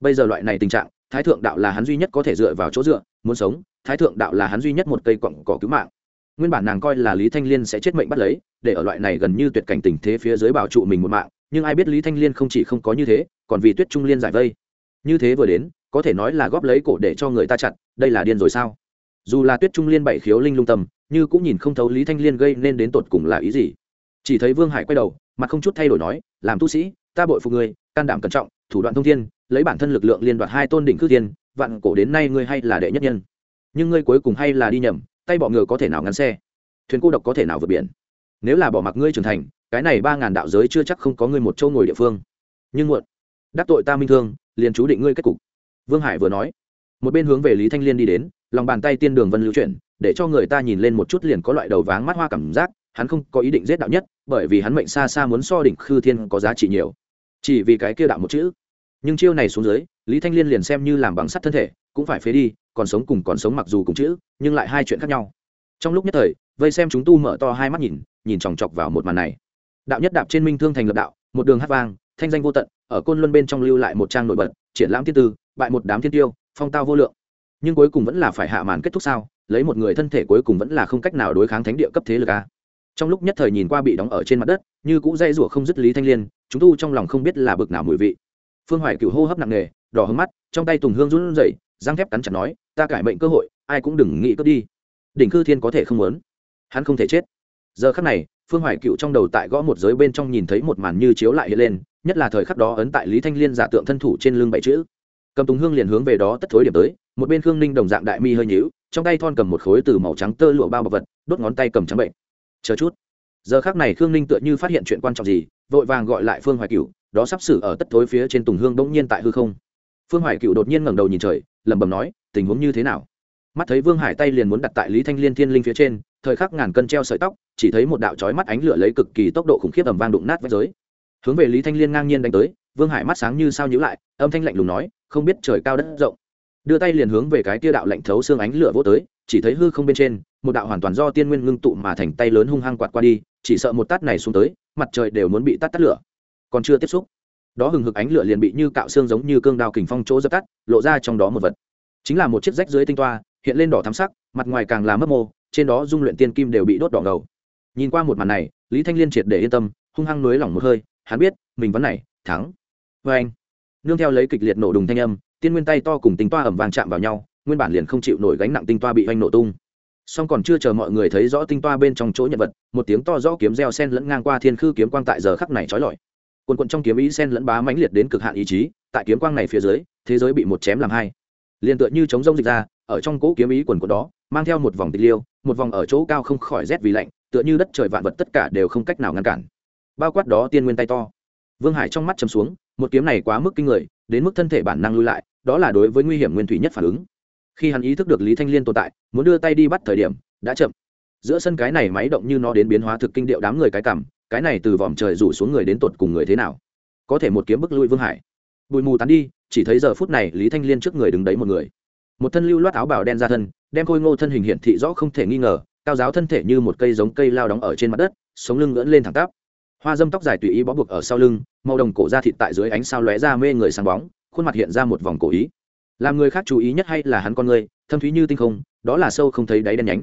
Bây giờ loại này tình trạng, thái thượng đạo là hắn duy nhất có thể dựa vào chỗ dựa, muốn sống, thái thượng đạo là hắn duy nhất một cây cọng cỏ cứu mạng. Nguyên bản nàng coi là lý thanh liên sẽ chết mệnh bắt lấy, để ở loại này gần như tuyệt cảnh tình thế phía dưới bảo trụ mình một mạng, nhưng ai biết lý thanh liên không chỉ không có như thế, còn vì tuyết trung liên giải vây. Như thế vừa đến có thể nói là góp lấy cổ để cho người ta chặn đây là điên rồi sao? Dù là tuyết trung liên bảy khiếu linh lung tâm, như cũng nhìn không thấu lý thanh liên gây nên đến tột cùng là ý gì. Chỉ thấy vương hải quay đầu, mặt không chút thay đổi nói, làm tu sĩ, ta bội phục ngươi, can đảm cẩn trọng, thủ đoạn thông thiên, lấy bản thân lực lượng liên đoạt hai tôn đỉnh cư thiên, vạn cổ đến nay ngươi hay là đệ nhất nhân. Nhưng ngươi cuối cùng hay là đi nhầm, tay bọ ngựa có thể nào ngắn xe? Thuyền cô độc có thể nào vượt biển? Nếu là bỏ mặc ngươi trưởng thành, cái này ba ngàn đạo giới chưa chắc không có ngươi một châu ngồi địa phương. Nhưng muộn, đắc tội ta minh thương, liền chú định ngươi kết cục vương hải vừa nói. Một bên hướng về lý thanh liên đi đến, lòng bàn tay tiên đường vân lưu chuyển, để cho người ta nhìn lên một chút liền có loại đầu váng mắt hoa cảm giác, hắn không có ý định giết đạo nhất, bởi vì hắn mệnh xa xa muốn so đỉnh khư thiên có giá trị nhiều. Chỉ vì cái kia đạo một chữ. Nhưng chiêu này xuống dưới, lý thanh liên liền xem như làm bằng sắt thân thể, cũng phải phế đi, còn sống cùng còn sống mặc dù cùng chữ, nhưng lại hai chuyện khác nhau. Trong lúc nhất thời, vây xem chúng tu mở to hai mắt nhìn nhìn chòng chọc vào một màn này. Đạo nhất đạp trên minh thương thành lập đạo, một đường hát vang thanh danh vô tận, ở côn luân bên trong lưu lại một trang nổi bật, triển lãm thiên tư, bại một đám thiên tiêu, phong tao vô lượng. Nhưng cuối cùng vẫn là phải hạ màn kết thúc sao? Lấy một người thân thể cuối cùng vẫn là không cách nào đối kháng thánh địa cấp thế lực a. Trong lúc nhất thời nhìn qua bị đóng ở trên mặt đất, như cũ dây rủa không dứt lý thanh liên, chúng tu trong lòng không biết là bực nào mùi vị. Phương hoài cựu hô hấp nặng nề, đỏ hứng mắt, trong tay tùng hương run rẩy răng thép cắn chặt nói, ta cải mệnh cơ hội, ai cũng đừng nghĩ cướp đi. Đỉnh cư thiên có thể không muốn, hắn không thể chết. Giờ khắc này, phương hoài cựu trong đầu tại gõ một giới bên trong nhìn thấy một màn như chiếu lại hiện lên nhất là thời khắc đó ấn tại lý thanh liên giả tượng thân thủ trên lưng bảy chữ. Cầm tùng hương liền hướng về đó tất thối điểm tới, một bên khương ninh đồng dạng đại mi hơi nhíu, trong tay thon cầm một khối từ màu trắng tơ lụa bao bọc vật, đốt ngón tay cầm trắng bệnh. Chờ chút. Giờ khác này khương ninh tựa như phát hiện chuyện quan trọng gì, vội vàng gọi lại phương hoài cựu đó sắp xử ở tất thối phía trên tùng hương bỗng nhiên tại hư không. Phương hoài cựu đột nhiên ngẩng đầu nhìn trời, lẩm bẩm nói, tình huống như thế nào? Mắt thấy vương hải tay liền muốn đặt tại lý thanh liên thiên linh phía trên, thời khắc ngàn cân treo sợi tóc, chỉ thấy một đạo trói mắt ánh lửa lấy cực kỳ tốc độ khủng khiếp ầm vang đụng nát vách giới hướng về lý thanh liên ngang nhiên đánh tới, vương hải mắt sáng như sao nhữ lại, âm thanh lạnh lùng nói, không biết trời cao đất rộng. Đưa tay liền hướng về cái tia đạo lạnh thấu xương ánh lửa vô tới, chỉ thấy hư không bên trên, một đạo hoàn toàn do tiên nguyên ngưng tụ mà thành tay lớn hung hăng quạt qua đi, chỉ sợ một tát này xuống tới, mặt trời đều muốn bị tắt tắt lửa. Còn chưa tiếp xúc, đó hừng hực ánh lửa liền bị như cạo xương giống như cương đao kình phong chỗ dập tắt, lộ ra trong đó một vật. Chính là một chiếc rách dưới tinh toa, hiện lên đỏ thắm sắc, mặt ngoài càng là mấp mô, trên đó dung luyện tiên kim đều bị đốt đỏ ngầu. Nhìn qua một màn này, lý thanh liên triệt để yên tâm, hung hăng nới lỏng một hơi hắn biết, mình vẫn này, thắng. Vê anh, nương theo lấy kịch liệt nổ đùng thanh âm, tiên nguyên tay to cùng tinh toa ẩm vàng chạm vào nhau, nguyên bản liền không chịu nổi gánh nặng tinh toa bị oanh nổ tung. Song còn chưa chờ mọi người thấy rõ tinh toa bên trong chỗ nhận vật, một tiếng to rõ kiếm reo sen lẫn ngang qua thiên khư kiếm quang tại giờ khắc này trói lọi. Quần quận trong kiếm ý sen lẫn bá mãnh liệt đến cực hạn ý chí, tại kiếm quang này phía dưới, thế giới bị một chém làm hai. Liền tựa như chống rông dịch ra, ở trong cỗ kiếm ý quần của đó, mang theo một vòng tịch liêu, một vòng ở chỗ cao không khỏi rét vì lạnh, tựa như đất trời vạn vật tất cả đều không cách nào ngăn cản bao quát đó tiên nguyên tay to. Vương hải trong mắt chầm xuống, một kiếm này quá mức kinh người, đến mức thân thể bản năng lui lại, đó là đối với nguy hiểm nguyên thủy nhất phản ứng. Khi hắn ý thức được lý thanh liên tồn tại, muốn đưa tay đi bắt thời điểm, đã chậm. Giữa sân cái này máy động như nó đến biến hóa thực kinh điệu đám người cái cảm, cái này từ vòm trời rủ xuống người đến tột cùng người thế nào? Có thể một kiếm bức lui vương hải. Bụi mù tán đi, chỉ thấy giờ phút này lý thanh liên trước người đứng đấy một người. Một thân lưu loát áo bào đen ra thân, đem khôi ngô thân hình hiện thị rõ không thể nghi ngờ, cao giáo thân thể như một cây giống cây lao đóng ở trên mặt đất, sống lưng ngưỡn lên thẳng tắp hoa dâm tóc dài tùy ý bó buộc ở sau lưng, màu đồng cổ da thịt tại dưới ánh sao lóe ra mê người sáng bóng, khuôn mặt hiện ra một vòng cổ ý. Làm người khác chú ý nhất hay là hắn con người, thâm thúy như tinh không, đó là sâu không thấy đáy đen nhánh.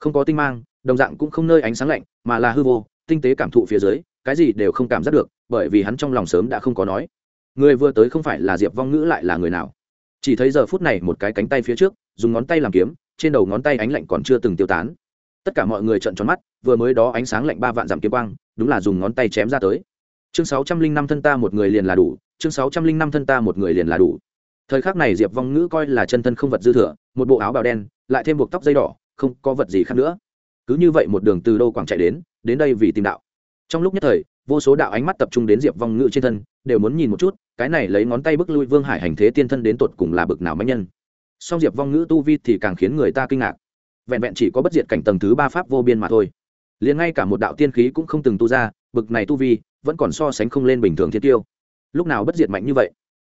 Không có tinh mang, đồng dạng cũng không nơi ánh sáng lạnh, mà là hư vô, tinh tế cảm thụ phía dưới, cái gì đều không cảm giác được, bởi vì hắn trong lòng sớm đã không có nói. Người vừa tới không phải là diệp vong ngữ lại là người nào? Chỉ thấy giờ phút này một cái cánh tay phía trước, dùng ngón tay làm kiếm, trên đầu ngón tay ánh lạnh còn chưa từng tiêu tán tất cả mọi người trợn tròn mắt, vừa mới đó ánh sáng lạnh ba vạn dặm kiếm quang, đúng là dùng ngón tay chém ra tới. Chương sáu trăm linh năm thân ta một người liền là đủ, chương sáu trăm linh năm thân ta một người liền là đủ. Thời khắc này diệp vong ngữ coi là chân thân không vật dư thừa, một bộ áo bào đen, lại thêm buộc tóc dây đỏ, không có vật gì khác nữa. Cứ như vậy một đường từ đâu quảng chạy đến đến đây vì tìm đạo. Trong lúc nhất thời, vô số đạo ánh mắt tập trung đến diệp vong ngữ trên thân, đều muốn nhìn một chút, cái này lấy ngón tay bức lui vương hải hành thế tiên thân đến tột cùng là bực nào mạnh nhân. Song diệp vong ngữ tu vi thì càng khiến người ta kinh ngạc vẹn vẹn chỉ có bất diệt cảnh tầng thứ ba pháp vô biên mà thôi. Liền ngay cả một đạo tiên khí cũng không từng tu ra, bực này tu vi, vẫn còn so sánh không lên bình thường thiên tiêu. Lúc nào bất diệt mạnh như vậy?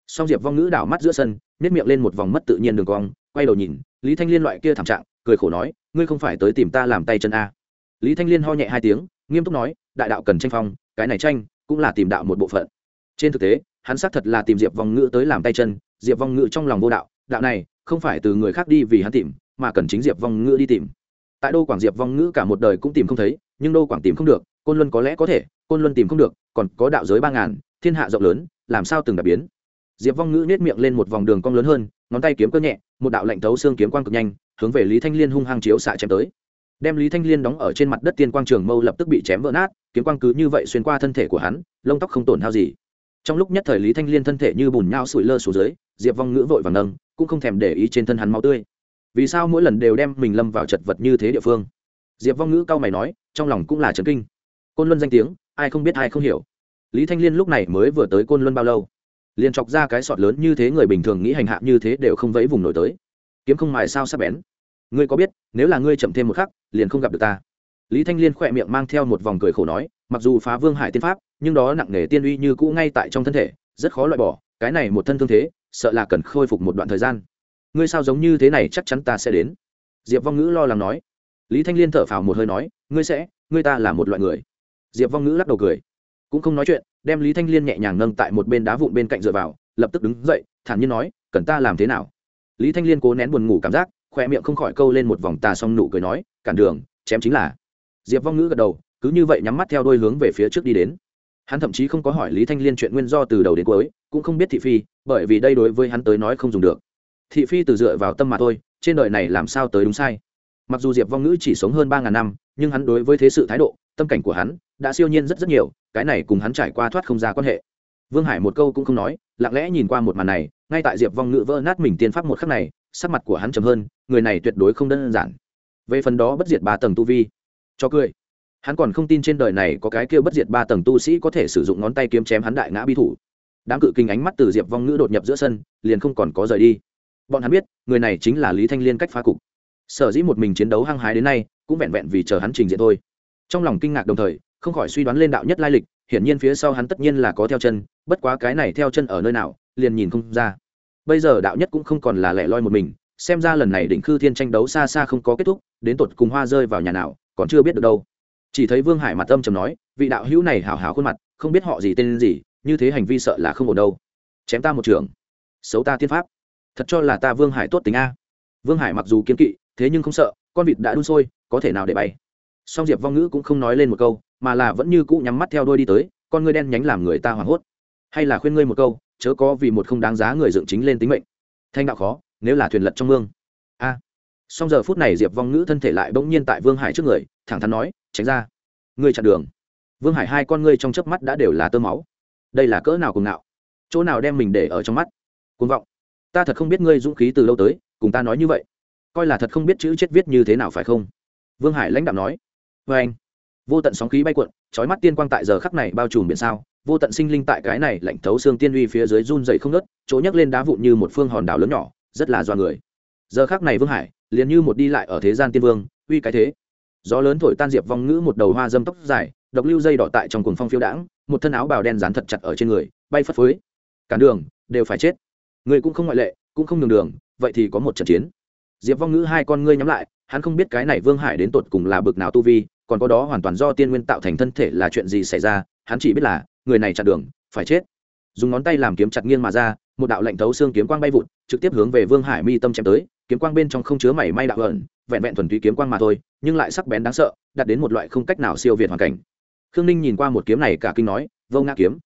Song diệp vong ngữ đảo mắt giữa sân nếp miệng lên một vòng mất tự nhiên đường cong, quay đầu nhìn, lý thanh liên loại kia thảm trạng, cười khổ nói, ngươi không phải tới tìm ta làm tay chân a? Lý thanh liên ho nhẹ hai tiếng, nghiêm túc nói, đại đạo cần tranh phong, cái này tranh cũng là tìm đạo một bộ phận. Trên thực tế, hắn xác thật là tìm diệp vong ngữ tới làm tay chân, diệp vong ngữ trong lòng vô đạo đạo này không phải từ người khác đi vì hắn tìm mà cần chính diệp vong ngữ đi tìm. Tại đô quảng diệp vong ngữ cả một đời cũng tìm không thấy, nhưng đô quảng tìm không được, côn luân có lẽ có thể, côn luân tìm không được, còn có đạo giới ba ngàn, thiên hạ rộng lớn, làm sao từng đặc biến? Diệp vong ngữ nết miệng lên một vòng đường cong lớn hơn, ngón tay kiếm cơ nhẹ, một đạo lạnh thấu xương kiếm quang cực nhanh, hướng về lý thanh liên hung hăng chiếu xạ chém tới. Đem lý thanh liên đóng ở trên mặt đất tiên quang trường mâu lập tức bị chém vỡ nát, kiếm quang cứ như vậy xuyên qua thân thể của hắn, lông tóc không tổn hao gì. Trong lúc nhất thời lý thanh liên thân thể như bùn nhau sủi lơ xuống dưới, diệp vong ngữ vội và nâng, cũng không thèm để ý trên thân hắn máu tươi vì sao mỗi lần đều đem mình lâm vào chật vật như thế địa phương? Diệp vong ngữ cao mày nói, trong lòng cũng là trấn kinh. Côn luân danh tiếng, ai không biết ai không hiểu. Lý thanh liên lúc này mới vừa tới côn luân bao lâu? Liền chọc ra cái sọt lớn như thế người bình thường nghĩ hành hạ như thế đều không vẫy vùng nổi tới. Kiếm không mài sao sắp bén. Ngươi có biết, nếu là ngươi chậm thêm một khắc, liền không gặp được ta. Lý thanh liên khỏe miệng mang theo một vòng cười khổ nói, mặc dù phá vương hải tiên pháp, nhưng đó nặng nề tiên uy như cũ ngay tại trong thân thể, rất khó loại bỏ. Cái này một thân thương thế, sợ là cần khôi phục một đoạn thời gian ngươi sao giống như thế này chắc chắn ta sẽ đến? Diệp vong ngữ lo lắng nói. Lý thanh liên thở phào một hơi nói, ngươi sẽ, ngươi ta là một loại người. Diệp vong ngữ lắc đầu cười. Cũng không nói chuyện, đem lý thanh liên nhẹ nhàng nâng tại một bên đá vụn bên cạnh dựa vào, lập tức đứng dậy, thản nhiên nói, cần ta làm thế nào? Lý thanh liên cố nén buồn ngủ cảm giác khoe miệng không khỏi câu lên một vòng tà xong nụ cười nói, cản đường, chém chính là. Diệp vong ngữ gật đầu, cứ như vậy nhắm mắt theo đôi hướng về phía trước đi đến. Hắn thậm chí không có hỏi lý thanh liên chuyện nguyên do từ đầu đến cuối, cũng không biết thị phi, bởi vì đây đối với hắn tới nói không dùng được thị phi từ dựa vào tâm mà thôi, trên đời này làm sao tới đúng sai. Mặc dù diệp vong ngữ chỉ sống hơn ba ngàn năm, nhưng hắn đối với thế sự thái độ, tâm cảnh của hắn đã siêu nhiên rất rất nhiều, cái này cùng hắn trải qua thoát không ra quan hệ. Vương hải một câu cũng không nói, lặng lẽ nhìn qua một màn này, ngay tại diệp vong ngữ vỡ nát mình tiên pháp một khắc này, sắc mặt của hắn chầm hơn, người này tuyệt đối không đơn giản. Về phần đó bất diệt ba tầng tu vi, cho cười. Hắn còn không tin trên đời này có cái kia bất diệt ba tầng tu sĩ có thể sử dụng ngón tay kiếm chém hắn đại ngã bi thủ. Đám cự kinh ánh mắt từ diệp vong ngữ đột nhập giữa sân, liền không còn có rời đi bọn hắn biết, người này chính là lý thanh liên cách phá cục. Sở dĩ một mình chiến đấu hăng hái đến nay, cũng vẹn vẹn vì chờ hắn trình diện thôi. Trong lòng kinh ngạc đồng thời, không khỏi suy đoán lên đạo nhất lai lịch, hiển nhiên phía sau hắn tất nhiên là có theo chân, bất quá cái này theo chân ở nơi nào, liền nhìn không ra. Bây giờ đạo nhất cũng không còn là lẻ loi một mình, xem ra lần này đỉnh khư thiên tranh đấu xa xa không có kết thúc, đến tột cùng hoa rơi vào nhà nào, còn chưa biết được đâu. Chỉ thấy vương hải mặt âm trầm nói, vị đạo hữu này hào hào khuôn mặt, không biết họ gì tên gì, như thế hành vi sợ là không ổn đâu. Chém ta một trường. Xấu ta tiên pháp thật cho là ta vương hải tốt tính a. Vương hải mặc dù kiếm kỵ, thế nhưng không sợ, con vịt đã đun sôi, có thể nào để bay song diệp vong ngữ cũng không nói lên một câu, mà là vẫn như cũ nhắm mắt theo đôi đi tới, con ngươi đen nhánh làm người ta hoảng hốt. Hay là khuyên ngươi một câu, chớ có vì một không đáng giá người dựng chính lên tính mệnh. Thanh đạo khó, nếu là thuyền lật trong mương. A. Song giờ phút này diệp vong ngữ thân thể lại bỗng nhiên tại vương hải trước người, thẳng thắn nói, tránh ra. Ngươi chặn đường. Vương hải hai con ngươi trong chớp mắt đã đều là tơ máu. Đây là cỡ nào cùng nào chỗ nào đem mình để ở trong mắt? Côn vọng ta thật không biết ngươi dũng khí từ lâu tới, cùng ta nói như vậy. Coi là thật không biết chữ chết viết như thế nào phải không? Vương hải lãnh đạo nói. Vê anh, vô tận sóng khí bay cuộn trói mắt tiên quang tại giờ khắc này bao trùm biển sao, vô tận sinh linh tại cái này lạnh thấu xương tiên uy phía dưới run dày không nớt chỗ nhấc lên đá vụn như một phương hòn đảo lớn nhỏ, rất là do người. Giờ khắc này vương hải, liền như một đi lại ở thế gian tiên vương, uy cái thế. Gió lớn thổi tan diệp vong ngữ một đầu hoa dâm tóc dài, độc lưu dây đỏ tại trong cuồng phong phiêu đãng, một thân áo bào đen dán thật chặt ở trên người, bay phất phới. Cản đường đều phải chết người cũng không ngoại lệ, cũng không nhường đường, vậy thì có một trận chiến. Diệp vong ngữ hai con ngươi nhắm lại, hắn không biết cái này vương hải đến tột cùng là bực nào tu vi, còn có đó hoàn toàn do tiên nguyên tạo thành thân thể là chuyện gì xảy ra, hắn chỉ biết là, người này chặn đường, phải chết. Dùng ngón tay làm kiếm chặt nghiêng mà ra, một đạo lệnh thấu xương kiếm quang bay vụt, trực tiếp hướng về vương hải mi tâm chém tới, kiếm quang bên trong không chứa mảy may đạo ẩn, vẹn vẹn thuần túy kiếm quang mà thôi, nhưng lại sắc bén đáng sợ, đạt đến một loại không cách nào siêu việt hoàn cảnh. Khương ninh nhìn qua một kiếm này cả kinh nói, vô ngã kiếm.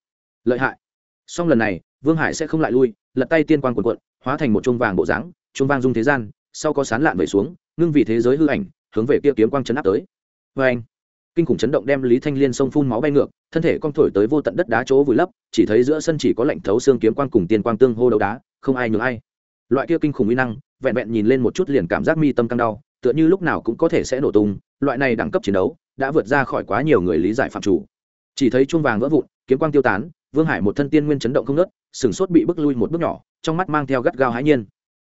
Lợi hại. Song lần này, vương hải sẽ không lại lui lật tay tiên quang quần quận hóa thành một chuông vàng bộ dáng, chuông vang dung thế gian, sau có sán lạn vẩy xuống, ngưng vì thế giới hư ảnh, hướng về kia kiếm quang chấn áp tới. Vê anh, kinh khủng chấn động đem lý thanh liên sông phun máu bay ngược, thân thể con thổi tới vô tận đất đá chỗ vùi lấp, chỉ thấy giữa sân chỉ có lạnh thấu xương kiếm quang cùng tiên quang tương hô đấu đá, không ai nhường ai. Loại kia kinh khủng uy năng, vẹn vẹn nhìn lên một chút liền cảm giác mi tâm căng đau, tựa như lúc nào cũng có thể sẽ nổ tung, loại này đẳng cấp chiến đấu, đã vượt ra khỏi quá nhiều người lý giải phạm chủ. Chỉ thấy chuông vàng vỡ vụn, kiếm quang tiêu tán vương hải một thân tiên nguyên chấn động không nớt sừng sốt bị bước lui một bước nhỏ, trong mắt mang theo gắt gao hãi nhiên.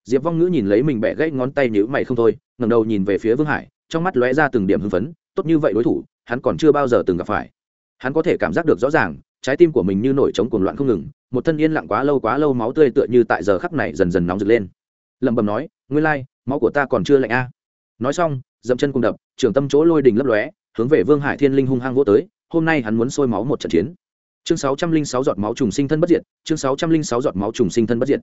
Diệp vong ngữ nhìn lấy mình bẻ gãy ngón tay nhữ mày không thôi, ngẩng đầu nhìn về phía vương hải, trong mắt lóe ra từng điểm hưng phấn, tốt như vậy đối thủ, hắn còn chưa bao giờ từng gặp phải. Hắn có thể cảm giác được rõ ràng, trái tim của mình như nổi trống cuồng loạn không ngừng, một thân yên lặng quá lâu quá lâu máu tươi tựa như tại giờ khắc này dần dần nóng rực lên. Lẩm bẩm nói, nguyên lai, máu của ta còn chưa lạnh a. Nói xong, dậm chân cùng đập, trường tâm chỗ lôi đình lấp lóe, hướng về vương hải thiên linh hung hăng vỗ tới, hôm nay hắn muốn sôi máu một trận chiến chương sáu trăm linh sáu giọt máu trùng sinh thân bất diệt, chương sáu trăm linh sáu giọt máu trùng sinh thân bất diệt.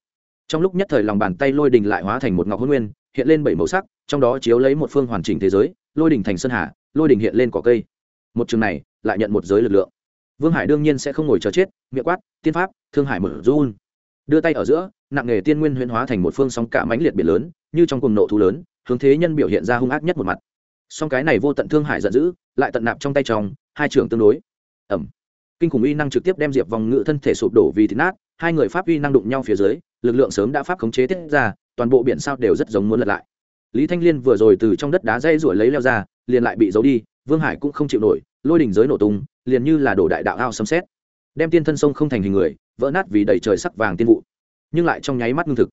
Trong lúc nhất thời lòng bàn tay lôi đình lại hóa thành một ngọc hôn nguyên, hiện lên bảy màu sắc, trong đó chiếu lấy một phương hoàn chỉnh thế giới, lôi đình thành sơn hà, lôi đình hiện lên cỏ cây. Một trường này lại nhận một giới lực lượng. Vương hải đương nhiên sẽ không ngồi chờ chết, miệng quát, tiên pháp, thương hải mở run. Đưa tay ở giữa, nặng nghề tiên nguyên huyễn hóa thành một phương sóng cả mãnh liệt biển lớn, như trong cùng nộ thú lớn, hướng thế nhân biểu hiện ra hung ác nhất một mặt. Song cái này vô tận thương hải giận dữ, lại tận nạp trong tay trong, hai trường tương đối. Ẩm kinh khủng uy năng trực tiếp đem diệp vòng ngự thân thể sụp đổ vì thịt nát, hai người pháp uy năng đụng nhau phía dưới, lực lượng sớm đã pháp khống chế tiết ra, toàn bộ biển sao đều rất giống muốn lật lại. Lý thanh liên vừa rồi từ trong đất đá dây ruổi lấy leo ra, liền lại bị giấu đi, vương hải cũng không chịu nổi, lôi đỉnh giới nổ tung, liền như là đổ đại đạo ao sấm xét đem tiên thân sông không thành hình người, vỡ nát vì đầy trời sắc vàng tiên vụ. Nhưng lại trong nháy mắt ngưng thực.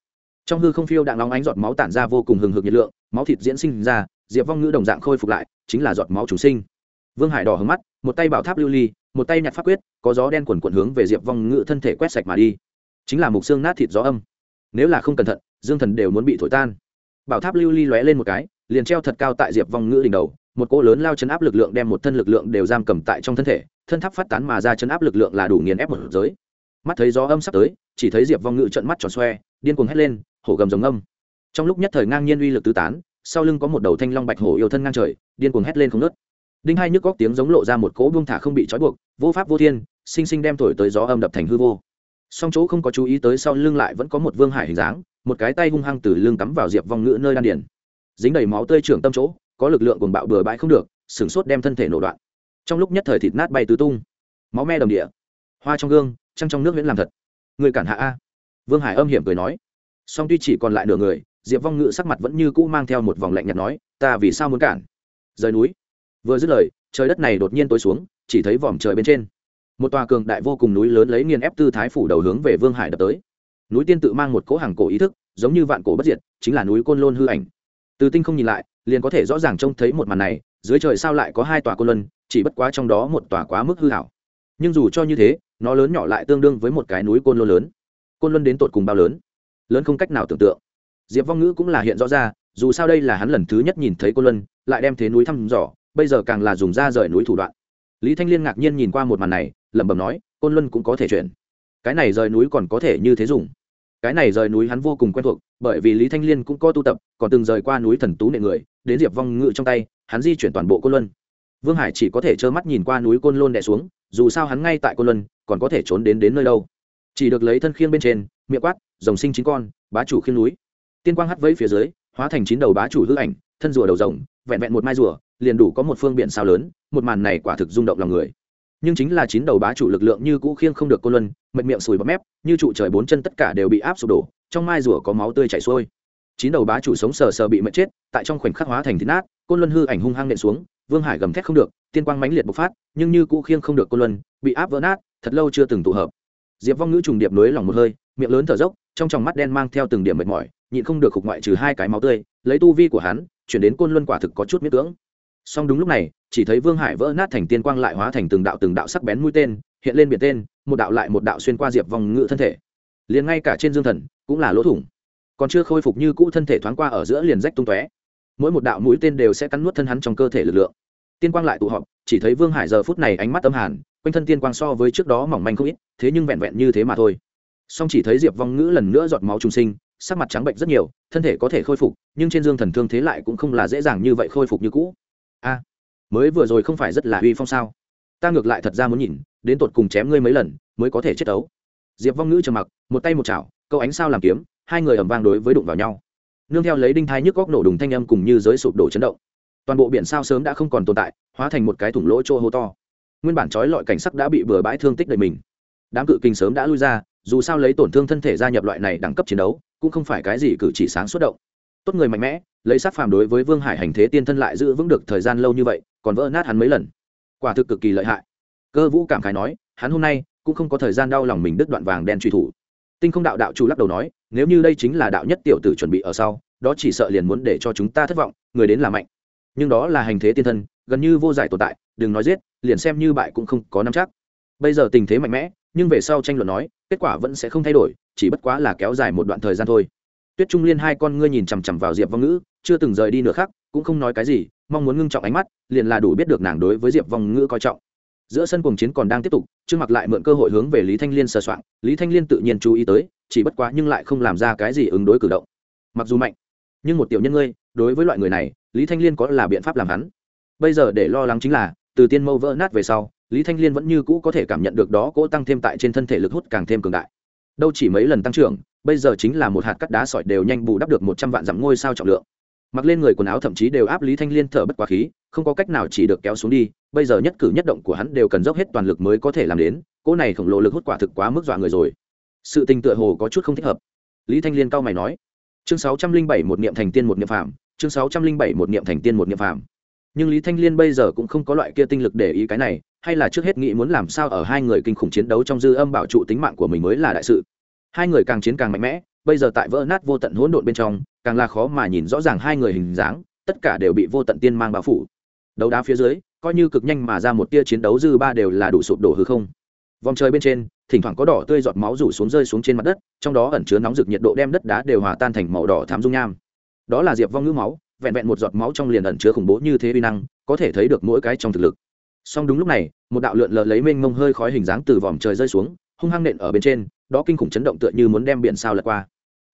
Trong hư không phiêu đạn nóng ánh giọt máu tản ra vô cùng hừng hực nhiệt lượng, máu thịt diễn sinh ra, diệp vong ngữ đồng dạng khôi phục lại, chính là giọt máu chúng sinh. Vương hải đỏ hướng mắt một tay bảo tháp lưu ly, một tay nhặt pháp quyết, có gió đen quần quần hướng về diệp vong ngự thân thể quét sạch mà đi. Chính là mục xương nát thịt gió âm. Nếu là không cẩn thận, dương thần đều muốn bị thổi tan. Bảo tháp lưu ly lóe lên một cái, liền treo thật cao tại diệp vong ngữ đỉnh đầu, một cỗ lớn lao chấn áp lực lượng đem một thân lực lượng đều giam cầm tại trong thân thể, thân tháp phát tán mà ra chấn áp lực lượng là đủ nghiền ép một giới. Mắt thấy gió âm sắp tới, chỉ thấy diệp vong ngữ trận mắt tròn xoe, điên cuồng hét lên, hổ gầm giống âm. Trong lúc nhất thời ngang nhiên uy lực tứ tán, sau lưng có một đầu thanh long bạch hổ yêu thân ngang trời, điên cuồng hét lên không nớt đinh hai nhức góc tiếng giống lộ ra một cỗ buông thả không bị trói buộc, vô pháp vô thiên, sinh sinh đem thổi tới gió âm đập thành hư vô. Song chỗ không có chú ý tới sau lưng lại vẫn có một vương hải hình dáng, một cái tay hung hăng từ lưng cắm vào diệp vong ngữ nơi đan điền. Dính đầy máu tươi trưởng tâm chỗ, có lực lượng cuồng bạo bừa bãi không được, sửng sốt đem thân thể nổ đoạn. Trong lúc nhất thời thịt nát bay tứ tung. Máu me đồng địa. Hoa trong gương, trăng trong nước viễn làm thật. Người cản hạ a. Vương hải âm hiểm cười nói. Song tuy chỉ còn lại nửa người, diệp vong ngữ sắc mặt vẫn như cũ mang theo một vòng lạnh nhạt nói, ta vì sao muốn cản? Rời núi vừa dứt lời, trời đất này đột nhiên tối xuống, chỉ thấy vòm trời bên trên. Một tòa cường đại vô cùng núi lớn lấy nghiền ép tư thái phủ đầu hướng về vương hải đập tới. Núi tiên tự mang một cỗ hàng cổ ý thức, giống như vạn cổ bất diệt, chính là núi côn lôn hư ảnh. Từ tinh không nhìn lại, liền có thể rõ ràng trông thấy một màn này, dưới trời sao lại có hai tòa côn luân, chỉ bất quá trong đó một tòa quá mức hư hảo. Nhưng dù cho như thế, nó lớn nhỏ lại tương đương với một cái núi côn luân lớn. Côn luân đến tột cùng bao lớn? Lớn không cách nào tưởng tượng. Diệp vong ngữ cũng là hiện rõ ra, dù sao đây là hắn lần thứ nhất nhìn thấy côn luân, lại đem thế núi thăm dò bây giờ càng là dùng ra rời núi thủ đoạn. Lý thanh liên ngạc nhiên nhìn qua một màn này, lẩm bẩm nói, côn luân cũng có thể chuyển. Cái này rời núi còn có thể như thế dùng. Cái này rời núi hắn vô cùng quen thuộc, bởi vì lý thanh liên cũng có tu tập, còn từng rời qua núi thần tú nệ người, đến diệp vong ngự trong tay, hắn di chuyển toàn bộ côn luân. Vương hải chỉ có thể trơ mắt nhìn qua núi côn lôn đè xuống, dù sao hắn ngay tại côn luân, còn có thể trốn đến đến nơi đâu. Chỉ được lấy thân khiêng bên trên, miệng quát, rồng sinh chín con, bá chủ khiêng núi. Tiên quang hắt vẫy phía dưới, hóa thành chín đầu bá chủ hư ảnh, thân rùa đầu rồng, vẹn vẹn một mai rùa liền đủ có một phương biển sao lớn, một màn này quả thực rung động lòng người. Nhưng chính là chín đầu bá chủ lực lượng như cũ khiêng không được côn luân, mệt miệng sùi bọt mép, như trụ trời bốn chân tất cả đều bị áp sụp đổ, trong mai rùa có máu tươi chảy xuôi. Chín đầu bá chủ sống sờ sờ bị mệt chết, tại trong khoảnh khắc hóa thành thịt nát côn luân hư ảnh hung hăng nện xuống, vương hải gầm thét không được, tiên quang mãnh liệt bộc phát, nhưng như cũ khiêng không được côn luân, bị áp vỡ nát, thật lâu chưa từng tụ hợp. Diệp vong ngữ trùng điệp nối lòng một hơi, miệng lớn thở dốc, trong tròng mắt đen mang theo từng điểm mệt mỏi, nhịn không được khục ngoại trừ hai cái máu tươi, lấy tu vi của hắn, chuyển đến côn luân quả thực có chút miết cưỡng song đúng lúc này, chỉ thấy vương hải vỡ nát thành tiên quang lại hóa thành từng đạo từng đạo sắc bén mũi tên, hiện lên biển tên, một đạo lại một đạo xuyên qua diệp vong ngữ thân thể. Liền ngay cả trên dương thần, cũng là lỗ thủng. Còn chưa khôi phục như cũ thân thể thoáng qua ở giữa liền rách tung tóe. Mỗi một đạo mũi tên đều sẽ cắn nuốt thân hắn trong cơ thể lực lượng. Tiên quang lại tụ họp, chỉ thấy vương hải giờ phút này ánh mắt âm hàn, quanh thân tiên quang so với trước đó mỏng manh không ít, thế nhưng vẹn vẹn như thế mà thôi. Song chỉ thấy diệp vong ngữ lần nữa giọt máu trùng sinh, sắc mặt trắng bệnh rất nhiều, thân thể có thể khôi phục, nhưng trên dương thần thương thế lại cũng không là dễ dàng như vậy khôi phục như cũ a, mới vừa rồi không phải rất là uy phong sao? Ta ngược lại thật ra muốn nhìn, đến tột cùng chém ngươi mấy lần, mới có thể chết đấu diệp vong ngữ trầm mặc, một tay một chảo, câu ánh sao làm kiếm, hai người ẩm vang đối với đụng vào nhau. Nương theo lấy đinh thai nhức góc nổ đùng thanh âm cùng như giới sụp đổ chấn động. Toàn bộ biển sao sớm đã không còn tồn tại, hóa thành một cái thủng lỗ trô hô to. Nguyên bản trói lọi cảnh sắc đã bị bừa bãi thương tích đầy mình. Đám cự kinh sớm đã lui ra, dù sao lấy tổn thương thân thể gia nhập loại này đẳng cấp chiến đấu, cũng không phải cái gì cử chỉ sáng xuất động tốt người mạnh mẽ, lấy sát phàm đối với vương hải hành thế tiên thân lại giữ vững được thời gian lâu như vậy, còn vỡ nát hắn mấy lần. Quả thực cực kỳ lợi hại. Cơ vũ cảm khái nói, hắn hôm nay cũng không có thời gian đau lòng mình đứt đoạn vàng đen truy thủ. Tinh không đạo đạo chủ lắc đầu nói, nếu như đây chính là đạo nhất tiểu tử chuẩn bị ở sau, đó chỉ sợ liền muốn để cho chúng ta thất vọng, người đến là mạnh. Nhưng đó là hành thế tiên thân, gần như vô giải tồn tại, đừng nói giết, liền xem như bại cũng không có nắm chắc. Bây giờ tình thế mạnh mẽ, nhưng về sau tranh luận nói, kết quả vẫn sẽ không thay đổi, chỉ bất quá là kéo dài một đoạn thời gian thôi tuyết trung liên hai con ngươi nhìn chằm chằm vào diệp vong ngữ, chưa từng rời đi nửa khác cũng không nói cái gì, mong muốn ngưng trọng ánh mắt, liền là đủ biết được nàng đối với diệp vong ngữ coi trọng. Giữa sân cuồng chiến còn đang tiếp tục, trương mặc lại mượn cơ hội hướng về lý thanh liên sờ soạn lý thanh liên tự nhiên chú ý tới, chỉ bất quá nhưng lại không làm ra cái gì ứng đối cử động. Mặc dù mạnh, nhưng một tiểu nhân ngươi, đối với loại người này, lý thanh liên có là biện pháp làm hắn. Bây giờ để lo lắng chính là, từ tiên mâu vỡ nát về sau, lý thanh liên vẫn như cũ có thể cảm nhận được đó cỗ tăng thêm tại trên thân thể lực hút càng thêm cường đại. Đâu chỉ mấy lần tăng trưởng bây giờ chính là một hạt cắt đá sỏi đều nhanh bù đắp được một trăm vạn dặm ngôi sao trọng lượng. Mặc lên người quần áo thậm chí đều áp lý thanh liên thở bất quá khí, không có cách nào chỉ được kéo xuống đi, bây giờ nhất cử nhất động của hắn đều cần dốc hết toàn lực mới có thể làm đến, cỗ này khổng lồ lực hút quả thực quá mức dọa người rồi. Sự tình tựa hồ có chút không thích hợp. Lý thanh liên cao mày nói, chương sáu trăm linh bảy một niệm thành tiên một niệm phạm chương sáu trăm linh bảy một niệm thành tiên một niệm phạm nhưng lý thanh liên bây giờ cũng không có loại kia tinh lực để ý cái này, hay là trước hết nghĩ muốn làm sao ở hai người kinh khủng chiến đấu trong dư âm bảo trụ tính mạng của mình mới là đại sự hai người càng chiến càng mạnh mẽ, bây giờ tại vỡ nát vô tận hỗn độn bên trong, càng là khó mà nhìn rõ ràng hai người hình dáng, tất cả đều bị vô tận tiên mang bao phủ. Đấu đá phía dưới, coi như cực nhanh mà ra một tia chiến đấu dư ba đều là đủ sụp đổ hư không. Vòng trời bên trên, thỉnh thoảng có đỏ tươi giọt máu rủ xuống rơi xuống trên mặt đất, trong đó ẩn chứa nóng rực nhiệt độ đem đất đá đều hòa tan thành màu đỏ thám dung nham. Đó là diệp vong ngữ máu, vẹn vẹn một giọt máu trong liền ẩn chứa khủng bố như thế uy năng, có thể thấy được mỗi cái trong thực lực. Song đúng lúc này, một đạo lượn lờ lấy mênh mông hơi khói hình dáng từ vòm trời rơi xuống, hung hăng nện ở bên trên đó kinh khủng chấn động tựa như muốn đem biển sao lật qua.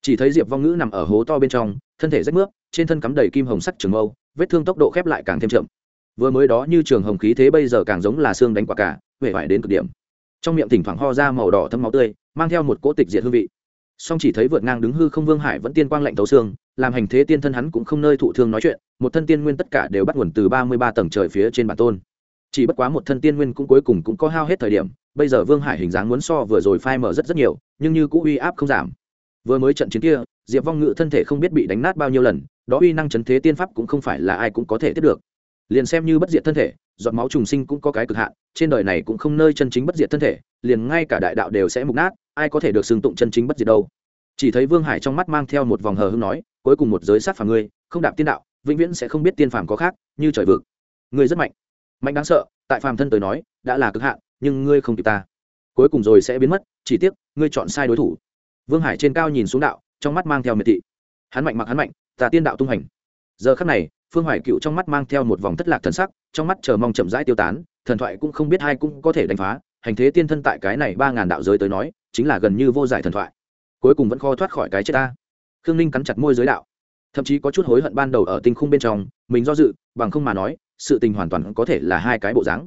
Chỉ thấy diệp vong ngữ nằm ở hố to bên trong, thân thể rách nước trên thân cắm đầy kim hồng sắc trường âu vết thương tốc độ khép lại càng thêm chậm. Vừa mới đó như trường hồng khí thế bây giờ càng giống là xương đánh quả cả huệ vải đến cực điểm. Trong miệng thỉnh thoảng ho ra màu đỏ thâm máu tươi, mang theo một cỗ tịch diệt hương vị. Song chỉ thấy vượt ngang đứng hư không vương hải vẫn tiên quang lạnh thấu xương, làm hành thế tiên thân hắn cũng không nơi thụ thương nói chuyện, một thân tiên nguyên tất cả đều bắt nguồn từ ba mươi ba tầng trời phía trên bản tôn chỉ bất quá một thân tiên nguyên cũng cuối cùng cũng có hao hết thời điểm, bây giờ vương hải hình dáng muốn so vừa rồi phai mở rất rất nhiều, nhưng như cũ uy áp không giảm. Vừa mới trận chiến kia, diệp vong ngự thân thể không biết bị đánh nát bao nhiêu lần, đó uy năng chấn thế tiên pháp cũng không phải là ai cũng có thể tiếp được. Liền xem như bất diệt thân thể, giọt máu trùng sinh cũng có cái cực hạn, trên đời này cũng không nơi chân chính bất diệt thân thể, liền ngay cả đại đạo đều sẽ mục nát, ai có thể được xưng tụng chân chính bất diệt đâu. Chỉ thấy vương hải trong mắt mang theo một vòng hờ hưng nói, cuối cùng một giới sát phàm ngươi, không đạp tiên đạo, vĩnh viễn sẽ không biết tiên phàm có khác, như trời vực. Ngươi rất mạnh mạnh đáng sợ, tại phàm thân tới nói, đã là cực hạn, nhưng ngươi không kịp ta. Cuối cùng rồi sẽ biến mất, chỉ tiếc, ngươi chọn sai đối thủ. Vương hải trên cao nhìn xuống đạo, trong mắt mang theo miệt thị. Hắn mạnh mặc hắn mạnh, ta tiên đạo tung hành. Giờ khắc này, phương hoài cựu trong mắt mang theo một vòng thất lạc thần sắc, trong mắt chờ mong chậm rãi tiêu tán, thần thoại cũng không biết ai cũng có thể đánh phá, hành thế tiên thân tại cái này ba ngàn đạo giới tới nói, chính là gần như vô giải thần thoại. Cuối cùng vẫn khó thoát khỏi cái chết ta. Khương ninh cắn chặt môi giới đạo. Thậm chí có chút hối hận ban đầu ở tinh khung bên trong, mình do dự, bằng không mà nói sự tình hoàn toàn có thể là hai cái bộ dáng.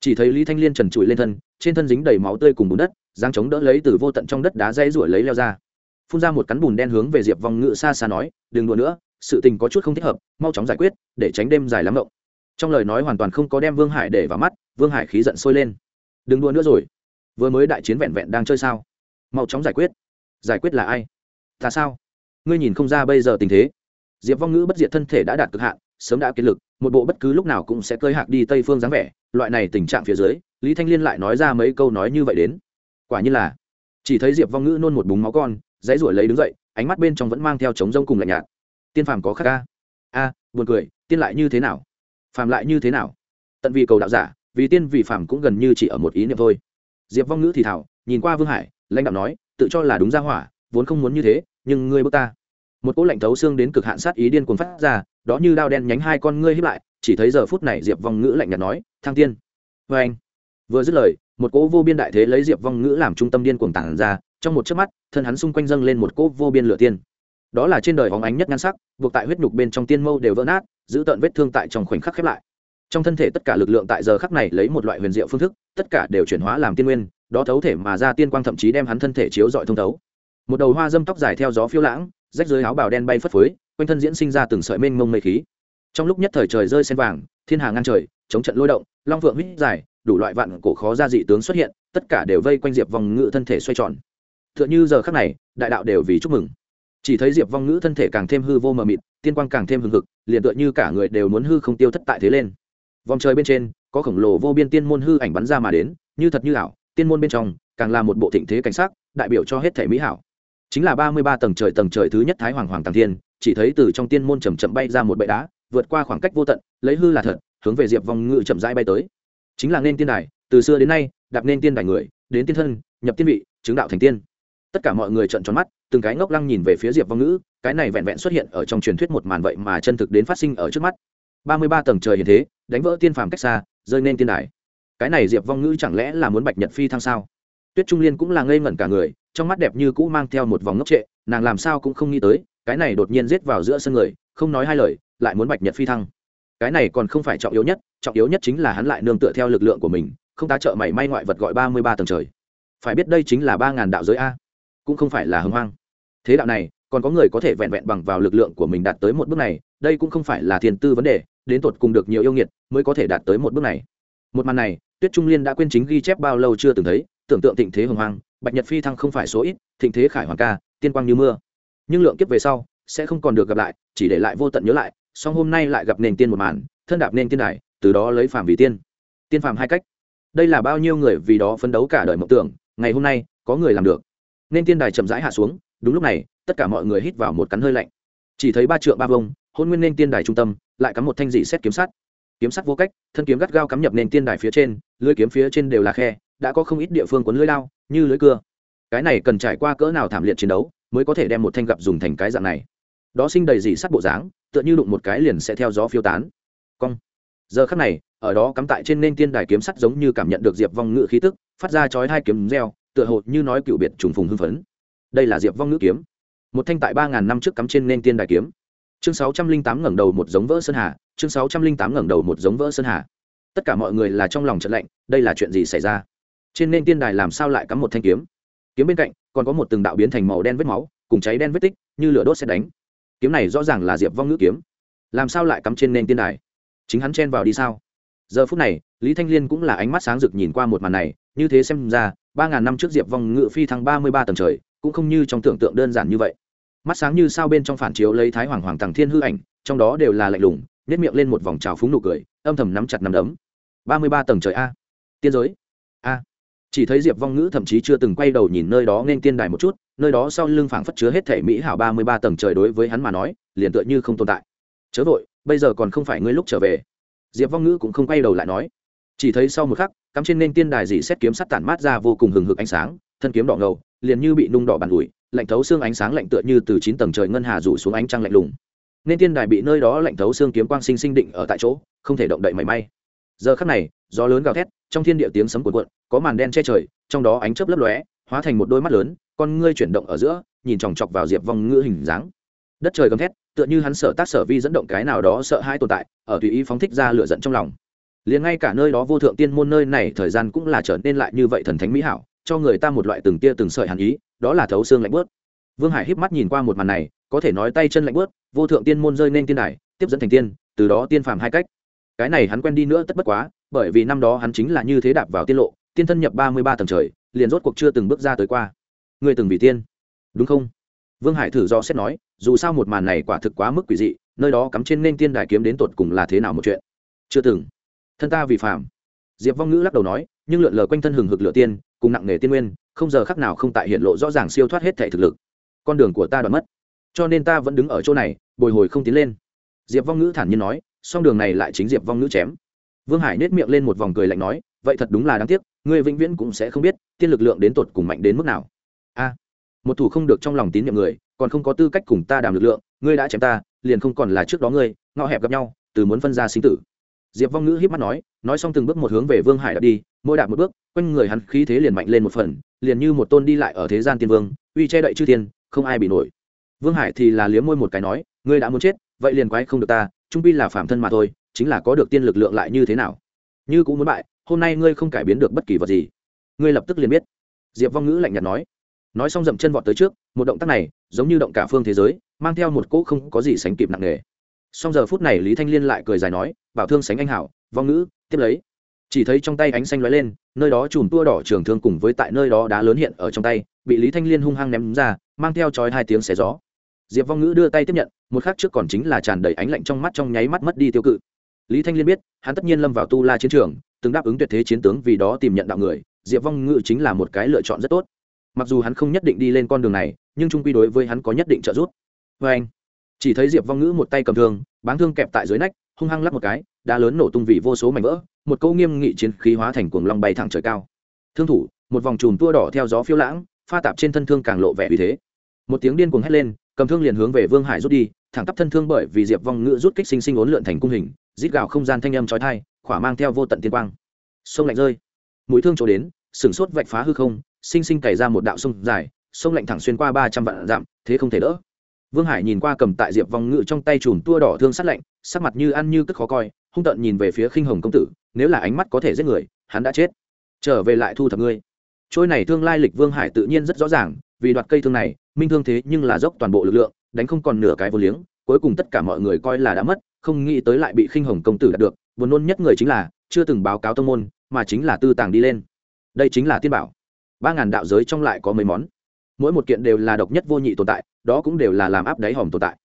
Chỉ thấy lý thanh liên trần trụi lên thân, trên thân dính đầy máu tươi cùng bùn đất giang chống đỡ lấy từ vô tận trong đất đá dây ruổi lấy leo ra. Phun ra một cắn bùn đen hướng về diệp vong ngự xa xa nói, đừng đùa nữa, sự tình có chút không thích hợp, mau chóng giải quyết, để tránh đêm dài lắm động. Trong lời nói hoàn toàn không có đem vương hải để vào mắt, vương hải khí giận sôi lên. Đừng đùa nữa rồi, vừa mới đại chiến vẹn vẹn đang chơi sao? Mau chóng giải quyết. Giải quyết là ai? Ta sao? Ngươi nhìn không ra bây giờ tình thế. Diệp vong ngữ bất diệt thân thể đã đạt cực hạn sớm đã kiệt lực, một bộ bất cứ lúc nào cũng sẽ cơi hạc đi tây phương dáng vẻ, loại này tình trạng phía dưới, lý thanh liên lại nói ra mấy câu nói như vậy đến. Quả như là, chỉ thấy diệp vong ngữ nôn một búng máu con, dãy ruổi lấy đứng dậy, ánh mắt bên trong vẫn mang theo trống rông cùng lạnh nhạt. Tiên phàm có khác ca? A, buồn cười, tiên lại như thế nào? Phàm lại như thế nào? Tận vì cầu đạo giả, vì tiên vì phàm cũng gần như chỉ ở một ý niệm thôi. Diệp vong ngữ thì thảo nhìn qua vương hải, lãnh đạo nói, tự cho là đúng ra hỏa, vốn không muốn như thế, nhưng ngươi bước ta. Một cỗ lạnh thấu xương đến cực hạn sát ý điên cuồng phát ra đó như đao đen nhánh hai con ngươi hiếp lại, chỉ thấy giờ phút này diệp vong ngữ lạnh nhạt nói, thăng tiên vê anh. Vừa dứt lời, một cỗ vô biên đại thế lấy diệp vong ngữ làm trung tâm điên cuồng tản ra, trong một chớp mắt, thân hắn xung quanh dâng lên một cỗ vô biên lửa tiên. Đó là trên đời hóng ánh nhất nhan sắc, buộc tại huyết nhục bên trong tiên mâu đều vỡ nát, giữ tận vết thương tại trong khoảnh khắc khép lại. Trong thân thể tất cả lực lượng tại giờ khắc này lấy một loại huyền diệu phương thức, tất cả đều chuyển hóa làm tiên nguyên, đó thấu thể mà ra tiên quang thậm chí đem hắn thân thể chiếu dọi thông thấu. Một đầu hoa dâm tóc dài theo gió phiêu lãng rách dưới áo bào đen bay phất phới, quanh thân diễn sinh ra từng sợi mênh mông mây khí. Trong lúc nhất thời trời rơi sen vàng, thiên hà ngăn trời, chống trận lôi động, long vượng huyết dài, đủ loại vạn cổ khó ra dị tướng xuất hiện, tất cả đều vây quanh diệp vòng ngự thân thể xoay tròn. T h ư ợ n h ư giờ khắc này, đại đạo đều vì chúc mừng. Chỉ thấy diệp vong ngữ thân thể càng thêm hư vô mờ mịt, tiên quang càng thêm hừng hực, liền tựa như cả người đều muốn hư không tiêu thất tại thế lên. Vòng trời bên trên, có khổng lồ vô biên tiên môn hư ảnh bắn ra mà đến, như thật như ảo, tiên môn bên trong, càng là một bộ thịnh thế cảnh sắc, đại biểu cho hết thể mỹ hảo chính là ba mươi ba tầng trời tầng trời thứ nhất thái hoàng hoàng tàng thiên, chỉ thấy từ trong tiên môn chầm chậm bay ra một bệ đá, vượt qua khoảng cách vô tận, lấy hư là thật, hướng về diệp vong ngự chậm rãi bay tới. Chính là nên tiên đài, từ xưa đến nay, đạp nên tiên đài người, đến tiên thân, nhập tiên vị, chứng đạo thành tiên. Tất cả mọi người trợn tròn mắt, từng cái ngốc lăng nhìn về phía diệp vong ngữ cái này vẹn vẹn xuất hiện ở trong truyền thuyết một màn vậy mà chân thực đến phát sinh ở trước mắt. ba mươi ba tầng trời hiện thế, đánh vỡ tiên phàm cách xa, rơi nên tiên đài. Cái này diệp vong ngữ chẳng lẽ là muốn bạch nhật phi thăng sao? Tuyết trung liên cũng là ngây ngẩn cả người trong mắt đẹp như cũ mang theo một vòng ngốc trệ, nàng làm sao cũng không nghĩ tới, cái này đột nhiên rết vào giữa sân người, không nói hai lời, lại muốn bạch nhật phi thăng. Cái này còn không phải trọng yếu nhất, trọng yếu nhất chính là hắn lại nương tựa theo lực lượng của mình, không tá trợ mảy may ngoại vật gọi ba mươi ba tầng trời. Phải biết đây chính là ba ngàn đạo giới a, cũng không phải là hưng hoang. Thế đạo này, còn có người có thể vẹn vẹn bằng vào lực lượng của mình đạt tới một bước này, đây cũng không phải là thiền tư vấn đề, đến tột cùng được nhiều yêu nghiệt mới có thể đạt tới một bước này. Một màn này, tuyết trung liên đã quên chính ghi chép bao lâu chưa từng thấy, tưởng tượng tình thế hồng hoang bạch nhật phi thăng không phải số ít, thịnh thế khải hoàng ca, tiên quang như mưa. Nhưng lượng kiếp về sau, sẽ không còn được gặp lại, chỉ để lại vô tận nhớ lại, song hôm nay lại gặp nền tiên một màn, thân đạp nên tiên đài, từ đó lấy phàm vì tiên. Tiên phàm hai cách. Đây là bao nhiêu người vì đó phấn đấu cả đời mộng tưởng, ngày hôm nay, có người làm được. Nên tiên đài chậm rãi hạ xuống, đúng lúc này, tất cả mọi người hít vào một cắn hơi lạnh. Chỉ thấy ba trượng ba vông, hôn nguyên nên tiên đài trung tâm, lại cắm một thanh dị xét kiếm sắt. Kiếm sắt vô cách, thân kiếm gắt gao cắm nhập nền tiên đài phía trên, lưới kiếm phía trên đều là khe đã có không ít địa phương quấn lưới lao, như lưới cưa. Cái này cần trải qua cỡ nào thảm liệt chiến đấu mới có thể đem một thanh gặp dùng thành cái dạng này? Đó sinh đầy dị sắt bộ dáng, tựa như đụng một cái liền sẽ theo gió phiêu tán. Cong. Giờ khắc này, ở đó cắm tại trên nên tiên đài kiếm sắt giống như cảm nhận được diệp vong ngự khí tức, phát ra chói hai kiếm reo, tựa hồ như nói cựu biệt trùng phùng hưng phấn. Đây là diệp vong ngự kiếm. Một thanh tại ba ngàn năm trước cắm trên nên tiên đài kiếm. Chương sáu trăm linh tám ngẩng đầu một giống vỡ sơn hà, chương sáu trăm linh tám ngẩng đầu một giống vỡ sơn hà. Tất cả mọi người là trong lòng trận lạnh, đây là chuyện gì xảy ra? Trên nên tiên đài làm sao lại cắm một thanh kiếm? Kiếm bên cạnh, còn có một từng đạo biến thành màu đen vết máu, cùng cháy đen vết tích, như lửa đốt sẽ đánh. Kiếm này rõ ràng là diệp vong ngữ kiếm. Làm sao lại cắm trên nền tiên đài? Chính hắn chen vào đi sao? Giờ phút này, lý thanh liên cũng là ánh mắt sáng rực nhìn qua một màn này, như thế xem ra, ba ngàn năm trước diệp vong ngự phi thăng ba mươi ba tầng trời, cũng không như trong tưởng tượng đơn giản như vậy. Mắt sáng như sao bên trong phản chiếu lấy thái hoàng hoàng tàng thiên hư ảnh, trong đó đều là lạnh lùng nhét miệng lên một vòng trào phúng nụ cười, âm thầm nắm chặt nắm đấm. Ba mươi ba tầng trời a. Tiên giới chỉ thấy diệp vong ngữ thậm chí chưa từng quay đầu nhìn nơi đó nên tiên đài một chút, nơi đó sau lưng phảng phất chứa hết thể mỹ hảo ba mươi ba tầng trời đối với hắn mà nói, liền tựa như không tồn tại. Chớ vội, bây giờ còn không phải ngươi lúc trở về. Diệp vong ngữ cũng không quay đầu lại nói. Chỉ thấy sau một khắc, cắm trên nên tiên đài dị xét kiếm sắt tản mát ra vô cùng hừng hực ánh sáng, thân kiếm đỏ ngầu, liền như bị nung đỏ bàn ủi, lạnh thấu xương ánh sáng lạnh tựa như từ chín tầng trời ngân hà rủ xuống ánh trăng lạnh lùng. Nên tiên đài bị nơi đó lạnh thấu xương kiếm quang sinh sinh định ở tại chỗ, không thể động đậy mảy may. Giờ khắc này, gió lớn gào thét trong thiên địa tiếng sấm cuộn cuộn, có màn đen che trời, trong đó ánh chớp lấp lóe, hóa thành một đôi mắt lớn, con ngươi chuyển động ở giữa, nhìn chòng chọc vào diệp vong ngữ hình dáng. Đất trời gầm thét, tựa như hắn sợ tác sở vi dẫn động cái nào đó sợ hai tồn tại, ở tùy ý phóng thích ra lửa giận trong lòng. Liền ngay cả nơi đó vô thượng tiên môn nơi này thời gian cũng là trở nên lại như vậy thần thánh mỹ hảo, cho người ta một loại từng tia từng sợi hàn ý, đó là thấu xương lạnh bớt vương hải híp mắt nhìn qua một màn này, có thể nói tay chân lạnh bớt vô thượng tiên môn rơi nên tiên đài, tiếp dẫn thành tiên, từ đó tiên phàm hai cách. Cái này hắn quen đi nữa tất bất quá bởi vì năm đó hắn chính là như thế đạp vào tiên lộ, tiên thân nhập ba mươi ba tầng trời, liền rốt cuộc chưa từng bước ra tới qua. Người từng vì tiên, đúng không? Vương hải thử do xét nói, dù sao một màn này quả thực quá mức quỷ dị, nơi đó cắm trên nên tiên đài kiếm đến tột cùng là thế nào một chuyện? Chưa từng. Thân ta vì phạm diệp vong ngữ lắc đầu nói, nhưng lượn lờ quanh thân hừng hực lửa tiên, cùng nặng nghề tiên nguyên, không giờ khắc nào không tại hiện lộ rõ ràng siêu thoát hết thể thực lực. Con đường của ta đoạn mất, cho nên ta vẫn đứng ở chỗ này, bồi hồi không tiến lên. Diệp vong ngữ thản nhiên nói, song đường này lại chính diệp vong ngữ chém vương hải nết miệng lên một vòng cười lạnh nói, vậy thật đúng là đáng tiếc, ngươi vĩnh viễn cũng sẽ không biết, tiên lực lượng đến tột cùng mạnh đến mức nào. A, một thủ không được trong lòng tín nhiệm người, còn không có tư cách cùng ta đàm lực lượng, ngươi đã chém ta, liền không còn là trước đó ngươi, ngõ hẹp gặp nhau, từ muốn phân ra sinh tử. Diệp vong ngữ hiếp mắt nói nói xong từng bước một hướng về vương hải đạp đi, mỗi đạp một bước, quanh người hắn khí thế liền mạnh lên một phần, liền như một tôn đi lại ở thế gian tiên vương, uy che đậy chư thiên, không ai bị nổi. Vương hải thì là liếm môi một cái nói, ngươi đã muốn chết, vậy liền quái không được ta, trung pi là phạm thân mà thôi chính là có được tiên lực lượng lại như thế nào? Như cũng muốn bại, hôm nay ngươi không cải biến được bất kỳ vật gì. Ngươi lập tức liền biết. Diệp vong ngữ lạnh nhạt nói. Nói xong dậm chân vọt tới trước, một động tác này, giống như động cả phương thế giới, mang theo một cỗ không có gì sánh kịp nặng nề. Song giờ phút này lý thanh liên lại cười dài nói, bảo thương sánh anh hảo, vong ngữ, tiếp lấy. Chỉ thấy trong tay ánh xanh lóe lên, nơi đó chùm tua đỏ trường thương cùng với tại nơi đó đá lớn hiện ở trong tay, bị lý thanh liên hung hăng ném ra, mang theo chói hai tiếng xé gió. Diệp vong ngữ đưa tay tiếp nhận, một khắc trước còn chính là tràn đầy ánh lạnh trong mắt trong nháy mắt mất đi tiêu cự lý thanh liên biết, hắn tất nhiên lâm vào tu la chiến trường, từng đáp ứng tuyệt thế chiến tướng vì đó tìm nhận đạo người, diệp vong Ngự chính là một cái lựa chọn rất tốt. Mặc dù hắn không nhất định đi lên con đường này, nhưng trung quy đối với hắn có nhất định trợ giúp. Vê anh, chỉ thấy diệp vong ngữ một tay cầm thương, báng thương kẹp tại dưới nách, hung hăng lắp một cái, đá lớn nổ tung vì vô số mảnh vỡ, một câu nghiêm nghị chiến khí hóa thành cuồng long bay thẳng trời cao. Thương thủ, một vòng chùm tua đỏ theo gió phiêu lãng, pha tạp trên thân thương càng lộ vẻ vì thế. Một tiếng điên cuồng hét lên, cầm thương liền hướng về vương hải rút đi thẳng tắp thân thương bởi vì diệp vong ngữ rút kích sinh sinh ốn lượn thành cung hình, rít gào không gian thanh âm trói thai khỏa mang theo vô tận tiên quang. Sông lạnh rơi. Mũi thương chỗ đến sửng sốt vạch phá hư không, sinh sinh cày ra một đạo sông dài, sông lạnh thẳng xuyên qua ba trăm vạn dặm, thế không thể đỡ. Vương hải nhìn qua cầm tại diệp vong ngự trong tay chùm tua đỏ thương sát lạnh, sắc mặt như ăn như cất khó coi, hung tợn nhìn về phía khinh hồng công tử, nếu là ánh mắt có thể giết người, hắn đã chết. Trở về lại thu thập ngươi. Trôi này thương lai lịch vương hải tự nhiên rất rõ ràng, vì đoạt cây thương này, minh thương thế nhưng là dốc toàn bộ lực lượng đánh không còn nửa cái vô liếng, cuối cùng tất cả mọi người coi là đã mất, không nghĩ tới lại bị khinh hồng công tử đạt được, buồn nôn nhất người chính là, chưa từng báo cáo tông môn, mà chính là tư tàng đi lên. Đây chính là tiên bảo. Ba ngàn đạo giới trong lại có mấy món. Mỗi một kiện đều là độc nhất vô nhị tồn tại, đó cũng đều là làm áp đáy hòm tồn tại.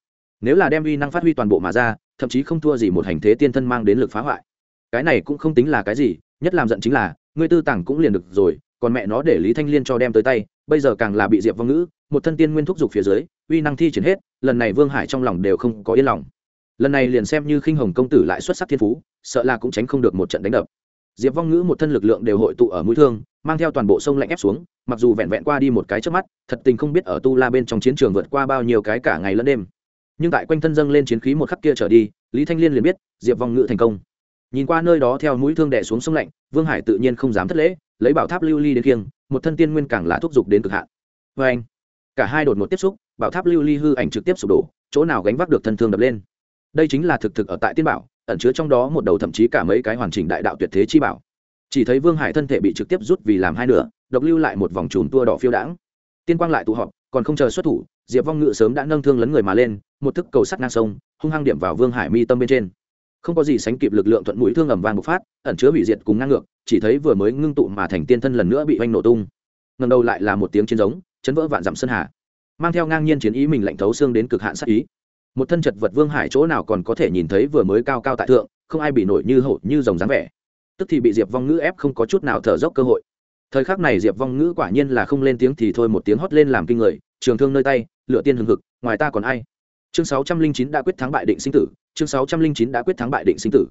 Nếu là đem uy năng phát huy toàn bộ mà ra, thậm chí không thua gì một hành thế tiên thân mang đến lực phá hoại. Cái này cũng không tính là cái gì, nhất làm giận chính là, ngươi tư tàng cũng liền được rồi còn mẹ nó để lý thanh liên cho đem tới tay, bây giờ càng là bị diệp vong ngữ, một thân tiên nguyên thúc giục phía dưới, uy năng thi triển hết, lần này vương hải trong lòng đều không có yên lòng. Lần này liền xem như khinh hồng công tử lại xuất sắc thiên phú, sợ là cũng tránh không được một trận đánh đập. Diệp vong ngữ một thân lực lượng đều hội tụ ở mũi thương, mang theo toàn bộ sông lạnh ép xuống, mặc dù vẹn vẹn qua đi một cái trước mắt, thật tình không biết ở tu la bên trong chiến trường vượt qua bao nhiêu cái cả ngày lẫn đêm. Nhưng tại quanh thân dâng lên chiến khí một khắc kia trở đi, lý thanh liên liền biết diệp vong ngữ thành công nhìn qua nơi đó theo mũi thương đè xuống sông lạnh, vương hải tự nhiên không dám thất lễ, lấy bảo tháp lưu ly đến kiêng một thân tiên nguyên càng là thúc giục đến cực hạn. Vê anh, cả hai đột ngột tiếp xúc, bảo tháp lưu ly hư ảnh trực tiếp sụp đổ, chỗ nào gánh vác được thân thương đập lên. Đây chính là thực thực ở tại tiên bảo, ẩn chứa trong đó một đầu thậm chí cả mấy cái hoàn chỉnh đại đạo tuyệt thế chi bảo. Chỉ thấy vương hải thân thể bị trực tiếp rút vì làm hai nửa, độc lưu lại một vòng chùm tua đỏ phiêu đãng. Tiên quang lại tụ họp, còn không chờ xuất thủ, diệp vong ngự sớm đã nâng thương lấn người mà lên, một thức cầu sắt ngang sông, hung hăng điểm vào vương hải mi tâm bên trên không có gì sánh kịp lực lượng thuận mũi thương ẩm vàng bộc phát, ẩn chứa hủy diệt cùng ngang ngược, chỉ thấy vừa mới ngưng tụ mà thành tiên thân lần nữa bị oanh nổ tung. Ngần đầu lại là một tiếng chiến giống, chấn vỡ vạn dặm sơn hà, mang theo ngang nhiên chiến ý mình lạnh thấu xương đến cực hạn sát ý. Một thân chật vật vương hải chỗ nào còn có thể nhìn thấy vừa mới cao cao tại thượng, không ai bị nổi như hổ như rồng dáng vẻ. Tức thì bị diệp vong ngữ ép không có chút nào thở dốc cơ hội. Thời khắc này diệp vong ngữ quả nhiên là không lên tiếng thì thôi một tiếng hót lên làm kinh người, trường thương nơi tay lựa tiên hừng hực, ngoài ta còn ai? Chương sáu trăm linh chín đã quyết thắng bại định sinh tử, chương sáu trăm linh chín đã quyết thắng bại định sinh tử.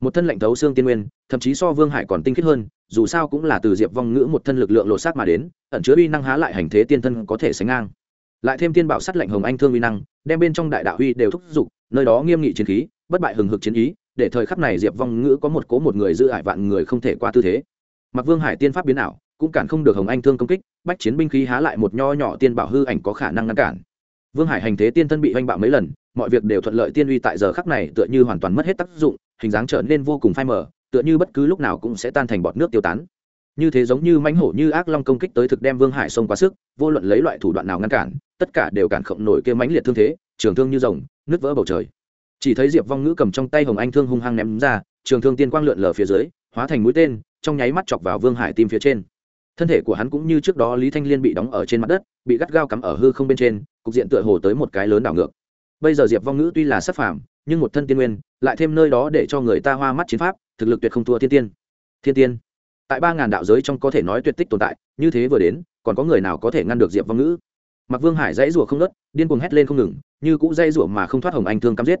Một thân lệnh thấu xương tiên nguyên, thậm chí so vương hải còn tinh khiết hơn, dù sao cũng là từ diệp vong ngữ một thân lực lượng lộ sát mà đến, ẩn chứa uy năng há lại hành thế tiên thân có thể sánh ngang. Lại thêm tiên bảo sát lệnh hồng anh thương uy năng, đem bên trong đại đạo huy đều thúc giục nơi đó nghiêm nghị chiến khí, bất bại hừng hực chiến ý, để thời khắc này diệp vong ngữ có một cố một người giữ ải vạn người không thể qua tư thế. Mặc vương hải tiên pháp biến ảo, cũng cản không được hồng anh thương công kích, bách chiến binh khí há lại một nho nhỏ tiên bảo hư ảnh có khả năng ngăn cản vương hải hành thế tiên thân bị oanh bạo mấy lần, mọi việc đều thuận lợi tiên uy tại giờ khắc này tựa như hoàn toàn mất hết tác dụng, hình dáng trở nên vô cùng phai mờ, tựa như bất cứ lúc nào cũng sẽ tan thành bọt nước tiêu tán. Như thế giống như mãnh hổ như ác long công kích tới thực đem vương hải xông quá sức, vô luận lấy loại thủ đoạn nào ngăn cản, tất cả đều cản khổng nổi kia mãnh liệt thương thế, trường thương như rồng, nứt vỡ bầu trời. Chỉ thấy diệp vong ngữ cầm trong tay hồng anh thương hung hăng ném ra, trường thương tiên quang lượn lờ phía dưới, hóa thành mũi tên, trong nháy mắt chọc vào vương hải tim phía trên. Thân thể của hắn cũng như trước đó lý thanh liên bị đóng ở trên mặt đất, bị gắt gao cắm ở hư không bên trên cục diện tựa hồ tới một cái lớn đảo ngược. Bây giờ diệp vong ngữ tuy là sắc phàm, nhưng một thân tiên nguyên, lại thêm nơi đó để cho người ta hoa mắt chiến pháp, thực lực tuyệt không thua thiên tiên. Thiên tiên. Tại ba ngàn đạo giới trong có thể nói tuyệt tích tồn tại, như thế vừa đến, còn có người nào có thể ngăn được diệp vong ngữ? Mặc vương hải dãy rủa không nớt điên cuồng hét lên không ngừng, như cũ dãy rủa mà không thoát hồng anh thương cắm giết.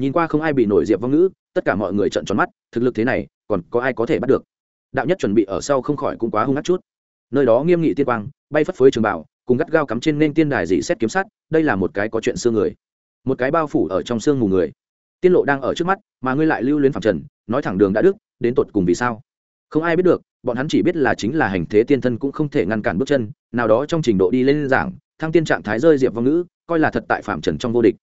Nhìn qua không ai bị nổi diệp vong ngữ, tất cả mọi người trợn tròn mắt, thực lực thế này, còn có ai có thể bắt được? Đạo nhất chuẩn bị ở sau không khỏi cũng quá hung ác chút. Nơi đó nghiêm nghị tiên quang, bay phất phới trường bảo cùng gắt gao cắm trên nên tiên đài dị xét kiếm sát, đây là một cái có chuyện xương người. Một cái bao phủ ở trong xương mù người. Tiên lộ đang ở trước mắt, mà ngươi lại lưu luyến phạm trần, nói thẳng đường đã đức đến tột cùng vì sao? Không ai biết được, bọn hắn chỉ biết là chính là hành thế tiên thân cũng không thể ngăn cản bước chân, nào đó trong trình độ đi lên giảng, thăng tiên trạng thái rơi diệp vong ngữ, coi là thật tại phạm trần trong vô địch.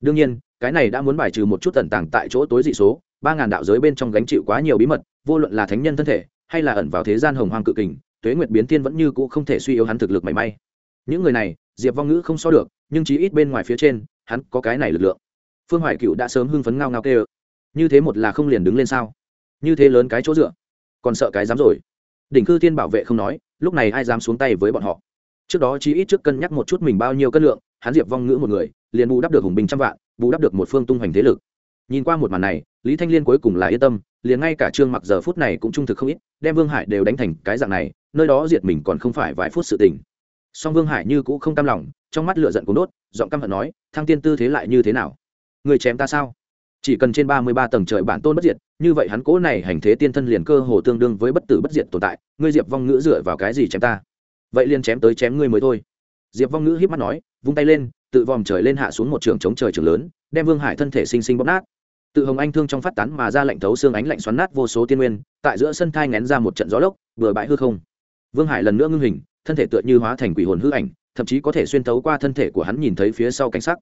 Đương nhiên, cái này đã muốn bài trừ một chút tận tàng tại chỗ tối dị số, ba ngàn đạo giới bên trong gánh chịu quá nhiều bí mật, vô luận là thánh nhân thân thể, hay là ẩn vào thế gian hồng hoang cự kình, tuế nguyệt biến tiên vẫn như cũ không thể suy yếu hắn thực lực mảy may những người này, diệp vong ngữ không so được, nhưng chí ít bên ngoài phía trên, hắn có cái này lực lượng. Phương hoài cựu đã sớm hưng phấn ngao ngao kê ơ như thế một là không liền đứng lên sao? Như thế lớn cái chỗ dựa. Còn sợ cái dám rồi. Đỉnh cư tiên bảo vệ không nói, lúc này ai dám xuống tay với bọn họ? Trước đó chí ít trước cân nhắc một chút mình bao nhiêu cân lượng, hắn diệp vong ngữ một người, liền bù đắp được hùng bình trăm vạn, bù đắp được một phương tung hoành thế lực. Nhìn qua một màn này, lý thanh liên cuối cùng là yên tâm, liền ngay cả trương mặc giờ phút này cũng trung thực không ít, đem vương hải đều đánh thành cái dạng này, nơi đó diệt mình còn không phải vài phút sự tình song vương hải như cũ không cam lòng, trong mắt lửa giận cuốn đốt, giọng căm hận nói, thăng tiên tư thế lại như thế nào? Người chém ta sao? Chỉ cần trên ba mươi ba tầng trời bản tôn bất diệt, như vậy hắn cố này hành thế tiên thân liền cơ hồ tương đương với bất tử bất diệt tồn tại, ngươi diệp vong ngữ dựa vào cái gì chém ta? Vậy liền chém tới chém ngươi mới thôi. Diệp vong ngữ híp mắt nói, vung tay lên, tự vòm trời lên hạ xuống một trường chống trời trường lớn, đem vương hải thân thể sinh sinh bóp nát. Tự hồng anh thương trong phát tán mà ra lạnh thấu xương ánh lạnh xoắn nát vô số tiên nguyên, tại giữa sân thai ngén ra một trận gió lốc vừa bãi hư không. Vương hải lần nữa ngưng hình thân thể tựa như hóa thành quỷ hồn hư ảnh, thậm chí có thể xuyên thấu qua thân thể của hắn nhìn thấy phía sau cảnh sắc.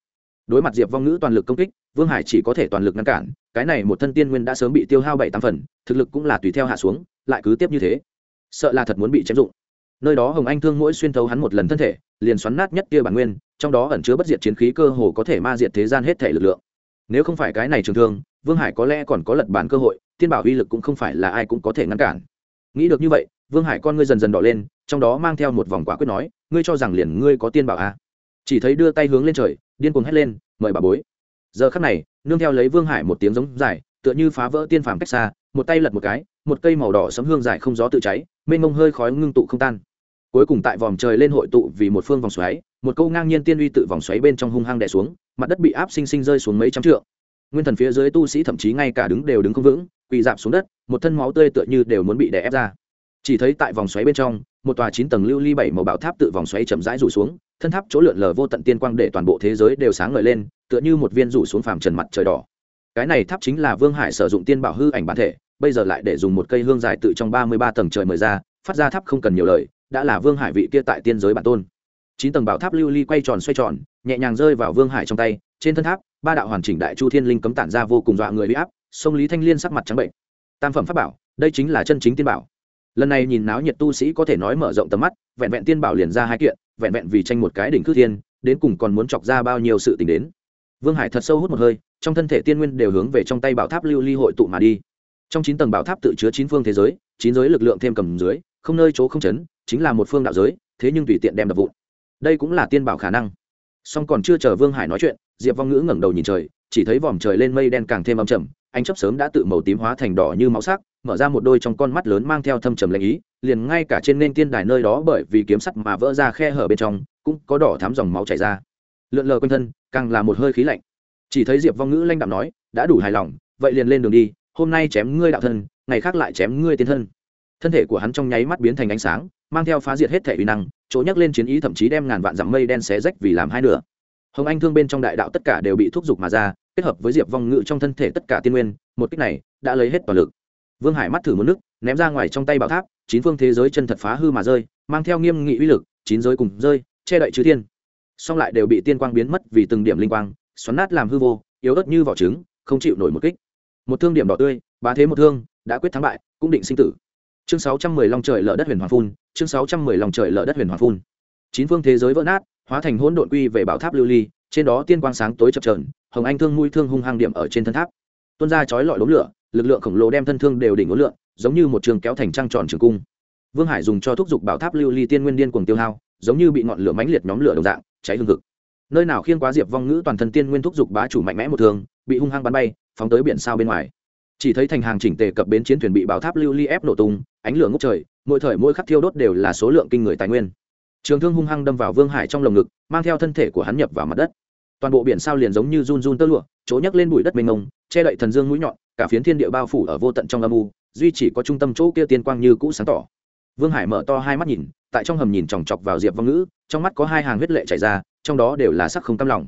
Đối mặt diệp vong ngữ toàn lực công kích, vương hải chỉ có thể toàn lực ngăn cản, cái này một thân tiên nguyên đã sớm bị tiêu hao bảy tám phần, thực lực cũng là tùy theo hạ xuống, lại cứ tiếp như thế. Sợ là thật muốn bị chém dụng. Nơi đó hồng anh thương mỗi xuyên thấu hắn một lần thân thể, liền xoắn nát nhất kia bản nguyên, trong đó ẩn chứa bất diệt chiến khí cơ hồ có thể ma diệt thế gian hết thể lực lượng. Nếu không phải cái này trường thương, vương hải có lẽ còn có lật bản cơ hội, tiên bảo uy lực cũng không phải là ai cũng có thể ngăn cản. Nghĩ được như vậy vương hải con ngươi dần dần đỏ lên, trong đó mang theo một vòng quả quyết nói, ngươi cho rằng liền ngươi có tiên bảo à. chỉ thấy đưa tay hướng lên trời, điên cuồng hét lên, mời bà bối. Giờ khắc này, nương theo lấy vương hải một tiếng giống dài, tựa như phá vỡ tiên phàm cách xa, một tay lật một cái, một cây màu đỏ sấm hương dài không gió tự cháy, mênh mông hơi khói ngưng tụ không tan. Cuối cùng tại vòm trời lên hội tụ vì một phương vòng xoáy, một câu ngang nhiên tiên uy tự vòng xoáy bên trong hung hăng đè xuống, mặt đất bị áp sinh sinh rơi xuống mấy trăm trượng. Nguyên thần phía dưới tu sĩ thậm chí ngay cả đứng đều đứng không vững, quỳ dạp xuống đất, một thân máu tươi tựa như đều muốn bị đè ép ra chỉ thấy tại vòng xoáy bên trong, một tòa chín tầng lưu ly bảy màu bảo tháp tự vòng xoáy chậm rãi rủ xuống, thân tháp chỗ lượn lờ vô tận tiên quang để toàn bộ thế giới đều sáng ngời lên, tựa như một viên rủ xuống phàm trần mặt trời đỏ. Cái này tháp chính là vương hải sử dụng tiên bảo hư ảnh bản thể, bây giờ lại để dùng một cây hương dài tự trong ba mươi ba tầng trời mời ra, phát ra tháp không cần nhiều lời, đã là vương hải vị kia tại tiên giới bản tôn. Chín tầng bảo tháp lưu ly quay tròn xoay tròn, nhẹ nhàng rơi vào vương hải trong tay, trên thân tháp, ba đạo hoàn chỉnh đại chu thiên linh cấm tản ra vô cùng dọa người bị áp, sông lý thanh liên sắc mặt trắng bệnh. Tam phẩm pháp bảo, đây chính là chân chính tiên bảo lần này nhìn náo nhiệt tu sĩ có thể nói mở rộng tầm mắt, vẹn vẹn tiên bảo liền ra hai kiện, vẹn vẹn vì tranh một cái đỉnh cư thiên, đến cùng còn muốn chọc ra bao nhiêu sự tình đến. Vương hải thật sâu hút một hơi, trong thân thể tiên nguyên đều hướng về trong tay bảo tháp lưu ly hội tụ mà đi. Trong chín tầng bảo tháp tự chứa chín phương thế giới, chín giới lực lượng thêm cầm dưới, không nơi chỗ không chấn, chính là một phương đạo giới, thế nhưng tùy tiện đem đập vụn. Đây cũng là tiên bảo khả năng. Song còn chưa chờ vương hải nói chuyện, diệp vong ngữ ngẩng đầu nhìn trời chỉ thấy vòm trời lên mây đen càng thêm âm trầm anh chấp sớm đã tự màu tím hóa thành đỏ như máu sắc, mở ra một đôi trong con mắt lớn mang theo thâm trầm lệnh ý, liền ngay cả trên nên tiên đài nơi đó bởi vì kiếm sắt mà vỡ ra khe hở bên trong, cũng có đỏ thắm dòng máu chảy ra. Lượn lờ quanh thân, càng là một hơi khí lạnh. Chỉ thấy diệp vong ngữ lanh đạm nói, đã đủ hài lòng, vậy liền lên đường đi, hôm nay chém ngươi đạo thân, ngày khác lại chém ngươi tiến thân. Thân thể của hắn trong nháy mắt biến thành ánh sáng, mang theo phá diệt hết thể uy năng, chỗ nhắc lên chiến ý thậm chí đem ngàn vạn dặm mây đen xé rách vì làm hai nửa hồng anh thương bên trong đại đạo tất cả đều bị thúc giục mà ra, kết hợp với diệp vong ngự trong thân thể tất cả tiên nguyên, một cách này đã lấy hết toàn lực. Vương hải mắt thử một nước, ném ra ngoài trong tay bảo tháp, chín phương thế giới chân thật phá hư mà rơi, mang theo nghiêm nghị uy lực, chín giới cùng rơi, che đậy chư thiên. Song lại đều bị tiên quang biến mất vì từng điểm linh quang, xoắn nát làm hư vô, yếu ớt như vỏ trứng, không chịu nổi một kích. Một thương điểm đỏ tươi ba thế một thương, đã quyết thắng bại, cũng định sinh tử. Chương sáu trăm mười lòng trời lở đất huyền hoàng phun, chương sáu trăm mười lòng trời lở đất huyền hoàng phun. Chín phương thế giới vỡ nát hóa thành hỗn độn quy về bảo tháp lưu ly, trên đó tiên quang sáng tối chập trờn hồng anh thương mũi thương hung hăng điểm ở trên thân tháp. Tuôn ra chói lọi đốm lửa, lực lượng khổng lồ đem thân thương đều đỉnh ối lượng, giống như một trường kéo thành trăng tròn trường cung. Vương hải dùng cho thúc giục bảo tháp lưu ly tiên nguyên điên cuồng tiêu hao, giống như bị ngọn lửa mãnh liệt nhóm lửa đồng dạng, cháy hương thực nơi nào khiên quá diệp vong ngữ toàn thân tiên nguyên thúc giục bá chủ mạnh mẽ một thường bị hung hăng bắn bay, phóng tới biển sao bên ngoài. Chỉ thấy thành hàng chỉnh tề cập bến chiến thuyền bị bảo tháp lưu ly ép nổ tung, ánh lửa ngốc trời, mỗi thời mỗi khắc thiêu đốt đều là số lượng kinh người tài nguyên trường thương hung hăng đâm vào vương hải trong lồng ngực, mang theo thân thể của hắn nhập vào mặt đất. Toàn bộ biển sao liền giống như run run tơ lụa, chỗ nhấc lên bụi đất mênh mông, che đậy thần dương mũi nhọn, cả phiến thiên địa bao phủ ở vô tận trong âm u, duy chỉ có trung tâm chỗ kia tiên quang như cũ sáng tỏ. Vương hải mở to hai mắt nhìn, tại trong hầm nhìn chòng chọc vào diệp vong ngữ, trong mắt có hai hàng huyết lệ chảy ra, trong đó đều là sắc không cam lòng.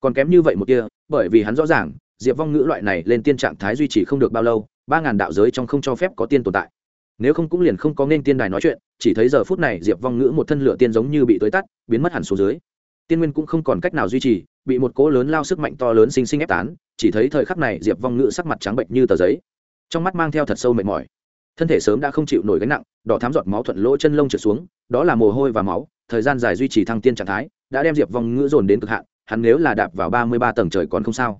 Còn kém như vậy một kia, bởi vì hắn rõ ràng, diệp vong ngữ loại này lên tiên trạng thái duy trì không được bao lâu, ba ngàn đạo giới trong không cho phép có tiên tồn tại nếu không cũng liền không có nên tiên đài nói chuyện, chỉ thấy giờ phút này diệp vong ngữ một thân lửa tiên giống như bị tới tắt, biến mất hẳn xuống dưới. Tiên nguyên cũng không còn cách nào duy trì, bị một cỗ lớn lao sức mạnh to lớn sinh sinh ép tán, chỉ thấy thời khắc này diệp vong ngữ sắc mặt trắng bệnh như tờ giấy. Trong mắt mang theo thật sâu mệt mỏi. Thân thể sớm đã không chịu nổi gánh nặng, đỏ thám giọt máu thuận lỗ chân lông trượt xuống, đó là mồ hôi và máu, thời gian dài duy trì thăng tiên trạng thái, đã đem diệp vong ngữ dồn đến cực hạn, hắn nếu là đạp vào ba mươi ba tầng trời còn không sao.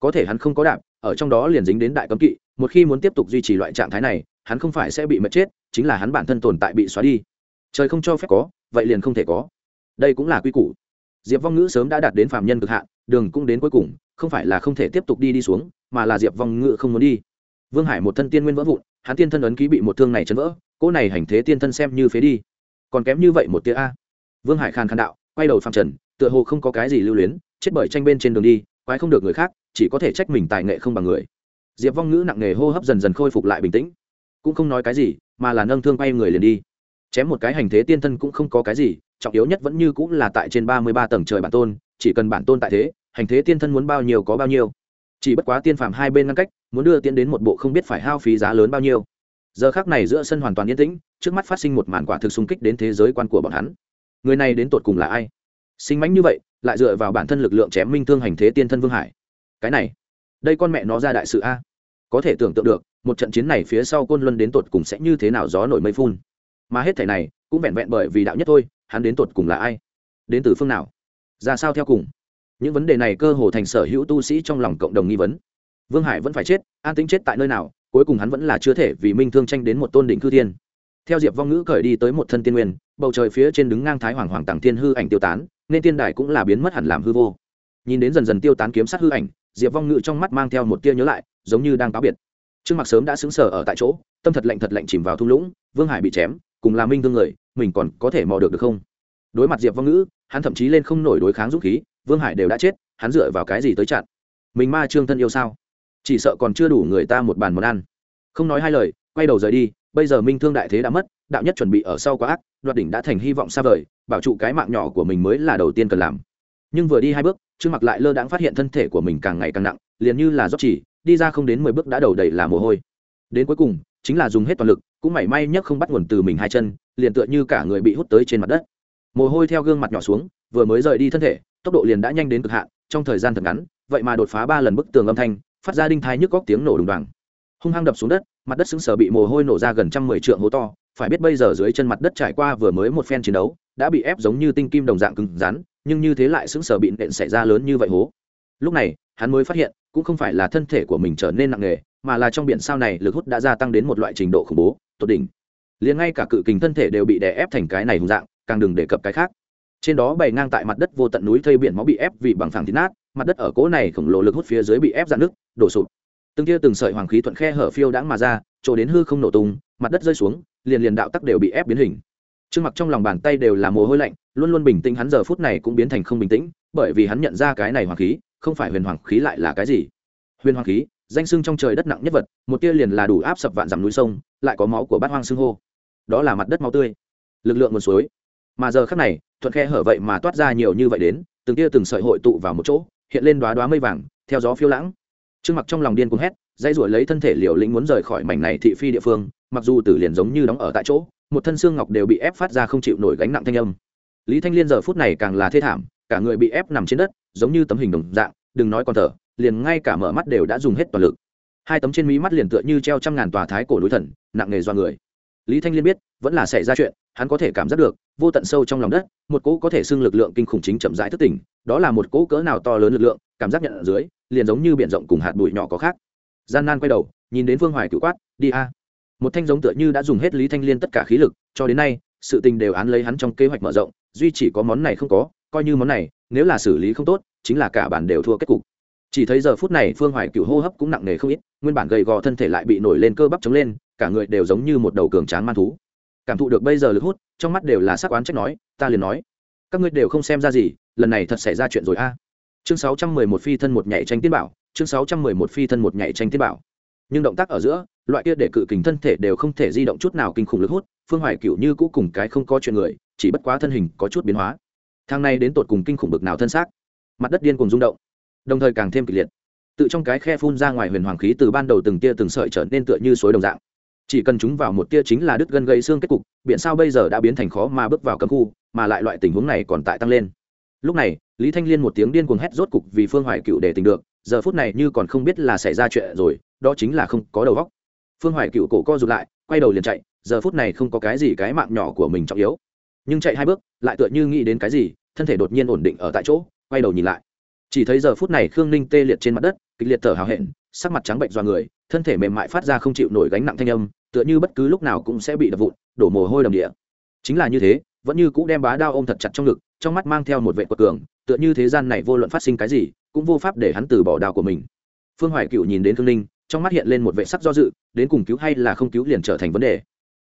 Có thể hắn không có đạp, ở trong đó liền dính đến đại cấm kỵ, một khi muốn tiếp tục duy trì loại trạng thái này hắn không phải sẽ bị mất chết, chính là hắn bản thân tồn tại bị xóa đi. Trời không cho phép có, vậy liền không thể có. Đây cũng là quy củ. Diệp vong ngữ sớm đã đạt đến phạm nhân cực hạn, đường cũng đến cuối cùng, không phải là không thể tiếp tục đi đi xuống, mà là diệp vong ngữ không muốn đi. Vương hải một thân tiên nguyên vỡ vụn, hắn tiên thân ấn ký bị một thương này chấn vỡ, cỗ này hành thế tiên thân xem như phế đi. Còn kém như vậy một tia a. Vương hải khàn khàn đạo, quay đầu phạm trần, tựa hồ không có cái gì lưu luyến, chết bởi tranh bên trên đường đi, quái không được người khác, chỉ có thể trách mình tài nghệ không bằng người. Diệp vong ngữ nặng nề hô hấp dần dần khôi phục lại bình tĩnh cũng không nói cái gì, mà là nâng thương quay người liền đi. Chém một cái hành thế tiên thân cũng không có cái gì, trọng yếu nhất vẫn như cũng là tại trên ba mươi ba tầng trời bản tôn, chỉ cần bản tôn tại thế, hành thế tiên thân muốn bao nhiêu có bao nhiêu. Chỉ bất quá tiên phạm hai bên ngăn cách, muốn đưa tiên đến một bộ không biết phải hao phí giá lớn bao nhiêu. Giờ khác này giữa sân hoàn toàn yên tĩnh, trước mắt phát sinh một màn quả thực xung kích đến thế giới quan của bọn hắn. Người này đến tột cùng là ai? Sinh mánh như vậy, lại dựa vào bản thân lực lượng chém minh thương hành thế tiên thân vương hải. Cái này, đây con mẹ nó ra đại sự a. Có thể tưởng tượng được một trận chiến này phía sau côn luân đến tột cùng sẽ như thế nào gió nổi mây phun. Mà hết thể này cũng vẹn vẹn bởi vì đạo nhất thôi, hắn đến tột cùng là ai? Đến từ phương nào? Ra sao theo cùng? Những vấn đề này cơ hồ thành sở hữu tu sĩ trong lòng cộng đồng nghi vấn. Vương hải vẫn phải chết, an tính chết tại nơi nào, cuối cùng hắn vẫn là chưa thể vì minh thương tranh đến một tôn đỉnh cư thiên. Theo diệp vong ngữ cởi đi tới một thân tiên nguyên, bầu trời phía trên đứng ngang thái hoàng hoàng tàng thiên hư ảnh tiêu tán, nên tiên đài cũng là biến mất hẳn làm hư vô. Nhìn đến dần dần tiêu tán kiếm sát hư ảnh, diệp vong ngữ trong mắt mang theo một tia nhớ lại, giống như đang cáo biệt trương mặc sớm đã xứng sở ở tại chỗ, tâm thật lạnh thật lạnh chìm vào thung lũng, vương hải bị chém, cùng là minh thương người, mình còn có thể mò được được không? Đối mặt diệp vong ngữ, hắn thậm chí lên không nổi đối kháng dũng khí, vương hải đều đã chết, hắn dựa vào cái gì tới chặn? Mình ma trương thân yêu sao? Chỉ sợ còn chưa đủ người ta một bàn món ăn. Không nói hai lời, quay đầu rời đi, bây giờ minh thương đại thế đã mất, đạo nhất chuẩn bị ở sau quá ác, đoạt đỉnh đã thành hy vọng xa vời, bảo trụ cái mạng nhỏ của mình mới là đầu tiên cần làm. Nhưng vừa đi hai bước, trương mặc lại lơ đãng phát hiện thân thể của mình càng ngày càng nặng, liền như là rót chỉ đi ra không đến mười bước đã đầu đầy là mồ hôi. Đến cuối cùng, chính là dùng hết toàn lực, cũng mảy may nhất không bắt nguồn từ mình hai chân, liền tựa như cả người bị hút tới trên mặt đất. Mồ hôi theo gương mặt nhỏ xuống, vừa mới rời đi thân thể, tốc độ liền đã nhanh đến cực hạn, trong thời gian thật ngắn, vậy mà đột phá ba lần bức tường âm thanh, phát ra đinh thai nhức góc tiếng nổ đùng đoàng. Hung hăng đập xuống đất, mặt đất xứng sở bị mồ hôi nổ ra gần trăm mười trượng hố to, phải biết bây giờ dưới chân mặt đất trải qua vừa mới một phen chiến đấu, đã bị ép giống như tinh kim đồng dạng cứng rắn, nhưng như thế lại xứng sở bị nện xảy ra lớn như vậy hố. Lúc này, hắn mới phát hiện cũng không phải là thân thể của mình trở nên nặng nề, mà là trong biển sao này lực hút đã gia tăng đến một loại trình độ khủng bố, tột đỉnh. Liền ngay cả cự kình thân thể đều bị đè ép thành cái này hùng dạng, càng đừng đề cập cái khác. Trên đó bày ngang tại mặt đất vô tận núi thây biển máu bị ép vì bằng phẳng thịt nát, mặt đất ở cỗ này khổng lồ lực hút phía dưới bị ép dạn nước đổ sụp. Từng tia từng sợi hoàng khí thuận khe hở phiêu đãng mà ra, chỗ đến hư không nổ tung, mặt đất rơi xuống, liền liền đạo tắc đều bị ép biến hình. Trương mặc trong lòng bàn tay đều là mồ hôi lạnh, luôn luôn bình tĩnh hắn giờ phút này cũng biến thành không bình tĩnh, bởi vì hắn nhận ra cái này hoàng khí không phải huyền hoàng khí lại là cái gì? Huyền hoàng khí, danh sưng trong trời đất nặng nhất vật, một tia liền là đủ áp sập vạn dặm núi sông, lại có máu của bát hoang xưng hô. Đó là mặt đất máu tươi. Lực lượng nguồn suối. Mà giờ khắc này, thuận khe hở vậy mà toát ra nhiều như vậy đến, từng tia từng sợi hội tụ vào một chỗ, hiện lên đoá đoá mây vàng, theo gió phiêu lãng. Trương mặc trong lòng điên cuồng hét dây ruổi lấy thân thể liều lĩnh muốn rời khỏi mảnh này thị phi địa phương, mặc dù tử liền giống như đóng ở tại chỗ, một thân xương ngọc đều bị ép phát ra không chịu nổi gánh nặng thanh âm. Lý thanh liên giờ phút này càng là thê thảm, cả người bị ép nằm trên đất giống như tấm hình đồng dạng, đừng nói còn thở, liền ngay cả mở mắt đều đã dùng hết toàn lực. Hai tấm trên mí mắt liền tựa như treo trăm ngàn tòa thái cổ núi thần, nặng nề do người. Lý thanh liên biết, vẫn là xảy ra chuyện, hắn có thể cảm giác được, vô tận sâu trong lòng đất, một cỗ có thể xưng lực lượng kinh khủng chính chậm rãi thức tỉnh, đó là một cỗ cỡ nào to lớn lực lượng, cảm giác nhận ở dưới, liền giống như biển rộng cùng hạt bụi nhỏ có khác. Gian nan quay đầu, nhìn đến Vương hoài cựu quát, đi a. Một thanh giống tựa như đã dùng hết lý thanh liên tất cả khí lực, cho đến nay, sự tình đều án lấy hắn trong kế hoạch mở rộng, duy chỉ có món này không có, coi như món này, nếu là xử lý không tốt chính là cả bản đều thua kết cục. Chỉ thấy giờ phút này phương hoài cựu hô hấp cũng nặng nề không ít, nguyên bản gầy gò thân thể lại bị nổi lên cơ bắp chống lên, cả người đều giống như một đầu cường tráng man thú. Cảm thụ được bây giờ lực hút, trong mắt đều là sắc oán trách nói, ta liền nói, các ngươi đều không xem ra gì, lần này thật xảy ra chuyện rồi a. Chương sáu trăm mười một phi thân một nhảy tranh tiên bảo, chương sáu trăm mười một phi thân một nhảy tranh tiên bảo. Nhưng động tác ở giữa, loại kia để cự kình thân thể đều không thể di động chút nào kinh khủng lực hút, phương hoài cựu như cũ cùng cái không có chuyện người, chỉ bất quá thân hình có chút biến hóa. Thang này đến tột cùng kinh khủng bực nào thân xác mặt đất điên cùng rung động, đồng thời càng thêm kịch liệt. Tự trong cái khe phun ra ngoài huyền hoàng khí từ ban đầu từng tia từng sợi trở nên tựa như suối đồng dạng. Chỉ cần chúng vào một tia chính là đứt gân gây xương kết cục biện sao bây giờ đã biến thành khó mà bước vào cấm khu, mà lại loại tình huống này còn tại tăng lên. Lúc này, lý thanh liên một tiếng điên cuồng hét rốt cục vì phương hoài cựu để tình được, giờ phút này như còn không biết là xảy ra chuyện rồi, đó chính là không có đầu góc phương hoài cựu cổ co rụt lại, quay đầu liền chạy, giờ phút này không có cái gì cái mạng nhỏ của mình trọng yếu. Nhưng chạy hai bước, lại tựa như nghĩ đến cái gì, thân thể đột nhiên ổn định ở tại chỗ quay đầu nhìn lại. Chỉ thấy giờ phút này khương ninh tê liệt trên mặt đất, kịch liệt thở hào hẹn, sắc mặt trắng bệnh do người, thân thể mềm mại phát ra không chịu nổi gánh nặng thanh âm, tựa như bất cứ lúc nào cũng sẽ bị đập vụn, đổ mồ hôi đầm địa. Chính là như thế, vẫn như cũ đem bá đao ôm thật chặt trong ngực, trong mắt mang theo một vệ quật cường, tựa như thế gian này vô luận phát sinh cái gì, cũng vô pháp để hắn từ bỏ đao của mình. Phương hoài cựu nhìn đến khương ninh, trong mắt hiện lên một vệ sắc do dự, đến cùng cứu hay là không cứu liền trở thành vấn đề.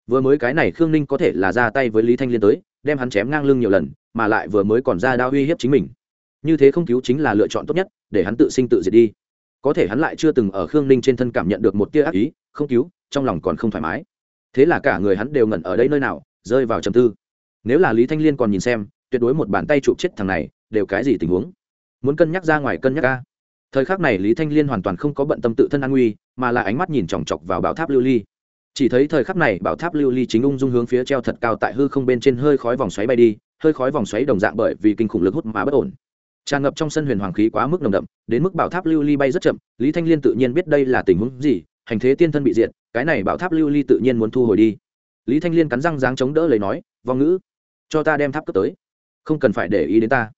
Vừa mới cái này khương ninh có thể là ra tay với lý thanh liên tới, đem hắn chém ngang lưng nhiều lần, mà lại vừa mới còn ra đao uy hiếp chính mình như thế không cứu chính là lựa chọn tốt nhất, để hắn tự sinh tự diệt đi. Có thể hắn lại chưa từng ở khương ninh trên thân cảm nhận được một tia ác ý, không cứu, trong lòng còn không thoải mái. Thế là cả người hắn đều ngẩn ở đây nơi nào, rơi vào trầm tư. Nếu là lý thanh liên còn nhìn xem, tuyệt đối một bàn tay chụp chết thằng này, đều cái gì tình huống? Muốn cân nhắc ra ngoài cân nhắc ca thời khắc này lý thanh liên hoàn toàn không có bận tâm tự thân an nguy, mà là ánh mắt nhìn chòng chọc vào bảo tháp lưu ly. Chỉ thấy thời khắc này bảo tháp lưu ly chính ung dung hướng phía treo thật cao tại hư không bên trên hơi khói vòng xoáy bay đi, hơi khói vòng xoáy đồng dạng bởi vì kinh khủng lực hút mà bất ổn tràn ngập trong sân huyền hoàng khí quá mức nồng đậm, đến mức bảo tháp lưu ly bay rất chậm, lý thanh liên tự nhiên biết đây là tình huống gì, hành thế tiên thân bị diệt, cái này bảo tháp lưu ly tự nhiên muốn thu hồi đi. Lý thanh liên cắn răng dáng chống đỡ lấy nói, vong ngữ, cho ta đem tháp cấp tới. Không cần phải để ý đến ta.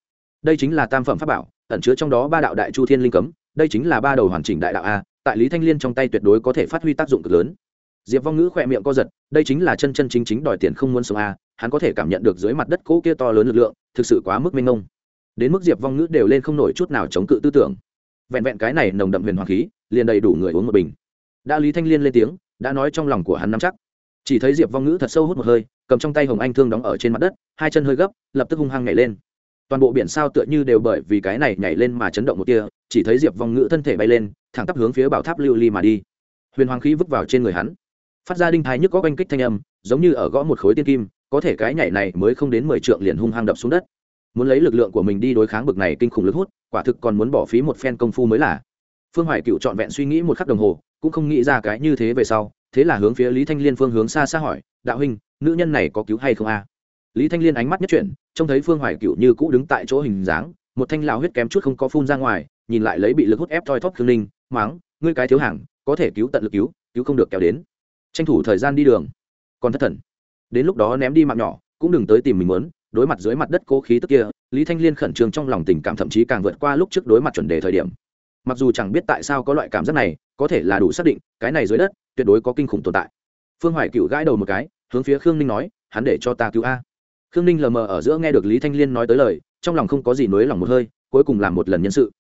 Đây chính là tam phẩm pháp bảo, ẩn chứa trong đó ba đạo đại chu thiên linh cấm, đây chính là ba đầu hoàn chỉnh đại đạo a, tại lý thanh liên trong tay tuyệt đối có thể phát huy tác dụng cực lớn. Diệp vong ngữ khỏe miệng co giật, đây chính là chân chân chính chính đòi tiền không muốn sống a, hắn có thể cảm nhận được dưới mặt đất cỗ kia to lớn lực lượng, thực sự quá mức mênh mông đến mức diệp vong ngữ đều lên không nổi chút nào chống cự tư tưởng vẹn vẹn cái này nồng đậm huyền hoàng khí liền đầy đủ người uống một bình đã lý thanh liên lên tiếng đã nói trong lòng của hắn nắm chắc chỉ thấy diệp vong ngữ thật sâu hút một hơi cầm trong tay hồng anh thương đóng ở trên mặt đất hai chân hơi gấp lập tức hung hăng nhảy lên toàn bộ biển sao tựa như đều bởi vì cái này nhảy lên mà chấn động một kia chỉ thấy diệp vong ngữ thân thể bay lên thẳng tắp hướng phía bảo tháp lưu ly mà đi huyền hoàng khí vứt vào trên người hắn phát ra đinh thái nhức có oanh kích thanh âm giống như ở gõ một khối tiên kim có thể cái nhảy này mới không đến mười trượng liền hung hăng đập xuống đất muốn lấy lực lượng của mình đi đối kháng bực này kinh khủng lực hút, quả thực còn muốn bỏ phí một phen công phu mới là. Phương hoài cựu trọn vẹn suy nghĩ một khắc đồng hồ, cũng không nghĩ ra cái như thế về sau, thế là hướng phía lý thanh liên phương hướng xa xa hỏi, đạo huynh, nữ nhân này có cứu hay không a? Lý thanh liên ánh mắt nhất chuyển, trông thấy phương hoài cựu như cũ đứng tại chỗ hình dáng, một thanh lão huyết kém chút không có phun ra ngoài, nhìn lại lấy bị lực hút ép thoi thóp khương ninh, máng, ngươi cái thiếu hàng, có thể cứu tận lực cứu cứu không được kéo đến. Tranh thủ thời gian đi đường. Còn thất thần. Đến lúc đó ném đi mạng nhỏ, cũng đừng tới tìm mình muốn đối mặt dưới mặt đất cố khí tức kia, lý thanh liên khẩn trương trong lòng tình cảm thậm chí càng vượt qua lúc trước đối mặt chuẩn đề thời điểm. Mặc dù chẳng biết tại sao có loại cảm giác này, có thể là đủ xác định, cái này dưới đất tuyệt đối có kinh khủng tồn tại. Phương hoài cựu gãi đầu một cái, hướng phía khương ninh nói, hắn để cho ta cứu a. Khương ninh lờ mờ ở giữa nghe được lý thanh liên nói tới lời, trong lòng không có gì nối lòng một hơi, cuối cùng làm một lần nhân sự.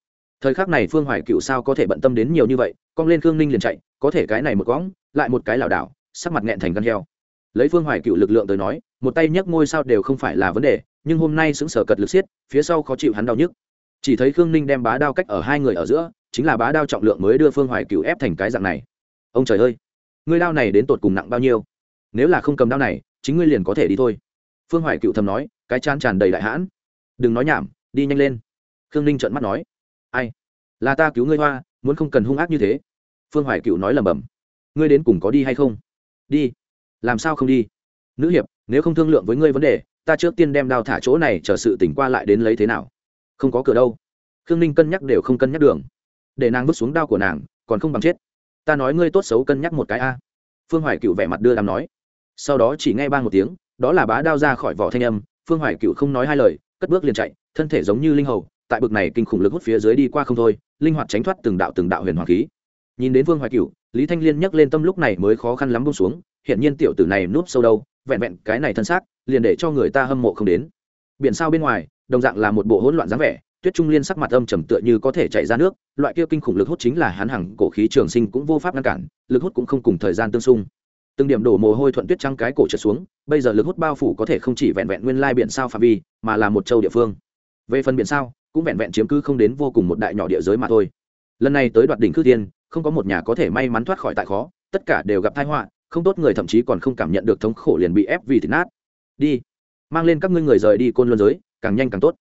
Thời khắc này phương hoài cựu sao có thể bận tâm đến nhiều như vậy, cong lên khương ninh liền chạy, có thể cái này một cõng lại một cái lảo đảo, sắc mặt nghẹn thành gan heo. Lấy phương hoài cựu lực lượng tới nói một tay nhấc ngôi sao đều không phải là vấn đề, nhưng hôm nay xứng sở cật lực xiết, phía sau khó chịu hắn đau nhức. Chỉ thấy khương ninh đem bá đao cách ở hai người ở giữa, chính là bá đao trọng lượng mới đưa phương hoài cựu ép thành cái dạng này. Ông trời ơi ngươi đao này đến tột cùng nặng bao nhiêu? Nếu là không cầm đao này, chính ngươi liền có thể đi thôi. Phương hoài cựu thầm nói, cái chán tràn đầy đại hãn. Đừng nói nhảm, đi nhanh lên. Khương ninh trợn mắt nói, ai? Là ta cứu ngươi hoa, muốn không cần hung ác như thế. Phương hoài cựu nói lầm bầm ngươi đến cùng có đi hay không? Đi. Làm sao không đi? Nữ hiệp nếu không thương lượng với ngươi vấn đề, ta trước tiên đem đao thả chỗ này chờ sự tỉnh qua lại đến lấy thế nào. Không có cửa đâu. Khương ninh cân nhắc đều không cân nhắc đường. Để nàng vứt xuống đao của nàng, còn không bằng chết. Ta nói ngươi tốt xấu cân nhắc một cái a. Phương hoài cựu vẻ mặt đưa đàm nói. Sau đó chỉ nghe ba một tiếng, đó là bá đao ra khỏi vỏ thanh âm. Phương hoài cựu không nói hai lời, cất bước liền chạy, thân thể giống như linh hầu, tại bực này kinh khủng lực hút phía dưới đi qua không thôi, linh hoạt tránh thoát từng đạo từng đạo huyền hoàng khí. Nhìn đến phương hoài cựu lý thanh liên nhấc lên tâm lúc này mới khó khăn lắm bông xuống hiện nhiên tiểu tử này núp sâu đâu vẹn vẹn cái này thân xác, liền để cho người ta hâm mộ không đến. Biển sao bên ngoài, đồng dạng là một bộ hỗn loạn dáng vẻ, tuyết trung liên sắc mặt âm trầm tựa như có thể chạy ra nước, loại kia kinh khủng lực hút chính là hắn hằng cổ khí trường sinh cũng vô pháp ngăn cản, lực hút cũng không cùng thời gian tương xung. Từng điểm đổ mồ hôi thuận tuyết trăng cái cổ trượt xuống, bây giờ lực hút bao phủ có thể không chỉ vẹn vẹn nguyên lai biển sao phạm vi, mà là một châu địa phương. Về phần biển sao, cũng vẹn vẹn chiếm cứ không đến vô cùng một đại nhỏ địa giới mà thôi. Lần này tới đoạt đỉnh cư tiên không có một nhà có thể may mắn thoát khỏi tại khó, tất cả đều gặp tai họa không tốt người thậm chí còn không cảm nhận được thống khổ liền bị ép vì thịt nát. Đi, mang lên các ngươi người rời đi côn luân giới, càng nhanh càng tốt.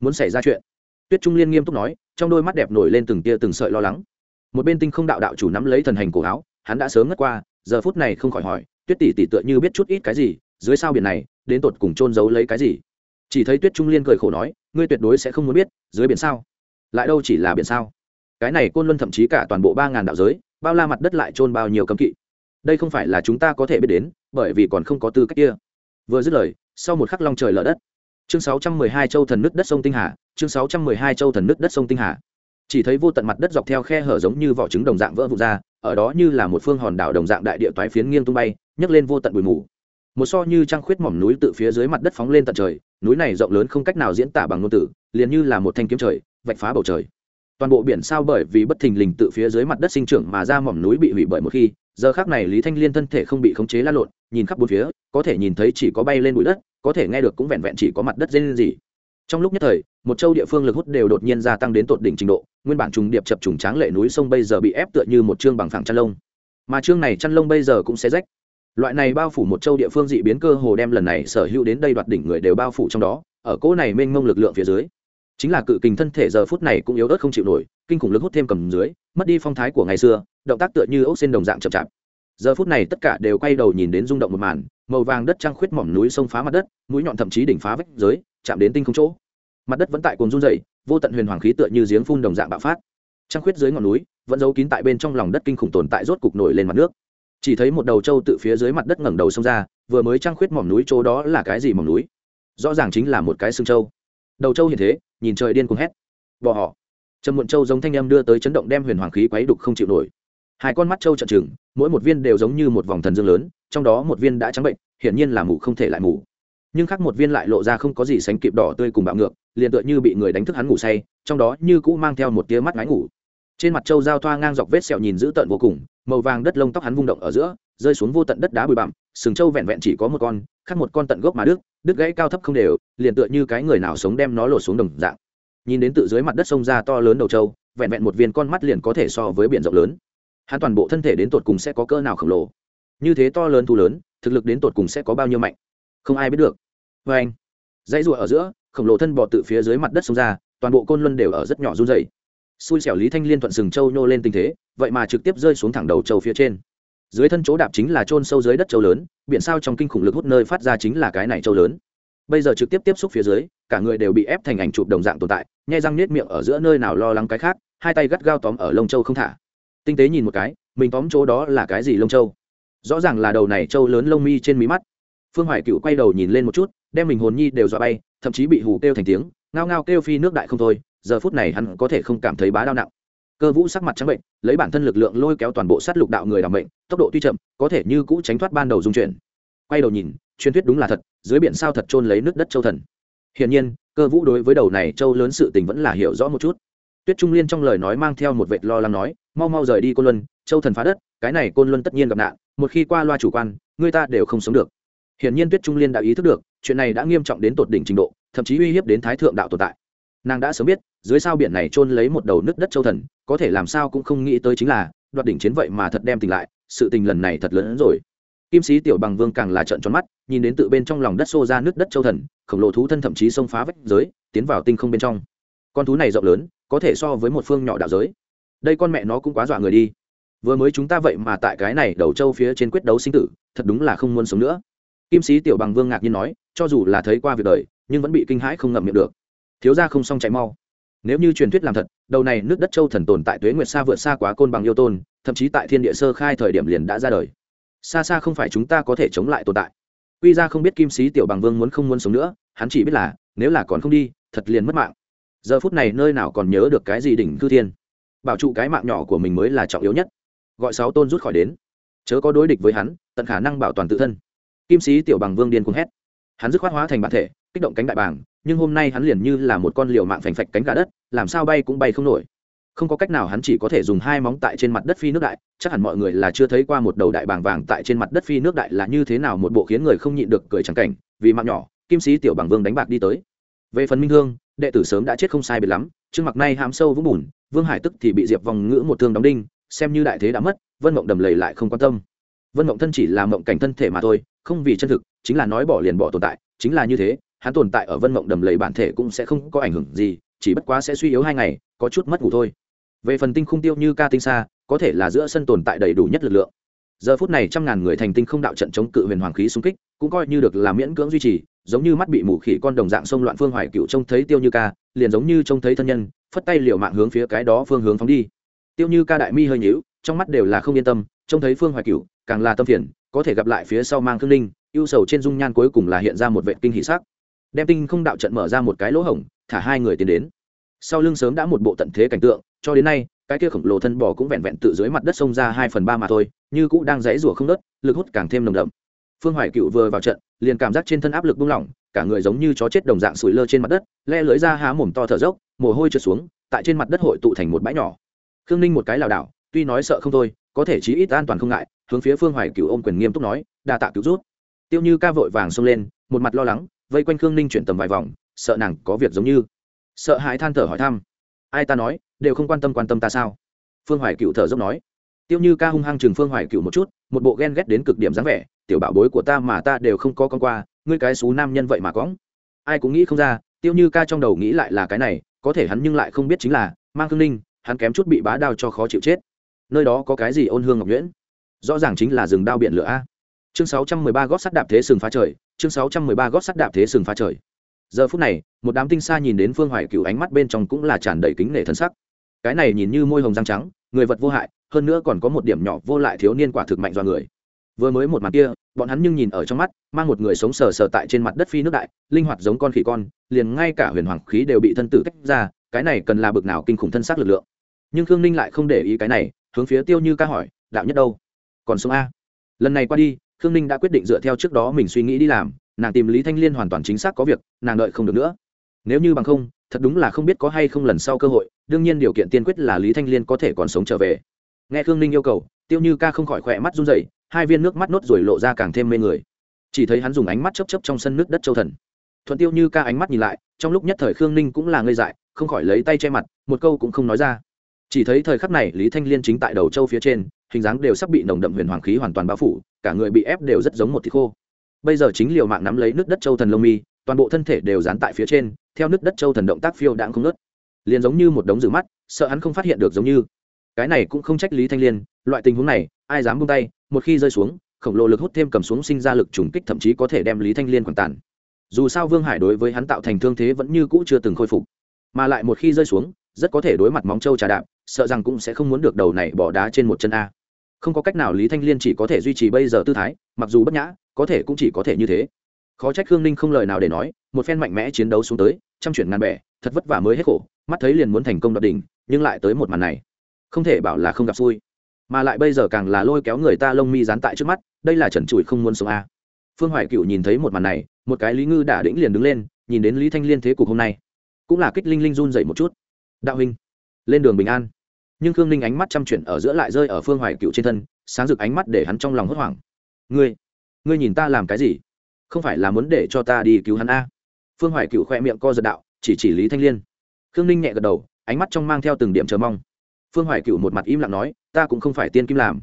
Muốn xảy ra chuyện. Tuyết trung liên nghiêm túc nói, trong đôi mắt đẹp nổi lên từng tia từng sợi lo lắng. Một bên tinh không đạo đạo chủ nắm lấy thần hành cổ áo, hắn đã sớm ngất qua, giờ phút này không khỏi hỏi, tuyết tỷ tỷ tựa như biết chút ít cái gì, dưới sao biển này, đến tột cùng trôn giấu lấy cái gì? Chỉ thấy tuyết trung liên cười khổ nói, ngươi tuyệt đối sẽ không muốn biết, dưới biển sao? Lại đâu chỉ là biển sao? Cái này côn luân thậm chí cả toàn bộ ba ngàn đạo giới, bao la mặt đất lại trôn bao nhiêu cấm kỵ đây không phải là chúng ta có thể biết đến, bởi vì còn không có tư cách kia. Vừa dứt lời, sau một khắc long trời lở đất. Chương sáu trăm mười hai châu thần nước đất sông tinh hà, chương sáu trăm mười hai châu thần nước đất sông tinh hà. Chỉ thấy vô tận mặt đất dọc theo khe hở giống như vỏ trứng đồng dạng vỡ vụn ra, ở đó như là một phương hòn đảo đồng dạng đại địa toái phiến nghiêng tung bay, nhấc lên vô tận bụi mù. Một so như trăng khuyết mỏm núi tự phía dưới mặt đất phóng lên tận trời, núi này rộng lớn không cách nào diễn tả bằng ngôn từ, liền như là một thanh kiếm trời, vạch phá bầu trời. Toàn bộ biển sao bởi vì bất thình lình tự phía dưới mặt đất sinh trưởng mà ra mỏm núi bị hủy bởi một khi giờ khác này lý thanh liên thân thể không bị khống chế la lộn, nhìn khắp bốn phía, có thể nhìn thấy chỉ có bay lên bụi đất, có thể nghe được cũng vẹn vẹn chỉ có mặt đất dây lên gì trong lúc nhất thời, một châu địa phương lực hút đều đột nhiên gia tăng đến tột đỉnh trình độ, nguyên bản trùng điệp chập trùng tráng lệ núi sông bây giờ bị ép tựa như một chương bằng phẳng chăn lông. Mà chương này chăn lông bây giờ cũng sẽ rách. Loại này bao phủ một châu địa phương dị biến cơ hồ đem lần này sở hữu đến đây đoạt đỉnh người đều bao phủ trong đó, ở cỗ này mênh mông lực lượng phía dưới. Chính là cự kình thân thể giờ phút này cũng yếu ớt không chịu nổi, kinh khủng lực hút thêm cầm dưới mất đi phong thái của ngày xưa, động tác tựa như ốc xên đồng dạng chậm chạp. Giờ phút này tất cả đều quay đầu nhìn đến rung động một màn, màu vàng đất trăng khuyết mỏm núi sông phá mặt đất, mũi nhọn thậm chí đỉnh phá vách giới, chạm đến tinh không chỗ. Mặt đất vẫn tại cồn run dày vô tận huyền hoàng khí tựa như giếng phun đồng dạng bạo phát. Trăng khuyết dưới ngọn núi, vẫn giấu kín tại bên trong lòng đất kinh khủng tồn tại rốt cục nổi lên mặt nước. Chỉ thấy một đầu trâu tự phía dưới mặt đất ngẩng đầu xông ra, vừa mới trăng khuyết mỏm núi chỗ đó là cái gì mỏm núi? Rõ ràng chính là một cái xương trâu. Đầu trâu hiện thế, nhìn trời điên cuồng hét. Bỏ họ trầm muộn châu giống thanh âm đưa tới chấn động đem huyền hoàng khí quấy đục không chịu nổi. Hai con mắt châu trợn trừng, mỗi một viên đều giống như một vòng thần dương lớn, trong đó một viên đã trắng bệnh, hiển nhiên là mù không thể lại mù. Nhưng khác một viên lại lộ ra không có gì sánh kịp đỏ tươi cùng bạo ngược, liền tựa như bị người đánh thức hắn ngủ say, trong đó như cũ mang theo một tia mắt ngáy ngủ. Trên mặt châu giao thoa ngang dọc vết sẹo nhìn dữ tợn vô cùng, màu vàng đất lông tóc hắn vung động ở giữa, rơi xuống vô tận đất đá bụi bặm, sừng châu vẹn vẹn chỉ có một con, khác một con tận gốc mà đứt đứt gãy cao thấp không đều, liền tựa như cái người nào sống đem nó lột xuống đồng dạng nhìn đến tự dưới mặt đất sông ra to lớn đầu trâu, vẹn vẹn một viên con mắt liền có thể so với biển rộng lớn. Hắn toàn bộ thân thể đến tột cùng sẽ có cỡ nào khổng lồ? Như thế to lớn thu lớn, thực lực đến tột cùng sẽ có bao nhiêu mạnh? Không ai biết được. Vê anh, dãy rụa ở giữa, khổng lồ thân bò tự phía dưới mặt đất sông ra, toàn bộ côn luân đều ở rất nhỏ run dày xui xẻo lý thanh liên thuận sừng châu nhô lên tình thế, vậy mà trực tiếp rơi xuống thẳng đầu châu phía trên. Dưới thân chỗ đạp chính là trôn sâu dưới đất châu lớn, biển sao trong kinh khủng lực hút nơi phát ra chính là cái này châu lớn bây giờ trực tiếp tiếp xúc phía dưới, cả người đều bị ép thành ảnh chụp đồng dạng tồn tại, nhai răng nết miệng ở giữa nơi nào lo lắng cái khác, hai tay gắt gao tóm ở lông châu không thả. Tinh tế nhìn một cái, mình tóm chỗ đó là cái gì lông châu? Rõ ràng là đầu này châu lớn lông mi trên mí mắt. Phương hoài cựu quay đầu nhìn lên một chút, đem mình hồn nhi đều dọa bay, thậm chí bị hù kêu thành tiếng, ngao ngao kêu phi nước đại không thôi, giờ phút này hắn có thể không cảm thấy bá đau nặng. Cơ vũ sắc mặt trắng bệnh, lấy bản thân lực lượng lôi kéo toàn bộ sát lục đạo người đảm bệnh tốc độ tuy chậm, có thể như cũ tránh thoát ban đầu dung chuyển. Quay đầu nhìn truyền thuyết đúng là thật, dưới biển sao thật trôn lấy nước đất châu thần. Hiển nhiên, cơ vũ đối với đầu này châu lớn sự tình vẫn là hiểu rõ một chút. Tuyết trung liên trong lời nói mang theo một vệt lo lắng nói, mau mau rời đi côn luân, châu thần phá đất, cái này côn luân tất nhiên gặp nạn, một khi qua loa chủ quan, người ta đều không sống được. Hiển nhiên tuyết trung liên đã ý thức được, chuyện này đã nghiêm trọng đến tột đỉnh trình độ, thậm chí uy hiếp đến thái thượng đạo tồn tại. Nàng đã sớm biết, dưới sao biển này trôn lấy một đầu nước đất châu thần, có thể làm sao cũng không nghĩ tới chính là, đoạt đỉnh chiến vậy mà thật đem tỉnh lại, sự tình lần này thật lớn hơn rồi kim sĩ tiểu bằng vương càng là trận tròn mắt, nhìn đến tự bên trong lòng đất xô ra nước đất châu thần, khổng lồ thú thân thậm chí xông phá vách giới, tiến vào tinh không bên trong. Con thú này rộng lớn, có thể so với một phương nhỏ đạo giới. Đây con mẹ nó cũng quá dọa người đi. Vừa mới chúng ta vậy mà tại cái này đầu châu phía trên quyết đấu sinh tử, thật đúng là không muốn sống nữa. Kim sĩ tiểu bằng vương ngạc nhiên nói, cho dù là thấy qua việc đời, nhưng vẫn bị kinh hãi không ngậm miệng được. Thiếu ra không xong chạy mau. Nếu như truyền thuyết làm thật, đầu này nước đất châu thần tồn tại tuế nguyệt xa vượt xa quá côn bằng yêu tôn, thậm chí tại thiên địa sơ khai thời điểm liền đã ra đời xa xa không phải chúng ta có thể chống lại tồn tại. Quy ra không biết kim sĩ tiểu bằng vương muốn không muốn sống nữa, hắn chỉ biết là, nếu là còn không đi, thật liền mất mạng. Giờ phút này nơi nào còn nhớ được cái gì đỉnh cư thiên? Bảo trụ cái mạng nhỏ của mình mới là trọng yếu nhất. Gọi sáu tôn rút khỏi đến. Chớ có đối địch với hắn, tận khả năng bảo toàn tự thân. Kim sĩ tiểu bằng vương điên cuồng hét. Hắn dứt khoát hóa thành bản thể, kích động cánh đại bàng, nhưng hôm nay hắn liền như là một con liều mạng phành phạch cánh gà đất, làm sao bay cũng bay không nổi không có cách nào hắn chỉ có thể dùng hai móng tại trên mặt đất phi nước đại, chắc hẳn mọi người là chưa thấy qua một đầu đại bàng vàng tại trên mặt đất phi nước đại là như thế nào một bộ khiến người không nhịn được cười trắng cảnh, vì mạng nhỏ, kim sĩ tiểu bằng vương đánh bạc đi tới. Về phần minh hương, đệ tử sớm đã chết không sai biệt lắm, trương mặc nay hám sâu vũng bùn, vương hải tức thì bị diệp vòng ngữ một thương đóng đinh, xem như đại thế đã mất, vân mộng đầm lầy lại không quan tâm. Vân mộng thân chỉ là mộng cảnh thân thể mà thôi, không vì chân thực, chính là nói bỏ liền bỏ tồn tại, chính là như thế, hắn tồn tại ở vân mộng đầm lầy bản thể cũng sẽ không có ảnh hưởng gì, chỉ bất quá sẽ suy yếu hai ngày có chút mất ngủ thôi. Về phần tinh khung tiêu như ca tinh xa có thể là giữa sân tồn tại đầy đủ nhất lực lượng. Giờ phút này trăm ngàn người thành tinh không đạo trận chống cự huyền hoàng khí xung kích, cũng coi như được là miễn cưỡng duy trì, giống như mắt bị mù khỉ con đồng dạng sông loạn phương hoài cựu trông thấy tiêu như ca, liền giống như trông thấy thân nhân, phất tay liều mạng hướng phía cái đó phương hướng phóng đi. Tiêu như ca đại mi hơi nhíu, trong mắt đều là không yên tâm, trông thấy phương hoài cựu càng là tâm phiền, có thể gặp lại phía sau mang thương linh, ưu sầu trên dung nhan cuối cùng là hiện ra một vệ kinh hỷ sắc. Đem tinh không đạo trận mở ra một cái lỗ hổng, thả hai người tiến đến sau lưng sớm đã một bộ tận thế cảnh tượng, cho đến nay, cái kia khổng lồ thân bò cũng vẹn vẹn tự dưới mặt đất xông ra hai phần ba mà thôi, như cũng đang dãy rủa không nớt lực hút càng thêm nồng đậm. Phương hoài cựu vừa vào trận, liền cảm giác trên thân áp lực buông lỏng, cả người giống như chó chết đồng dạng sủi lơ trên mặt đất le lưới ra há mồm to thở dốc, mồ hôi trượt xuống, tại trên mặt đất hội tụ thành một bãi nhỏ. Khương ninh một cái lảo đảo, tuy nói sợ không thôi, có thể chí ít an toàn không ngại, hướng phía phương hoài cựu ôm quyền nghiêm túc nói, đa tạ cứu rút tiêu như ca vội vàng xông lên, một mặt lo lắng, vây quanh khương ninh chuyển tầm vài vòng, sợ nàng có việc giống như sợ hãi than thở hỏi thăm. Ai ta nói, đều không quan tâm quan tâm ta sao? Phương hoài cựu thở dốc nói. Tiêu như ca hung hăng chừng phương hoài cựu một chút, một bộ ghen ghét đến cực điểm dáng vẻ. Tiểu bảo bối của ta mà ta đều không có con qua, ngươi cái xú nam nhân vậy mà cóng ai cũng nghĩ không ra, tiêu như ca trong đầu nghĩ lại là cái này, có thể hắn nhưng lại không biết chính là, mang thương ninh, hắn kém chút bị bá đao cho khó chịu chết. Nơi đó có cái gì ôn hương ngọc nhuyễn? Rõ ràng chính là rừng đao biển lửa a. Chương 613 gót sắt đạp thế sừng phá trời, chương 613 gót sắt đạp thế sừng phá trời giờ phút này, một đám tinh xa nhìn đến phương hoài cựu ánh mắt bên trong cũng là tràn đầy kính nể thân sắc. Cái này nhìn như môi hồng răng trắng, người vật vô hại, hơn nữa còn có một điểm nhỏ vô lại thiếu niên quả thực mạnh do người. Vừa mới một mặt kia, bọn hắn nhưng nhìn ở trong mắt, mang một người sống sờ sờ tại trên mặt đất phi nước đại, linh hoạt giống con khỉ con, liền ngay cả huyền hoàng khí đều bị thân tử tách ra, cái này cần là bực nào kinh khủng thân xác lực lượng. Nhưng khương ninh lại không để ý cái này, hướng phía tiêu như ca hỏi, đạo nhất đâu? Còn sống a. Lần này qua đi, khương ninh đã quyết định dựa theo trước đó mình suy nghĩ đi làm nàng tìm lý thanh liên hoàn toàn chính xác có việc, nàng đợi không được nữa. Nếu như bằng không, thật đúng là không biết có hay không lần sau cơ hội, đương nhiên điều kiện tiên quyết là lý thanh liên có thể còn sống trở về. Nghe khương ninh yêu cầu, tiêu như ca không khỏi khỏe mắt run dậy hai viên nước mắt nốt rồi lộ ra càng thêm mê người. Chỉ thấy hắn dùng ánh mắt chấp chấp trong sân nước đất châu thần. Thuận tiêu như ca ánh mắt nhìn lại, trong lúc nhất thời khương ninh cũng là ngây dại, không khỏi lấy tay che mặt, một câu cũng không nói ra. Chỉ thấy thời khắc này, lý thanh liên chính tại đầu châu phía trên, hình dáng đều sắp bị nồng đậm huyền hoàng khí hoàn toàn bao phủ, cả người bị ép đều rất giống một thịt khô bây giờ chính liều mạng nắm lấy nước đất châu thần lông mi, toàn bộ thân thể đều dán tại phía trên, theo nước đất châu thần động tác phiêu đãng không nớt liền giống như một đống rửa mắt, sợ hắn không phát hiện được giống như. Cái này cũng không trách lý thanh liên, loại tình huống này, ai dám buông tay, một khi rơi xuống, khổng lồ lực hút thêm cầm xuống sinh ra lực trùng kích thậm chí có thể đem lý thanh liên quảng tàn. Dù sao vương hải đối với hắn tạo thành thương thế vẫn như cũ chưa từng khôi phục. Mà lại một khi rơi xuống, rất có thể đối mặt móng trâu trà đạp, sợ rằng cũng sẽ không muốn được đầu này bỏ đá trên một chân a không có cách nào lý thanh liên chỉ có thể duy trì bây giờ tư thái mặc dù bất nhã có thể cũng chỉ có thể như thế khó trách khương ninh không lời nào để nói một phen mạnh mẽ chiến đấu xuống tới trăm chuyển ngàn bẻ thật vất vả mới hết khổ mắt thấy liền muốn thành công đoạt đỉnh nhưng lại tới một màn này không thể bảo là không gặp xui mà lại bây giờ càng là lôi kéo người ta lông mi dán tại trước mắt đây là trần trụi không muốn sống a phương hoài cựu nhìn thấy một màn này một cái lý ngư đả đĩnh liền đứng lên nhìn đến lý thanh liên thế cục hôm nay cũng là kích linh linh run dậy một chút đạo hình lên đường bình an nhưng khương ninh ánh mắt chăm chuyển ở giữa lại rơi ở phương hoài cựu trên thân, sáng rực ánh mắt để hắn trong lòng hốt hoảng. Ngươi ngươi nhìn ta làm cái gì? Không phải là muốn để cho ta đi cứu hắn a? Phương hoài cựu khoe miệng co giật đạo, chỉ chỉ lý thanh liên. Khương ninh nhẹ gật đầu, ánh mắt trong mang theo từng điểm chờ mong. Phương hoài cựu một mặt im lặng nói, ta cũng không phải tiên kim làm.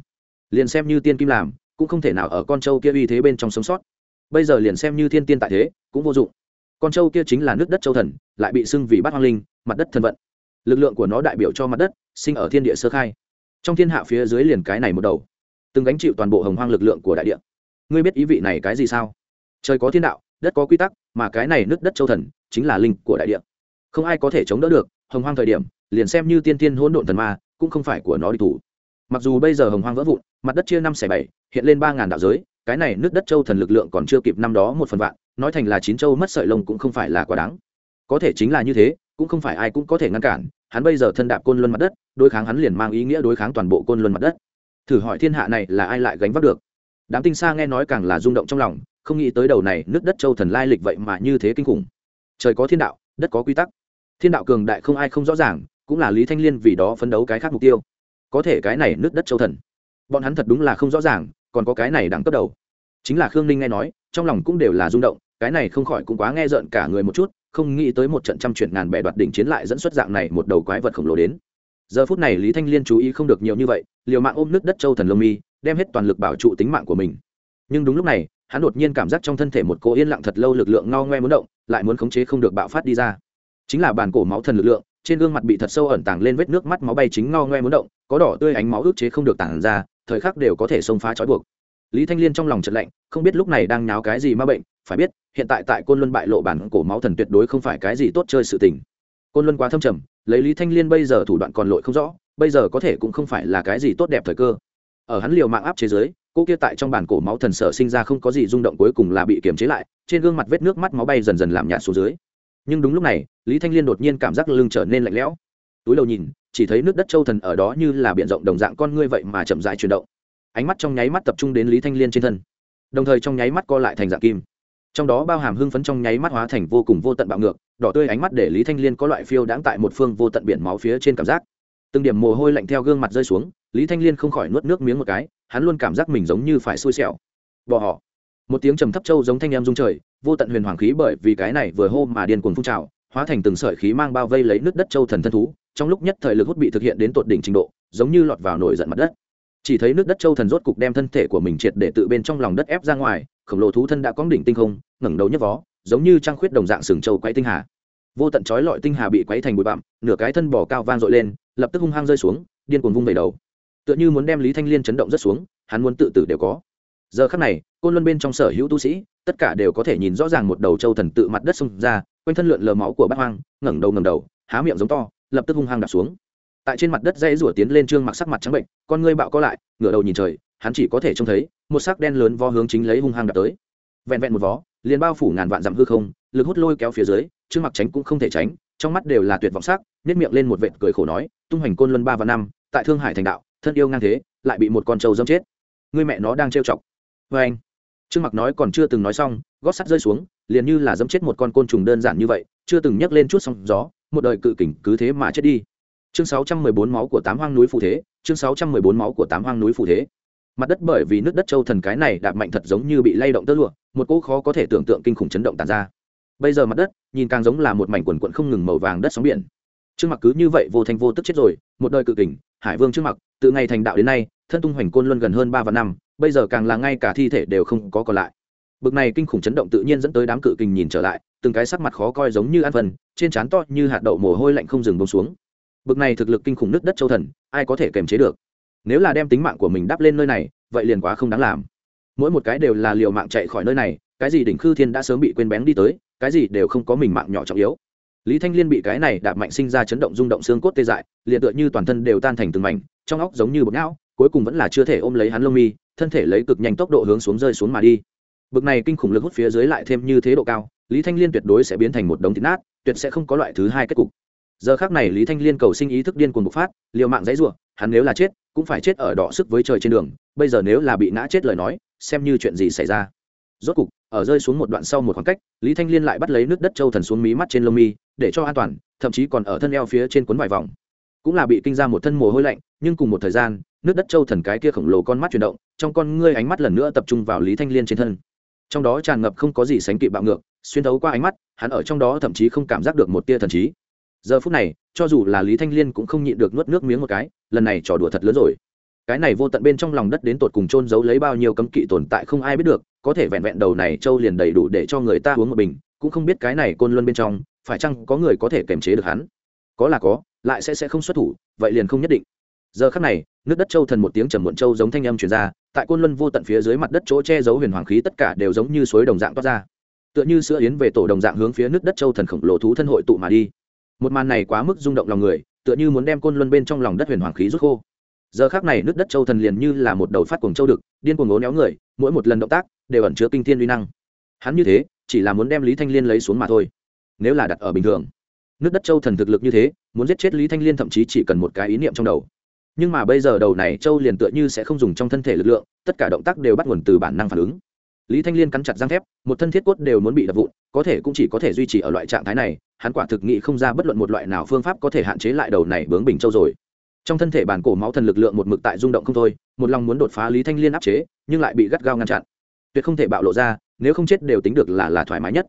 Liền xem như tiên kim làm, cũng không thể nào ở con trâu kia uy thế bên trong sống sót. Bây giờ liền xem như thiên tiên tại thế, cũng vô dụng. Con trâu kia chính là nước đất châu thần, lại bị xưng vì bát hoang linh, mặt đất thần vận lực lượng của nó đại biểu cho mặt đất, sinh ở thiên địa sơ khai. Trong thiên hạ phía dưới liền cái này một đầu, từng gánh chịu toàn bộ hồng hoang lực lượng của đại địa. Ngươi biết ý vị này cái gì sao? Trời có thiên đạo, đất có quy tắc, mà cái này nước đất châu thần chính là linh của đại địa. Không ai có thể chống đỡ được, hồng hoang thời điểm, liền xem như tiên tiên hỗn độn thần ma, cũng không phải của nó đi thủ. Mặc dù bây giờ hồng hoang vỡ vụn, mặt đất chia năm xẻ bảy, hiện lên ba ngàn đạo giới, cái này nước đất châu thần lực lượng còn chưa kịp năm đó một phần vạn, nói thành là chín châu mất sợi lông cũng không phải là quá đáng. Có thể chính là như thế cũng không phải ai cũng có thể ngăn cản, hắn bây giờ thân đạp côn luân mặt đất, đối kháng hắn liền mang ý nghĩa đối kháng toàn bộ côn luân mặt đất. Thử hỏi thiên hạ này là ai lại gánh vác được? Đám tinh xa nghe nói càng là rung động trong lòng, không nghĩ tới đầu này nước đất châu thần lai lịch vậy mà như thế kinh khủng. Trời có thiên đạo, đất có quy tắc. Thiên đạo cường đại không ai không rõ ràng, cũng là lý thanh liên vì đó phấn đấu cái khác mục tiêu. Có thể cái này nước đất châu thần, bọn hắn thật đúng là không rõ ràng, còn có cái này đẳng cấp đầu. Chính là khương ninh nghe nói, trong lòng cũng đều là rung động, cái này không khỏi cũng quá nghe rợn cả người một chút không nghĩ tới một trận trăm chuyển ngàn bẻ đoạt đỉnh chiến lại dẫn xuất dạng này một đầu quái vật khổng lồ đến. Giờ phút này lý thanh liên chú ý không được nhiều như vậy, liều mạng ôm nước đất châu thần lông mi, đem hết toàn lực bảo trụ tính mạng của mình. Nhưng đúng lúc này, hắn đột nhiên cảm giác trong thân thể một cô yên lặng thật lâu lực lượng ngao ngoe muốn động, lại muốn khống chế không được bạo phát đi ra. Chính là bàn cổ máu thần lực lượng, trên gương mặt bị thật sâu ẩn tàng lên vết nước mắt máu bay chính ngao ngoe muốn động, có đỏ tươi ánh máu ức chế không được tản ra, thời khắc đều có thể xông phá trói buộc. Lý thanh liên trong lòng chật lạnh, không biết lúc này đang nháo cái gì ma bệnh phải biết, hiện tại tại côn luân bại lộ bản cổ máu thần tuyệt đối không phải cái gì tốt chơi sự tình. Côn luân quá thâm trầm, lấy lý thanh liên bây giờ thủ đoạn còn lội không rõ, bây giờ có thể cũng không phải là cái gì tốt đẹp thời cơ. Ở hắn liều mạng áp chế giới, cô kia tại trong bản cổ máu thần sở sinh ra không có gì rung động cuối cùng là bị kiềm chế lại, trên gương mặt vết nước mắt máu bay dần dần làm nhạt xuống dưới. Nhưng đúng lúc này, lý thanh liên đột nhiên cảm giác lưng trở nên lạnh lẽo. Túi đầu nhìn, chỉ thấy nước đất châu thần ở đó như là b i ể n rộng đồng dạng con ngươi vậy mà chậm dại chuyển động. Ánh mắt trong nháy mắt tập trung đến lý thanh liên trên thân. Đồng thời trong nháy mắt co lại thành dạng kim trong đó bao hàm hưng phấn trong nháy mắt hóa thành vô cùng vô tận bạo ngược, đỏ tươi ánh mắt để lý thanh liên có loại phiêu đáng tại một phương vô tận biển máu phía trên cảm giác. Từng điểm mồ hôi lạnh theo gương mặt rơi xuống, lý thanh liên không khỏi nuốt nước miếng một cái, hắn luôn cảm giác mình giống như phải xui xẻo. Bỏ họ. Một tiếng trầm thấp trâu giống thanh em rung trời, vô tận huyền hoàng khí bởi vì cái này vừa hô mà điên cuồng phun trào, hóa thành từng sợi khí mang bao vây lấy nước đất châu thần thân thú, trong lúc nhất thời lực hút bị thực hiện đến tột đỉnh trình độ, giống như lọt vào nổi giận mặt đất. Chỉ thấy nước đất châu thần rốt cục đem thân thể của mình triệt để tự bên trong lòng đất ép ra ngoài khổng lồ thú thân đã cóng đỉnh tinh không, ngẩng đầu nhấc vó, giống như trăng khuyết đồng dạng sừng châu quay tinh hà. Vô tận chói lọi tinh hà bị quấy thành bụi bặm, nửa cái thân bò cao vang dội lên, lập tức hung hăng rơi xuống, điên cuồng vung về đầu. Tựa như muốn đem lý thanh liên chấn động rất xuống, hắn muốn tự tử đều có. Giờ khắc này, côn luân bên trong sở hữu tu sĩ, tất cả đều có thể nhìn rõ ràng một đầu châu thần tự mặt đất xông ra, quanh thân lượn lờ máu của bát hoang, ngẩng đầu ngẩng đầu, há miệng giống to, lập tức hung hăng đạp xuống. Tại trên mặt đất dãy rủa tiến lên trương mặc sắc mặt trắng bệnh, con ngươi bạo co lại, ngửa đầu nhìn trời, hắn chỉ có thể trông thấy một sắc đen lớn vó hướng chính lấy hung hăng đập tới. Vẹn vẹn một vó, liền bao phủ ngàn vạn dặm hư không, lực hút lôi kéo phía dưới trương mặc tránh cũng không thể tránh, trong mắt đều là tuyệt vọng sắc nếp miệng lên một vệt cười khổ nói, tung hoành côn luân ba và năm, tại thương hải thành đạo, thân yêu ngang thế, lại bị một con trâu dâm chết. Người mẹ nó đang trêu chọc. Vê anh. Trương mặc nói còn chưa từng nói xong, gót sắt rơi xuống, liền như là dâm chết một con côn trùng đơn giản như vậy, chưa từng nhấc lên chút sóng gió, một đời cự kình cứ thế mà chết đi. Chương 614 máu của tám hoang núi phù thế, chương 614 máu của tám hoang núi phù thế mặt đất bởi vì nước đất châu thần cái này đạp mạnh thật giống như bị lay động tơ lụa, một cỗ khó có thể tưởng tượng kinh khủng chấn động tàn ra. Bây giờ mặt đất, nhìn càng giống là một mảnh quần quận không ngừng màu vàng đất sóng biển. Trương mặc cứ như vậy vô thành vô tức chết rồi, một đời cự kình, hải vương trương mặc, từ ngày thành đạo đến nay, thân tung hoành côn luân gần hơn ba và năm, bây giờ càng là ngay cả thi thể đều không có còn lại. Bực này kinh khủng chấn động tự nhiên dẫn tới đám cự kình nhìn trở lại, từng cái sắc mặt khó coi giống như ăn phần trên trán to như hạt đậu mồ hôi lạnh không dừng bông xuống. Bực này thực lực kinh khủng nước đất châu thần, ai có thể kềm chế được? Nếu là đem tính mạng của mình đắp lên nơi này, vậy liền quá không đáng làm. Mỗi một cái đều là liều mạng chạy khỏi nơi này, cái gì đỉnh khư thiên đã sớm bị quên bén đi tới, cái gì đều không có mình mạng nhỏ trọng yếu. Lý thanh liên bị cái này đạp mạnh sinh ra chấn động rung động xương cốt tê dại, liền tựa như toàn thân đều tan thành từng mảnh, trong óc giống như bột não, cuối cùng vẫn là chưa thể ôm lấy hắn lông mi, thân thể lấy cực nhanh tốc độ hướng xuống rơi xuống mà đi. Bực này kinh khủng lực hút phía dưới lại thêm như thế độ cao, lý thanh liên tuyệt đối sẽ biến thành một đống thịt nát, tuyệt sẽ không có loại thứ hai kết cục. Giờ khác này lý thanh liên cầu sinh ý thức điên cuồng bộc phát, liều mạng dãy ruộng hắn nếu là chết cũng phải chết ở đỏ sức với trời trên đường, bây giờ nếu là bị ngã chết lời nói, xem như chuyện gì xảy ra. Rốt cục, ở rơi xuống một đoạn sau một khoảng cách, lý thanh liên lại bắt lấy nước đất châu thần xuống mí mắt trên lông mi, để cho an toàn, thậm chí còn ở thân eo phía trên cuốn vài vòng. Cũng là bị kinh ra một thân mồ hôi lạnh, nhưng cùng một thời gian nước đất châu thần cái kia khổng lồ con mắt chuyển động, trong con ngươi ánh mắt lần nữa tập trung vào lý thanh liên trên thân. Trong đó tràn ngập không có gì sánh kịp bạo ngược, xuyên thấu qua ánh mắt, hắn ở trong đó thậm chí không cảm giác được một tia thần trí giờ phút này, cho dù là lý thanh liên cũng không nhịn được nuốt nước miếng một cái, lần này trò đùa thật lớn rồi. Cái này vô tận bên trong lòng đất đến tột cùng trôn giấu lấy bao nhiêu cấm kỵ tồn tại không ai biết được, có thể vẹn vẹn đầu này châu liền đầy đủ để cho người ta uống một bình, cũng không biết cái này côn luân bên trong, phải chăng có người có thể kiềm chế được hắn? Có là có, lại sẽ sẽ không xuất thủ, vậy liền không nhất định. Giờ khắc này, nước đất châu thần một tiếng trầm muộn châu giống thanh âm truyền ra, tại côn luân vô tận phía dưới mặt đất chỗ che giấu huyền hoàng khí tất cả đều giống như suối đồng dạng toát ra. Tựa như sữa yến về tổ đồng dạng hướng phía nước đất châu thần khổng lồ thú thân hội tụ mà đi một màn này quá mức rung động lòng người, tựa như muốn đem côn luân bên trong lòng đất huyền hoàng khí rút khô. Giờ khác này nước đất châu thần liền như là một đầu phát cuồng châu đực, điên cuồng ngố néo người, mỗi một lần động tác đều ẩn chứa kinh thiên uy năng. Hắn như thế, chỉ là muốn đem lý thanh liên lấy xuống mà thôi. Nếu là đặt ở bình thường, nước đất châu thần thực lực như thế, muốn giết chết lý thanh liên thậm chí chỉ cần một cái ý niệm trong đầu. Nhưng mà bây giờ đầu này châu liền tựa như sẽ không dùng trong thân thể lực lượng, tất cả động tác đều bắt nguồn từ bản năng phản ứng. Lý thanh liên cắn chặt răng thép, một thân thiết cốt đều muốn bị đập vụn, có thể cũng chỉ có thể duy trì ở loại trạng thái này hắn quả thực nghĩ không ra bất luận một loại nào phương pháp có thể hạn chế lại đầu này bướng bình châu rồi. Trong thân thể bản cổ máu thần lực lượng một mực tại rung động không thôi một lòng muốn đột phá lý thanh liên áp chế nhưng lại bị gắt gao ngăn chặn. Tuyệt không thể bạo lộ ra nếu không chết đều tính được là là thoải mái nhất.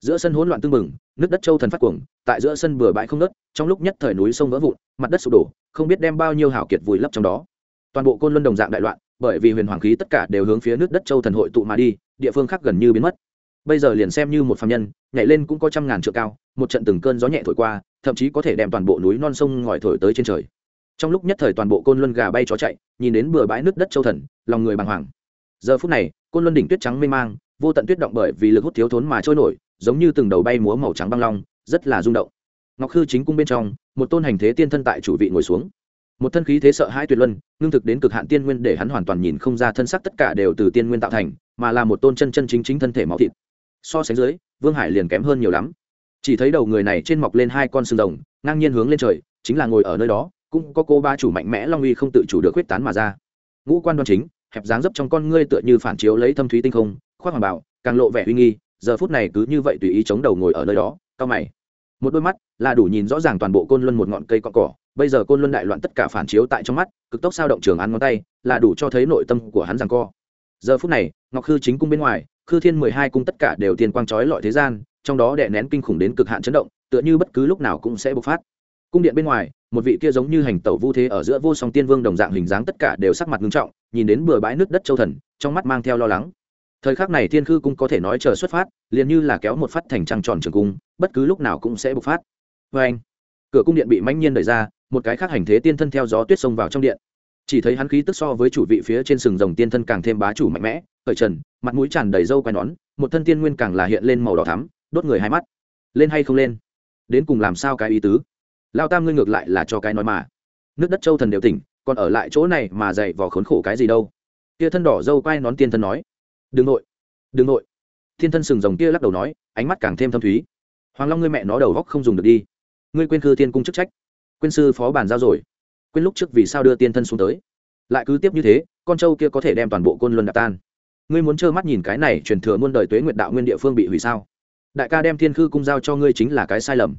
Giữa sân hỗn loạn tương mừng, nước đất châu thần phát cuồng tại giữa sân bừa bãi không nớt trong lúc nhất thời núi sông vỡ vụn mặt đất sụp đổ không biết đem bao nhiêu hảo kiệt vùi lấp trong đó. Toàn bộ côn luân đồng dạng đại loạn bởi vì huyền hoàng khí tất cả đều hướng phía nước đất châu thần hội tụ mà đi địa phương khác gần như biến mất bây giờ liền xem như một phạm nhân, nhảy lên cũng có trăm ngàn trượng cao, một trận từng cơn gió nhẹ thổi qua, thậm chí có thể đem toàn bộ núi non sông ngòi thổi tới trên trời. Trong lúc nhất thời toàn bộ côn luân gà bay chó chạy, nhìn đến bừa bãi nước đất châu thần, lòng người bàng hoàng. Giờ phút này, côn luân đỉnh tuyết trắng mê mang, vô tận tuyết động bởi vì lực hút thiếu thốn mà trôi nổi, giống như từng đầu bay múa màu trắng băng long, rất là rung động. Ngọc hư chính cung bên trong, một tôn hành thế tiên thân tại chủ vị ngồi xuống. Một thân khí thế sợ hai tuyệt luân, ngưng thực đến cực hạn tiên nguyên để hắn hoàn toàn nhìn không ra thân xác tất cả đều từ tiên nguyên tạo thành, mà là một tôn chân chân chính chính thân thể máu thịt so sánh dưới, vương hải liền kém hơn nhiều lắm. Chỉ thấy đầu người này trên mọc lên hai con sừng rồng, ngang nhiên hướng lên trời, chính là ngồi ở nơi đó, cũng có cô ba chủ mạnh mẽ long uy không tự chủ được huyết tán mà ra. Ngũ quan đoan chính, hẹp dáng dấp trong con ngươi tựa như phản chiếu lấy thâm thúy tinh không, khoác hoàng bảo, càng lộ vẻ uy nghi, giờ phút này cứ như vậy tùy ý chống đầu ngồi ở nơi đó, cao mày. Một đôi mắt là đủ nhìn rõ ràng toàn bộ côn luân một ngọn cây cọn cỏ, bây giờ côn luân đại loạn tất cả phản chiếu tại trong mắt, cực tốc sao động trường ăn ngón tay, là đủ cho thấy nội tâm của hắn rằng co. Giờ phút này, ngọc khư chính cung bên ngoài khư thiên mười hai cung tất cả đều tiên quang trói lọi thế gian, trong đó đè nén kinh khủng đến cực hạn chấn động, tựa như bất cứ lúc nào cũng sẽ bộc phát. Cung điện bên ngoài, một vị kia giống như hành tẩu vu thế ở giữa vô song tiên vương đồng dạng hình dáng tất cả đều sắc mặt nghiêm trọng, nhìn đến bừa bãi nước đất châu thần, trong mắt mang theo lo lắng. Thời khắc này thiên khư cung có thể nói chờ xuất phát, liền như là kéo một phát thành trăng tròn trường cung, bất cứ lúc nào cũng sẽ bộc phát. Vê anh cửa cung điện bị mãnh nhiên đẩy ra, một cái khác hành thế tiên thân theo gió tuyết xông vào trong điện chỉ thấy hắn khí tức so với chủ vị phía trên sừng rồng tiên thân càng thêm bá chủ mạnh mẽ, khởi trần, mặt mũi tràn đầy râu quai nón, một thân tiên nguyên càng là hiện lên màu đỏ thắm, đốt người hai mắt. Lên hay không lên? Đến cùng làm sao cái ý tứ? Lao tam ngươi ngược lại là cho cái nói mà. Nước đất châu thần đều tỉnh, còn ở lại chỗ này mà dạy vò khốn khổ cái gì đâu? Kia thân đỏ dâu quai nón tiên thân nói. Đừng nội đừng nội. Thiên thân sừng rồng kia lắc đầu nói, ánh mắt càng thêm thâm thúy. Hoàng long ngươi mẹ nó đầu góc không dùng được đi. Ngươi quên khư thiên cung chức trách. Quên sư phó bàn giao rồi quên lúc trước vì sao đưa tiên thân xuống tới. Lại cứ tiếp như thế, con trâu kia có thể đem toàn bộ côn luân đạp tan. Ngươi muốn trơ mắt nhìn cái này truyền thừa muôn đời tuế nguyệt đạo nguyên địa phương bị hủy sao? Đại ca đem thiên khư cung giao cho ngươi chính là cái sai lầm.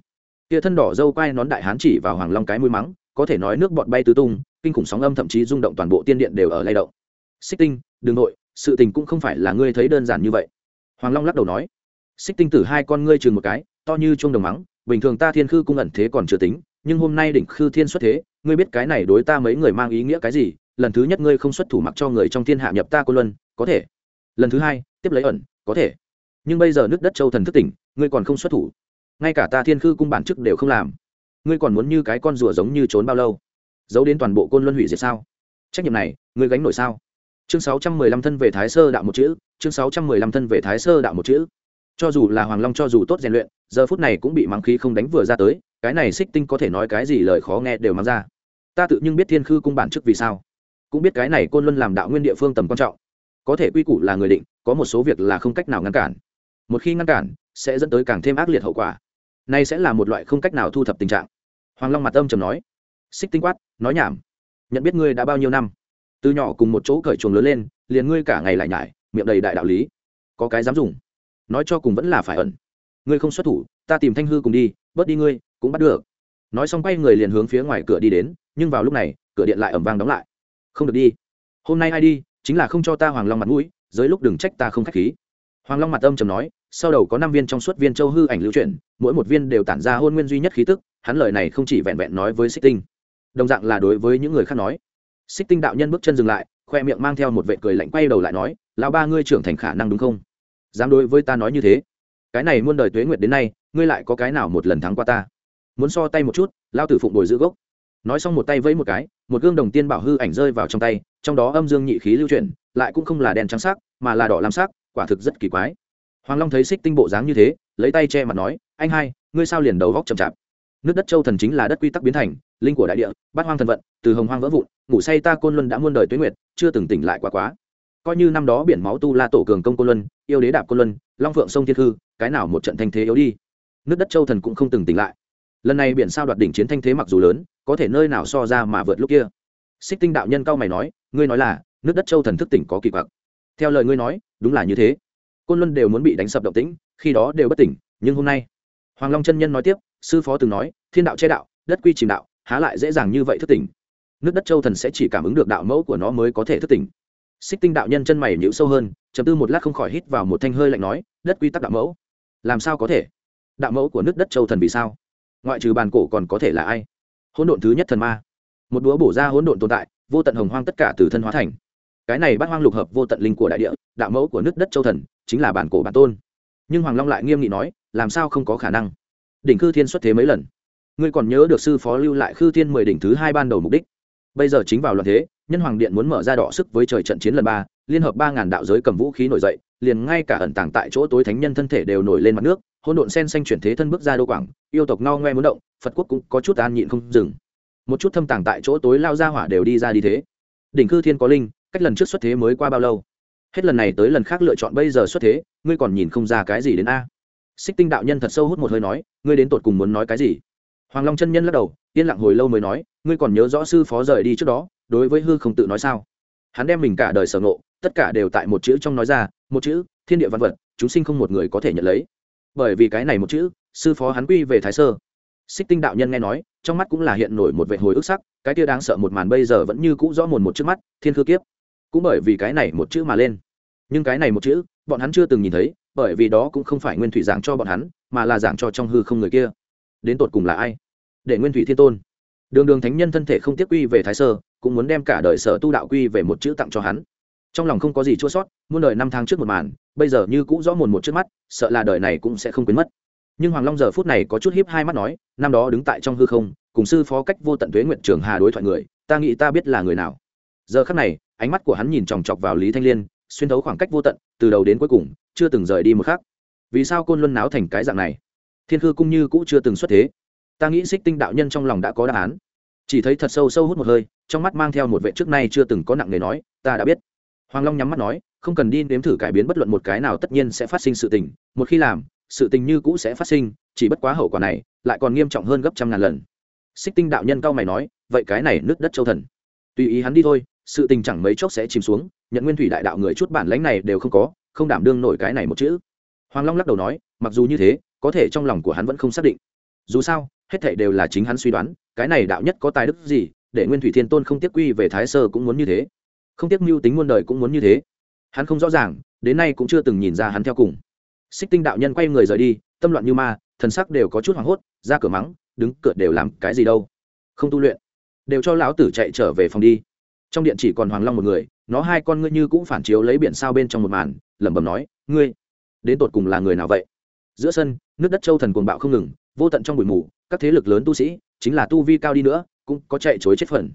Kia thân đỏ dâu quai nón đại hán chỉ vào hoàng long cái mũi mắng, có thể nói nước bọt bay tứ tung, kinh khủng sóng âm thậm chí rung động toàn bộ tiên điện đều ở lay động. Xích tinh đường nội, sự tình cũng không phải là ngươi thấy đơn giản như vậy. Hoàng long lắc đầu nói. Xích tinh tử hai con ngươi chừng một cái, to như chuông đồng mắng, bình thường ta thiên khư cung ẩn thế còn chưa tính, nhưng hôm nay đỉnh khư thiên xuất thế ngươi biết cái này đối ta mấy người mang ý nghĩa cái gì, lần thứ nhất ngươi không xuất thủ mặc cho người trong thiên hạ nhập ta cô luân, có thể. Lần thứ hai, tiếp lấy ẩn, có thể. Nhưng bây giờ nước đất châu thần thức tỉnh, ngươi còn không xuất thủ. Ngay cả ta thiên khư cung bản chức đều không làm. Ngươi còn muốn như cái con rùa giống như trốn bao lâu? Giấu đến toàn bộ côn luân hủy diệt sao? Trách nhiệm này, ngươi gánh nổi sao? Chương sáu trăm mười lăm thân về thái sơ đạo một chữ, chương sáu trăm mười lăm thân về thái sơ đạo một chữ. Cho dù là hoàng long cho dù tốt rèn luyện, giờ phút này cũng bị mắng khí không đánh vừa ra tới cái này xích tinh có thể nói cái gì lời khó nghe đều mang ra. Ta tự nhưng biết thiên khư cung bản chức vì sao. Cũng biết cái này côn luân làm đạo nguyên địa phương tầm quan trọng. Có thể quy củ là người định, có một số việc là không cách nào ngăn cản. Một khi ngăn cản, sẽ dẫn tới càng thêm ác liệt hậu quả. Nay sẽ là một loại không cách nào thu thập tình trạng. Hoàng long mặt âm trầm nói. Xích tinh quát, nói nhảm. Nhận biết ngươi đã bao nhiêu năm. Từ nhỏ cùng một chỗ cởi chuồng lớn lên, liền ngươi cả ngày lại nhải, miệng đầy đại đạo lý. Có cái dám dùng. Nói cho cùng vẫn là phải ẩn. Ngươi không xuất thủ, ta tìm thanh hư cùng đi bớt đi ngươi, cũng bắt được. Nói xong quay người liền hướng phía ngoài cửa đi đến, nhưng vào lúc này, cửa điện lại ẩm vang đóng lại. Không được đi. Hôm nay ai đi, chính là không cho ta hoàng long mặt mũi, dưới lúc đừng trách ta không k h á c h khí. Hoàng long mặt âm trầm nói, sau đầu có năm viên trong suốt viên châu hư ảnh lưu chuyển, mỗi một viên đều tản ra hôn nguyên duy nhất khí tức, hắn lời này không chỉ vẹn vẹn nói với xích tinh. Đồng dạng là đối với những người khác nói. Xích tinh đạo nhân bước chân dừng lại, khoe miệng mang theo một vệ cười lạnh quay đầu lại nói, lão ba ngươi trưởng thành khả năng đúng không? Dám đối với ta nói như thế? Cái này muôn đời tuế nguyệt đến nay ngươi lại có cái nào một lần thắng qua ta? Muốn so tay một chút lao tử phụng bồi giữ gốc. Nói xong một tay vẫy một cái, một gương đồng tiên bảo hư ảnh rơi vào trong tay, trong đó âm dương nhị khí lưu chuyển, lại cũng không là đèn trắng sắc, mà là đỏ lam sắc, quả thực rất kỳ quái. Hoàng long thấy xích tinh bộ dáng như thế, lấy tay che mặt nói, anh hai, ngươi sao liền đầu góc chậm chạp? Nước đất châu thần chính là đất quy tắc biến thành, linh của đại địa, bát hoang thần vận, từ hồng hoang vỡ vụn, ngủ say ta côn luân đã muôn đời tuế nguyệt, chưa từng tỉnh lại quá quá. Coi như năm đó biển máu tu la tổ cường công côn luân, yêu đế đạp côn luân, long phượng sông thiên hư cái nào một trận thanh thế yếu đi? Nước đất châu thần cũng không từng tỉnh lại. Lần này biển sao đoạt đỉnh chiến thanh thế mặc dù lớn, có thể nơi nào so ra mà vượt lúc kia. Xích tinh đạo nhân cao mày nói, ngươi nói là, nước đất châu thần thức tỉnh có kỳ quặc. Theo lời ngươi nói, đúng là như thế. Côn luân đều muốn bị đánh sập động tĩnh, khi đó đều bất tỉnh, nhưng hôm nay, hoàng long chân nhân nói tiếp, sư phó từng nói, thiên đạo che đạo, đất quy chìm đạo, há lại dễ dàng như vậy thức tỉnh. Nước đất châu thần sẽ chỉ cảm ứng được đạo mẫu của nó mới có thể thức tỉnh. Xích tinh đạo nhân chân mày nhịu sâu hơn chấm tư một lát không khỏi hít vào một thanh hơi lạnh nói, đất quy tắc đạo mẫu, làm sao có thể? Đạo mẫu của nước đất châu thần vì sao? Ngoại trừ bàn cổ còn có thể là ai? Hỗn độn thứ nhất thần ma. Một đũa bổ ra hỗn độn tồn tại, vô tận hồng hoang tất cả từ thân hóa thành. Cái này bát hoang lục hợp vô tận linh của đại địa, đạo mẫu của nước đất châu thần, chính là bản cổ bản tôn. Nhưng hoàng long lại nghiêm nghị nói, làm sao không có khả năng? Đỉnh khư thiên xuất thế mấy lần. Ngươi còn nhớ được sư phó lưu lại khư thiên mười đỉnh thứ hai ban đầu mục đích? Bây giờ chính vào loạn thế, nhân hoàng điện muốn mở ra đỏ sức với trời trận chiến lần ba, liên hợp ba ngàn đạo giới cầm vũ khí nổi dậy, liền ngay cả ẩn tàng tại chỗ tối thánh nhân thân thể đều nổi lên mặt nước hỗn độn sen xanh chuyển thế thân bước ra đô quảng, yêu tộc no ngoe muốn động, phật quốc cũng có chút an nhịn không dừng. Một chút thâm tàng tại chỗ tối lao ra hỏa đều đi ra đi thế. Đỉnh cư thiên có linh, cách lần trước xuất thế mới qua bao lâu? Hết lần này tới lần khác lựa chọn bây giờ xuất thế, ngươi còn nhìn không ra cái gì đến a? Xích tinh đạo nhân thật sâu hút một hơi nói, ngươi đến tột cùng muốn nói cái gì? Hoàng long chân nhân lắc đầu, yên lặng hồi lâu mới nói, ngươi còn nhớ rõ sư phó rời đi trước đó, đối với hư không tự nói sao? Hắn đem mình cả đời sở ngộ, tất cả đều tại một chữ trong nói ra, một chữ, thiên địa văn vật, chúng sinh không một người có thể nhận lấy bởi vì cái này một chữ, sư phó hắn quy về thái sơ. Xích tinh đạo nhân nghe nói, trong mắt cũng là hiện nổi một vệ hồi ức sắc, cái kia đáng sợ một màn bây giờ vẫn như cũ rõ mồn một trước mắt, thiên khư kiếp. Cũng bởi vì cái này một chữ mà lên. Nhưng cái này một chữ, bọn hắn chưa từng nhìn thấy, bởi vì đó cũng không phải nguyên thủy giảng cho bọn hắn, mà là giảng cho trong hư không người kia. Đến tột cùng là ai? Để nguyên thủy thiên tôn. Đường đường thánh nhân thân thể không tiếc quy về thái sơ, cũng muốn đem cả đời sở tu đạo quy về một chữ tặng cho hắn. Trong lòng không có gì chua sót, muôn đời năm tháng trước một màn bây giờ như cũ rõ mồn một trước mắt, sợ là đời này cũng sẽ không quên mất. Nhưng hoàng long giờ phút này có chút hiếp hai mắt nói, năm đó đứng tại trong hư không, cùng sư phó cách vô tận tuế nguyện trường hà đối thoại người, ta nghĩ ta biết là người nào. Giờ khắc này, ánh mắt của hắn nhìn chòng chọc vào lý thanh liên, xuyên thấu khoảng cách vô tận, từ đầu đến cuối cùng, chưa từng rời đi một khắc. Vì sao côn luân náo thành cái dạng này? Thiên khư cung như cũ chưa từng xuất thế. Ta nghĩ xích tinh đạo nhân trong lòng đã có đáp án. Chỉ thấy thật sâu sâu hút một hơi, trong mắt mang theo một vệ trước nay chưa từng có nặng nề nói, ta đã biết. Hoàng long nhắm mắt nói không cần đi nếm thử cải biến bất luận một cái nào tất nhiên sẽ phát sinh sự tình, một khi làm, sự tình như cũ sẽ phát sinh, chỉ bất quá hậu quả này lại còn nghiêm trọng hơn gấp trăm ngàn lần. Xích tinh đạo nhân cao mày nói, vậy cái này nước đất châu thần. Tùy ý hắn đi thôi, sự tình chẳng mấy chốc sẽ chìm xuống, nhận nguyên thủy đại đạo người chút bản lãnh này đều không có, không đảm đương nổi cái này một chữ. Hoàng long lắc đầu nói, mặc dù như thế, có thể trong lòng của hắn vẫn không xác định. Dù sao, hết thảy đều là chính hắn suy đoán, cái này đạo nhất có tài đức gì, để nguyên thủy thiên tôn không tiếc quy về thái sơ cũng muốn như thế. Không tiếc mưu tính muôn đời cũng muốn như thế hắn không rõ ràng, đến nay cũng chưa từng nhìn ra hắn theo cùng. Xích tinh đạo nhân quay người rời đi, tâm loạn như ma, thần sắc đều có chút hoảng hốt, ra cửa mắng, đứng cửa đều làm cái gì đâu. Không tu luyện. Đều cho lão tử chạy trở về phòng đi. Trong điện chỉ còn hoàng long một người, nó hai con ngươi như cũng phản chiếu lấy biển sao bên trong một màn, lẩm bẩm nói, ngươi, đến tột cùng là người nào vậy? Giữa sân, nước đất châu thần cuồng bạo không ngừng, vô tận trong bụi mù, các thế lực lớn tu sĩ, chính là tu vi cao đi nữa, cũng có chạy chối chết phần.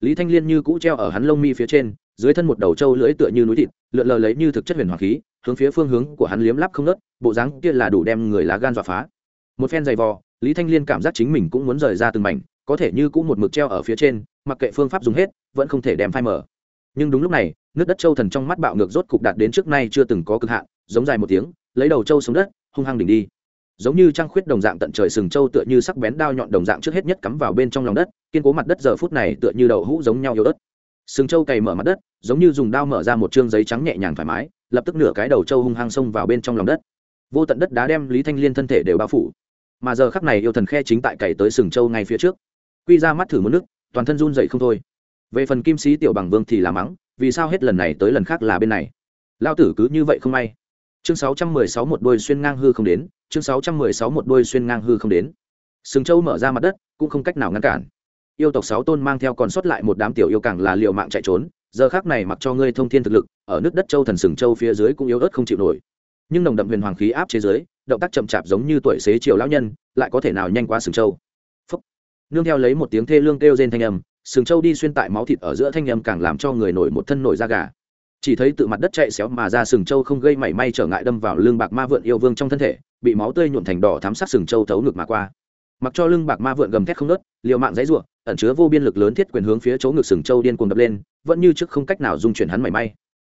Lý thanh liên như cũ treo ở hắn lông mi phía trên, dưới thân một đầu trâu lưỡi tựa như núi thịt lượn lờ lấy như thực chất huyền hoàng khí, hướng phía phương hướng của hắn liếm lắp không nớt bộ dáng kia là đủ đem người lá gan dọa phá. Một phen dày vò, lý thanh liên cảm giác chính mình cũng muốn rời ra từng mảnh, có thể như cũng một mực treo ở phía trên, mặc kệ phương pháp dùng hết, vẫn không thể đem phai mở nhưng đúng lúc này, nước đất châu thần trong mắt bạo ngược rốt cục đạt đến trước nay chưa từng có cực hạn, giống dài một tiếng, lấy đầu châu xuống đất, hung hăng đỉnh đi. Giống như trăng khuyết đồng dạng tận trời sừng châu tựa như sắc bén đao nhọn đồng dạng trước hết nhất cắm vào bên trong lòng đất, kiên cố mặt đất giờ phút này tựa như đậu hũ giống nhau yếu đất sừng châu cày mở mặt đất, giống như dùng đao mở ra một chương giấy trắng nhẹ nhàng thoải mái, lập tức nửa cái đầu châu hung hăng xông vào bên trong lòng đất. Vô tận đất đá đem lý thanh liên thân thể đều bao phủ. Mà giờ khắc này yêu thần khe chính tại cày tới sừng châu ngay phía trước. Quy ra mắt thử một nước, toàn thân run dậy không thôi. Về phần kim sĩ tiểu bằng vương thì là mắng, vì sao hết lần này tới lần khác là bên này? Lao tử cứ như vậy không may. Chương 616 một đôi xuyên ngang hư không đến, chương 616 một đôi xuyên ngang hư không đến. Sừng châu mở ra mặt đất, cũng không cách nào ngăn cản yêu tộc sáu tôn mang theo còn sót lại một đám tiểu yêu càng là liều mạng chạy trốn, giờ khác này mặc cho ngươi thông thiên thực lực, ở nước đất châu thần sừng châu phía dưới cũng yếu ớt không chịu nổi. Nhưng nồng đậm huyền hoàng khí áp chế dưới, động tác chậm chạp giống như tuổi xế chiều lão nhân, lại có thể nào nhanh qua sừng châu. Phúc. nương theo lấy một tiếng thê lương kêu rên thanh âm, sừng châu đi xuyên tại máu thịt ở giữa thanh âm càng làm cho người nổi một thân nổi da gà. Chỉ thấy tự mặt đất chạy xéo mà ra sừng châu không gây mảy may trở ngại đâm vào lưng bạc ma vượn yêu vương trong thân thể, bị máu tươi nhuộm thành đỏ thám sát sừng châu thấu ngược mà qua mặc cho lưng bạc ma vượn gầm thét không nớt, liều mạng dãy ruộng ẩn chứa vô biên lực lớn thiết quyền hướng phía chỗ ngực sừng châu điên cuồng đập lên, vẫn như trước không cách nào dung chuyển hắn mảy may.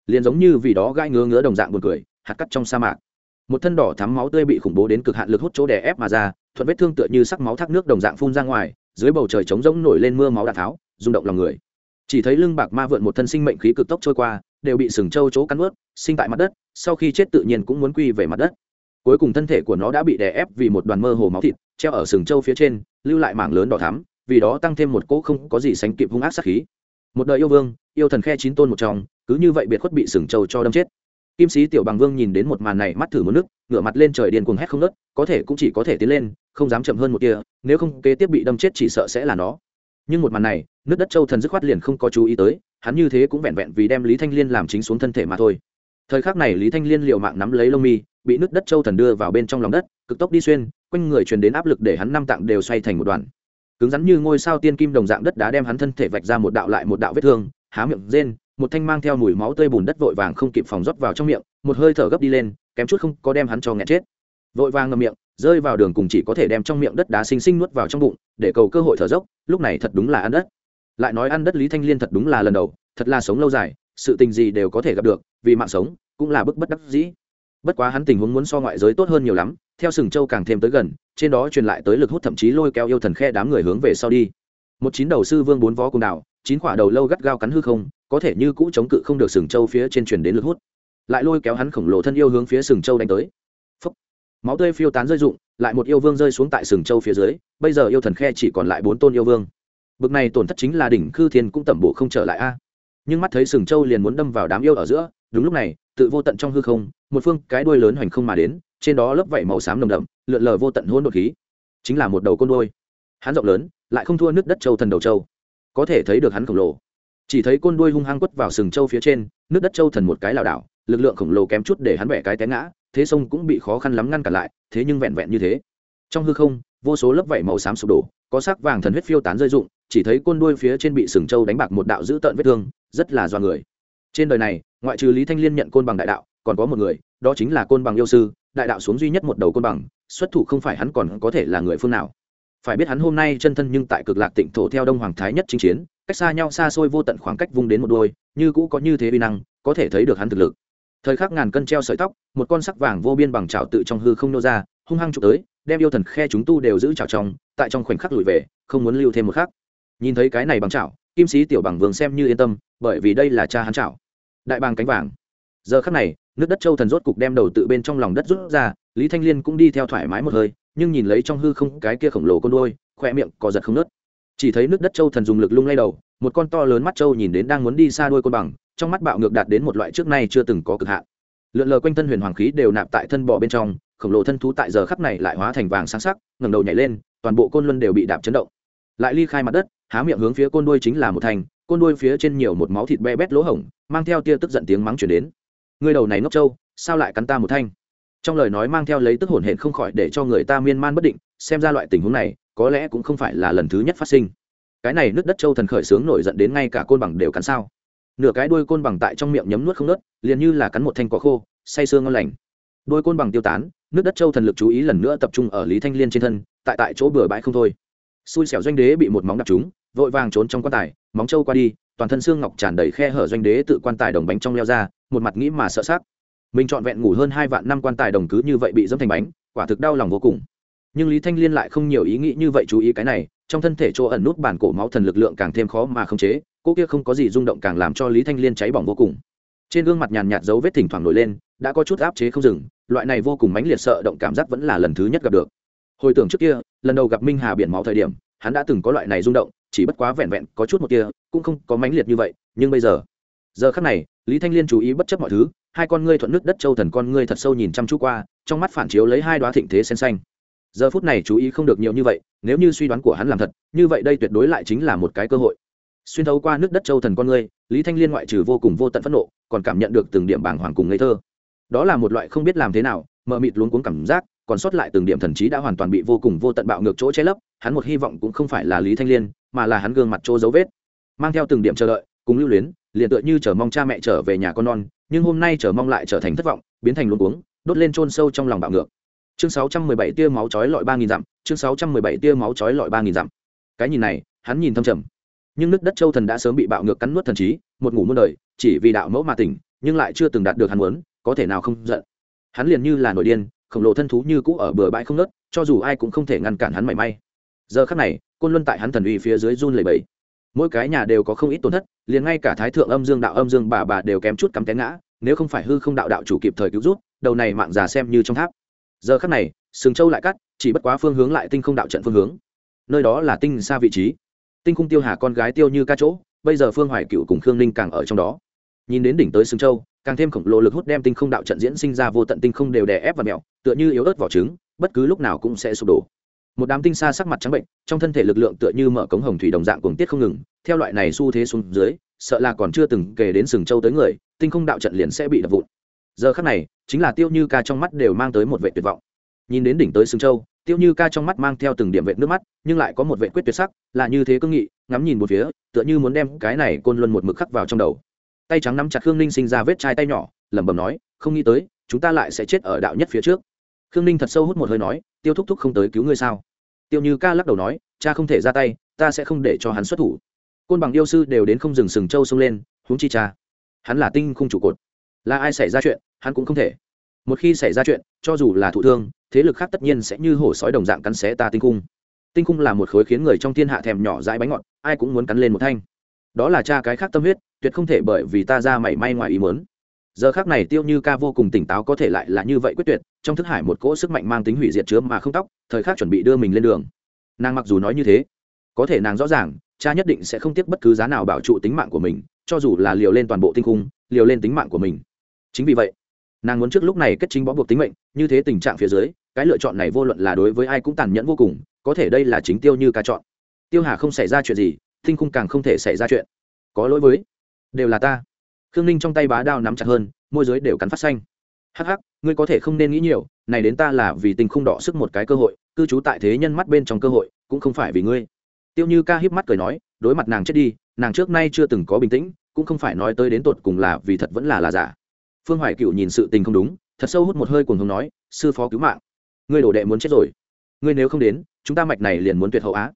Liền giống như vì đó gai ngứa ngứa đồng dạng buồn cười, hạt cắt trong sa mạc. Một thân đỏ thắm máu tươi bị khủng bố đến cực hạn lực hút chỗ đè ép mà ra, thuận vết thương tựa như sắc máu thác nước đồng dạng phun ra ngoài, dưới bầu trời trống rỗng nổi lên mưa máu đạn tháo, rung động lòng người. Chỉ thấy lưng bạc ma vượn một thân sinh mệnh khí cực tốc trôi qua, đều bị sừng châu chỗ cắn ướt sinh tại mặt đất, sau khi chết tự nhiên cũng muốn quy về mặt đất cuối cùng thân thể của nó đã bị đè ép vì một đoàn mơ hồ máu thịt, treo ở sừng châu phía trên, lưu lại mảng lớn đỏ thắm, vì đó tăng thêm một cỗ không có gì sánh kịp hung ác sát khí. Một đời yêu vương, yêu thần khe chín tôn một trong, cứ như vậy biệt khuất bị sừng châu cho đâm chết. Kim sĩ tiểu bằng vương nhìn đến một màn này mắt thử một nước, ngửa mặt lên trời điên cuồng hét không nớt có thể cũng chỉ có thể tiến lên, không dám chậm hơn một kia nếu không kế tiếp bị đâm chết chỉ sợ sẽ là nó. Nhưng một màn này, nước đất châu thần dứt khoát liền không có chú ý tới, hắn như thế cũng vẹn vẹn vì đem lý thanh liên làm chính xuống thân thể mà thôi. Thời khắc này lý thanh liên liều mạng nắm lấy lông mi bị nước đất châu thần đưa vào bên trong lòng đất, cực tốc đi xuyên, quanh người truyền đến áp lực để hắn năm tạng đều xoay thành một đoàn. Cứng rắn như ngôi sao tiên kim đồng dạng đất đá đem hắn thân thể vạch ra một đạo lại một đạo vết thương, há miệng rên, một thanh mang theo mùi máu tươi bùn đất vội vàng không kịp phòng rót vào trong miệng, một hơi thở gấp đi lên, kém chút không có đem hắn cho nghẹt chết. Vội vàng ngậm miệng, rơi vào đường cùng chỉ có thể đem trong miệng đất đá xinh xinh nuốt vào trong bụng, để cầu cơ hội thở dốc, lúc này thật đúng là ăn đất. Lại nói ăn đất lý thanh liên thật đúng là lần đầu, thật là sống lâu dài, sự tình gì đều có thể gặp được, vì mạng sống, cũng là bức bất đắc dĩ bất quá hắn tình huống muốn so ngoại giới tốt hơn nhiều lắm, theo sừng châu càng thêm tới gần, trên đó truyền lại tới lực hút thậm chí lôi kéo yêu thần khe đám người hướng về sau đi. Một chín đầu sư vương bốn vó cùng đảo, chín quả đầu lâu gắt gao cắn hư không, có thể như cũ chống cự không được sừng châu phía trên truyền đến lực hút. Lại lôi kéo hắn khổng lồ thân yêu hướng phía sừng châu đánh tới. Phúc. máu tươi phiêu tán rơi rụng, lại một yêu vương rơi xuống tại sừng châu phía dưới, bây giờ yêu thần khe chỉ còn lại bốn tôn yêu vương. Bực này tổn thất chính là đỉnh khư thiên cũng tẩm bộ không trở lại a. Nhưng mắt thấy sừng châu liền muốn đâm vào đám yêu ở giữa đúng lúc này, tự vô tận trong hư không, một phương cái đuôi lớn hoành không mà đến, trên đó lớp vảy màu xám nồng đậm, lượn lờ vô tận hôn đột khí. Chính là một đầu côn đôi hắn rộng lớn, lại không thua nước đất châu thần đầu châu. Có thể thấy được hắn khổng lồ. Chỉ thấy côn đuôi hung hăng quất vào sừng châu phía trên nước đất châu thần một cái lảo đảo, lực lượng khổng lồ kém chút để hắn bẻ cái té ngã, thế sông cũng bị khó khăn lắm ngăn cản lại, thế nhưng vẹn vẹn như thế. Trong hư không, vô số lớp vảy màu xám sụp đổ, có sắc vàng thần huyết phiêu tán rơi rụng, chỉ thấy côn đuôi phía trên bị sừng châu đánh bạc một đạo dữ tợn vết thương, rất là do người. Trên đời này ngoại trừ lý thanh liên nhận côn bằng đại đạo, còn có một người, đó chính là côn bằng yêu sư, đại đạo xuống duy nhất một đầu côn bằng, xuất thủ không phải hắn còn có thể là người phương nào. Phải biết hắn hôm nay chân thân nhưng tại cực lạc tịnh thổ theo đông hoàng thái nhất chinh chiến, cách xa nhau xa xôi vô tận khoảng cách vung đến một đôi, như cũ có như thế vi năng, có thể thấy được hắn thực lực. Thời khắc ngàn cân treo sợi tóc, một con sắc vàng vô biên bằng trào tự trong hư không nô ra, hung hăng chụp tới, đem yêu thần khe chúng tu đều giữ trào trong, tại trong khoảnh khắc lùi về, không muốn lưu thêm một khắc. Nhìn thấy cái này bằng trào kim sĩ tiểu bằng vương xem như yên tâm, bởi vì đây là cha hắn trào đại bàng cánh vàng. Giờ khắc này, nước đất châu thần rốt cục đem đầu tự bên trong lòng đất rút ra, lý thanh liên cũng đi theo thoải mái một hơi, nhưng nhìn lấy trong hư không cái kia khổng lồ con đôi khoe miệng có giật không nớt chỉ thấy nước đất châu thần dùng lực lung lay đầu, một con to lớn mắt châu nhìn đến đang muốn đi xa đuôi côn bằng, trong mắt bạo ngược đạt đến một loại trước nay chưa từng có cực hạn. Lượn lờ quanh thân huyền hoàng khí đều nạp tại thân bò bên trong, khổng lồ thân thú tại giờ khắc này lại hóa thành vàng sáng sắc, ngẩng đầu nhảy lên, toàn bộ côn luân đều bị đạp chấn động. Lại ly khai mặt đất, há miệng hướng phía côn đuôi chính là một thành côn đuôi phía trên nhiều một máu thịt be bét lỗ hổng, mang theo tia tức giận tiếng mắng chuyển đến. Người đầu này ngốc trâu, sao lại cắn ta một thanh? Trong lời nói mang theo lấy tức hổn hển không khỏi để cho người ta miên man bất định, xem ra loại tình huống này, có lẽ cũng không phải là lần thứ nhất phát sinh. Cái này nước đất châu thần khởi sướng nổi giận đến ngay cả côn bằng đều cắn sao? Nửa cái đuôi côn bằng tại trong miệng nhấm nuốt không nớt, liền như là cắn một thanh cỏ khô, say sương ngon lành. Đuôi côn bằng tiêu tán nước đất châu thần lực chú ý lần nữa tập trung ở lý thanh liên trên thân, tại tại chỗ bừa bãi không thôi. Xui xẻo doanh đế bị một móng đập trúng vội vàng trốn trong quan tài, móng trâu qua đi, toàn thân xương ngọc tràn đầy khe hở doanh đế tự quan tài đồng bánh trong leo ra, một mặt nghĩ mà sợ sắc. mình trọn vẹn ngủ hơn hai vạn năm quan tài đồng cứ như vậy bị dẫm thành bánh, quả thực đau lòng vô cùng. Nhưng lý thanh liên lại không nhiều ý nghĩ như vậy chú ý cái này, trong thân thể chỗ ẩn nút bản cổ máu thần lực lượng càng thêm khó mà khống chế, cô kia không có gì rung động càng làm cho lý thanh liên cháy bỏng vô cùng. Trên gương mặt nhàn nhạt dấu vết thỉnh thoảng nổi lên, đã có chút áp chế không dừng, loại này vô cùng mãnh liệt sợ động cảm giác vẫn là lần thứ nhất gặp được. Hồi tưởng trước kia, lần đầu gặp minh hà biển máu thời điểm, hắn đã từng có loại này rung động chỉ bất quá vẹn vẹn có chút một kia cũng không có mãnh liệt như vậy, nhưng bây giờ giờ khắc này, lý thanh liên chú ý bất chấp mọi thứ, hai con ngươi thuận nước đất châu thần con ngươi thật sâu nhìn chăm chú qua, trong mắt phản chiếu lấy hai đoá thịnh thế sen xanh. Giờ phút này chú ý không được nhiều như vậy, nếu như suy đoán của hắn làm thật, như vậy đây tuyệt đối lại chính là một cái cơ hội. Xuyên thấu qua nước đất châu thần con ngươi, lý thanh liên ngoại trừ vô cùng vô tận phẫn nộ, còn cảm nhận được từng điểm bảng hoàng cùng ngây thơ. Đó là một loại không biết làm thế nào, mờ mịt luống cuống cảm giác, còn sót lại từng điểm thần trí đã hoàn toàn bị vô cùng vô tận bạo ngược chỗ che lấp, hắn một hy vọng cũng không phải là lý thanh liên mà là hắn gương mặt chỗ dấu vết. Mang theo từng điểm chờ đợi, cùng lưu luyến, liền tựa như chờ mong cha mẹ trở về nhà con non, nhưng hôm nay chờ mong lại trở thành thất vọng, biến thành luống cuống, đốt lên chôn sâu trong lòng bạo ngược. Chương 617 tia máu chói lọi ba nghìn dặm, chương 617 tia máu chói lọi ba nghìn dặm. Cái nhìn này, hắn nhìn thâm trầm. Nhưng nước đất châu thần đã sớm bị bạo ngược cắn nuốt thần trí, một ngủ muôn đời, chỉ vì đạo mẫu mà tỉnh, nhưng lại chưa từng đạt được hắn muốn, có thể nào không giận. Hắn liền như là nổi điên, khổng lồ thân thú như cũ ở bờ bãi không nớt cho dù ai cũng không thể ngăn cản hắn mảy may. Giờ khắc này côn luân tại hắn thần uy phía dưới run lầy bẫy mỗi cái nhà đều có không ít tổn thất, liền ngay cả thái thượng âm dương, đạo âm dương, bà bà đều kém chút cắm té ngã, nếu không phải hư không đạo đạo chủ kịp thời cứu rút đầu này mạng già xem như trong tháp. Giờ khắc này, sừng châu lại cắt, chỉ bất quá phương hướng lại tinh không đạo trận phương hướng. Nơi đó là tinh xa vị trí. Tinh khung tiêu hà con gái tiêu như ca chỗ, bây giờ phương hoài cựu cùng khương ninh càng ở trong đó. Nhìn đến đỉnh tới sừng châu, càng thêm khổng lồ lực hút đem tinh không đạo trận diễn sinh ra vô tận tinh không đều đè ép và mẹo, tựa như yếu ớt vỏ trứng, bất cứ lúc nào cũng sẽ sụp đổ một đám tinh xa sắc mặt trắng bệnh, trong thân thể lực lượng tựa như mở cống hồng thủy đồng dạng cuồng tiết không ngừng, theo loại này xu thế xuống dưới, sợ là còn chưa từng kể đến sừng châu tới người, tinh không đạo trận liền sẽ bị đập vụn. Giờ khắc này, chính là tiêu như ca trong mắt đều mang tới một vệ tuyệt vọng. Nhìn đến đỉnh tới sừng châu, tiêu như ca trong mắt mang theo từng điểm vệ nước mắt, nhưng lại có một vệ quyết tuyệt sắc, là như thế cương nghị, ngắm nhìn một phía, tựa như muốn đem cái này côn luân một mực khắc vào trong đầu. Tay trắng nắm chặt khương ninh sinh ra vết chai tay nhỏ, lẩm bẩm nói, không nghĩ tới, chúng ta lại sẽ chết ở đạo nhất phía trước. Khương ninh thật sâu hút một hơi nói, tiêu thúc thúc không tới cứu ngươi sao? Tiêu như ca lắc đầu nói, cha không thể ra tay, ta sẽ không để cho hắn xuất thủ. Côn bằng yêu sư đều đến không dừng sừng châu xông lên, huống chi cha. Hắn là tinh không trụ cột. Là ai xảy ra chuyện, hắn cũng không thể. Một khi xảy ra chuyện, cho dù là thụ thương, thế lực khác tất nhiên sẽ như hổ sói đồng dạng cắn xé ta tinh cung tinh cung là một khối khiến người trong thiên hạ thèm nhỏ dãi bánh ngọt, ai cũng muốn cắn lên một thanh. Đó là cha cái khác tâm huyết, tuyệt không thể bởi vì ta ra mảy may ngoài ý muốn giờ khác này tiêu như ca vô cùng tỉnh táo có thể lại là như vậy quyết tuyệt, trong thức hải một cỗ sức mạnh mang tính hủy diệt chứa mà không tóc, thời khắc chuẩn bị đưa mình lên đường. Nàng mặc dù nói như thế, có thể nàng rõ ràng, cha nhất định sẽ không tiếc bất cứ giá nào bảo trụ tính mạng của mình, cho dù là liều lên toàn bộ tinh cung liều lên tính mạng của mình. Chính vì vậy, nàng muốn trước lúc này kết chính bó buộc tính mệnh, như thế tình trạng phía dưới, cái lựa chọn này vô luận là đối với ai cũng tàn nhẫn vô cùng, có thể đây là chính tiêu như ca chọn. Tiêu hà không xảy ra chuyện gì, tinh cung càng không thể xảy ra chuyện. Có lỗi với, đều là ta khương ninh trong tay bá đao nắm chặt hơn, môi giới đều cắn phát xanh. Hắc hắc, ngươi có thể không nên nghĩ nhiều, này đến ta là vì tình không đỏ sức một cái cơ hội, cư trú tại thế nhân mắt bên trong cơ hội, cũng không phải vì ngươi. Tiêu như ca hiếp mắt cười nói, đối mặt nàng chết đi, nàng trước nay chưa từng có bình tĩnh, cũng không phải nói tới đến tột cùng là vì thật vẫn là là giả. Phương hoài cựu nhìn sự tình không đúng, thật sâu hút một hơi cùng hồng nói, sư phó cứu mạng. Ngươi đổ đệ muốn chết rồi. Ngươi nếu không đến, chúng ta mạch này liền muốn tuyệt hậu á.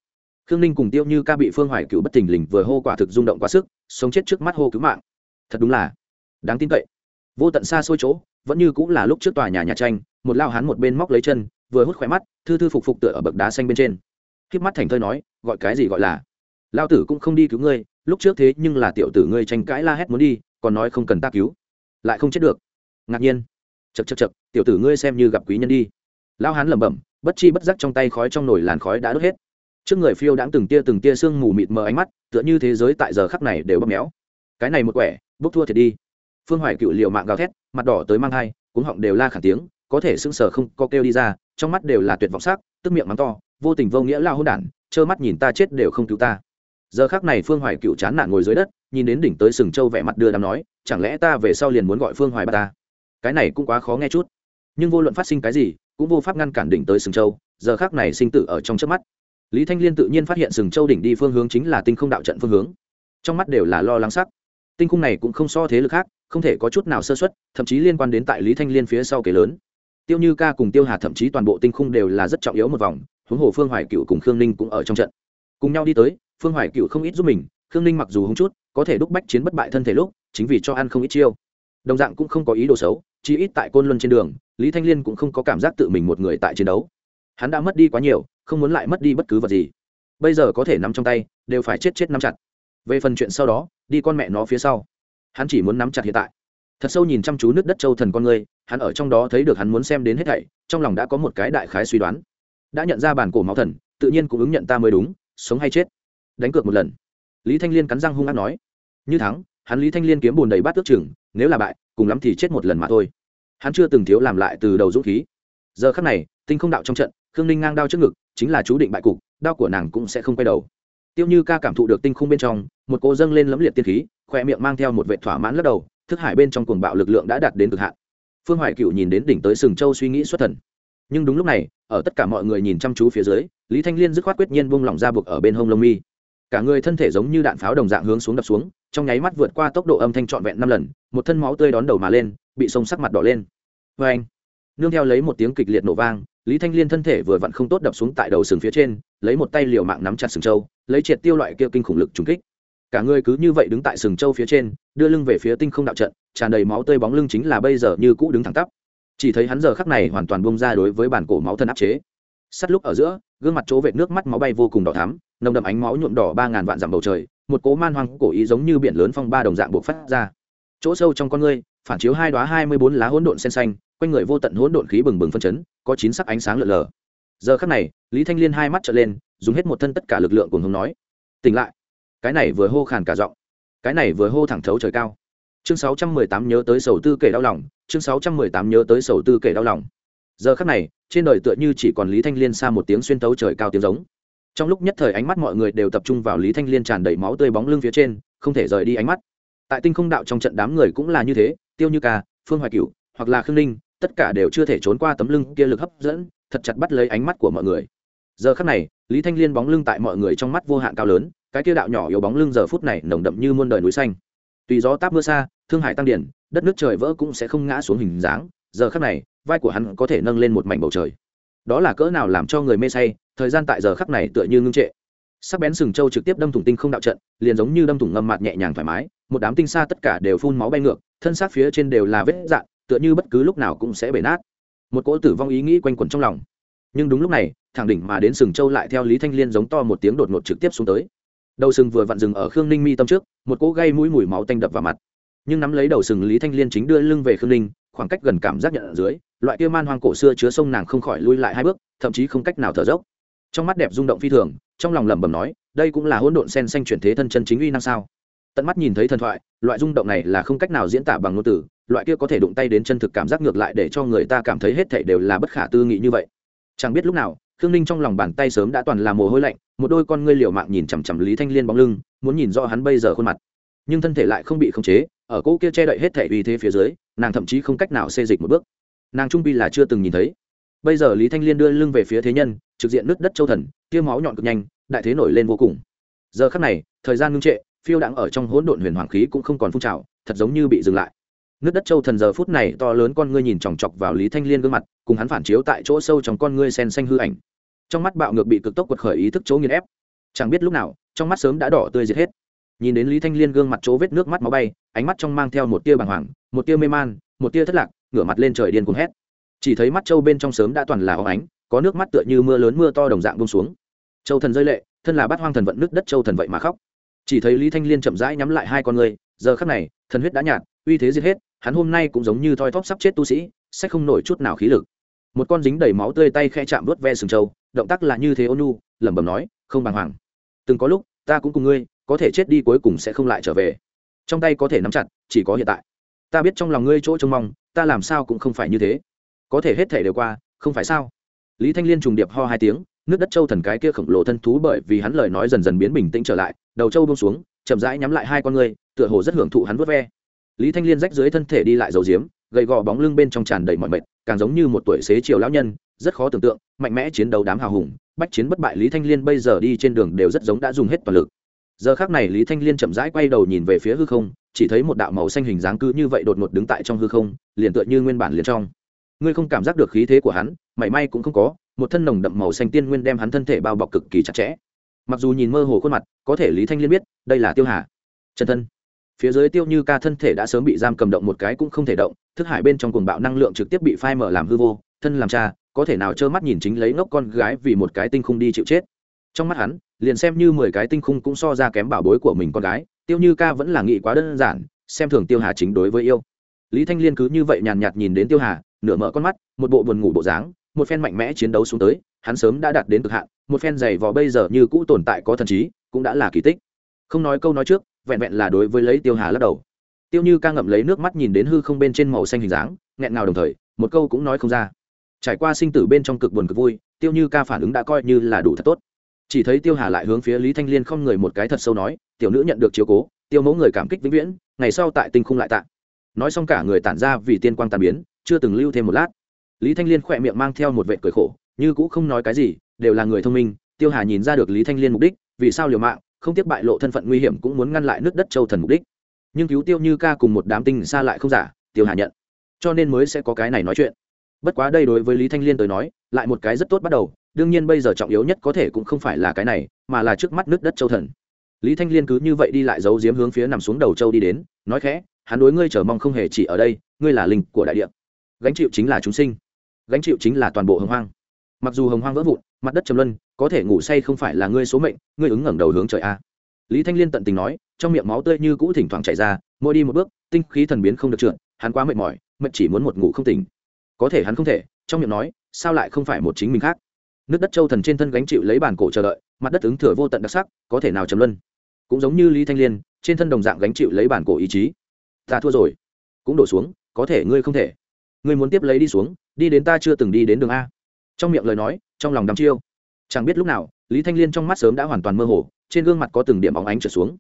Khương ninh cùng tiêu như ca bị phương hoài cựu bất thình lình vừa hô quả thực rung động quá sức, sống chết trước mắt hô cứu mạng thật đúng là đáng tin cậy. Vô tận xa xôi chỗ, vẫn như cũng là lúc trước tòa nhà nhà tranh, một lao hán một bên móc lấy chân, vừa hút khỏe mắt, thư thư phục phục tựa ở bậc đá xanh bên trên. Khiếp mắt thành thơi nói, gọi cái gì gọi là? Lao tử cũng không đi cứu ngươi, lúc trước thế nhưng là tiểu tử ngươi tranh cãi la hét muốn đi, còn nói không cần ta cứu. Lại không chết được. Ngạc nhiên. Chật chật chật tiểu tử ngươi xem như gặp quý nhân đi. Lao hán lẩm bẩm, bất chi bất giác trong tay khói trong nồi làn khói đã đốt hết. Trước người phiêu đãng từng tia từng tia sương mù mịt mờ ánh mắt, tựa như thế giới tại giờ khắc này đều bóp méo. Cái này một quẻ bốc thua thiệt đi. Phương hoài cựu liệu mạng gào thét, mặt đỏ tới mang thai, cuống họng đều la khản tiếng, có thể sững sờ không có kêu đi ra, trong mắt đều là tuyệt vọng sắc, tức miệng mắng to, vô tình vô nghĩa lao hôn đản, trơ mắt nhìn ta chết đều không cứu ta. Giờ khác này phương hoài cựu chán nản ngồi dưới đất, nhìn đến đỉnh tới sừng châu vẻ mặt đưa đám nói, chẳng lẽ ta về sau liền muốn gọi phương hoài bà ta? Cái này cũng quá khó nghe chút. Nhưng vô luận phát sinh cái gì, cũng vô pháp ngăn cản đỉnh tới sừng châu giờ khác này sinh tử ở trong trước mắt. Lý thanh liên tự nhiên phát hiện sừng châu đỉnh đi phương hướng chính là tinh không đạo trận phương hướng. Trong mắt đều là lo lắng sắc tinh khung này cũng không so thế lực khác, không thể có chút nào sơ xuất thậm chí liên quan đến tại lý thanh liên phía sau kế lớn. Tiêu như ca cùng tiêu hà thậm chí toàn bộ tinh khung đều là rất trọng yếu một vòng, huống hồ phương hoài cựu cùng khương ninh cũng ở trong trận. Cùng nhau đi tới, phương hoài cựu không ít giúp mình, khương ninh mặc dù không chút, có thể đúc bách chiến bất bại thân thể lúc, chính vì cho ăn không ít chiêu. Đồng dạng cũng không có ý đồ xấu chỉ ít tại côn luân trên đường, lý thanh liên cũng không có cảm giác tự mình một người tại chiến đấu. Hắn đã mất đi quá nhiều, không muốn lại mất đi bất cứ vật gì. Bây giờ có thể nắm trong tay, đều phải chết chết nắm chặt về phần chuyện sau đó, đi con mẹ nó phía sau. Hắn chỉ muốn nắm chặt hiện tại. Thật sâu nhìn chăm chú nước đất châu thần con người, hắn ở trong đó thấy được hắn muốn xem đến hết thảy, trong lòng đã có một cái đại khái suy đoán. Đã nhận ra bản cổ máu thần, tự nhiên cũng ứng nhận ta mới đúng, sống hay chết. Đánh cược một lần. Lý thanh liên cắn răng hung hát nói. Như thắng, hắn lý thanh liên kiếm bùn đầy bát ước chừng, nếu là bại, cùng lắm thì chết một lần mà thôi. Hắn chưa từng thiếu làm lại từ đầu dũng khí. Giờ khắc này, tinh không đạo trong trận, khương ninh ngang đao trước ngực, chính là chú định bại cục, đao của nàng cũng sẽ không quay đầu tiêu như ca cảm thụ được tinh khung bên trong, một cô dâng lên lẫm liệt tiên khí khoe miệng mang theo một vệ thỏa mãn lắc đầu, thức hải bên trong cuồng bạo lực lượng đã đạt đến cực hạn. Phương hoài cựu nhìn đến đỉnh tới sừng châu suy nghĩ xuất thần. Nhưng đúng lúc này, ở tất cả mọi người nhìn chăm chú phía dưới, lý thanh liên dứt khoát quyết nhiên buông lỏng ra buộc ở bên hông lông mi. Cả người thân thể giống như đạn pháo đồng dạng hướng xuống đập xuống, trong nháy mắt vượt qua tốc độ âm thanh trọn vẹn năm lần, một thân máu tươi đón đầu mà lên, bị sông sắc mặt đỏ lên. Vê anh nương theo lấy một tiếng kịch liệt nổ vang lý thanh liên thân thể vừa vặn không tốt đập xuống tại đầu sừng phía trên, lấy một tay liều mạng nắm chặt sừng châu lấy triệt tiêu loại kia kinh khủng lực trúng kích. Cả người cứ như vậy đứng tại sừng châu phía trên, đưa lưng về phía tinh không đạo trận, tràn đầy máu tươi bóng lưng chính là bây giờ như cũ đứng thẳng tắp. Chỉ thấy hắn giờ khắc này hoàn toàn bông ra đối với bản cổ máu thân áp chế. Sắt lúc ở giữa, gương mặt chỗ vệt nước mắt máu bay vô cùng đỏ thắm, nồng đậm ánh máu nhuộm đỏ ba ngàn vạn dặm bầu trời, một cố man hoang cổ ý giống như biển lớn phong ba đồng dạng buộc phát ra. Chỗ sâu trong con ngươi, phản chiếu hai đoá hai mươi bốn lá hỗn độn sen xanh quanh người vô tận hỗn độn khí bừng bừng phân chấn, có chín sắc ánh sáng lợn lờ. Giờ khắc này, lý thanh liên hai mắt trở lên, dùng hết một thân tất cả lực lượng cùng hùng nói, tỉnh lại. Cái này vừa hô khàn cả giọng. Cái này vừa hô thẳng thấu trời cao. Chương sáu trăm mười tám nhớ tới sầu tư kể đau lòng, chương sáu trăm mười tám nhớ tới sầu tư kể đau lòng. Giờ khắc này, trên đời tựa như chỉ còn lý thanh liên xa một tiếng xuyên tấu trời cao tiếng giống. Trong lúc nhất thời ánh mắt mọi người đều tập trung vào lý thanh liên tràn đầy máu tươi bóng lưng phía trên, không thể rời đi ánh mắt. Tại tinh không đạo trong trận đám người cũng là như thế, tiêu như ca, phương hoài cửu hoặc là khương ninh tất cả đều chưa thể trốn qua tấm lưng kia lực hấp dẫn, thật chặt bắt lấy ánh mắt của mọi người. Giờ khắc này, lý thanh liên bóng lưng tại mọi người trong mắt vô hạn cao lớn, cái kia đạo nhỏ yếu bóng lưng giờ phút này nồng đậm như muôn đời núi xanh. Tùy gió táp mưa xa, thương hải tăng điển, đất nước trời vỡ cũng sẽ không ngã xuống hình dáng, giờ khắc này, vai của hắn có thể nâng lên một mảnh bầu trời. Đó là cỡ nào làm cho người mê say, thời gian tại giờ khắc này tựa như ngưng trệ. Sắc bén sừng châu trực tiếp đâm thủng tinh không đạo trận, liền giống như đâm thủng ngâm mặt nhẹ nhàng thoải mái, một đám tinh xa tất cả đều phun máu bay ngược, thân xác phía trên đều là vết dạn tựa như bất cứ lúc nào cũng sẽ bể nát. Một cỗ tử vong ý nghĩ quanh quẩn trong lòng. Nhưng đúng lúc này, thẳng đỉnh mà đến sừng châu lại theo lý thanh liên giống to một tiếng đột ngột trực tiếp xuống tới. Đầu sừng vừa vặn dừng ở khương ninh mi tâm trước, một cỗ gây mũi mùi máu tanh đập vào mặt. Nhưng nắm lấy đầu sừng, lý thanh liên chính đưa lưng về khương ninh, khoảng cách gần cảm giác nhận ở dưới, loại kia man hoang cổ xưa chứa sông nàng không khỏi lui lại hai bước, thậm chí không cách nào thở dốc. Trong mắt đẹp rung động phi thường, trong lòng lẩm bẩm nói, đây cũng là hỗn độn sen xanh chuyển thế thân chân chính uy năng sao? Tận mắt nhìn thấy thần thoại, loại rung động này là không cách nào diễn tả bằng ngôn từ loại kia có thể đụng tay đến chân thực cảm giác ngược lại để cho người ta cảm thấy hết thảy đều là bất khả tư nghị như vậy. Chẳng biết lúc nào, khương ninh trong lòng bàn tay sớm đã toàn là mồ hôi lạnh, một đôi con ngươi liều mạng nhìn chằm chằm lý thanh liên bóng lưng, muốn nhìn rõ hắn bây giờ khuôn mặt. Nhưng thân thể lại không bị khống chế, ở cỗ kia che đậy hết thảy uy thế phía dưới, nàng thậm chí không cách nào xê dịch một bước. Nàng trung pi là chưa từng nhìn thấy. Bây giờ lý thanh liên đưa lưng về phía thế nhân, trực diện nứt đất châu thần, kia máu nhọn cực nhanh, đại thế nổi lên vô cùng. Giờ khắc này, thời gian ngưng trệ, phiêu đãng ở trong hỗn độn huyền hoàng khí cũng không còn phun trào, thật giống như bị dừng lại nước đất châu thần giờ phút này to lớn con ngươi nhìn chòng chọc vào lý thanh liên gương mặt, cùng hắn phản chiếu tại chỗ sâu trong con ngươi sen xanh hư ảnh. Trong mắt bạo ngược bị cực tốc quật khởi ý thức chỗ nghiền ép. Chẳng biết lúc nào, trong mắt sớm đã đỏ tươi diệt hết. Nhìn đến lý thanh liên gương mặt chỗ vết nước mắt máu bay, ánh mắt trong mang theo một tia bàng hoàng, một tia mê man, một tia thất lạc, ngửa mặt lên trời điên cuồng hét. Chỉ thấy mắt châu bên trong sớm đã toàn là óng ánh, có nước mắt tựa như mưa lớn mưa to đồng dạng bông xuống. Châu thần rơi lệ, thân là bát hoang thần vận nước đất châu thần vậy mà khóc. Chỉ thấy lý thanh liên chậm rãi nhắm lại hai con người giờ khắc này, thần huyết đã nhạt uy thế giết hết, hắn hôm nay cũng giống như thoi thóp sắp chết tu sĩ, sẽ không nổi chút nào khí lực. Một con dính đầy máu tươi tay khe chạm vớt ve sừng châu động tác là như thế ôn nu lẩm bẩm nói, không bàng hoàng. Từng có lúc, ta cũng cùng ngươi, có thể chết đi cuối cùng sẽ không lại trở về. Trong tay có thể nắm chặt, chỉ có hiện tại. Ta biết trong lòng ngươi chỗ trông mong, ta làm sao cũng không phải như thế. Có thể hết thể đều qua, không phải sao? Lý thanh liên trùng điệp ho hai tiếng, nước đất châu thần cái kia khổng lồ thân thú bởi vì hắn lời nói dần dần biến bình tĩnh trở lại, đầu châu bông xuống, chậm rãi nhắm lại hai con ngươi, tựa hồ rất hưởng thụ hắn vớt ve lý thanh liên rách dưới thân thể đi lại dầu diếm gầy gò bóng lưng bên trong tràn đầy mọi mệt, càng giống như một tuổi xế chiều lão nhân, rất khó tưởng tượng, mạnh mẽ chiến đấu đám hào hùng, bách chiến bất bại lý thanh liên bây giờ đi trên đường đều rất giống đã dùng hết toàn lực. Giờ khác này lý thanh liên chậm rãi quay đầu nhìn về phía hư không, chỉ thấy một đạo màu xanh hình dáng cứ như vậy đột ngột đứng tại trong hư không, liền tựa như nguyên bản liền trong. Ngươi không cảm giác được khí thế của hắn, mảy may cũng không có, một thân nồng đậm màu xanh tiên nguyên đem hắn thân thể bao bọc cực kỳ chặt chẽ. Mặc dù nhìn mơ hồ khuôn mặt, có thể lý thanh liên biết, đây là tiêu hà. Chân thân phía dưới tiêu như ca thân thể đã sớm bị giam cầm động một cái cũng không thể động, thức hải bên trong cuồng bạo năng lượng trực tiếp bị phai mở làm hư vô, thân làm cha, có thể nào trơ mắt nhìn chính lấy ngốc con gái vì một cái tinh khung đi chịu chết. Trong mắt hắn, liền xem như mười cái tinh khung cũng so ra kém bảo bối của mình con gái, tiêu như ca vẫn là nghĩ quá đơn giản, xem thường tiêu hà chính đối với yêu. Lý thanh liên cứ như vậy nhàn nhạt nhìn đến tiêu hà, nửa mở con mắt, một bộ buồn ngủ bộ dáng, một phen mạnh mẽ chiến đấu xuống tới, hắn sớm đã đạt đến cực hạn, một phen giày vò bây giờ như cũ tồn tại có thần trí, cũng đã là kỳ tích. Không nói câu nói trước vẹn vẹn là đối với lấy tiêu hà lắc đầu. Tiêu như ca ngậm lấy nước mắt nhìn đến hư không bên trên màu xanh hình dáng, nghẹn ngào đồng thời, một câu cũng nói không ra. Trải qua sinh tử bên trong cực buồn cực vui, tiêu như ca phản ứng đã coi như là đủ thật tốt. Chỉ thấy tiêu hà lại hướng phía lý thanh liên không người một cái thật sâu nói, tiểu nữ nhận được chiếu cố, tiêu mẫu người cảm kích vĩnh viễn, ngày sau tại tinh khung lại tạ. Nói xong cả người tản ra vì tiên quang tàn biến, chưa từng lưu thêm một lát. Lý thanh liên khỏe miệng mang theo một vệ cười khổ, như cũng không nói cái gì, đều là người thông minh, tiêu hà nhìn ra được lý thanh liên mục đích, vì sao liều mạng không tiếc bại lộ thân phận nguy hiểm cũng muốn ngăn lại nước đất châu thần mục đích. Nhưng cứu tiêu như ca cùng một đám tinh xa lại không giả, tiêu hà nhận. Cho nên mới sẽ có cái này nói chuyện. Bất quá đây đối với lý thanh liên tới nói, lại một cái rất tốt bắt đầu, đương nhiên bây giờ trọng yếu nhất có thể cũng không phải là cái này, mà là trước mắt nước đất châu thần. Lý thanh liên cứ như vậy đi lại giấu giếm hướng phía nằm xuống đầu châu đi đến, nói khẽ, hắn đối ngươi chờ mong không hề chỉ ở đây, ngươi là linh của đại địa. Gánh chịu chính là chúng sinh. Gánh chịu chính là toàn bộ hồng hoang mặc dù hồng hoang vỡ vụn, mặt đất trầm luân, có thể ngủ say không phải là ngươi số mệnh, ngươi ứng ngẩng đầu hướng trời a. Lý thanh liên tận tình nói, trong miệng máu tươi như cũ thỉnh thoảng chảy ra, mỗi đi một bước, tinh khí thần biến không được trượt, hắn quá mệt mỏi, mệt chỉ muốn một ngủ không tỉnh. Có thể hắn không thể, trong miệng nói, sao lại không phải một chính mình khác? Nước đất châu thần trên thân gánh chịu lấy bản cổ chờ đợi, mặt đất ứng thừa vô tận đặc sắc, có thể nào trầm luân? Cũng giống như lý thanh liên, trên thân đồng dạng gánh chịu lấy bản cổ ý chí. Ta thua rồi. Cũng đổ xuống, có thể ngươi không thể. Ngươi muốn tiếp lấy đi xuống, đi đến ta chưa từng đi đến đường a trong miệng lời nói, trong lòng đắm chiêu. Chẳng biết lúc nào, lý thanh liên trong mắt sớm đã hoàn toàn mơ hồ, trên gương mặt có từng điểm óng ánh trở xuống.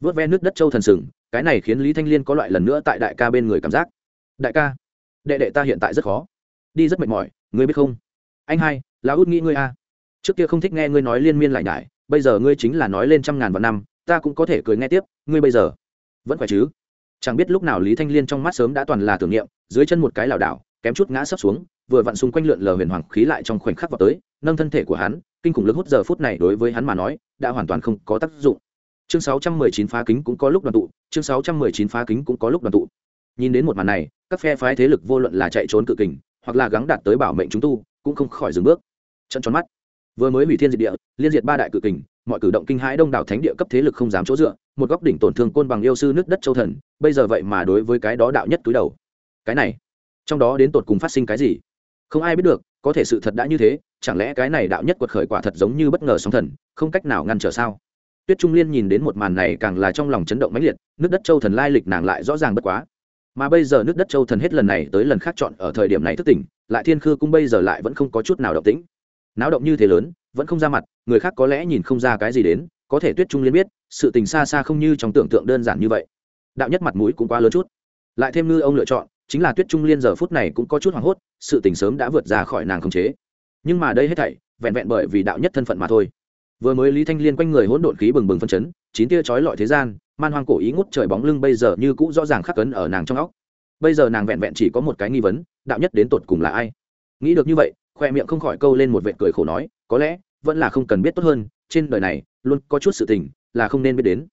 Vớt ve nước đất châu thần sừng, cái này khiến lý thanh liên có loại lần nữa tại đại ca bên người cảm giác. Đại ca, đệ đệ ta hiện tại rất khó. Đi rất mệt mỏi, ngươi biết không? Anh hai, là út nghĩ ngươi a trước kia không thích nghe ngươi nói liên miên lại nhải, bây giờ ngươi chính là nói lên trăm ngàn vạn năm, ta cũng có thể cười nghe tiếp, ngươi bây giờ vẫn khỏe chứ? Chẳng biết lúc nào lý thanh liên trong mắt sớm đã toàn là tưởng niệm, dưới chân một cái lảo đảo kém chút ngã sấp xuống, vừa vặn xung quanh lượn lờ huyền hoàng khí lại trong khoảnh khắc vào tới, nâng thân thể của hắn, kinh khủng lực hút giờ phút này đối với hắn mà nói, đã hoàn toàn không có tác dụng. Chương 619 phá kính cũng có lúc đoàn tụ, chương 619 phá kính cũng có lúc đoàn tụ. Nhìn đến một màn này, các phe phái thế lực vô luận là chạy trốn cự kình, hoặc là gắng đạt tới bảo mệnh chúng tu, cũng không khỏi dừng bước. Trận tròn mắt. Vừa mới hủy thiên diệt địa, liên diệt ba đại cự kình, mọi cử động kinh hãi đông đảo thánh địa cấp thế lực không dám chỗ dựa, một góc đỉnh tổn thương côn bằng yêu sư nước đất châu thần, bây giờ vậy mà đối với cái đó đạo nhất túi đầu. Cái này trong đó đến tột cùng phát sinh cái gì? Không ai biết được, có thể sự thật đã như thế, chẳng lẽ cái này đạo nhất quật khởi quả thật giống như bất ngờ sóng thần, không cách nào ngăn trở sao? Tuyết trung liên nhìn đến một màn này càng là trong lòng chấn động mãnh liệt, nước đất châu thần lai lịch nàng lại rõ ràng bất quá. Mà bây giờ nước đất châu thần hết lần này tới lần khác chọn ở thời điểm này thức tỉnh, lại thiên khư cung bây giờ lại vẫn không có chút nào động tĩnh. Náo động như thế lớn, vẫn không ra mặt, người khác có lẽ nhìn không ra cái gì đến, có thể tuyết trung liên biết, sự tình xa xa không như trong tưởng tượng đơn giản như vậy. Đạo nhất mặt mũi cũng quá lớn chút. Lại thêm ngư ông lựa chọn chính là tuyết trung liên giờ phút này cũng có chút hoảng hốt, sự tình sớm đã vượt ra khỏi nàng khống chế. Nhưng mà đây hết thảy, vẹn vẹn bởi vì đạo nhất thân phận mà thôi. Vừa mới lý thanh liên quanh người hỗn độn khí bừng bừng phân chấn, chín tia chói lọi thế gian, man hoang cổ ý ngút trời bóng lưng bây giờ như cũ rõ ràng khắc cấn ở nàng trong óc. Bây giờ nàng vẹn vẹn chỉ có một cái nghi vấn, đạo nhất đến tột cùng là ai? Nghĩ được như vậy, khoe miệng không khỏi câu lên một vệ cười khổ nói, có lẽ, vẫn là không cần biết tốt hơn, trên đời này, luôn có chút sự tình, là không nên biết đến.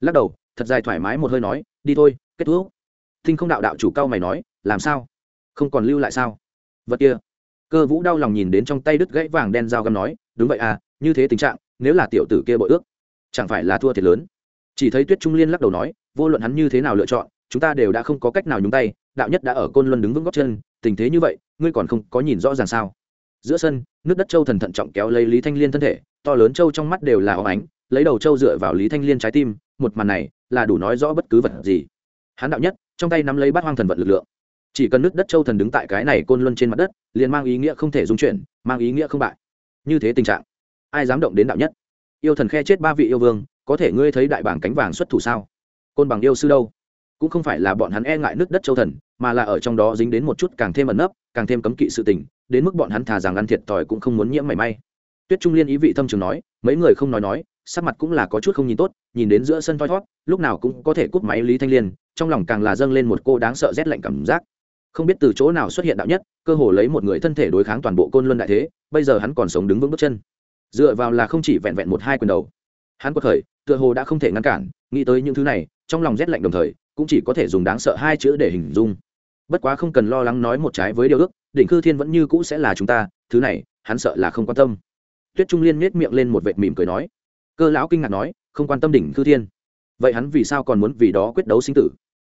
Lắc đầu, thật dài thoải mái một hơi nói, đi thôi, kết thúc thinh không đạo đạo chủ cao mày nói, làm sao? Không còn lưu lại sao? Vật kia. Cơ vũ đau lòng nhìn đến trong tay đứt gãy vàng đen dao găm nói, đúng vậy à như thế tình trạng, nếu là tiểu tử kia bội ước, chẳng phải là thua thiệt lớn? Chỉ thấy tuyết trung liên lắc đầu nói, vô luận hắn như thế nào lựa chọn, chúng ta đều đã không có cách nào nhúng tay, đạo nhất đã ở côn luân đứng vững góc chân, tình thế như vậy, ngươi còn không có nhìn rõ ràng sao? Giữa sân, nước đất châu thần thận trọng kéo lấy lý thanh liên thân thể, to lớn châu trong mắt đều là óng ánh, lấy đầu châu dựa vào lý thanh liên trái tim, một màn này là đủ nói rõ bất cứ vật gì. Hắn đạo nhất trong tay nắm lấy bát hoang thần vật lực lượng. Chỉ cần nước đất châu thần đứng tại cái này côn luân trên mặt đất, liền mang ý nghĩa không thể dung chuyển, mang ý nghĩa không bại. Như thế tình trạng, ai dám động đến đạo nhất? Yêu thần khe chết ba vị yêu vương, có thể ngươi thấy đại bảng cánh vàng xuất thủ sao? Côn bằng yêu sư đâu? Cũng không phải là bọn hắn e ngại nước đất châu thần, mà là ở trong đó dính đến một chút càng thêm ẩn nấp, càng thêm cấm kỵ sự tình, đến mức bọn hắn thà rằng ăn thiệt thòi cũng không muốn nhiễm mảy may. Tuyết trung liên ý vị thâm trường nói, mấy người không nói nói, sắc mặt cũng là có chút không nhìn tốt, nhìn đến giữa sân thoi thót, lúc nào cũng có thể cúp máy lý thanh liên trong lòng càng là dâng lên một cô đáng sợ rét lạnh cảm giác. Không biết từ chỗ nào xuất hiện đạo nhất, cơ hồ lấy một người thân thể đối kháng toàn bộ côn luân đại thế, bây giờ hắn còn sống đứng vững bước chân. Dựa vào là không chỉ vẹn vẹn một hai quyền đầu. Hắn quật khởi, tựa hồ đã không thể ngăn cản, nghĩ tới những thứ này, trong lòng rét lạnh đồng thời, cũng chỉ có thể dùng đáng sợ hai chữ để hình dung. Bất quá không cần lo lắng nói một trái với điều ước, đỉnh cư thiên vẫn như cũ sẽ là chúng ta, thứ này, hắn sợ là không quan tâm. Tuyết trung liên nhếch miệng lên một vệt mỉm cười nói. Cơ lão kinh ngạc nói, không quan tâm đỉnh cư thiên vậy hắn vì sao còn muốn vì đó quyết đấu sinh tử?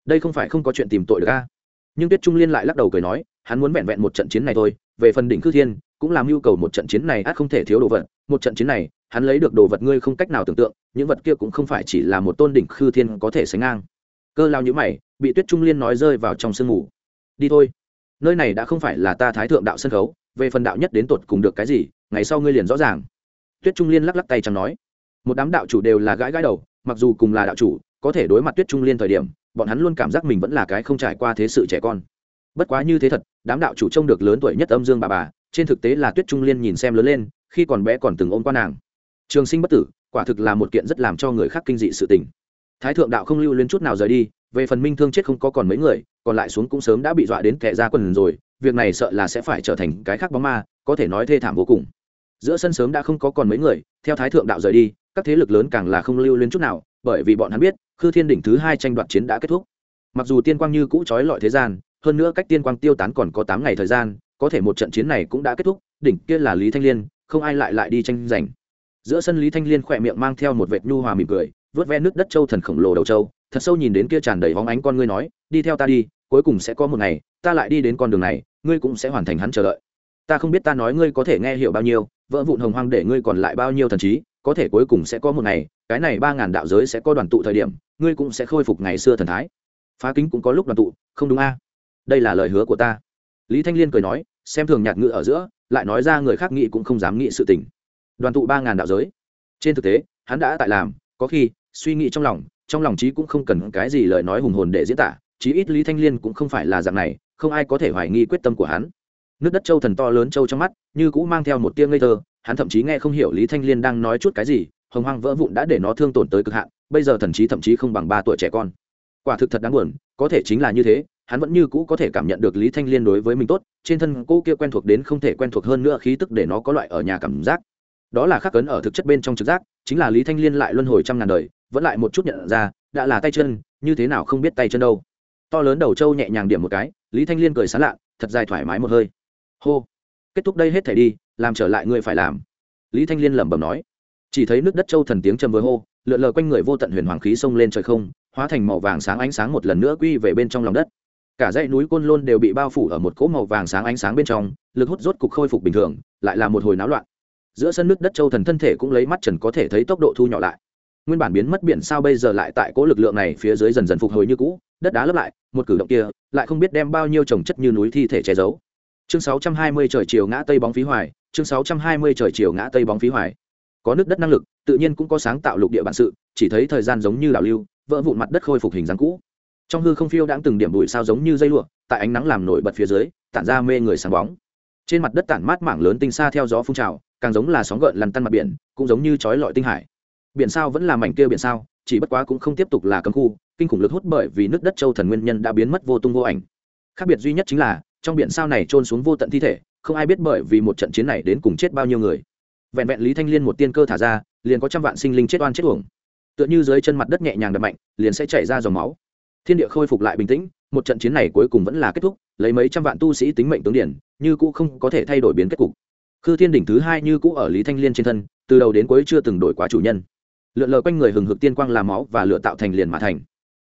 Đây không phải không có chuyện tìm tội được a? Nhưng tuyết trung liên lại lắc đầu cười nói, hắn muốn vẹn vẹn một trận chiến này thôi, về phần đỉnh cư thiên, cũng làm yêu cầu một trận chiến này ắt không thể thiếu đồ vật. Một trận chiến này, hắn lấy được đồ vật ngươi không cách nào tưởng tượng, những vật kia cũng không phải chỉ là một tôn đỉnh khư thiên có thể sánh ngang. Cơ lao nhữ mày, bị tuyết trung liên nói rơi vào trong sương mù. Đi thôi. Nơi này đã không phải là ta thái thượng đạo sân khấu, về phần đạo nhất đến tột cùng được cái gì, ngày sau ngươi liền rõ ràng. Tuyết trung liên lắc lắc tay chẳng nói. Một đám đạo chủ đều là gãi gãi đầu mặc dù cùng là đạo chủ, có thể đối mặt tuyết trung liên thời điểm, bọn hắn luôn cảm giác mình vẫn là cái không trải qua thế sự trẻ con. Bất quá như thế thật, đám đạo chủ trông được lớn tuổi nhất âm dương bà bà, trên thực tế là tuyết trung liên nhìn xem lớn lên, khi còn bé còn từng ôm qua nàng. Trường sinh bất tử, quả thực là một kiện rất làm cho người khác kinh dị sự tình. Thái thượng đạo không lưu lên chút nào rời đi, về phần minh thương chết không có còn mấy người, còn lại xuống cũng sớm đã bị dọa đến kẻ ra quần rồi, việc này sợ là sẽ phải trở thành cái khác bóng ma, có thể nói thê thảm vô cùng. Giữa sân sớm đã không có còn mấy người, theo thái thượng đạo rời đi các thế lực lớn càng là không lưu lên chút nào, bởi vì bọn hắn biết, khư thiên đỉnh thứ hai tranh đoạt chiến đã kết thúc. Mặc dù tiên quang như cũ trói lọi thế gian, hơn nữa cách tiên quang tiêu tán còn có tám ngày thời gian, có thể một trận chiến này cũng đã kết thúc, đỉnh kia là lý thanh liên, không ai lại lại đi tranh giành. Giữa sân lý thanh liên khỏe miệng mang theo một vệt nhu hòa mỉm cười, vớt ve nước đất châu thần khổng lồ đầu châu, thật sâu nhìn đến kia tràn đầy hóng ánh con ngươi nói, đi theo ta đi, cuối cùng sẽ có một ngày, ta lại đi đến con đường này, ngươi cũng sẽ hoàn thành hắn chờ đợi ta không biết ta nói ngươi có thể nghe hiểu bao nhiêu, vỡ vụn hồng hoang để ngươi còn lại bao nhiêu thần trí, có thể cuối cùng sẽ có một ngày, cái này ba ngàn đạo giới sẽ có đoàn tụ thời điểm, ngươi cũng sẽ khôi phục ngày xưa thần thái. Phá kính cũng có lúc đoàn tụ, không đúng a? Đây là lời hứa của ta. Lý thanh liên cười nói, xem thường nhạt ngự ở giữa, lại nói ra người khác nghĩ cũng không dám nghĩ sự tình. Đoàn tụ ba ngàn đạo giới. Trên thực tế, hắn đã tại làm, có khi, suy nghĩ trong lòng trong lòng trí cũng không cần cái gì lời nói hùng hồn để diễn tả, chí ít lý thanh liên cũng không phải là dạng này, không ai có thể hoài nghi quyết tâm của hắn nước đất châu thần to lớn châu trong mắt, như cũ mang theo một tiếng ngây thơ, hắn thậm chí nghe không hiểu lý thanh liên đang nói chút cái gì, hồng hoang vỡ vụn đã để nó thương tổn tới cực hạn, bây giờ thần trí thậm chí không bằng ba tuổi trẻ con. Quả thực thật đáng buồn, có thể chính là như thế, hắn vẫn như cũ có thể cảm nhận được lý thanh liên đối với mình tốt, trên thân cô kia quen thuộc đến không thể quen thuộc hơn nữa khí tức để nó có loại ở nhà cảm giác. Đó là khắc cấn ở thực chất bên trong trực giác, chính là lý thanh liên lại luân hồi trăm ngàn đời, vẫn lại một chút nhận ra, đã là tay chân, như thế nào không biết tay chân đâu. To lớn đầu trâu nhẹ nhàng điểm một cái, lý thanh liên cười sán lạ, thật dài thoải mái một hơi hô. Kết thúc đây hết thể đi, làm trở lại ngươi phải làm. Lý thanh liên lẩm bẩm nói. Chỉ thấy nước đất châu thần tiếng trầm với hô, lượn lờ quanh người vô tận huyền hoàng khí xông lên trời không, hóa thành màu vàng sáng ánh sáng một lần nữa quy về bên trong lòng đất. Cả dãy núi côn lôn đều bị bao phủ ở một cỗ màu vàng sáng ánh sáng bên trong, lực hút rốt cục khôi phục bình thường, lại là một hồi náo loạn. Giữa sân nước đất châu thần thân thể cũng lấy mắt trần có thể thấy tốc độ thu nhỏ lại. Nguyên bản biến mất biển sao bây giờ lại tại cỗ lực lượng này phía dưới dần dần phục hồi như cũ, đất đá lấp lại, một cử động kia, lại không biết đem bao nhiêu trồng chất như núi thi thể che giấu chương 620 trời chiều ngã tây bóng phí hoài, chương 620 trời chiều ngã tây bóng phí hoài. Có nước đất năng lực, tự nhiên cũng có sáng tạo lục địa bản sự, chỉ thấy thời gian giống như đảo lưu, vỡ vụn mặt đất khôi phục hình dáng cũ. Trong hư không phiêu đang từng điểm bụi sao giống như dây lụa, tại ánh nắng làm nổi bật phía dưới, tản ra mê người sáng bóng. Trên mặt đất tản mát mảng lớn tinh xa theo gió phun trào, càng giống là sóng gợn lăn tăn mặt biển, cũng giống như chói lọi tinh hải. Biển sao vẫn là mảnh kia biển sao, chỉ bất quá cũng không tiếp tục là cấm khu, kinh khủng lực hút bởi vì nước đất châu thần nguyên nhân đã biến mất vô tung vô ảnh. Khác biệt duy nhất chính là trong biển sao này trôn xuống vô tận thi thể, không ai biết bởi vì một trận chiến này đến cùng chết bao nhiêu người. Vẹn vẹn lý thanh liên một tiên cơ thả ra, liền có trăm vạn sinh linh chết oan chết uổng. Tựa như dưới chân mặt đất nhẹ nhàng đập mạnh, liền sẽ chảy ra dòng máu. Thiên địa khôi phục lại bình tĩnh, một trận chiến này cuối cùng vẫn là kết thúc, lấy mấy trăm vạn tu sĩ tính mệnh tướng điển, như cũ không có thể thay đổi biến kết cục. Khư thiên đỉnh thứ hai như cũ ở lý thanh liên trên thân, từ đầu đến cuối chưa từng đổi quá chủ nhân. Lượn lờ quanh người hừng hực tiên quang làm máu và lựa tạo thành liền mã thành.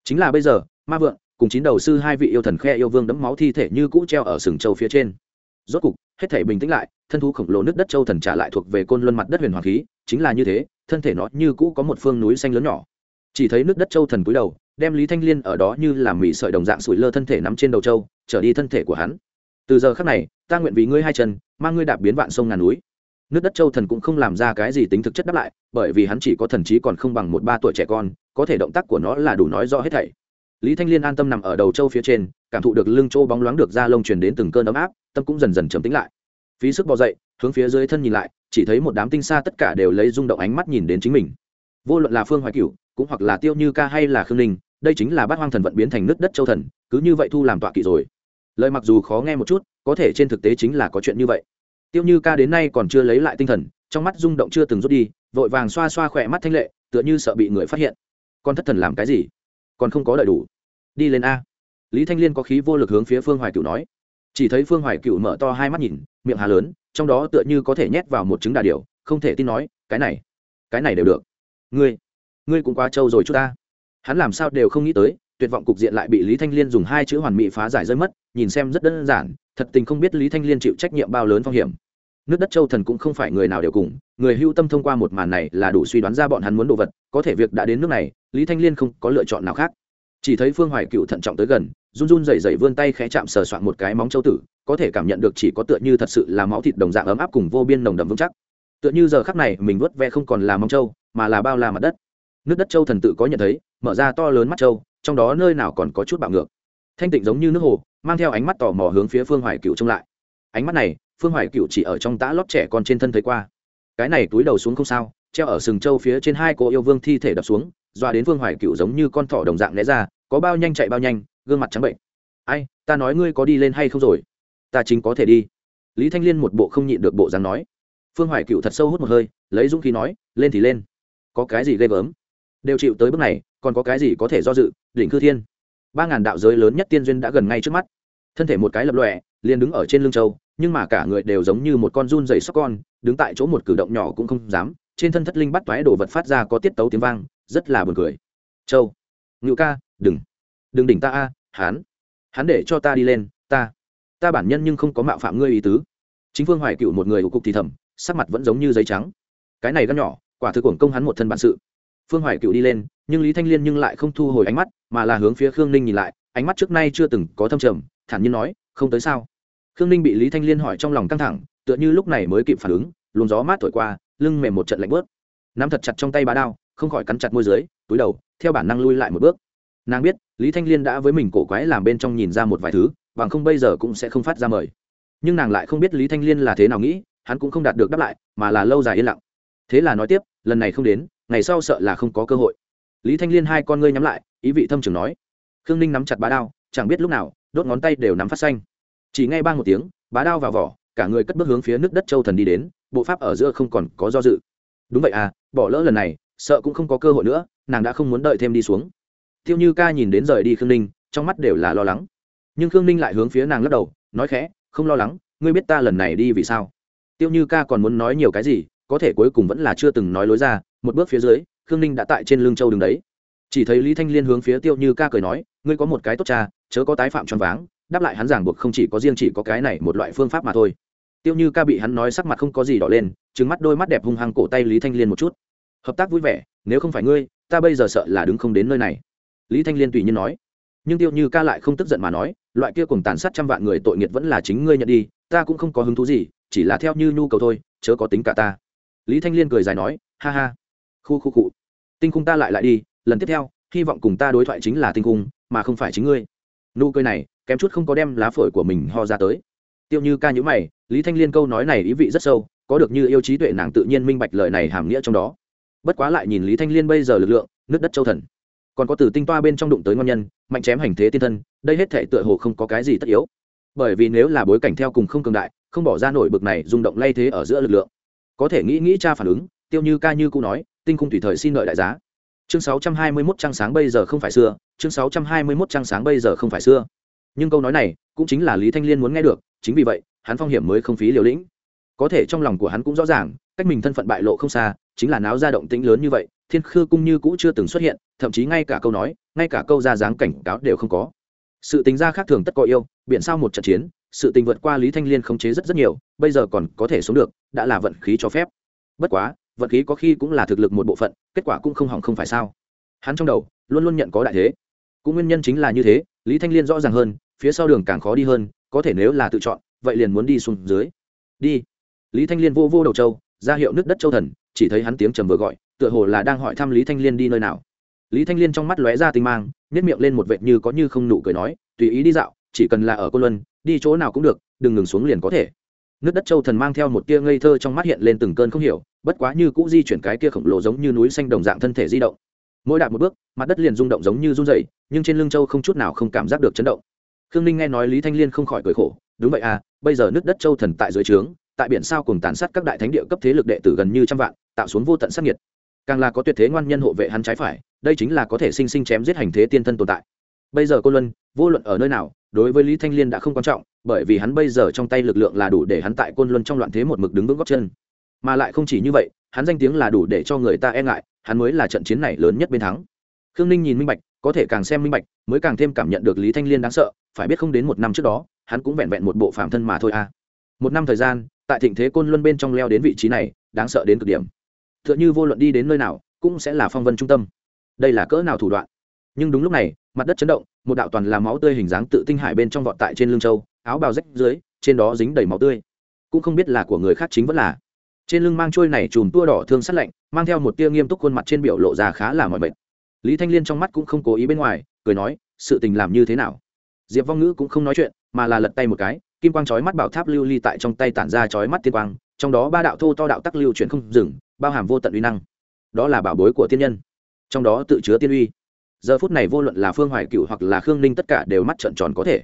Chính là bây giờ, ma vượng cùng chín đầu sư hai vị yêu thần khe yêu vương đẫm máu thi thể như cũ treo ở sừng châu phía trên. Rốt cục, hết thể bình tĩnh lại, thân thú khổng lồ nước đất châu thần trả lại thuộc về côn luân mặt đất huyền hoàng khí, chính là như thế, thân thể nó như cũ có một phương núi xanh lớn nhỏ. Chỉ thấy nước đất châu thần cúi đầu, đem lý thanh liên ở đó như làm mì sợi đồng dạng sủi lơ thân thể nắm trên đầu châu, trở đi thân thể của hắn. Từ giờ khắc này, ta nguyện vì ngươi hai chân, mang ngươi đạp biến vạn sông ngàn núi. Nước đất châu thần cũng không làm ra cái gì tính thực chất đáp lại, bởi vì hắn chỉ có thần trí còn không bằng một ba tuổi trẻ con, có thể động tác của nó là đủ nói rõ hết thảy lý thanh liên an tâm nằm ở đầu châu phía trên, cảm thụ được lưng châu bóng loáng được ra lông truyền đến từng cơn ấm áp, tâm cũng dần dần trầm tính lại. Phí sức bò dậy, hướng phía dưới thân nhìn lại, chỉ thấy một đám tinh xa tất cả đều lấy rung động ánh mắt nhìn đến chính mình. Vô luận là phương hoài cửu, cũng hoặc là tiêu như ca hay là khương ninh, đây chính là bát hoang thần vận biến thành nước đất châu thần, cứ như vậy thu làm tọa kỵ rồi. Lời mặc dù khó nghe một chút, có thể trên thực tế chính là có chuyện như vậy. Tiêu như ca đến nay còn chưa lấy lại tinh thần, trong mắt rung động chưa từng rút đi, vội vàng xoa xoa khỏe mắt thanh lệ, tựa như sợ bị người phát hiện. Con thất thần làm cái gì? Còn không có đầy đủ. Đi lên a. Lý thanh liên có khí vô lực hướng phía phương hoài cựu nói. Chỉ thấy phương hoài cựu mở to hai mắt nhìn, miệng hà lớn, trong đó tựa như có thể nhét vào một trứng đà điều không thể tin nói, cái này cái này đều được. Ngươi ngươi cũng quá trâu rồi chút ta. Hắn làm sao đều không nghĩ tới, tuyệt vọng cục diện lại bị lý thanh liên dùng hai chữ hoàn mỹ phá giải rơi mất, nhìn xem rất đơn giản, thật tình không biết lý thanh liên chịu trách nhiệm bao lớn phong hiểm nước đất châu thần cũng không phải người nào đều cùng, người hưu tâm thông qua một màn này là đủ suy đoán ra bọn hắn muốn đồ vật, có thể việc đã đến nước này, lý thanh liên không có lựa chọn nào khác. Chỉ thấy phương hoài cựu thận trọng tới gần, run run dày dày vươn tay khẽ chạm sờ soạn một cái móng châu tử, có thể cảm nhận được chỉ có tựa như thật sự là máu thịt đồng dạng ấm áp cùng vô biên nồng đậm vững chắc. Tựa như giờ khắc này mình vớt ve không còn là móng châu, mà là bao la mặt đất. Nước đất châu thần tự có nhận thấy, mở ra to lớn mắt châu, trong đó nơi nào còn có chút bạo ngược. Thanh tịnh giống như nước hồ, mang theo ánh mắt tò mò hướng phía phương hoài cựu trông lại. Ánh mắt này phương hoài cựu chỉ ở trong tã lót trẻ con trên thân thấy qua. Cái này túi đầu xuống không sao, treo ở sừng châu phía trên hai cô yêu vương thi thể đập xuống doa đến phương hoài cựu giống như con thỏ đồng dạng né ra, có bao nhanh chạy bao nhanh, gương mặt trắng bệnh. Ai, ta nói ngươi có đi lên hay không rồi? Ta chính có thể đi. Lý thanh liên một bộ không nhịn được bộ dáng nói. Phương hoài cựu thật sâu hút một hơi, lấy dũng khí nói, lên thì lên. Có cái gì ghê gớm? Đều chịu tới bước này, còn có cái gì có thể do dự, đỉnh cư thiên. Ba ngàn đạo giới lớn nhất tiên duyên đã gần ngay trước mắt. Thân thể một cái lập lọe liền đứng ở trên lưng châu nhưng mà cả người đều giống như một con run dày sóc con, đứng tại chỗ một cử động nhỏ cũng không dám, trên thân thất linh bắt toái đồ vật phát ra có tiết tấu tiếng vang, rất là buồn cười. Châu ngự ca, đừng đừng đỉnh ta a, hán hắn để cho ta đi lên, ta ta bản nhân nhưng không có mạo phạm ngươi ý tứ. Chính phương hoài cựu một người ủ cục thì thầm, sắc mặt vẫn giống như giấy trắng. Cái này gắt nhỏ, quả thực cuồng công hắn một thân bản sự. Phương hoài cựu đi lên, nhưng lý thanh liên nhưng lại không thu hồi ánh mắt, mà là hướng phía khương ninh nhìn lại, ánh mắt trước nay chưa từng có thâm trầm, thản nhiên nói, không tới sao? Khương ninh bị lý thanh liên hỏi trong lòng căng thẳng, tựa như lúc này mới kịp phản ứng, luồng gió mát thổi qua, lưng mềm một trận lạnh bớt. Nắm thật chặt trong tay bá đao, không khỏi cắn chặt môi dưới, túi đầu, theo bản năng lui lại một bước. Nàng biết, lý thanh liên đã với mình cổ quái làm bên trong nhìn ra một vài thứ, bằng không bây giờ cũng sẽ không phát ra mời. Nhưng nàng lại không biết lý thanh liên là thế nào nghĩ, hắn cũng không đạt được đáp lại, mà là lâu dài yên lặng. Thế là nói tiếp, lần này không đến, ngày sau sợ là không có cơ hội. Lý thanh liên hai con ngươi nhắm lại, ý vị thâm trường nói. Khương ninh nắm chặt bá đao, chẳng biết lúc nào, đốt ngón tay đều nắm phát xanh chỉ ngay ba một tiếng, bá đao vào vỏ, cả người cất bước hướng phía nước đất châu thần đi đến, bộ pháp ở giữa không còn có do dự. Đúng vậy à bỏ lỡ lần này, sợ cũng không có cơ hội nữa, nàng đã không muốn đợi thêm đi xuống. Tiêu như ca nhìn đến rời đi khương ninh, trong mắt đều là lo lắng. Nhưng khương ninh lại hướng phía nàng lắc đầu, nói khẽ, không lo lắng, ngươi biết ta lần này đi vì sao? Tiêu như ca còn muốn nói nhiều cái gì, có thể cuối cùng vẫn là chưa từng nói lối ra, một bước phía dưới, khương ninh đã tại trên lưng châu đứng đấy. Chỉ thấy lý thanh liên hướng phía tiêu như ca cười nói, ngươi có một cái tốt cha, chớ có tái phạm choáng váng đáp lại hắn giảng buộc không chỉ có riêng chỉ có cái này một loại phương pháp mà thôi. Tiêu như ca bị hắn nói sắc mặt không có gì đỏ lên trứng mắt đôi mắt đẹp hung hăng cổ tay lý thanh liên một chút. Hợp tác vui vẻ, nếu không phải ngươi, ta bây giờ sợ là đứng không đến nơi này. Lý thanh liên tùy nhiên nói. Nhưng tiêu như ca lại không tức giận mà nói, loại kia cùng tàn sát trăm vạn người tội nghiệt vẫn là chính ngươi nhận đi, ta cũng không có hứng thú gì, chỉ là theo như nhu cầu thôi, chớ có tính cả ta. Lý thanh liên cười dài nói, ha ha. Khu khu cụ tinh khung ta lại lại đi, lần tiếp theo, hy vọng cùng ta đối thoại chính là tinh khung, mà không phải chính ngươi. Nụ cười này kém chút không có đem lá phổi của mình ho ra tới. Tiêu như ca nhữ mày, lý thanh liên câu nói này ý vị rất sâu, có được như yêu trí tuệ nàng tự nhiên minh bạch lời này hàm nghĩa trong đó. Bất quá lại nhìn lý thanh liên bây giờ lực lượng, nước đất châu thần. Còn có từ tinh toa bên trong đụng tới ngon nhân, mạnh chém hành thế tiên thân, đây hết thể tựa hồ không có cái gì tất yếu. Bởi vì nếu là bối cảnh theo cùng không cường đại, không bỏ ra nổi bực này rung động lay thế ở giữa lực lượng. Có thể nghĩ nghĩ cha phản ứng, tiêu như ca như cụ nói, tinh khung tùy thời xin lợi đại giá. Chương 621 trăng sáng bây giờ không phải xưa, chương 621 trăng sáng bây giờ không phải xưa nhưng câu nói này cũng chính là lý thanh liên muốn nghe được, chính vì vậy, hắn phong hiểm mới không phí liều lĩnh. Có thể trong lòng của hắn cũng rõ ràng, cách mình thân phận bại lộ không xa, chính là náo ra động tĩnh lớn như vậy, thiên khư cung như cũ chưa từng xuất hiện, thậm chí ngay cả câu nói, ngay cả câu ra dáng cảnh cáo đều không có. Sự tính ra khác thường tất có yêu biện sao một trận chiến, sự tình vượt qua lý thanh liên khống chế rất rất nhiều, bây giờ còn có thể sống được, đã là vận khí cho phép. Bất quá, vận khí có khi cũng là thực lực một bộ phận, kết quả cũng không hỏng không phải sao. Hắn trong đầu luôn luôn nhận có đại thế. Cũng nguyên nhân chính là như thế lý thanh liên rõ ràng hơn, phía sau đường càng khó đi hơn, có thể nếu là tự chọn, vậy liền muốn đi xuống dưới. Đi. Lý thanh liên vô vô đầu châu ra hiệu nước đất châu thần, chỉ thấy hắn tiếng trầm vừa gọi, tựa hồ là đang hỏi thăm lý thanh liên đi nơi nào. Lý thanh liên trong mắt lóe ra tinh mang nhét miệng lên một vệt như có như không nụ cười nói, tùy ý đi dạo, chỉ cần là ở cô luân, đi chỗ nào cũng được, đừng ngừng xuống liền có thể. Nước đất châu thần mang theo một tia ngây thơ trong mắt hiện lên từng cơn không hiểu, bất quá như cũ di chuyển cái kia khổng lồ giống như núi xanh đồng dạng thân thể di động mỗi đạp một bước, mặt đất liền rung động giống như run dày nhưng trên lưng châu không chút nào không cảm giác được chấn động. Khương ninh nghe nói lý thanh liên không khỏi cười khổ, đúng vậy à bây giờ nước đất châu thần tại dưới trướng, tại biển sao cùng tàn sát các đại thánh địa cấp thế lực đệ tử gần như trăm vạn, tạo xuống vô tận sắc nhiệt càng là có tuyệt thế ngoan nhân hộ vệ hắn trái phải, đây chính là có thể sinh sinh chém giết hành thế tiên thân tồn tại. Bây giờ cô luân, vô luận ở nơi nào, đối với lý thanh liên đã không quan trọng, bởi vì hắn bây giờ trong tay lực lượng là đủ để hắn tại côn luân trong loạn thế một mực đứng vững góc chân. Mà lại không chỉ như vậy, hắn danh tiếng là đủ để cho người ta e ngại hắn mới là trận chiến này lớn nhất bên thắng. Khương ninh nhìn minh bạch, có thể càng xem minh bạch, mới càng thêm cảm nhận được lý thanh liên đáng sợ, phải biết không đến một năm trước đó, hắn cũng vẹn vẹn một bộ phạm thân mà thôi à. Một năm thời gian, tại thịnh thế côn luân bên trong leo đến vị trí này, đáng sợ đến cực điểm. T h ư ợ n h ư vô luận đi đến nơi nào, cũng sẽ là phong vân trung tâm. Đây là cỡ nào thủ đoạn? Nhưng đúng lúc này, mặt đất chấn động, một đạo toàn là máu tươi hình dáng tự tinh hải bên trong vọt tại trên lưng châu, áo bào rách dưới, trên đó dính đầy máu tươi. Cũng không biết là của người khác chính vẫn là. Trên lưng mang trôi này chùm tua đỏ thương sắt lạnh mang theo một tia nghiêm túc khuôn mặt trên biểu lộ ra khá là mọi mệt. Lý thanh liên trong mắt cũng không cố ý bên ngoài, cười nói, sự tình làm như thế nào? Diệp vong ngữ cũng không nói chuyện, mà là lật tay một cái, kim quang chói mắt bảo tháp lưu ly tại trong tay tản ra chói mắt tiên quang, trong đó ba đạo thô to đạo tắc lưu chuyển không dừng, bao hàm vô tận uy năng. Đó là bảo bối của tiên nhân, trong đó tự chứa tiên uy. Giờ phút này vô luận là phương hoài cựu hoặc là khương ninh tất cả đều mắt trợn tròn có thể.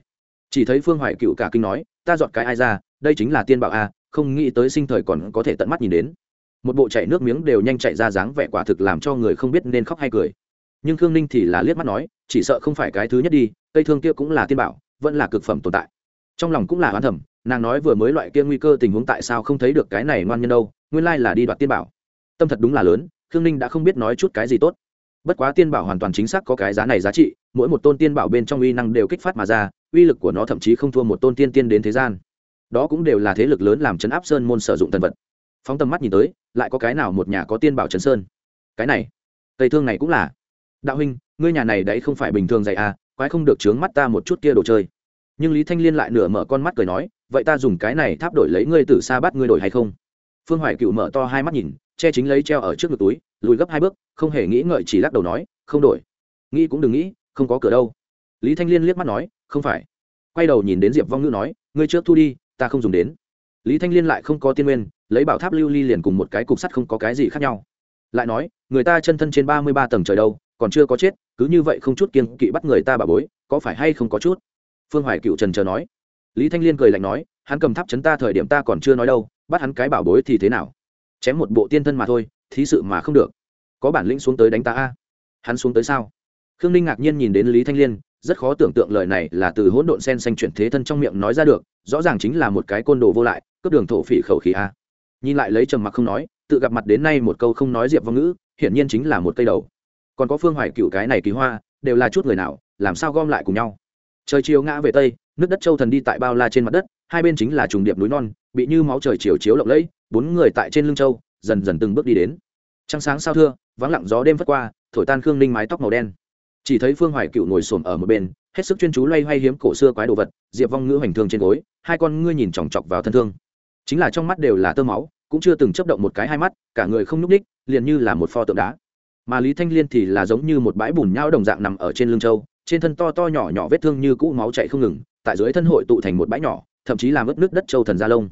Chỉ thấy phương hoài cựu cả kinh nói, ta dọn cái ai ra, đây chính là tiên bảo a, không nghĩ tới sinh thời còn có thể tận mắt nhìn đến một bộ chạy nước miếng đều nhanh chạy ra dáng vẻ quả thực làm cho người không biết nên khóc hay cười. Nhưng khương ninh thì là liếc mắt nói, chỉ sợ không phải cái thứ nhất đi, cây thương kia cũng là tiên bảo, vẫn là cực phẩm tồn tại. Trong lòng cũng là hoán thẩm nàng nói vừa mới loại kia nguy cơ tình huống tại sao không thấy được cái này ngoan nhân đâu, nguyên lai là đi đoạt tiên bảo. Tâm thật đúng là lớn, khương ninh đã không biết nói chút cái gì tốt. Bất quá tiên bảo hoàn toàn chính xác có cái giá này giá trị, mỗi một tôn tiên bảo bên trong uy năng đều kích phát mà ra, uy lực của nó thậm chí không thua một tôn tiên tiên đến thế gian. Đó cũng đều là thế lực lớn làm chấn áp sơn môn sử dụng thần vật. Phóng tầm mắt nhìn tới lại có cái nào một nhà có tiên bảo trấn sơn? Cái này cây thương này cũng là. Đạo huynh, ngươi nhà này đấy không phải bình thường dạy à quái không được trướng mắt ta một chút kia đồ chơi. Nhưng lý thanh liên lại nửa mở con mắt cười nói, vậy ta dùng cái này tháp đổi lấy ngươi từ xa bắt ngươi đổi hay không? Phương hoài cựu mở to hai mắt nhìn, che chính lấy treo ở trước ngực túi, lùi gấp hai bước, không hề nghĩ ngợi chỉ lắc đầu nói, không đổi. Nghĩ cũng đừng nghĩ, không có cửa đâu. Lý thanh liên liếc mắt nói, không phải. Quay đầu nhìn đến diệp vong ngữ nói, ngươi trước thu đi, ta không dùng đến. Lý thanh liên lại không có tiên nguyên lấy bảo tháp lưu ly liền cùng một cái cục sắt không có cái gì khác nhau. Lại nói, người ta chân thân trên ba mươi ba tầng trời đâu, còn chưa có chết, cứ như vậy không chút kiên kỵ bắt người ta bà bối, có phải hay không có chút? Phương hoài cựu trần chờ nói. Lý thanh liên cười lạnh nói, hắn cầm tháp chấn ta thời điểm ta còn chưa nói đâu, bắt hắn cái bảo bối thì thế nào? Chém một bộ tiên thân mà thôi, thí sự mà không được. Có bản lĩnh xuống tới đánh ta a? Hắn xuống tới sao? Khương ninh ngạc nhiên nhìn đến lý thanh liên, rất khó tưởng tượng lời này là từ hỗn độn sen xanh chuyển thế thân trong miệng nói ra được, rõ ràng chính là một cái côn đồ vô lại, cướp đường thổ phỉ khẩu khí a nhìn lại lấy trầm mặc không nói, tự gặp mặt đến nay một câu không nói diệp vong ngữ, hiển nhiên chính là một cây đầu. Còn có phương hoài cựu cái này kỳ hoa, đều là chút người nào, làm sao gom lại cùng nhau? Trời chiều ngã về tây, nước đất châu thần đi tại bao la trên mặt đất, hai bên chính là trùng điệp núi non, bị như máu trời chiều chiếu lộng lẫy, bốn người tại trên lưng châu, dần dần từng bước đi đến. Trăng sáng sao thưa, vắng lặng gió đêm vất qua, thổi tan khương ninh mái tóc màu đen. Chỉ thấy phương hoài cựu ngồi xổm ở một bên, hết sức chuyên chú loay hoay hiếm cổ xưa quái đồ vật, diệp vong ngữ hoành thương trên gối, hai con ngươi nhìn chòng chọc vào thân thương chính là trong mắt đều là tơ máu, cũng chưa từng chấp động một cái hai mắt, cả người không nhúc ních liền như là một pho tượng đá. Mà lý thanh liên thì là giống như một bãi bùn nhau đồng dạng nằm ở trên lưng châu, trên thân to to nhỏ nhỏ vết thương như cũ máu chạy không ngừng, tại dưới thân hội tụ thành một bãi nhỏ, thậm chí làm ướt nước đất châu thần gia lông.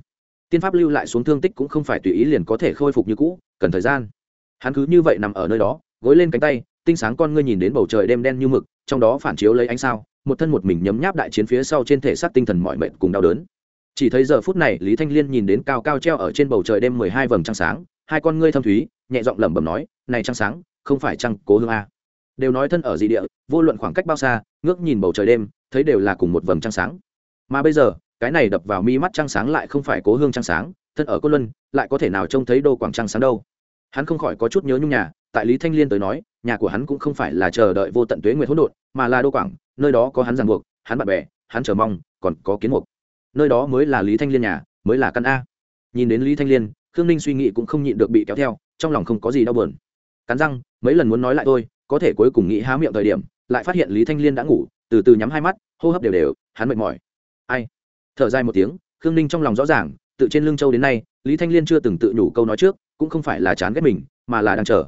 Tiên pháp lưu lại xuống thương tích cũng không phải tùy ý liền có thể khôi phục như cũ, cần thời gian. Hắn cứ như vậy nằm ở nơi đó, gối lên cánh tay, tinh sáng con ngươi nhìn đến bầu trời đêm đen như mực, trong đó phản chiếu lấy ánh sao, một thân một mình nhấm nháp đại chiến phía sau trên thể xác tinh thần mọi mệnh cùng đau đớn chỉ thấy giờ phút này, lý thanh liên nhìn đến cao cao treo ở trên bầu trời đêm mười hai vầng trăng sáng, hai con ngươi thâm thúy, nhẹ giọng lẩm bẩm nói, này trăng sáng, không phải trăng cố hương a. Đều nói thân ở dị địa, vô luận khoảng cách bao xa, ngước nhìn bầu trời đêm, thấy đều là cùng một vầng trăng sáng. Mà bây giờ, cái này đập vào mi mắt trăng sáng lại không phải cố hương trăng sáng, thân ở côn luân, lại có thể nào trông thấy đô quảng trăng sáng đâu? Hắn không khỏi có chút nhớ nhung nhà, tại lý thanh liên tới nói, nhà của hắn cũng không phải là chờ đợi vô tận tuế nguyệt hỗn độn, mà là đô quảng, nơi đó có hắn ràng buộc, hắn bạn bè, hắn chờ mong, còn có kiến mục nơi đó mới là lý thanh liên nhà, mới là căn a. Nhìn đến lý thanh liên, khương ninh suy nghĩ cũng không nhịn được bị kéo theo, trong lòng không có gì đau buồn. Cắn răng, mấy lần muốn nói lại thôi, có thể cuối cùng nghĩ há miệng thời điểm, lại phát hiện lý thanh liên đã ngủ, từ từ nhắm hai mắt, hô hấp đều đều, hắn mệt mỏi. Ai? Thở dài một tiếng, khương ninh trong lòng rõ ràng, tự trên lưng châu đến nay, lý thanh liên chưa từng tự nhủ câu nói trước, cũng không phải là chán ghét mình, mà là đang chờ.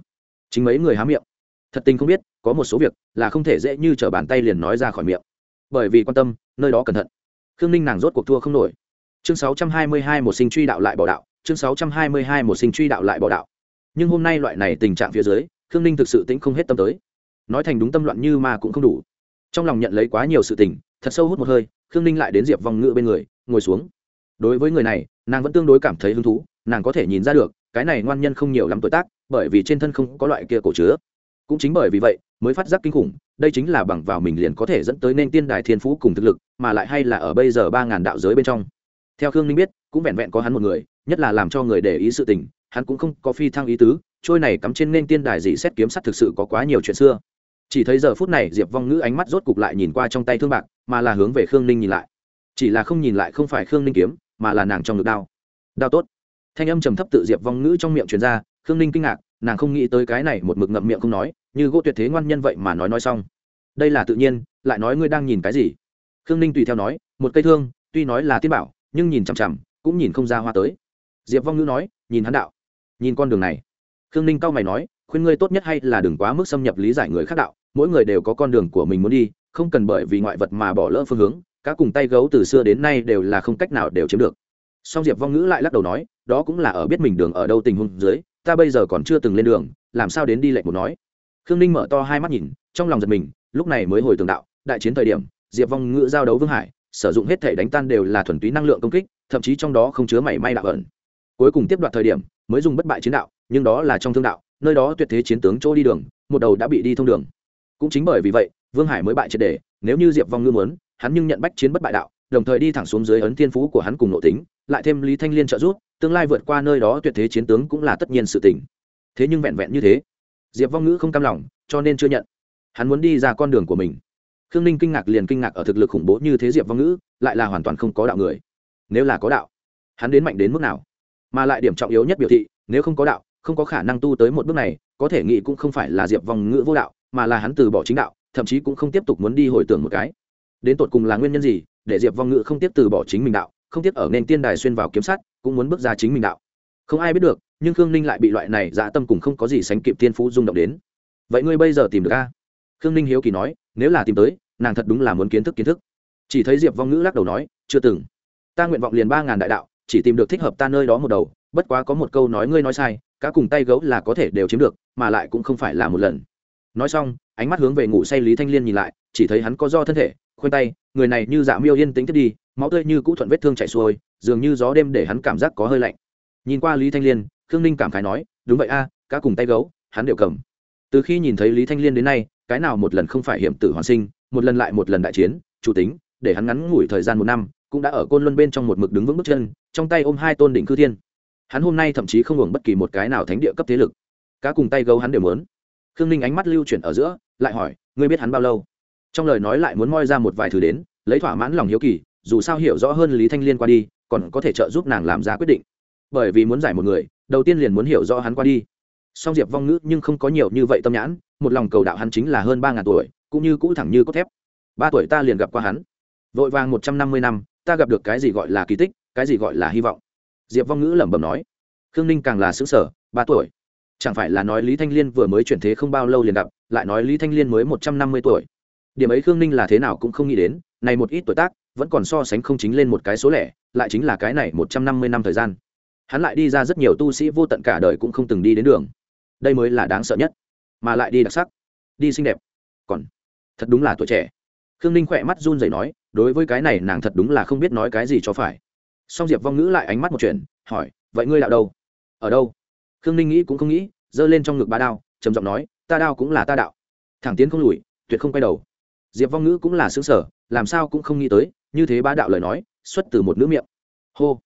Chính mấy người há miệng. Thật tình không biết, có một số việc là không thể dễ như t r ở bàn tay liền nói ra khỏi miệng. Bởi vì quan tâm, nơi đó cẩn thận khương ninh nàng rốt cuộc thua không nổi. Chương sáu trăm hai mươi hai một sinh truy đạo lại bỏ đạo, chương sáu trăm hai mươi hai một sinh truy đạo lại bỏ đạo. Nhưng hôm nay loại này tình trạng phía dưới, khương ninh thực sự tính không hết tâm tới. Nói thành đúng tâm loạn như mà cũng không đủ. Trong lòng nhận lấy quá nhiều sự tình, thật sâu hút một hơi, khương ninh lại đến diệp vòng ngựa bên người, ngồi xuống. Đối với người này, nàng vẫn tương đối cảm thấy hứng thú, nàng có thể nhìn ra được, cái này ngoan nhân không nhiều lắm tuổi tác, bởi vì trên thân không có loại kia cổ chứa. Cũng chính bởi vì vậy, mới phát giác kinh khủng, đây chính là bằng vào mình liền có thể dẫn tới nên tiên đài thiên phú cùng thực lực mà lại hay là ở bây giờ ba ngàn đạo giới bên trong. Theo khương ninh biết, cũng vẹn vẹn có hắn một người, nhất là làm cho người để ý sự tình, hắn cũng không có phi thăng ý tứ, trôi này cắm trên nên tiên đài dị xét kiếm sắt thực sự có quá nhiều chuyện xưa. Chỉ thấy giờ phút này, diệp vong ngữ ánh mắt rốt cục lại nhìn qua trong tay thương bạc, mà là hướng về khương ninh nhìn lại. Chỉ là không nhìn lại không phải khương ninh kiếm, mà là nàng trong ngực đao. Đao tốt. Thanh âm trầm thấp tự diệp vong ngữ trong miệng truyền ra, khương ninh kinh ngạc, nàng không nghĩ tới cái này một mực ngậm miệng không nói, như gỗ tuyệt thế ngoan nhân vậy mà nói nói xong. Đây là tự nhiên, lại nói ngươi đang nhìn cái gì? Khương ninh tùy theo nói, một cây thương, tuy nói là tiên bảo, nhưng nhìn chằm chằm, cũng nhìn không ra hoa tới. Diệp vong ngữ nói, nhìn hắn đạo, nhìn con đường này. Khương ninh cau mày nói, khuyên ngươi tốt nhất hay là đừng quá mức xâm nhập lý giải người khác đạo, mỗi người đều có con đường của mình muốn đi, không cần bởi vì ngoại vật mà bỏ lỡ phương hướng các cùng tay gấu từ xưa đến nay đều là không cách nào đều chiếm được. Song diệp vong ngữ lại lắc đầu nói, đó cũng là ở biết mình đường ở đâu tình huống dưới, ta bây giờ còn chưa từng lên đường, làm sao đến đi lệnh một nói? Khương ninh mở to hai mắt nhìn, trong lòng giật mình, lúc này mới hồi tường đạo, đại chiến thời điểm diệp vong ngữ giao đấu vương hải, sử dụng hết thể đánh tan đều là thuần túy năng lượng công kích, thậm chí trong đó không chứa mảy may đạo ẩn cuối cùng tiếp đoạt thời điểm, mới dùng bất bại chiến đạo, nhưng đó là trong thương đạo, nơi đó tuyệt thế chiến tướng chỗ đi đường, một đầu đã bị đi thông đường. Cũng chính bởi vì vậy, vương hải mới bại triệt đề nếu như diệp vong ngư muốn, hắn nhưng nhận bách chiến bất bại đạo, đồng thời đi thẳng xuống dưới ấn thiên phú của hắn cùng nội tính, lại thêm lý thanh liên trợ giúp, tương lai vượt qua nơi đó tuyệt thế chiến tướng cũng là tất nhiên sự tỉnh thế nhưng vẹn vẹn như thế, diệp vong ngữ không cam lòng, cho nên chưa nhận. Hắn muốn đi ra con đường của mình khương ninh kinh ngạc liền kinh ngạc ở thực lực khủng bố như thế diệp vong ngữ, lại là hoàn toàn không có đạo người. Nếu là có đạo, hắn đến mạnh đến mức nào? Mà lại điểm trọng yếu nhất biểu thị, nếu không có đạo, không có khả năng tu tới một bước này, có thể nghĩ cũng không phải là diệp vong ngữ vô đạo, mà là hắn từ bỏ chính đạo, thậm chí cũng không tiếp tục muốn đi hồi tưởng một cái. Đến tột cùng là nguyên nhân gì, để diệp vong ngữ không tiếp từ bỏ chính mình đạo, không tiếp ở nền tiên đài xuyên vào kiếm sát cũng muốn bước ra chính mình đạo? Không ai biết được, nhưng khương ninh lại bị loại này dã tâm cùng không có gì sánh kịp tiên phú rung động đến. Vậy ngươi bây giờ tìm được a? Khương ninh hiếu kỳ nói, nếu là tìm tới, nàng thật đúng là muốn kiến thức kiến thức. Chỉ thấy diệp vong ngữ lắc đầu nói, chưa từng. Ta nguyện vọng liền ba ngàn đại đạo, chỉ tìm được thích hợp ta nơi đó một đầu, bất quá có một câu nói ngươi nói sai, cá cùng tay gấu là có thể đều chiếm được, mà lại cũng không phải là một lần. Nói xong, ánh mắt hướng về ngủ say lý thanh liên nhìn lại, chỉ thấy hắn có do thân thể, khoanh tay, người này như dạ miêu yên tĩnh thiết đi, máu tươi như cũ thuận vết thương chảy xuôi, dường như gió đêm để hắn cảm giác có hơi lạnh. Nhìn qua lý thanh liên, khương ninh cảm khái nói, đúng vậy a, cá cùng tay gấu, hắn đều cầm. Từ khi nhìn thấy lý thanh liên đến nay cái nào một lần không phải hiểm tử hoàn sinh, một lần lại một lần đại chiến, chủ tính, để hắn ngắn ngủi thời gian một năm, cũng đã ở côn luân bên trong một mực đứng vững bước chân, trong tay ôm hai tôn đỉnh cư thiên. Hắn hôm nay thậm chí không hưởng bất kỳ một cái nào thánh địa cấp thế lực. Cá cùng tay gấu hắn đều muốn. Khương ninh ánh mắt lưu chuyển ở giữa, lại hỏi, ngươi biết hắn bao lâu? Trong lời nói lại muốn moi ra một vài thứ đến, lấy thỏa mãn lòng hiếu kỳ, dù sao hiểu rõ hơn lý thanh liên qua đi, còn có thể trợ giúp nàng làm ra quyết định. Bởi vì muốn giải một người, đầu tiên liền muốn hiểu rõ hắn qua đi song diệp vong ngữ nhưng không có nhiều như vậy tâm nhãn, một lòng cầu đạo hắn chính là hơn ba ngàn tuổi, cũng như cũ thẳng như cốt thép. Ba tuổi ta liền gặp qua hắn. Vội vàng một trăm năm mươi năm, ta gặp được cái gì gọi là kỳ tích, cái gì gọi là hy vọng. Diệp vong ngữ lẩm bẩm nói. Khương ninh càng là xứ sở ba tuổi. Chẳng phải là nói lý thanh liên vừa mới chuyển thế không bao lâu liền gặp, lại nói lý thanh liên mới một trăm năm mươi tuổi. Điểm ấy khương ninh là thế nào cũng không nghĩ đến, này một ít tuổi tác, vẫn còn so sánh không chính lên một cái số lẻ, lại chính là cái này một trăm năm mươi năm thời gian. Hắn lại đi ra rất nhiều tu sĩ vô tận cả đời cũng không từng đi đến đường đây mới là đáng sợ nhất. Mà lại đi đặc sắc, đi xinh đẹp. Còn, thật đúng là tuổi trẻ. Khương ninh khỏe mắt run rẩy nói, đối với cái này nàng thật đúng là không biết nói cái gì cho phải. Song diệp vong ngữ lại ánh mắt một chuyện, hỏi, vậy ngươi đạo đâu? Ở đâu? Khương ninh nghĩ cũng không nghĩ, giơ lên trong ngực ba đao, trầm giọng nói, ta đao cũng là ta đạo. Thẳng tiến không lùi, tuyệt không quay đầu. Diệp vong ngữ cũng là xứng sở làm sao cũng không nghĩ tới, như thế ba đạo lời nói, xuất từ một nữ miệng. Hô,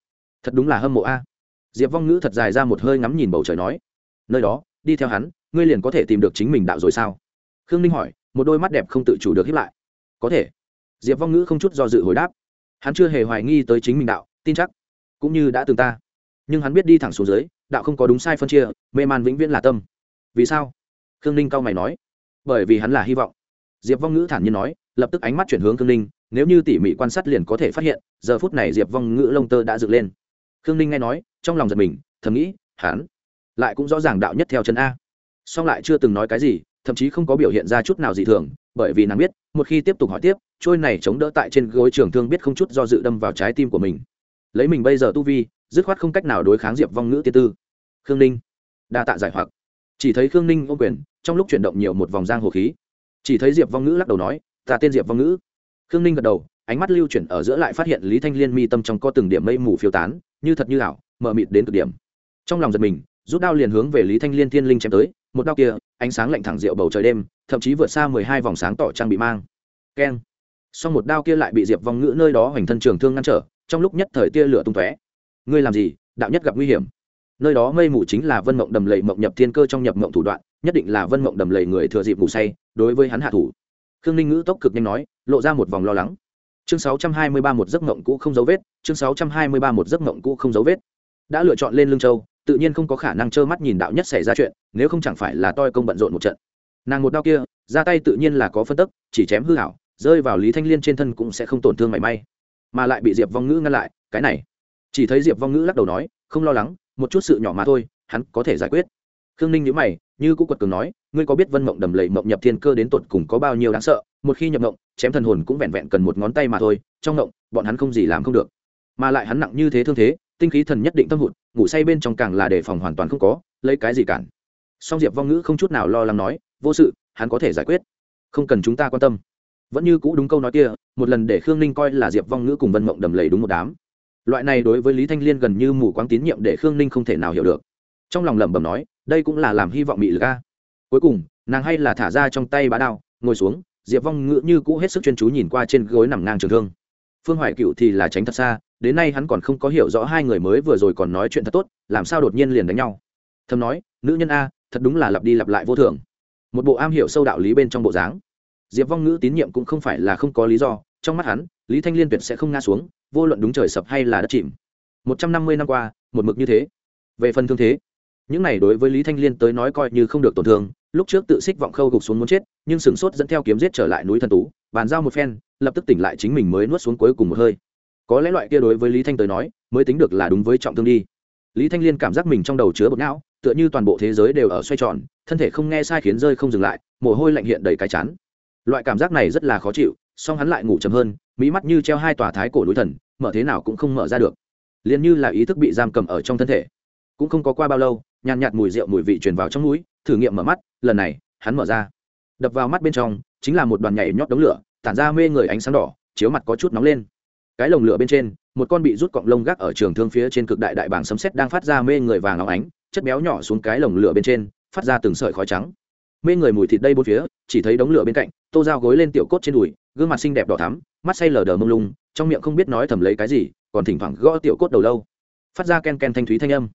thật đúng là hâm mộ a. Diệp vong ngữ thật dài ra một hơi ngắm nhìn bầu trời nói, nơi đó đi theo hắn, ngươi liền có thể tìm được chính mình đạo rồi sao? Khương ninh hỏi, một đôi mắt đẹp không tự chủ được hiếp lại. Có thể. Diệp vong ngữ không chút do dự hồi đáp. Hắn chưa hề hoài nghi tới chính mình đạo, tin chắc. Cũng như đã từng ta. Nhưng hắn biết đi thẳng xuống dưới, đạo không có đúng sai phân chia, mê man vĩnh viễn là tâm. Vì sao? Khương ninh cao mày nói. Bởi vì hắn là hy vọng. Diệp vong ngữ thản nhiên nói, lập tức ánh mắt chuyển hướng khương ninh, nếu như tỉ mỉ quan sát liền có thể phát hiện, giờ phút này diệp vong ngữ lông tơ đã dựng lên. Khương ninh nghe nói, trong lòng giật mình, thầm nghĩ, hắn lại cũng rõ ràng đạo nhất theo chân a. Song lại chưa từng nói cái gì, thậm chí không có biểu hiện ra chút nào dị thường, bởi vì nàng biết, một khi tiếp tục hỏi tiếp, trôi này chống đỡ tại trên gối trường thương biết không chút do dự đâm vào trái tim của mình. Lấy mình bây giờ tu vi, dứt khoát không cách nào đối kháng diệp vong ngữ tiên tư. Khương ninh, đa tạ giải hoặc. Chỉ thấy khương ninh ô quyền, trong lúc chuyển động nhiều một vòng giang hồ khí. Chỉ thấy diệp vong ngữ lắc đầu nói, ta tên diệp vong ngữ. Khương ninh gật đầu, ánh mắt lưu chuyển ở giữa lại phát hiện lý thanh liên mi tâm trong có từng điểm mây mù phiêu tán, như thật như ảo, mờ mịt đến cực điểm. Trong lòng giật mình rút đao liền hướng về lý thanh liên thiên linh chém tới, một đao kia, ánh sáng lạnh thẳng rượu bầu trời đêm, thậm chí vượt xa mười hai vòng sáng tỏ trang bị mang. Keng. Sau một đao kia lại bị diệp vong ngữ nơi đó hoành thân trường thương ngăn trở, trong lúc nhất thời tia lửa tung tóe. Ngươi làm gì? Đạo nhất gặp nguy hiểm. Nơi đó mây mù chính là vân mộng đầm lầy mộng nhập thiên cơ trong nhập mộng thủ đoạn, nhất định là vân mộng đầm lầy người thừa dịp ngủ say, đối với hắn hạ thủ. Khương ninh ngữ tốc cực nhanh nói, lộ ra một vòng lo lắng. Chương sáu trăm hai mươi ba một giấc mộng cũ không dấu vết, chương sáu trăm hai mươi ba một giấc mộng cũ không dấu vết. Đã lựa chọn lên lương châu tự nhiên không có khả năng trơ mắt nhìn đạo nhất xảy ra chuyện, nếu không chẳng phải là toi công bận rộn một trận. Nàng một đao kia, ra tay tự nhiên là có phân tức, chỉ chém hư hảo rơi vào lý thanh liên trên thân cũng sẽ không tổn thương mảy may. Mà lại bị diệp vong ngữ ngăn lại, cái này. Chỉ thấy diệp vong ngữ lắc đầu nói, không lo lắng, một chút sự nhỏ mà thôi, hắn có thể giải quyết. Khương ninh nhữ mày, như cũ quật cường nói, ngươi có biết vân mộng đầm lầy mộng nhập thiên cơ đến tột cùng có bao nhiêu đáng sợ, một khi nhập mộng, chém thần hồn cũng vẹn vẹn cần một ngón tay mà thôi, trong mộng, bọn hắn không gì làm không được. Mà lại hắn nặng như thế thương thế, tinh khí thần nhất định tâm hụt ngủ say bên trong càng là đề phòng hoàn toàn không có, lấy cái gì cản. Song diệp vong ngữ không chút nào lo lắng nói, vô sự, hắn có thể giải quyết. Không cần chúng ta quan tâm. Vẫn như cũ đúng câu nói kia, một lần để khương ninh coi là diệp vong ngữ cùng vân mộng đầm lầy đúng một đám. Loại này đối với lý thanh liên gần như mù quáng tín nhiệm để khương ninh không thể nào hiểu được. Trong lòng lẩm bẩm nói, đây cũng là làm hy vọng bị lực ca cuối cùng, nàng hay là thả ra trong tay bá đao, ngồi xuống, diệp vong ngữ như cũ hết sức chuyên chú nhìn qua trên gối nằm ngang trường thương. Phương hoài cựu thì là tránh thật xa đến nay hắn còn không có hiểu rõ hai người mới vừa rồi còn nói chuyện thật tốt, làm sao đột nhiên liền đánh nhau. Thầm nói, nữ nhân a, thật đúng là lặp đi lặp lại vô thường. Một bộ am hiểu sâu đạo lý bên trong bộ dáng. Diệp vong ngữ tín nhiệm cũng không phải là không có lý do, trong mắt hắn, lý thanh liên tuyệt sẽ không ngã xuống, vô luận đúng trời sập hay là đất chìm. Một trăm năm mươi năm qua, một mực như thế. Về phần thương thế, những này đối với lý thanh liên tới nói coi như không được tổn thương, lúc trước tự xích vọng khâu gục xuống muốn chết, nhưng sửng sốt dẫn theo kiếm giết trở lại núi thần tú, bàn giao một phen, lập tức tỉnh lại chính mình mới nuốt xuống cuối cùng một hơi có lẽ loại kia đối với lý thanh tới nói, mới tính được là đúng với trọng thương đi. Lý thanh liên cảm giác mình trong đầu chứa bột não, tựa như toàn bộ thế giới đều ở xoay tròn, thân thể không nghe sai khiến rơi không dừng lại, mồ hôi lạnh hiện đầy cái chán. Loại cảm giác này rất là khó chịu, song hắn lại ngủ chầm hơn, mỹ mắt như treo hai tòa thái cổ núi thần, mở thế nào cũng không mở ra được. Liền như là ý thức bị giam cầm ở trong thân thể. Cũng không có qua bao lâu, nhàn nhạt mùi rượu mùi vị truyền vào trong núi, thử nghiệm mở mắt, lần này, hắn mở ra. Đập vào mắt bên trong, chính là một đoàn nhảy nhót đống lửa, tản ra mê người ánh sáng đỏ, chiếu mặt có chút nóng lên cái lồng lửa bên trên, một con bị rút cọng lông gác ở trường thương phía trên cực đại đại bảng sấm sét đang phát ra mê người vàng óng ánh, chất béo nhỏ xuống cái lồng lửa bên trên, phát ra từng sợi khói trắng. Mê người mùi thịt đây bốn phía, chỉ thấy đống lửa bên cạnh, tô dao gối lên tiểu cốt trên đùi, gương mặt xinh đẹp đỏ thắm, mắt say lờ đờ mông lung, trong miệng không biết nói thầm lấy cái gì, còn thỉnh thoảng gõ tiểu cốt đầu lâu. Phát ra ken ken thanh thúy thanh âm.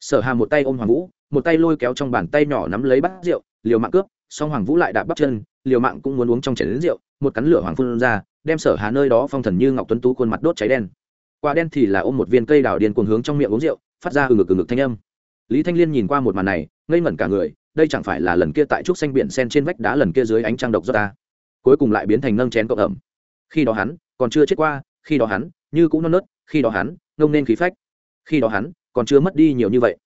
Sở hà một tay ôm hoàng vũ, một tay lôi kéo trong bàn tay nhỏ nắm lấy bát rượu, liều mạng cướp, song hoàng vũ lại đạp bắp chân, liều mạng cũng muốn uống trong chén rượu, một cắn lửa hoàng phun ra đem sở hà nơi đó phong thần như ngọc tuấn tú khuôn mặt đốt cháy đen. Quả đen thì là ôm một viên cây đào điên cuồng hướng trong miệng uống rượu, phát ra ừ ngực ừ ngực thanh âm. Lý thanh liên nhìn qua một màn này, ngây ngẩn cả người, đây chẳng phải là lần kia tại trúc xanh biển sen trên vách đá lần kia dưới ánh trăng độc do ta. Cuối cùng lại biến thành nâng chén cộng ẩm. Khi đó hắn còn chưa chết qua, khi đó hắn như cũng non nớt, khi đó hắn ngông nên khí phách. Khi đó hắn còn chưa mất đi nhiều như vậy.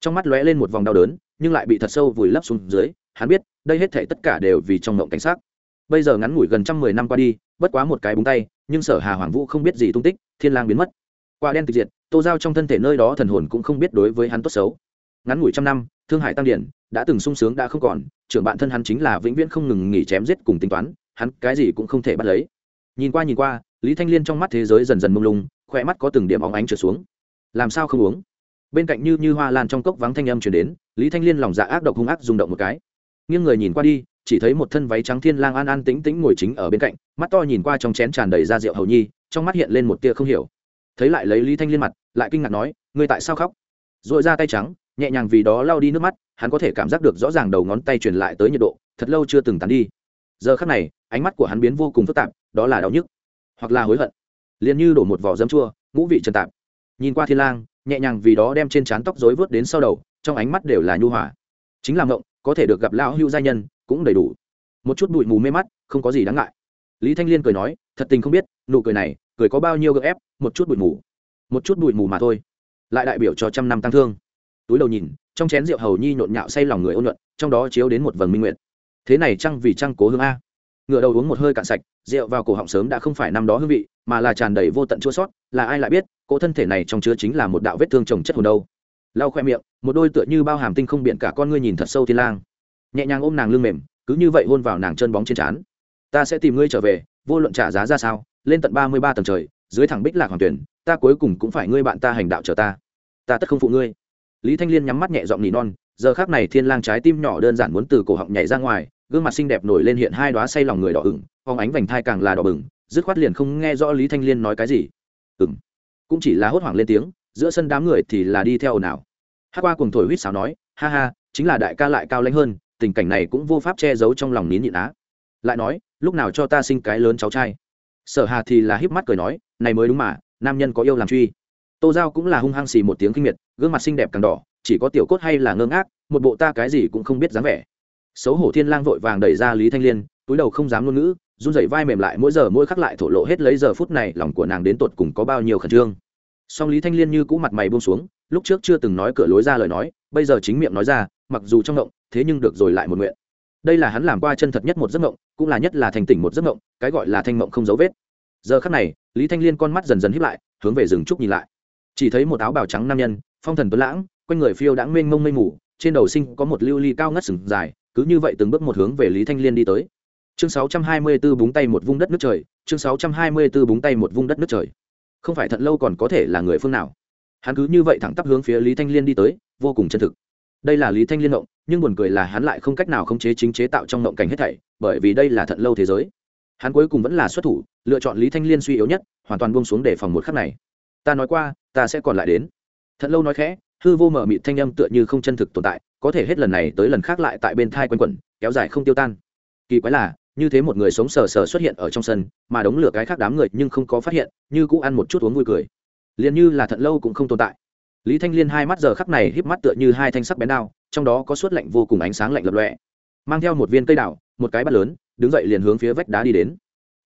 Trong mắt lóe lên một vòng đau đớn, nhưng lại bị thật sâu vùi lấp xuống dưới, hắn biết đây hết thể tất cả đều vì trong mộng cảnh sát bây giờ ngắn ngủi gần trăm mười năm qua đi bất quá một cái búng tay, nhưng sở hà hoàng vũ không biết gì tung tích, thiên lang biến mất. Qua đen tịch diệt, tô giao trong thân thể nơi đó thần hồn cũng không biết đối với hắn tốt xấu. Ngắn ngủi trăm năm, thương hải tăng điển đã từng sung sướng đã không còn, trưởng bạn thân hắn chính là vĩnh viễn không ngừng nghỉ chém giết cùng tính toán, hắn cái gì cũng không thể bắt lấy. Nhìn qua nhìn qua, lý thanh liên trong mắt thế giới dần dần mông lung khỏe mắt có từng điểm óng ánh trở xuống. Làm sao không uống? Bên cạnh như như hoa lan trong cốc vắng thanh âm chuyển đến, lý thanh liên lòng dạ ác độc hung ác rung động một cái. Nghiêng người nhìn qua đi chỉ thấy một thân váy trắng thiên lang an an tĩnh tĩnh ngồi chính ở bên cạnh, mắt to nhìn qua trong chén tràn đầy ra rượu hầu nhi, trong mắt hiện lên một tia không hiểu. Thấy lại lấy lý thanh liên mặt, lại kinh ngạc nói, ngươi tại sao khóc? Dội ra tay trắng, nhẹ nhàng vì đó lao đi nước mắt, hắn có thể cảm giác được rõ ràng đầu ngón tay truyền lại tới nhiệt độ, thật lâu chưa từng tán đi. Giờ khắc này, ánh mắt của hắn biến vô cùng phức tạp, đó là đau nhức, hoặc là hối hận. Liền như đổ một vỏ dấm chua, ngũ vị trần tạp. Nhìn qua thiên lang, nhẹ nhàng vì đó đem trên trán tóc rối vớt đến sau đầu, trong ánh mắt đều là nhu hòa. Chính là ngộng có thể được gặp lão hưu gia nhân cũng đầy đủ. Một chút bụi mù mê mắt, không có gì đáng ngại. Lý thanh liên cười nói, thật tình không biết, nụ cười này, cười có bao nhiêu gợ ép, một chút bụi mù. Một chút bụi mù mà thôi. Lại đại biểu cho trăm năm tăng thương. Túi đầu nhìn, trong chén rượu hầu nhi nhộn nhạo say lòng người ôn nhuận, trong đó chiếu đến một vầng minh nguyện. Thế này chăng vì chăng cố hương a? Ngựa đầu uống một hơi cạn sạch, rượu vào cổ họng sớm đã không phải năm đó hương vị, mà là tràn đầy vô tận chua sót, là ai lại biết, cỗ thân thể này trong chứa chính là một đạo vết thương trồng chất hồn đâu. Lau khoe miệng, một đôi tựa như bao hàm tinh không biện cả con ngươi nhìn thật sâu thiên lang nhẹ nhàng ôm nàng lưng mềm, cứ như vậy hôn vào nàng chân bóng trên trán. Ta sẽ tìm ngươi trở về, vô luận trả giá ra sao, lên tận ba mươi ba tầng trời, dưới thẳng bích lạc hoàng tuyển, ta cuối cùng cũng phải ngươi bạn ta hành đạo chờ ta. Ta tất không phụ ngươi. Lý thanh liên nhắm mắt nhẹ giọng nỉ non, giờ khác này thiên lang trái tim nhỏ đơn giản muốn từ cổ họng nhảy ra ngoài, gương mặt xinh đẹp nổi lên hiện hai đóa say lòng người đỏ ửng phóng ánh vành thai càng là đỏ bừng, dứt khoát liền không nghe rõ lý thanh liên nói cái gì. Ừng cũng chỉ là hốt hoảng lên tiếng, giữa sân đám người thì là đi theo ồn ào. Hát qua cùng thổi huýt sáo nói, ha ha, chính là đại ca lại cao lãnh hơn tình cảnh này cũng vô pháp che giấu trong lòng nín nhịn á. Lại nói, lúc nào cho ta sinh cái lớn cháu trai? Sở hà thì là híp mắt cười nói, này mới đúng mà, nam nhân có yêu làm truy. Tô giao cũng là hung hăng xì một tiếng kinh miệt, gương mặt xinh đẹp càng đỏ, chỉ có tiểu cốt hay là ngơ ngác, một bộ ta cái gì cũng không biết dáng vẻ. Xấu hổ thiên lang vội vàng đẩy ra lý thanh liên, túi đầu không dám ngôn ngữ, run rẩy vai mềm lại mỗi giờ mỗi khắc lại thổ lộ hết lấy giờ phút này lòng của nàng đến tột cùng có bao nhiêu khẩn trương. Song lý thanh liên như cũ mặt mày buông xuống, lúc trước chưa từng nói cửa lối ra lời nói, bây giờ chính miệng nói ra mặc dù trong ngộng, thế nhưng được rồi lại một nguyện. Đây là hắn làm qua chân thật nhất một giấc ngộng, cũng là nhất là thành tỉnh một giấc ngộng, cái gọi là thanh ngộng không dấu vết. Giờ khắc này, lý thanh liên con mắt dần dần hiếp lại, hướng về rừng trúc nhìn lại. Chỉ thấy một áo bào trắng nam nhân, phong thần tuấn lãng, quanh người phiêu đãng mênh mông mây mù, trên đầu sinh có một lưu ly cao ngất sừng dài, cứ như vậy từng bước một hướng về lý thanh liên đi tới. Chương 624 búng tay một vung đất nước trời, chương 624 búng tay một vung đất nước trời. Không phải thật lâu còn có thể là người phương nào. Hắn cứ như vậy thẳng tắp hướng phía lý thanh liên đi tới, vô cùng chân thực đây là lý thanh liên động nhưng buồn cười là hắn lại không cách nào khống chế chính chế tạo trong động cảnh hết thảy, bởi vì đây là thận lâu thế giới. Hắn cuối cùng vẫn là xuất thủ, lựa chọn lý thanh liên suy yếu nhất, hoàn toàn buông xuống để phòng một khắc này. Ta nói qua, ta sẽ còn lại đến. Thận lâu nói khẽ, hư vô mở mịt thanh âm tựa như không chân thực tồn tại, có thể hết lần này tới lần khác lại tại bên thai quanh quẩn, kéo dài không tiêu tan. Kỳ quái là, như thế một người sống sờ sờ xuất hiện ở trong sân, mà đống lửa cái khác đám người nhưng không có phát hiện, như cũ ăn một chút uống vui cười. Liền như là thận lâu cũng không tồn tại lý thanh liên hai mắt giờ khắc này híp mắt tựa như hai thanh sắc bén đao, trong đó có suốt lạnh vô cùng ánh sáng lạnh lập lọe mang theo một viên cây đảo một cái bát lớn, đứng dậy liền hướng phía vách đá đi đến.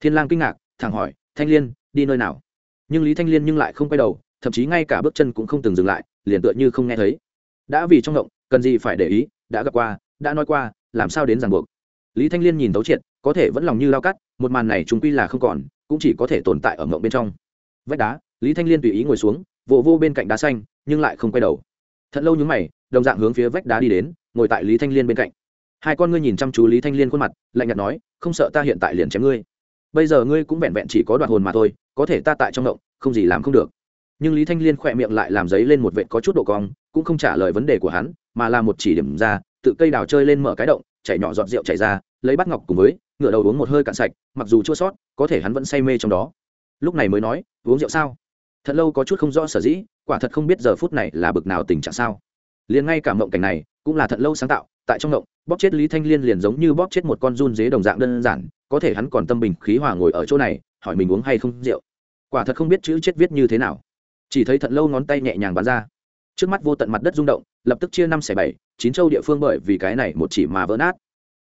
Thiên lang kinh ngạc, thẳng hỏi, thanh liên, đi nơi nào? Nhưng lý thanh liên nhưng lại không quay đầu, thậm chí ngay cả bước chân cũng không từng dừng lại, liền tựa như không nghe thấy. Đã vì trong động, cần gì phải để ý, đã gặp qua, đã nói qua, làm sao đến ràng buộc? Lý thanh liên nhìn tấu triệt, có thể vẫn lòng như lao cắt, một màn này chúng quy là không còn, cũng chỉ có thể tồn tại ở mộng bên trong. Vách đá, lý thanh liên tùy ý ngồi xuống, vỗ vô bên cạnh đá xanh nhưng lại không quay đầu. Thật lâu nhúng mày, đồng dạng hướng phía vách đá đi đến, ngồi tại lý thanh liên bên cạnh. Hai con ngươi nhìn chăm chú lý thanh liên khuôn mặt, lạnh nhạt nói, không sợ ta hiện tại liền chém ngươi. Bây giờ ngươi cũng vẹn vẹn chỉ có đoạn hồn mà thôi, có thể ta tại trong động, không gì làm không được. Nhưng lý thanh liên khỏe miệng lại làm giấy lên một vệ có chút độ cong, cũng không trả lời vấn đề của hắn, mà là một chỉ điểm ra, tự cây đào chơi lên mở cái động, chảy nhỏ giọt rượu chảy ra, lấy bát ngọc cùng với, ngựa đầu uống một hơi cạn sạch, mặc dù chua sót, có thể hắn vẫn say mê trong đó. Lúc này mới nói, uống rượu sao? Thật lâu có chút không rõ sở dĩ, quả thật không biết giờ phút này là bực nào tình trạng sao. Liền ngay cả mộng cảnh này, cũng là thật lâu sáng tạo, tại trong mộng, bóp chết lý thanh liên liền giống như bóp chết một con run dế đồng dạng đơn giản, có thể hắn còn tâm bình khí hòa ngồi ở chỗ này, hỏi mình uống hay không rượu. Quả thật không biết chữ chết viết như thế nào. Chỉ thấy thật lâu ngón tay nhẹ nhàng bắn ra. Trước mắt vô tận mặt đất rung động, lập tức chia năm xẻ bảy, chín châu địa phương bởi vì cái này một chỉ mà vỡ nát.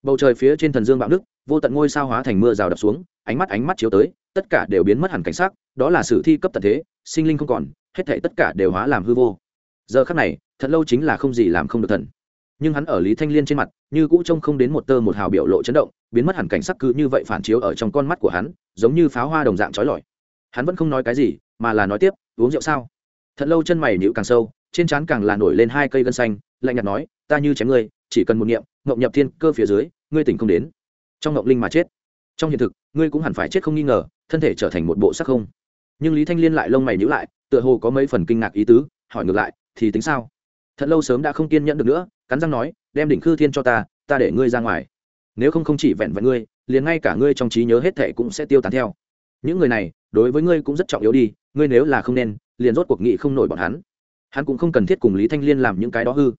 Bầu trời phía trên thần dương bạo đức vô tận ngôi sao hóa thành mưa rào đập xuống, ánh mắt ánh mắt chiếu tới tất cả đều biến mất hẳn cảnh sắc, đó là sử thi cấp tận thế, sinh linh không còn, hết thảy tất cả đều hóa làm hư vô. Giờ khắc này, thật lâu chính là không gì làm không được thần. Nhưng hắn ở lý thanh liên trên mặt, như cũ trông không đến một tơ một hào biểu lộ chấn động, biến mất hẳn cảnh sắc cứ như vậy phản chiếu ở trong con mắt của hắn, giống như pháo hoa đồng dạng trói lọi. Hắn vẫn không nói cái gì, mà là nói tiếp, uống rượu sao? Thật lâu chân mày nhịu càng sâu, trên trán càng là nổi lên hai cây gân xanh, lạnh nhạt nói, ta như chém ngươi, chỉ cần một niệm, ngộng nhập thiên cơ phía dưới, ngươi tỉnh không đến. Trong ngộng linh mà chết. Trong hiện thực, ngươi cũng hẳn phải chết không nghi ngờ thân thể trở thành một bộ sắc không. Nhưng lý thanh liên lại lông mày nhữ lại, tựa hồ có mấy phần kinh ngạc ý tứ, hỏi ngược lại, thì tính sao? Thật lâu sớm đã không kiên nhẫn được nữa, cắn răng nói, đem đỉnh khư thiên cho ta ta để ngươi ra ngoài. Nếu không không chỉ vẹn vẹn ngươi, liền ngay cả ngươi trong trí nhớ hết thệ cũng sẽ tiêu tán theo. Những người này, đối với ngươi cũng rất trọng yếu đi, ngươi nếu là không nên, liền rốt cuộc nghị không nổi bọn hắn. Hắn cũng không cần thiết cùng lý thanh liên làm những cái đó hư.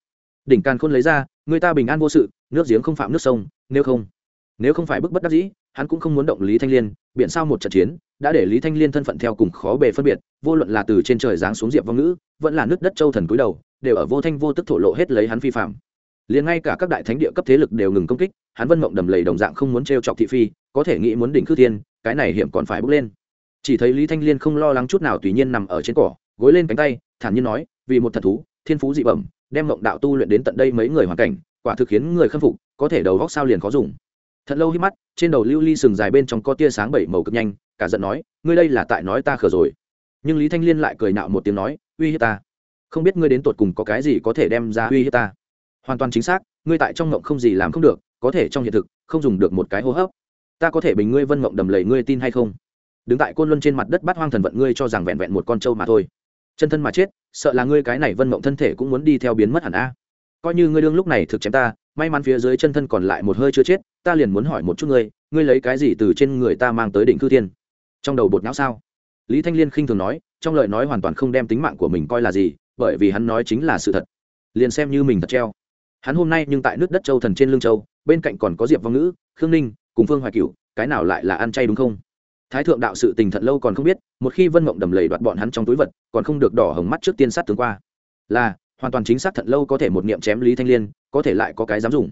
Đỉnh càn khôn lấy ra, người ta bình an vô sự, nước giếng không phạm nước sông, nếu không nếu không phải bức bất đắc dĩ hắn cũng không muốn động lý thanh liên, biện sao một trận chiến, đã để lý thanh liên thân phận theo cùng khó bề phân biệt, vô luận là từ trên trời giáng xuống diệp vong ngữ, vẫn là nước đất châu thần cúi đầu, đều ở vô thanh vô tức thổ lộ hết lấy hắn phi phạm. Liền ngay cả các đại thánh địa cấp thế lực đều ngừng công kích, hắn vân mộng đầm lầy đồng dạng không muốn t chọc thị phi, có thể nghĩ muốn đỉnh khư thiên, cái này hiểm còn phải bước lên. Chỉ thấy lý thanh liên không lo lắng chút nào tùy nhiên nằm ở trên cỏ, gối lên cánh tay, thản nhiên nói, vì một thật thú, thiên phú dị bẩm, đem mộng đạo tu luyện đến tận đây mấy người hoàn cảnh, quả thực khiến người khâm phục, có thể đầu góc sao liền khó dùng thật lâu hít mắt, trên đầu lưu ly sừng dài bên trong có tia sáng bảy màu cực nhanh, cả giận nói, ngươi đây là tại nói ta khờ rồi. Nhưng lý thanh liên lại cười nạo một tiếng nói, uy hiếp ta. Không biết ngươi đến tột cùng có cái gì có thể đem ra uy hiếp ta. Hoàn toàn chính xác, ngươi tại trong ngộng không gì làm không được, có thể trong hiện thực, không dùng được một cái hô hấp. Ta có thể bình ngươi vân ngộng đầm lầy ngươi tin hay không? Đứng tại côn luân trên mặt đất bắt hoang thần vận ngươi cho rằng vẹn vẹn một con trâu mà thôi. Chân thân mà chết, sợ là ngươi cái này vân mộng thân thể cũng muốn đi theo biến mất hẳn a. Coi như ngươi đương lúc này thực chém ta, may mắn phía dưới chân thân còn lại một hơi chưa chết ta liền muốn hỏi một chút ngươi ngươi lấy cái gì từ trên người ta mang tới đỉnh cư thiên? Trong đầu bột não sao? Lý thanh liên khinh thường nói, trong lời nói hoàn toàn không đem tính mạng của mình coi là gì, bởi vì hắn nói chính là sự thật. Liền xem như mình thật treo. Hắn hôm nay nhưng tại nước đất châu thần trên lương châu, bên cạnh còn có diệp vong ngữ, khương ninh, cùng phương hoài cửu, cái nào lại là ăn chay đúng không? Thái thượng đạo sự tình thật lâu còn không biết, một khi vân mộng đầm lầy đoạt bọn hắn trong túi vật, còn không được đỏ hồng mắt trước tiên sát tướng qua. Là, hoàn toàn chính xác thật lâu có thể một niệm chém lý thanh liên, có thể lại có cái dám dùng.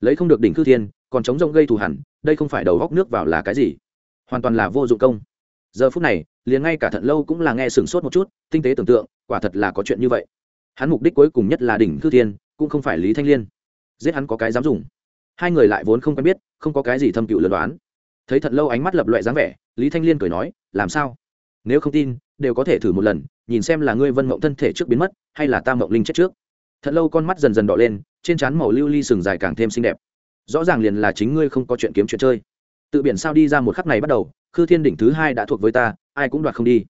Lấy không được đỉnh cư thiên còn chống rông gây thù hẳn, đây không phải đầu góc nước vào là cái gì? Hoàn toàn là vô dụng công. Giờ phút này, liền ngay cả thận lâu cũng là nghe sửng sốt một chút, tinh tế tưởng tượng, quả thật là có chuyện như vậy. Hắn mục đích cuối cùng nhất là đỉnh thư thiên, cũng không phải lý thanh liên. Giết hắn có cái dám dùng. Hai người lại vốn không quen biết, không có cái gì thâm cựu lừa đoán. Thấy thận lâu ánh mắt lập loại dáng vẻ, lý thanh liên cười nói, làm sao? Nếu không tin, đều có thể thử một lần, nhìn xem là ngươi vân mộng thân thể trước biến mất, hay là ta mộng linh chết trước. Thận lâu con mắt dần dần đỏ lên, trên trán màu lưu ly sừng dài càng thêm xinh đẹp rõ ràng liền là chính ngươi không có chuyện kiếm chuyện chơi. Tự biển sao đi ra một khắc này bắt đầu, khư thiên đỉnh thứ hai đã thuộc với ta, ai cũng đoạt không đi.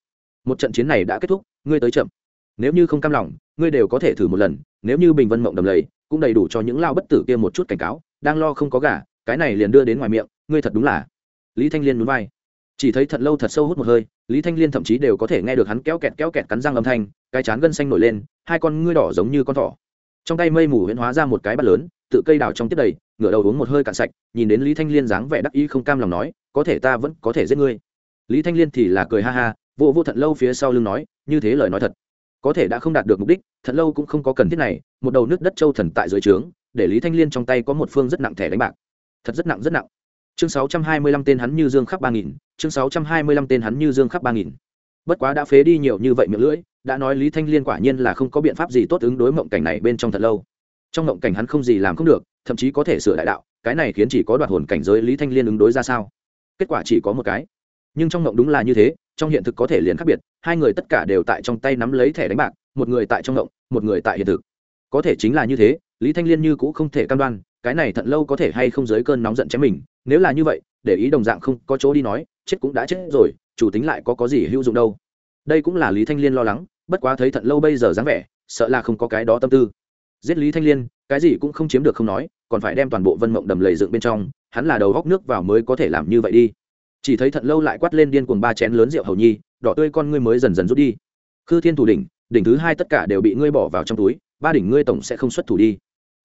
Một trận chiến này đã kết thúc, ngươi tới chậm. Nếu như không cam lòng, ngươi đều có thể thử một lần, nếu như bình vân mộng đầm lầy, cũng đầy đủ cho những lao bất tử kia một chút cảnh cáo, đang lo không có gà, cái này liền đưa đến ngoài miệng, ngươi thật đúng là. Lý thanh liên núi vai. Chỉ thấy thật lâu thật sâu hút một hơi, lý thanh liên thậm chí đều có thể nghe được hắn kéo kẹt kéo kẹt cắn răng âm thanh, cái chán gân xanh nổi lên, hai con ngươi đỏ giống như con thỏ. Trong tay mây mù huyễn hóa ra một cái bát lớn, tự cây đào trong tiếp đầy ngửa đầu uống một hơi cạn sạch, nhìn đến lý thanh liên dáng vẻ đắc ý không cam lòng nói, có thể ta vẫn có thể giết ngươi. Lý thanh liên thì là cười ha ha, vô vô thận lâu phía sau lưng nói, như thế lời nói thật, có thể đã không đạt được mục đích, thận lâu cũng không có cần thiết này, một đầu nước đất châu thần tại dưới trướng, để lý thanh liên trong tay có một phương rất nặng thẻ đánh bạc. Thật rất nặng rất nặng. Chương sáu trăm hai mươi lăm tên hắn như dương khắc ba nghìn, chương sáu trăm hai mươi lăm tên hắn như dương khắc ba nghìn. Bất quá đã phế đi nhiều như vậy miệng lưỡi, đã nói lý thanh liên quả nhiên là không có biện pháp gì tốt ứng đối mộng cảnh này bên trong thật lâu trong ngộng cảnh hắn không gì làm không được, thậm chí có thể sửa đại đạo, cái này khiến chỉ có đoạt hồn cảnh giới lý thanh liên ứng đối ra sao? Kết quả chỉ có một cái. Nhưng trong ngộng đúng là như thế, trong hiện thực có thể liền khác biệt, hai người tất cả đều tại trong tay nắm lấy thẻ đánh bạc, một người tại trong ngộng, một người tại hiện thực. Có thể chính là như thế, lý thanh liên như cũ không thể cam đoan, cái này thận lâu có thể hay không dưới cơn nóng giận chém mình, nếu là như vậy, để ý đồng dạng không có chỗ đi nói, chết cũng đã chết rồi, chủ tính lại có có gì hữu dụng đâu. Đây cũng là lý thanh liên lo lắng, bất quá thấy thận lâu bây giờ dáng vẻ, sợ là không có cái đó tâm tư giết lý thanh liên, cái gì cũng không chiếm được không nói, còn phải đem toàn bộ vân mộng đầm lầy dựng bên trong, hắn là đầu góc nước vào mới có thể làm như vậy đi. Chỉ thấy thận lâu lại quát lên điên cuồng ba chén lớn rượu hầu nhi, đỏ tươi con ngươi mới dần dần rút đi. Khư thiên thủ đỉnh đỉnh thứ hai tất cả đều bị ngươi bỏ vào trong túi, ba đỉnh ngươi tổng sẽ không xuất thủ đi.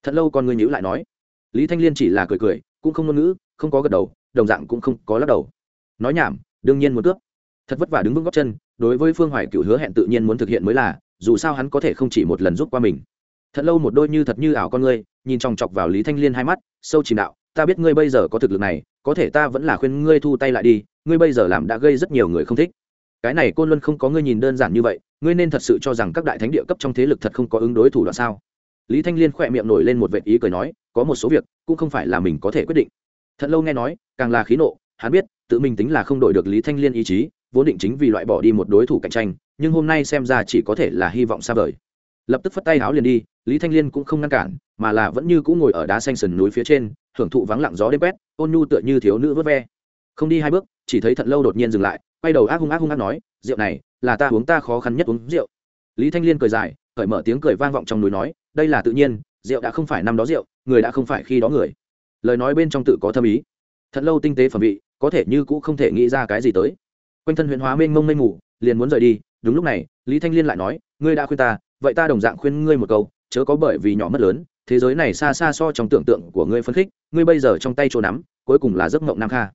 Thận lâu con ngươi nhữ lại nói. Lý thanh liên chỉ là cười cười, cũng không ngôn ngữ, không có gật đầu, đồng dạng cũng không có lắc đầu. Nói nhảm, đương nhiên muốn cướp. Thật vất vả đứng vững góc chân, đối với phương hoài cựu hứa hẹn tự nhiên muốn thực hiện mới là, dù sao hắn có thể không chỉ một lần giúp qua mình thật lâu một đôi như thật như ảo con ngươi, nhìn chòng chọc vào lý thanh liên hai mắt, sâu chìm đạo, ta biết ngươi bây giờ có thực lực này, có thể ta vẫn là khuyên ngươi thu tay lại đi, ngươi bây giờ làm đã gây rất nhiều người không thích. Cái này côn luân không có ngươi nhìn đơn giản như vậy, ngươi nên thật sự cho rằng các đại thánh địa cấp trong thế lực thật không có ứng đối thủ đoạn sao? Lý thanh liên khỏe miệng nổi lên một vệ ý cười nói, có một số việc, cũng không phải là mình có thể quyết định. Thật lâu nghe nói, càng là khí nộ, hắn biết, tự mình tính là không đổi được lý thanh liên ý chí, vốn định chính vì loại bỏ đi một đối thủ cạnh tranh, nhưng hôm nay xem ra chỉ có thể là hy vọng xa vời lập tức phất tay háo liền đi, lý thanh liên cũng không ngăn cản, mà là vẫn như cũng ngồi ở đá xanh sườn núi phía trên, hưởng thụ vắng lặng gió đêm quét, ôn nhu tựa như thiếu nữ vớt ve. Không đi hai bước, chỉ thấy thận lâu đột nhiên dừng lại, quay đầu ác hung ác hung ác nói, rượu này, là ta uống, ta khó khăn nhất uống rượu. Lý thanh liên cười dài, cởi mở tiếng cười vang vọng trong núi nói, đây là tự nhiên, rượu đã không phải năm đó rượu, người đã không phải khi đó người. Lời nói bên trong tự có thâm ý. Thật lâu tinh tế phẩm vị, có thể như cũ không thể nghĩ ra cái gì tới. Quanh thân huyện hóa mênh mông mênh ngủ liền muốn rời đi, đúng lúc này, lý thanh liên lại nói, ngươi đã khuyên ta vậy ta đồng dạng khuyên ngươi một câu, chớ có bởi vì nhỏ mất lớn, thế giới này xa xa so trong tưởng tượng của ngươi phân khích, ngươi bây giờ trong tay chỗ nắm, cuối cùng là giấc mộng nam kha.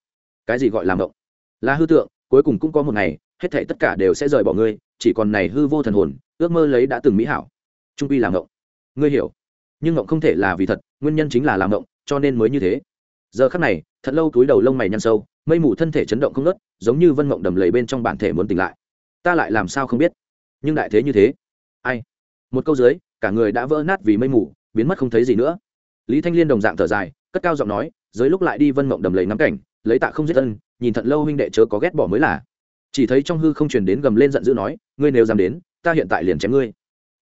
Cái gì gọi là mộng? Là hư tượng, cuối cùng cũng có một ngày, hết thảy tất cả đều sẽ rời bỏ ngươi, chỉ còn này hư vô thần hồn, ước mơ lấy đã từng mỹ hảo. Trung quy là mộng. Ngươi hiểu. Nhưng mộng không thể là vì thật, nguyên nhân chính là làm mộng, cho nên mới như thế. Giờ khắc này, thật lâu túi đầu lông mày nhăn sâu, mây mù thân thể chấn động không ngớt, giống như vân mộng đầm lầy bên trong bản thể muốn tỉnh lại. Ta lại làm sao không biết? Nhưng đại thế như thế. Ai? Một câu dưới, cả người đã vỡ nát vì mây mù, biến mất không thấy gì nữa. Lý thanh liên đồng dạng thở dài, cất cao giọng nói dưới lúc lại đi vân mộng đầm lầy nắm cảnh, lấy tạ không giết ân, nhìn thận lâu huynh đệ chớ có ghét bỏ mới là. Chỉ thấy trong hư không truyền đến gầm lên giận dữ nói, ngươi nếu dám đến, ta hiện tại liền chém ngươi.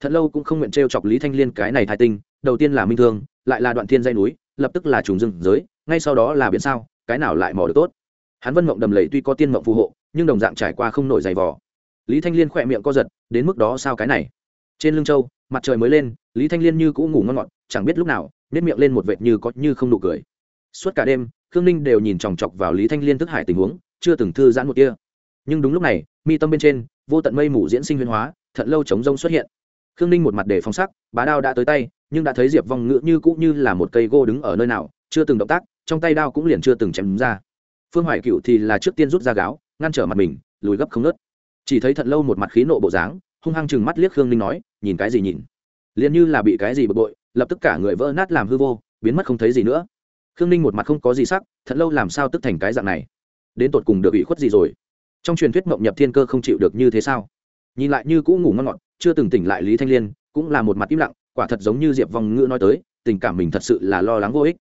Thận lâu cũng không nguyện trêu chọc lý thanh liên cái này thai tinh, đầu tiên là minh thương, lại là đoạn thiên dây núi, lập tức là trùng rừng giới, ngay sau đó là biển sao, cái nào lại mò được tốt. Hắn vân mộng đầm lầy tuy có tiên mộng phù hộ, nhưng đồng dạng trải qua không nổi dày vò. Lý thanh liên khỏe miệng co giật, đến mức đó sao cái này? Trên lưng châu mặt trời mới lên, lý thanh liên như cũng ngủ ngon ngọt, chẳng biết lúc nào nếp miệng lên một vệt như có như không nụ cười. Suốt cả đêm, khương ninh đều nhìn chòng chọc vào lý thanh liên thức hải tình huống, chưa từng thư giãn một kia nhưng đúng lúc này, mi tâm bên trên, vô tận mây mù diễn sinh huyên hóa thận lâu chống rông xuất hiện. Khương ninh một mặt để phong sắc, bá đao đã tới tay, nhưng đã thấy diệp vong ngữ như cũng như là một cây gô đứng ở nơi nào, chưa từng động tác, trong tay đao cũng liền chưa từng chém ra. Phương hoài cựu thì là trước tiên rút ra gáo, ngăn trở mặt mình, lùi gấp không nớt chỉ thấy thận lâu một mặt khí nộ bộ dáng, hung hăng chừng mắt liếc khương ninh nói nhìn cái gì nhìn? Liền như là bị cái gì bực bội, lập tức cả người vỡ nát làm hư vô, biến mất không thấy gì nữa. Khương ninh một mặt không có gì sắc, thật lâu làm sao tức thành cái dạng này? Đến tột cùng được bị khuất gì rồi? Trong truyền thuyết mộng nhập thiên cơ không chịu được như thế sao? Nhìn lại như cũ ngủ ngon ngọt, chưa từng tỉnh lại lý thanh liên, cũng là một mặt im lặng, quả thật giống như diệp vong ngữ nói tới, tình cảm mình thật sự là lo lắng vô ích.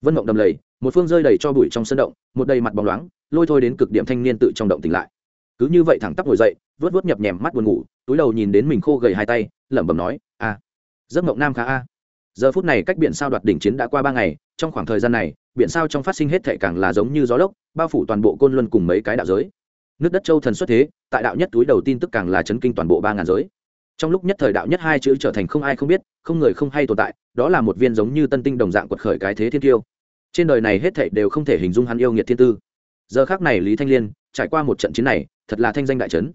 Vân mộng đầm lầy, một phương rơi đầy cho bụi trong sân động, một đầy mặt bóng loáng, lôi thôi đến cực điểm thanh niên tự trong động tỉnh lại cứ như vậy thẳng tắp ngồi dậy, vớt vớt nhập nhèm mắt buồn ngủ, túi đầu nhìn đến mình khô gầy hai tay, lẩm bẩm nói a giấc mộng nam khá a. Giờ phút này cách biển sao đoạt đỉnh chiến đã qua ba ngày, trong khoảng thời gian này, biển sao trong phát sinh hết thệ càng là giống như gió lốc, bao phủ toàn bộ côn luân cùng mấy cái đạo giới. Nước đất châu thần xuất thế, tại đạo nhất túi đầu tin tức càng là chấn kinh toàn bộ ba ngàn giới. Trong lúc nhất thời đạo nhất hai chữ trở thành không ai không biết, không người không hay tồn tại, đó là một viên giống như tân tinh đồng dạng quật khởi cái thế thiên tiêu trên đời này hết thảy đều không thể hình dung hắn yêu nghiệt thiên tư. Giờ khác này lý thanh liên, trải qua một trận chiến này thật là thanh danh đại trấn.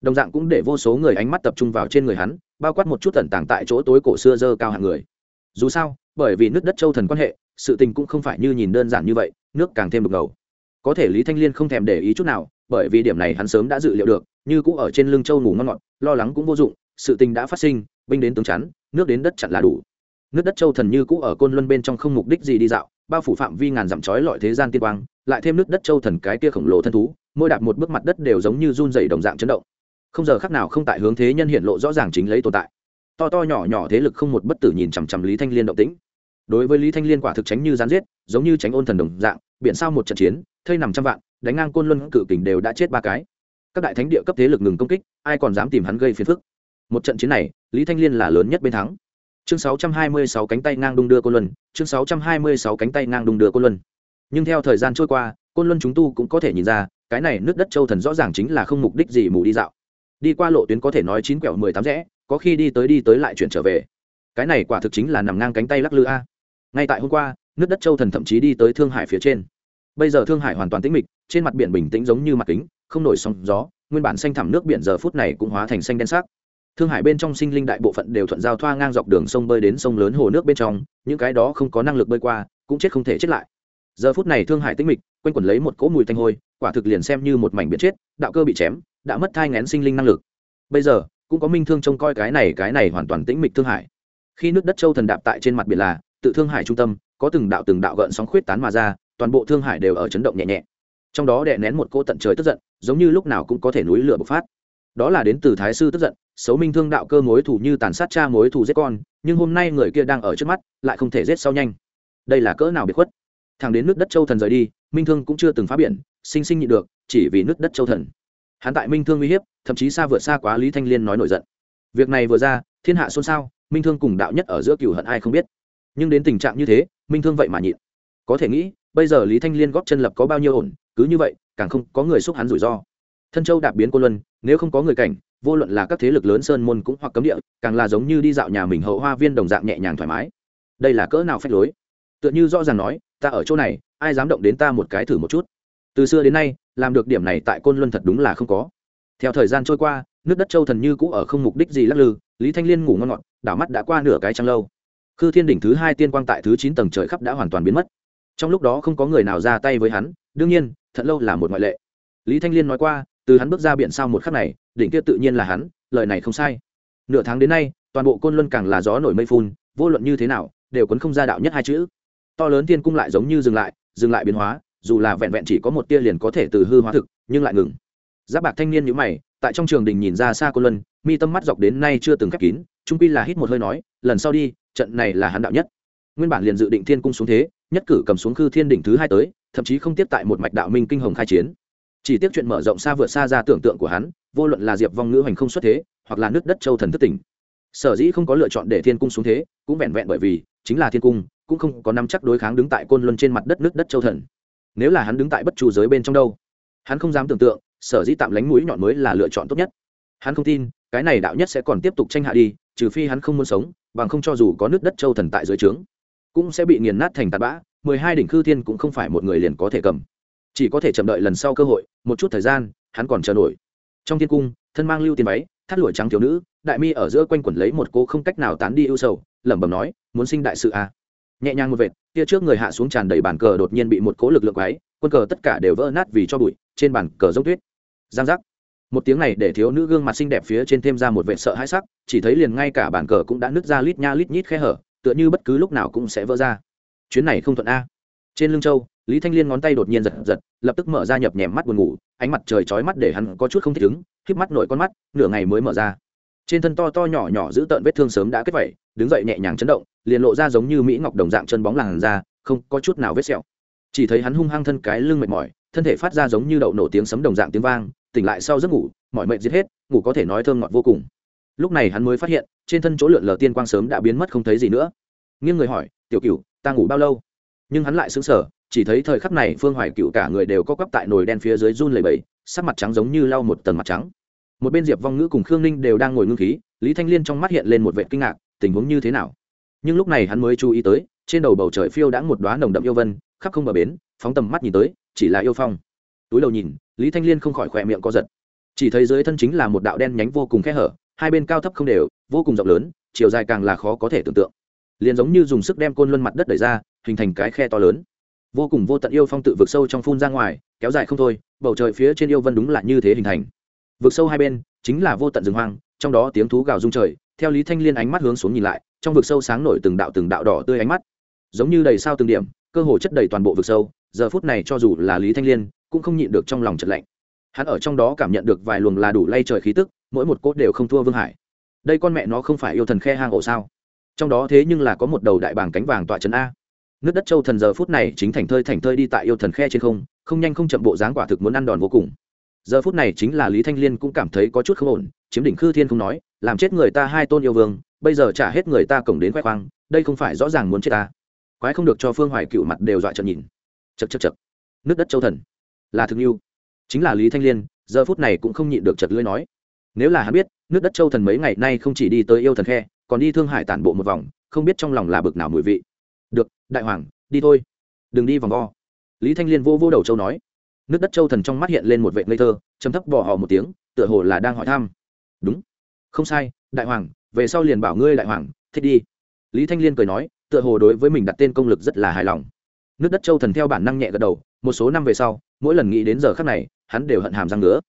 Đồng dạng cũng để vô số người ánh mắt tập trung vào trên người hắn, bao quát một chút tẩn tàng tại chỗ tối cổ xưa dơ cao hạng người. Dù sao, bởi vì nước đất châu thần quan hệ, sự tình cũng không phải như nhìn đơn giản như vậy, nước càng thêm đục ngầu. Có thể lý thanh liên không thèm để ý chút nào, bởi vì điểm này hắn sớm đã dự liệu được, như cũng ở trên lưng châu ngủ ngon ngọt, lo lắng cũng vô dụng, sự tình đã phát sinh, binh đến tướng chắn, nước đến đất chặn là đủ. Nước đất châu thần như cũ ở côn luân bên trong không mục đích gì đi dạo, bao phủ phạm vi ngàn dặm chói lọi thế gian tiên quang, lại thêm nước đất châu thần cái kia khổng lồ thân thú mỗi đạp một bước mặt đất đều giống như run dày đồng dạng chấn động. Không giờ khác nào không tại hướng thế nhân hiện lộ rõ ràng chính lấy tồn tại. To to nhỏ nhỏ thế lực không một bất tử nhìn chằm chằm lý thanh liên động tĩnh. Đối với lý thanh liên quả thực tránh như gián giết, giống như tránh ôn thần đồng dạng, biển sao một trận chiến, thây nằm trăm vạn, đánh ngang côn luân cự kình đều đã chết ba cái. Các đại thánh địa cấp thế lực ngừng công kích, ai còn dám tìm hắn gây phiền phức? Một trận chiến này, lý thanh liên là lớn nhất bên thắng. Chương 626 cánh tay ngang đung đưa côn luân, chương 626 cánh tay ngang đung đưa côn luân. Nhưng theo thời gian trôi qua, côn luân chúng tu cũng có thể nhìn ra cái này nước đất châu thần rõ ràng chính là không mục đích gì mù đi dạo. Đi qua lộ tuyến có thể nói chín quẹo mười tám rẽ, có khi đi tới đi tới lại chuyển trở về. Cái này quả thực chính là nằm ngang cánh tay lắc lư a. Ngay tại hôm qua, nước đất châu thần thậm chí đi tới thương hải phía trên. Bây giờ thương hải hoàn toàn tĩnh mịch, trên mặt biển bình tĩnh giống như mặt kính, không nổi sóng gió, nguyên bản xanh thẳm nước biển giờ phút này cũng hóa thành xanh đen sắc. Thương hải bên trong sinh linh đại bộ phận đều thuận giao thoa ngang dọc đường sông bơi đến sông lớn hồ nước bên trong, những cái đó không có năng lực bơi qua, cũng chết không thể chết lại. Giờ phút này thương hải tĩnh mịch quanh quẩn lấy một cỗ mùi tanh hôi, quả thực liền xem như một mảnh biển chết, đạo cơ bị chém, đã mất thai ngén sinh linh năng lực. Bây giờ, cũng có minh thương trông coi cái này cái này hoàn toàn tĩnh mịch thương hải. Khi nước đất châu thần đạp tại trên mặt biển là, tự thương hải trung tâm, có từng đạo từng đạo gợn sóng khuyết tán mà ra, toàn bộ thương hải đều ở chấn động nhẹ nhẹ. Trong đó đè nén một cô tận trời tức giận, giống như lúc nào cũng có thể núi lửa bộc phát. Đó là đến từ thái sư tức giận, xấu minh thương đạo cơ mối thủ như tàn sát cha mối thủ giết con, nhưng hôm nay người kia đang ở trước mắt, lại không thể giết sau nhanh. Đây là cỡ nào biệt khuất? Thẳng đến nước đất châu thần rời đi, minh thương cũng chưa từng phá biển, sinh sinh nhịn được, chỉ vì nước đất châu thần. Hắn tại minh thương uy hiếp, thậm chí xa vượt xa quá lý thanh liên nói nổi giận. Việc này vừa ra, thiên hạ xôn xao, minh thương cùng đạo nhất ở giữa cửu hận ai không biết. Nhưng đến tình trạng như thế, minh thương vậy mà nhịn. Có thể nghĩ, bây giờ lý thanh liên góp chân lập có bao nhiêu ổn, cứ như vậy, càng không có người xúc hắn rủi ro. Thân châu đạp biến cô luân, nếu không có người cảnh, vô luận là các thế lực lớn sơn môn cũng hoặc cấm địa, càng là giống như đi dạo nhà mình hậu hoa viên đồng dạng nhẹ nhàng thoải mái. Đây là cỡ nào phép lối? Tựa như rõ ràng nói, ta ở chỗ này, ai dám động đến ta một cái thử một chút? Từ xưa đến nay, làm được điểm này tại côn luân thật đúng là không có. Theo thời gian trôi qua, nước đất châu thần như cũ ở không mục đích gì lắc lư, lý thanh liên ngủ ngon ngọt, đảo mắt đã qua nửa cái trăng lâu. Khư thiên đỉnh thứ hai tiên quang tại thứ chín tầng trời khắp đã hoàn toàn biến mất. Trong lúc đó không có người nào ra tay với hắn, đương nhiên, thật lâu là một ngoại lệ. Lý thanh liên nói qua, từ hắn bước ra biển sau một khắc này, đỉnh kia tự nhiên là hắn, lời này không sai. Nửa tháng đến nay, toàn bộ côn luân càng là gió nổi mây phun, vô luận như thế nào, đều quấn không ra đạo nhất hai chữ to lớn tiên cung lại giống như dừng lại dừng lại biến hóa, dù là vẹn vẹn chỉ có một tia liền có thể từ hư hóa thực, nhưng lại ngừng. Giáp bạc thanh niên nhữ mày, tại trong trường đình nhìn ra xa cô luân, mi tâm mắt dọc đến nay chưa từng khép kín, trung pi là hít một hơi nói, lần sau đi, trận này là hắn đạo nhất. Nguyên bản liền dự định thiên cung xuống thế, nhất cử cầm xuống khư thiên đỉnh thứ hai tới, thậm chí không tiếp tại một mạch đạo minh kinh hồng khai chiến. Chỉ tiếc chuyện mở rộng xa vượt xa ra tưởng tượng của hắn, vô luận là diệp vong ngữ hành không xuất thế, hoặc là nước đất châu thần thất tỉnh sở dĩ không có lựa chọn để thiên cung xuống thế, cũng vẹn vẹn bởi vì, chính là thiên cung, cũng không có năm chắc đối kháng đứng tại côn luân trên mặt đất nước đất châu thần. Nếu là hắn đứng tại bất chu giới bên trong đâu, hắn không dám tưởng tượng, sở dĩ tạm lánh mũi nhọn mới là lựa chọn tốt nhất. Hắn không tin, cái này đạo nhất sẽ còn tiếp tục tranh hạ đi, trừ phi hắn không muốn sống, bằng không cho dù có nước đất châu thần tại dưới trướng, cũng sẽ bị nghiền nát thành tạt bã, mười hai đỉnh khư thiên cũng không phải một người liền có thể cầm. Chỉ có thể chậm đợi lần sau cơ hội, một chút thời gian, hắn còn chờ nổi. Trong thiên cung, thân mang lưu tiền váy thắt lụa trắng thiếu nữ, đại mi ở giữa quanh quẩn lấy một cô không cách nào tán đi ưu sầu, lẩm bẩm nói, muốn sinh đại sự à. nhẹ nhàng một vệt tia trước người hạ xuống tràn đầy bàn cờ đột nhiên bị một cố lực lượng quáy quân cờ tất cả đều vỡ nát vì cho bụi, trên bàn cờ dốc tuyết. Giang giác. Một tiếng này để thiếu nữ gương mặt xinh đẹp phía trên thêm ra một vệt sợ hãi sắc, chỉ thấy liền ngay cả bàn cờ cũng đã nứt ra lít nha lít nhít khe hở, tựa như bất cứ lúc nào cũng sẽ vỡ ra. Chuyến này không thuận a trên lưng châu, lý thanh liên ngón tay đột nhiên giật giật, lập tức mở ra nhập nhèm mắt buồn ngủ, ánh mặt trời chói mắt để hắn có chút không thích ứng, híp mắt nổi con mắt, nửa ngày mới mở ra. Trên thân to to nhỏ nhỏ giữ tợn vết thương sớm đã kết vẩy, đứng dậy nhẹ nhàng chấn động, liền lộ ra giống như mỹ ngọc đồng dạng chân bóng làn da, không có chút nào vết sẹo. Chỉ thấy hắn hung hăng thân cái lưng mệt mỏi, thân thể phát ra giống như đậu nổ tiếng sấm đồng dạng tiếng vang, tỉnh lại sau giấc ngủ mọi mệt giết hết, ngủ có thể nói thơm ngọt vô cùng. Lúc này hắn mới phát hiện, trên thân chỗ lượn lờ tiên quang sớm đã biến mất không thấy gì nữa. Nghiêng người hỏi, tiểu cửu, ta ngủ bao lâu? Nhưng hắn lại xứng sờ, chỉ thấy thời khắc này phương hoài cựu cả người đều có quắp tại nồi đen phía dưới run lầy bầy sắc mặt trắng giống như lau một tầng mặt trắng. Một bên diệp vong ngữ cùng khương ninh đều đang ngồi ngưng khí, lý thanh liên trong mắt hiện lên một vệ kinh ngạc, tình huống như thế nào? Nhưng lúc này hắn mới chú ý tới, trên đầu bầu trời phiêu đã một đoá nồng đậm yêu vân, khắp không bờ bến, phóng tầm mắt nhìn tới, chỉ là yêu phong. Túi đầu nhìn, lý thanh liên không khỏi khỏe miệng co giật. Chỉ thấy dưới thân chính là một đạo đen nhánh vô cùng khe hở, hai bên cao thấp không đều, vô cùng rộng lớn, chiều dài càng là khó có thể tưởng tượng. Liền giống như dùng sức đem côn luân mặt đất đẩy ra hình thành cái khe to lớn. Vô cùng vô tận yêu phong tự vực sâu trong phun ra ngoài, kéo dài không thôi, bầu trời phía trên yêu vân đúng là như thế hình thành. Vực sâu hai bên, chính là vô tận rừng hoang, trong đó tiếng thú gào rung trời, theo lý thanh liên ánh mắt hướng xuống nhìn lại, trong vực sâu sáng nổi từng đạo từng đạo đỏ tươi ánh mắt. Giống như đầy sao từng điểm, cơ hồ chất đầy toàn bộ vực sâu, giờ phút này cho dù là lý thanh liên, cũng không nhịn được trong lòng trận lạnh. Hắn ở trong đó cảm nhận được vài luồng là đủ lay trời khí tức, mỗi một cốt đều không thua vương hải. Đây con mẹ nó không phải yêu thần khe hang ổ sao? Trong đó thế nhưng là có một đầu đại bàng cánh vàng tọa trấn a nước đất châu thần giờ phút này chính thành thơi thành thơi đi tại yêu thần khe trên không không nhanh không chậm bộ dáng quả thực muốn ăn đòn vô cùng. Giờ phút này chính là lý thanh liên cũng cảm thấy có chút không ổn, chiếm đỉnh khư thiên không nói, làm chết người ta hai tôn yêu vương, bây giờ trả hết người ta cổng đến khoe khoang, đây không phải rõ ràng muốn chết ta. Quái không được cho phương hoài cựu mặt đều dọa trận nhìn. Chật chật chật nước đất châu thần. Là thực yêu chính là lý thanh liên, giờ phút này cũng không nhịn được chật lưỡi nói. Nếu là hắn biết, nước đất châu thần mấy ngày nay không chỉ đi tới yêu thần khe, còn đi thương hải tản bộ một vòng, không biết trong lòng là bực nào mùi vị được, đại hoàng, đi thôi. Đừng đi vòng vo. Lý thanh liên vô vô đầu châu nói. Nước đất châu thần trong mắt hiện lên một vệ ngây thơ, chấm thấp bỏ họ một tiếng, tựa hồ là đang hỏi thăm. Đúng. Không sai, đại hoàng, về sau liền bảo ngươi đại hoàng, thích đi. Lý thanh liên cười nói, tựa hồ đối với mình đặt tên công lực rất là hài lòng. Nước đất châu thần theo bản năng nhẹ gật đầu, một số năm về sau, mỗi lần nghĩ đến giờ khắc này, hắn đều hận hàm răng nữa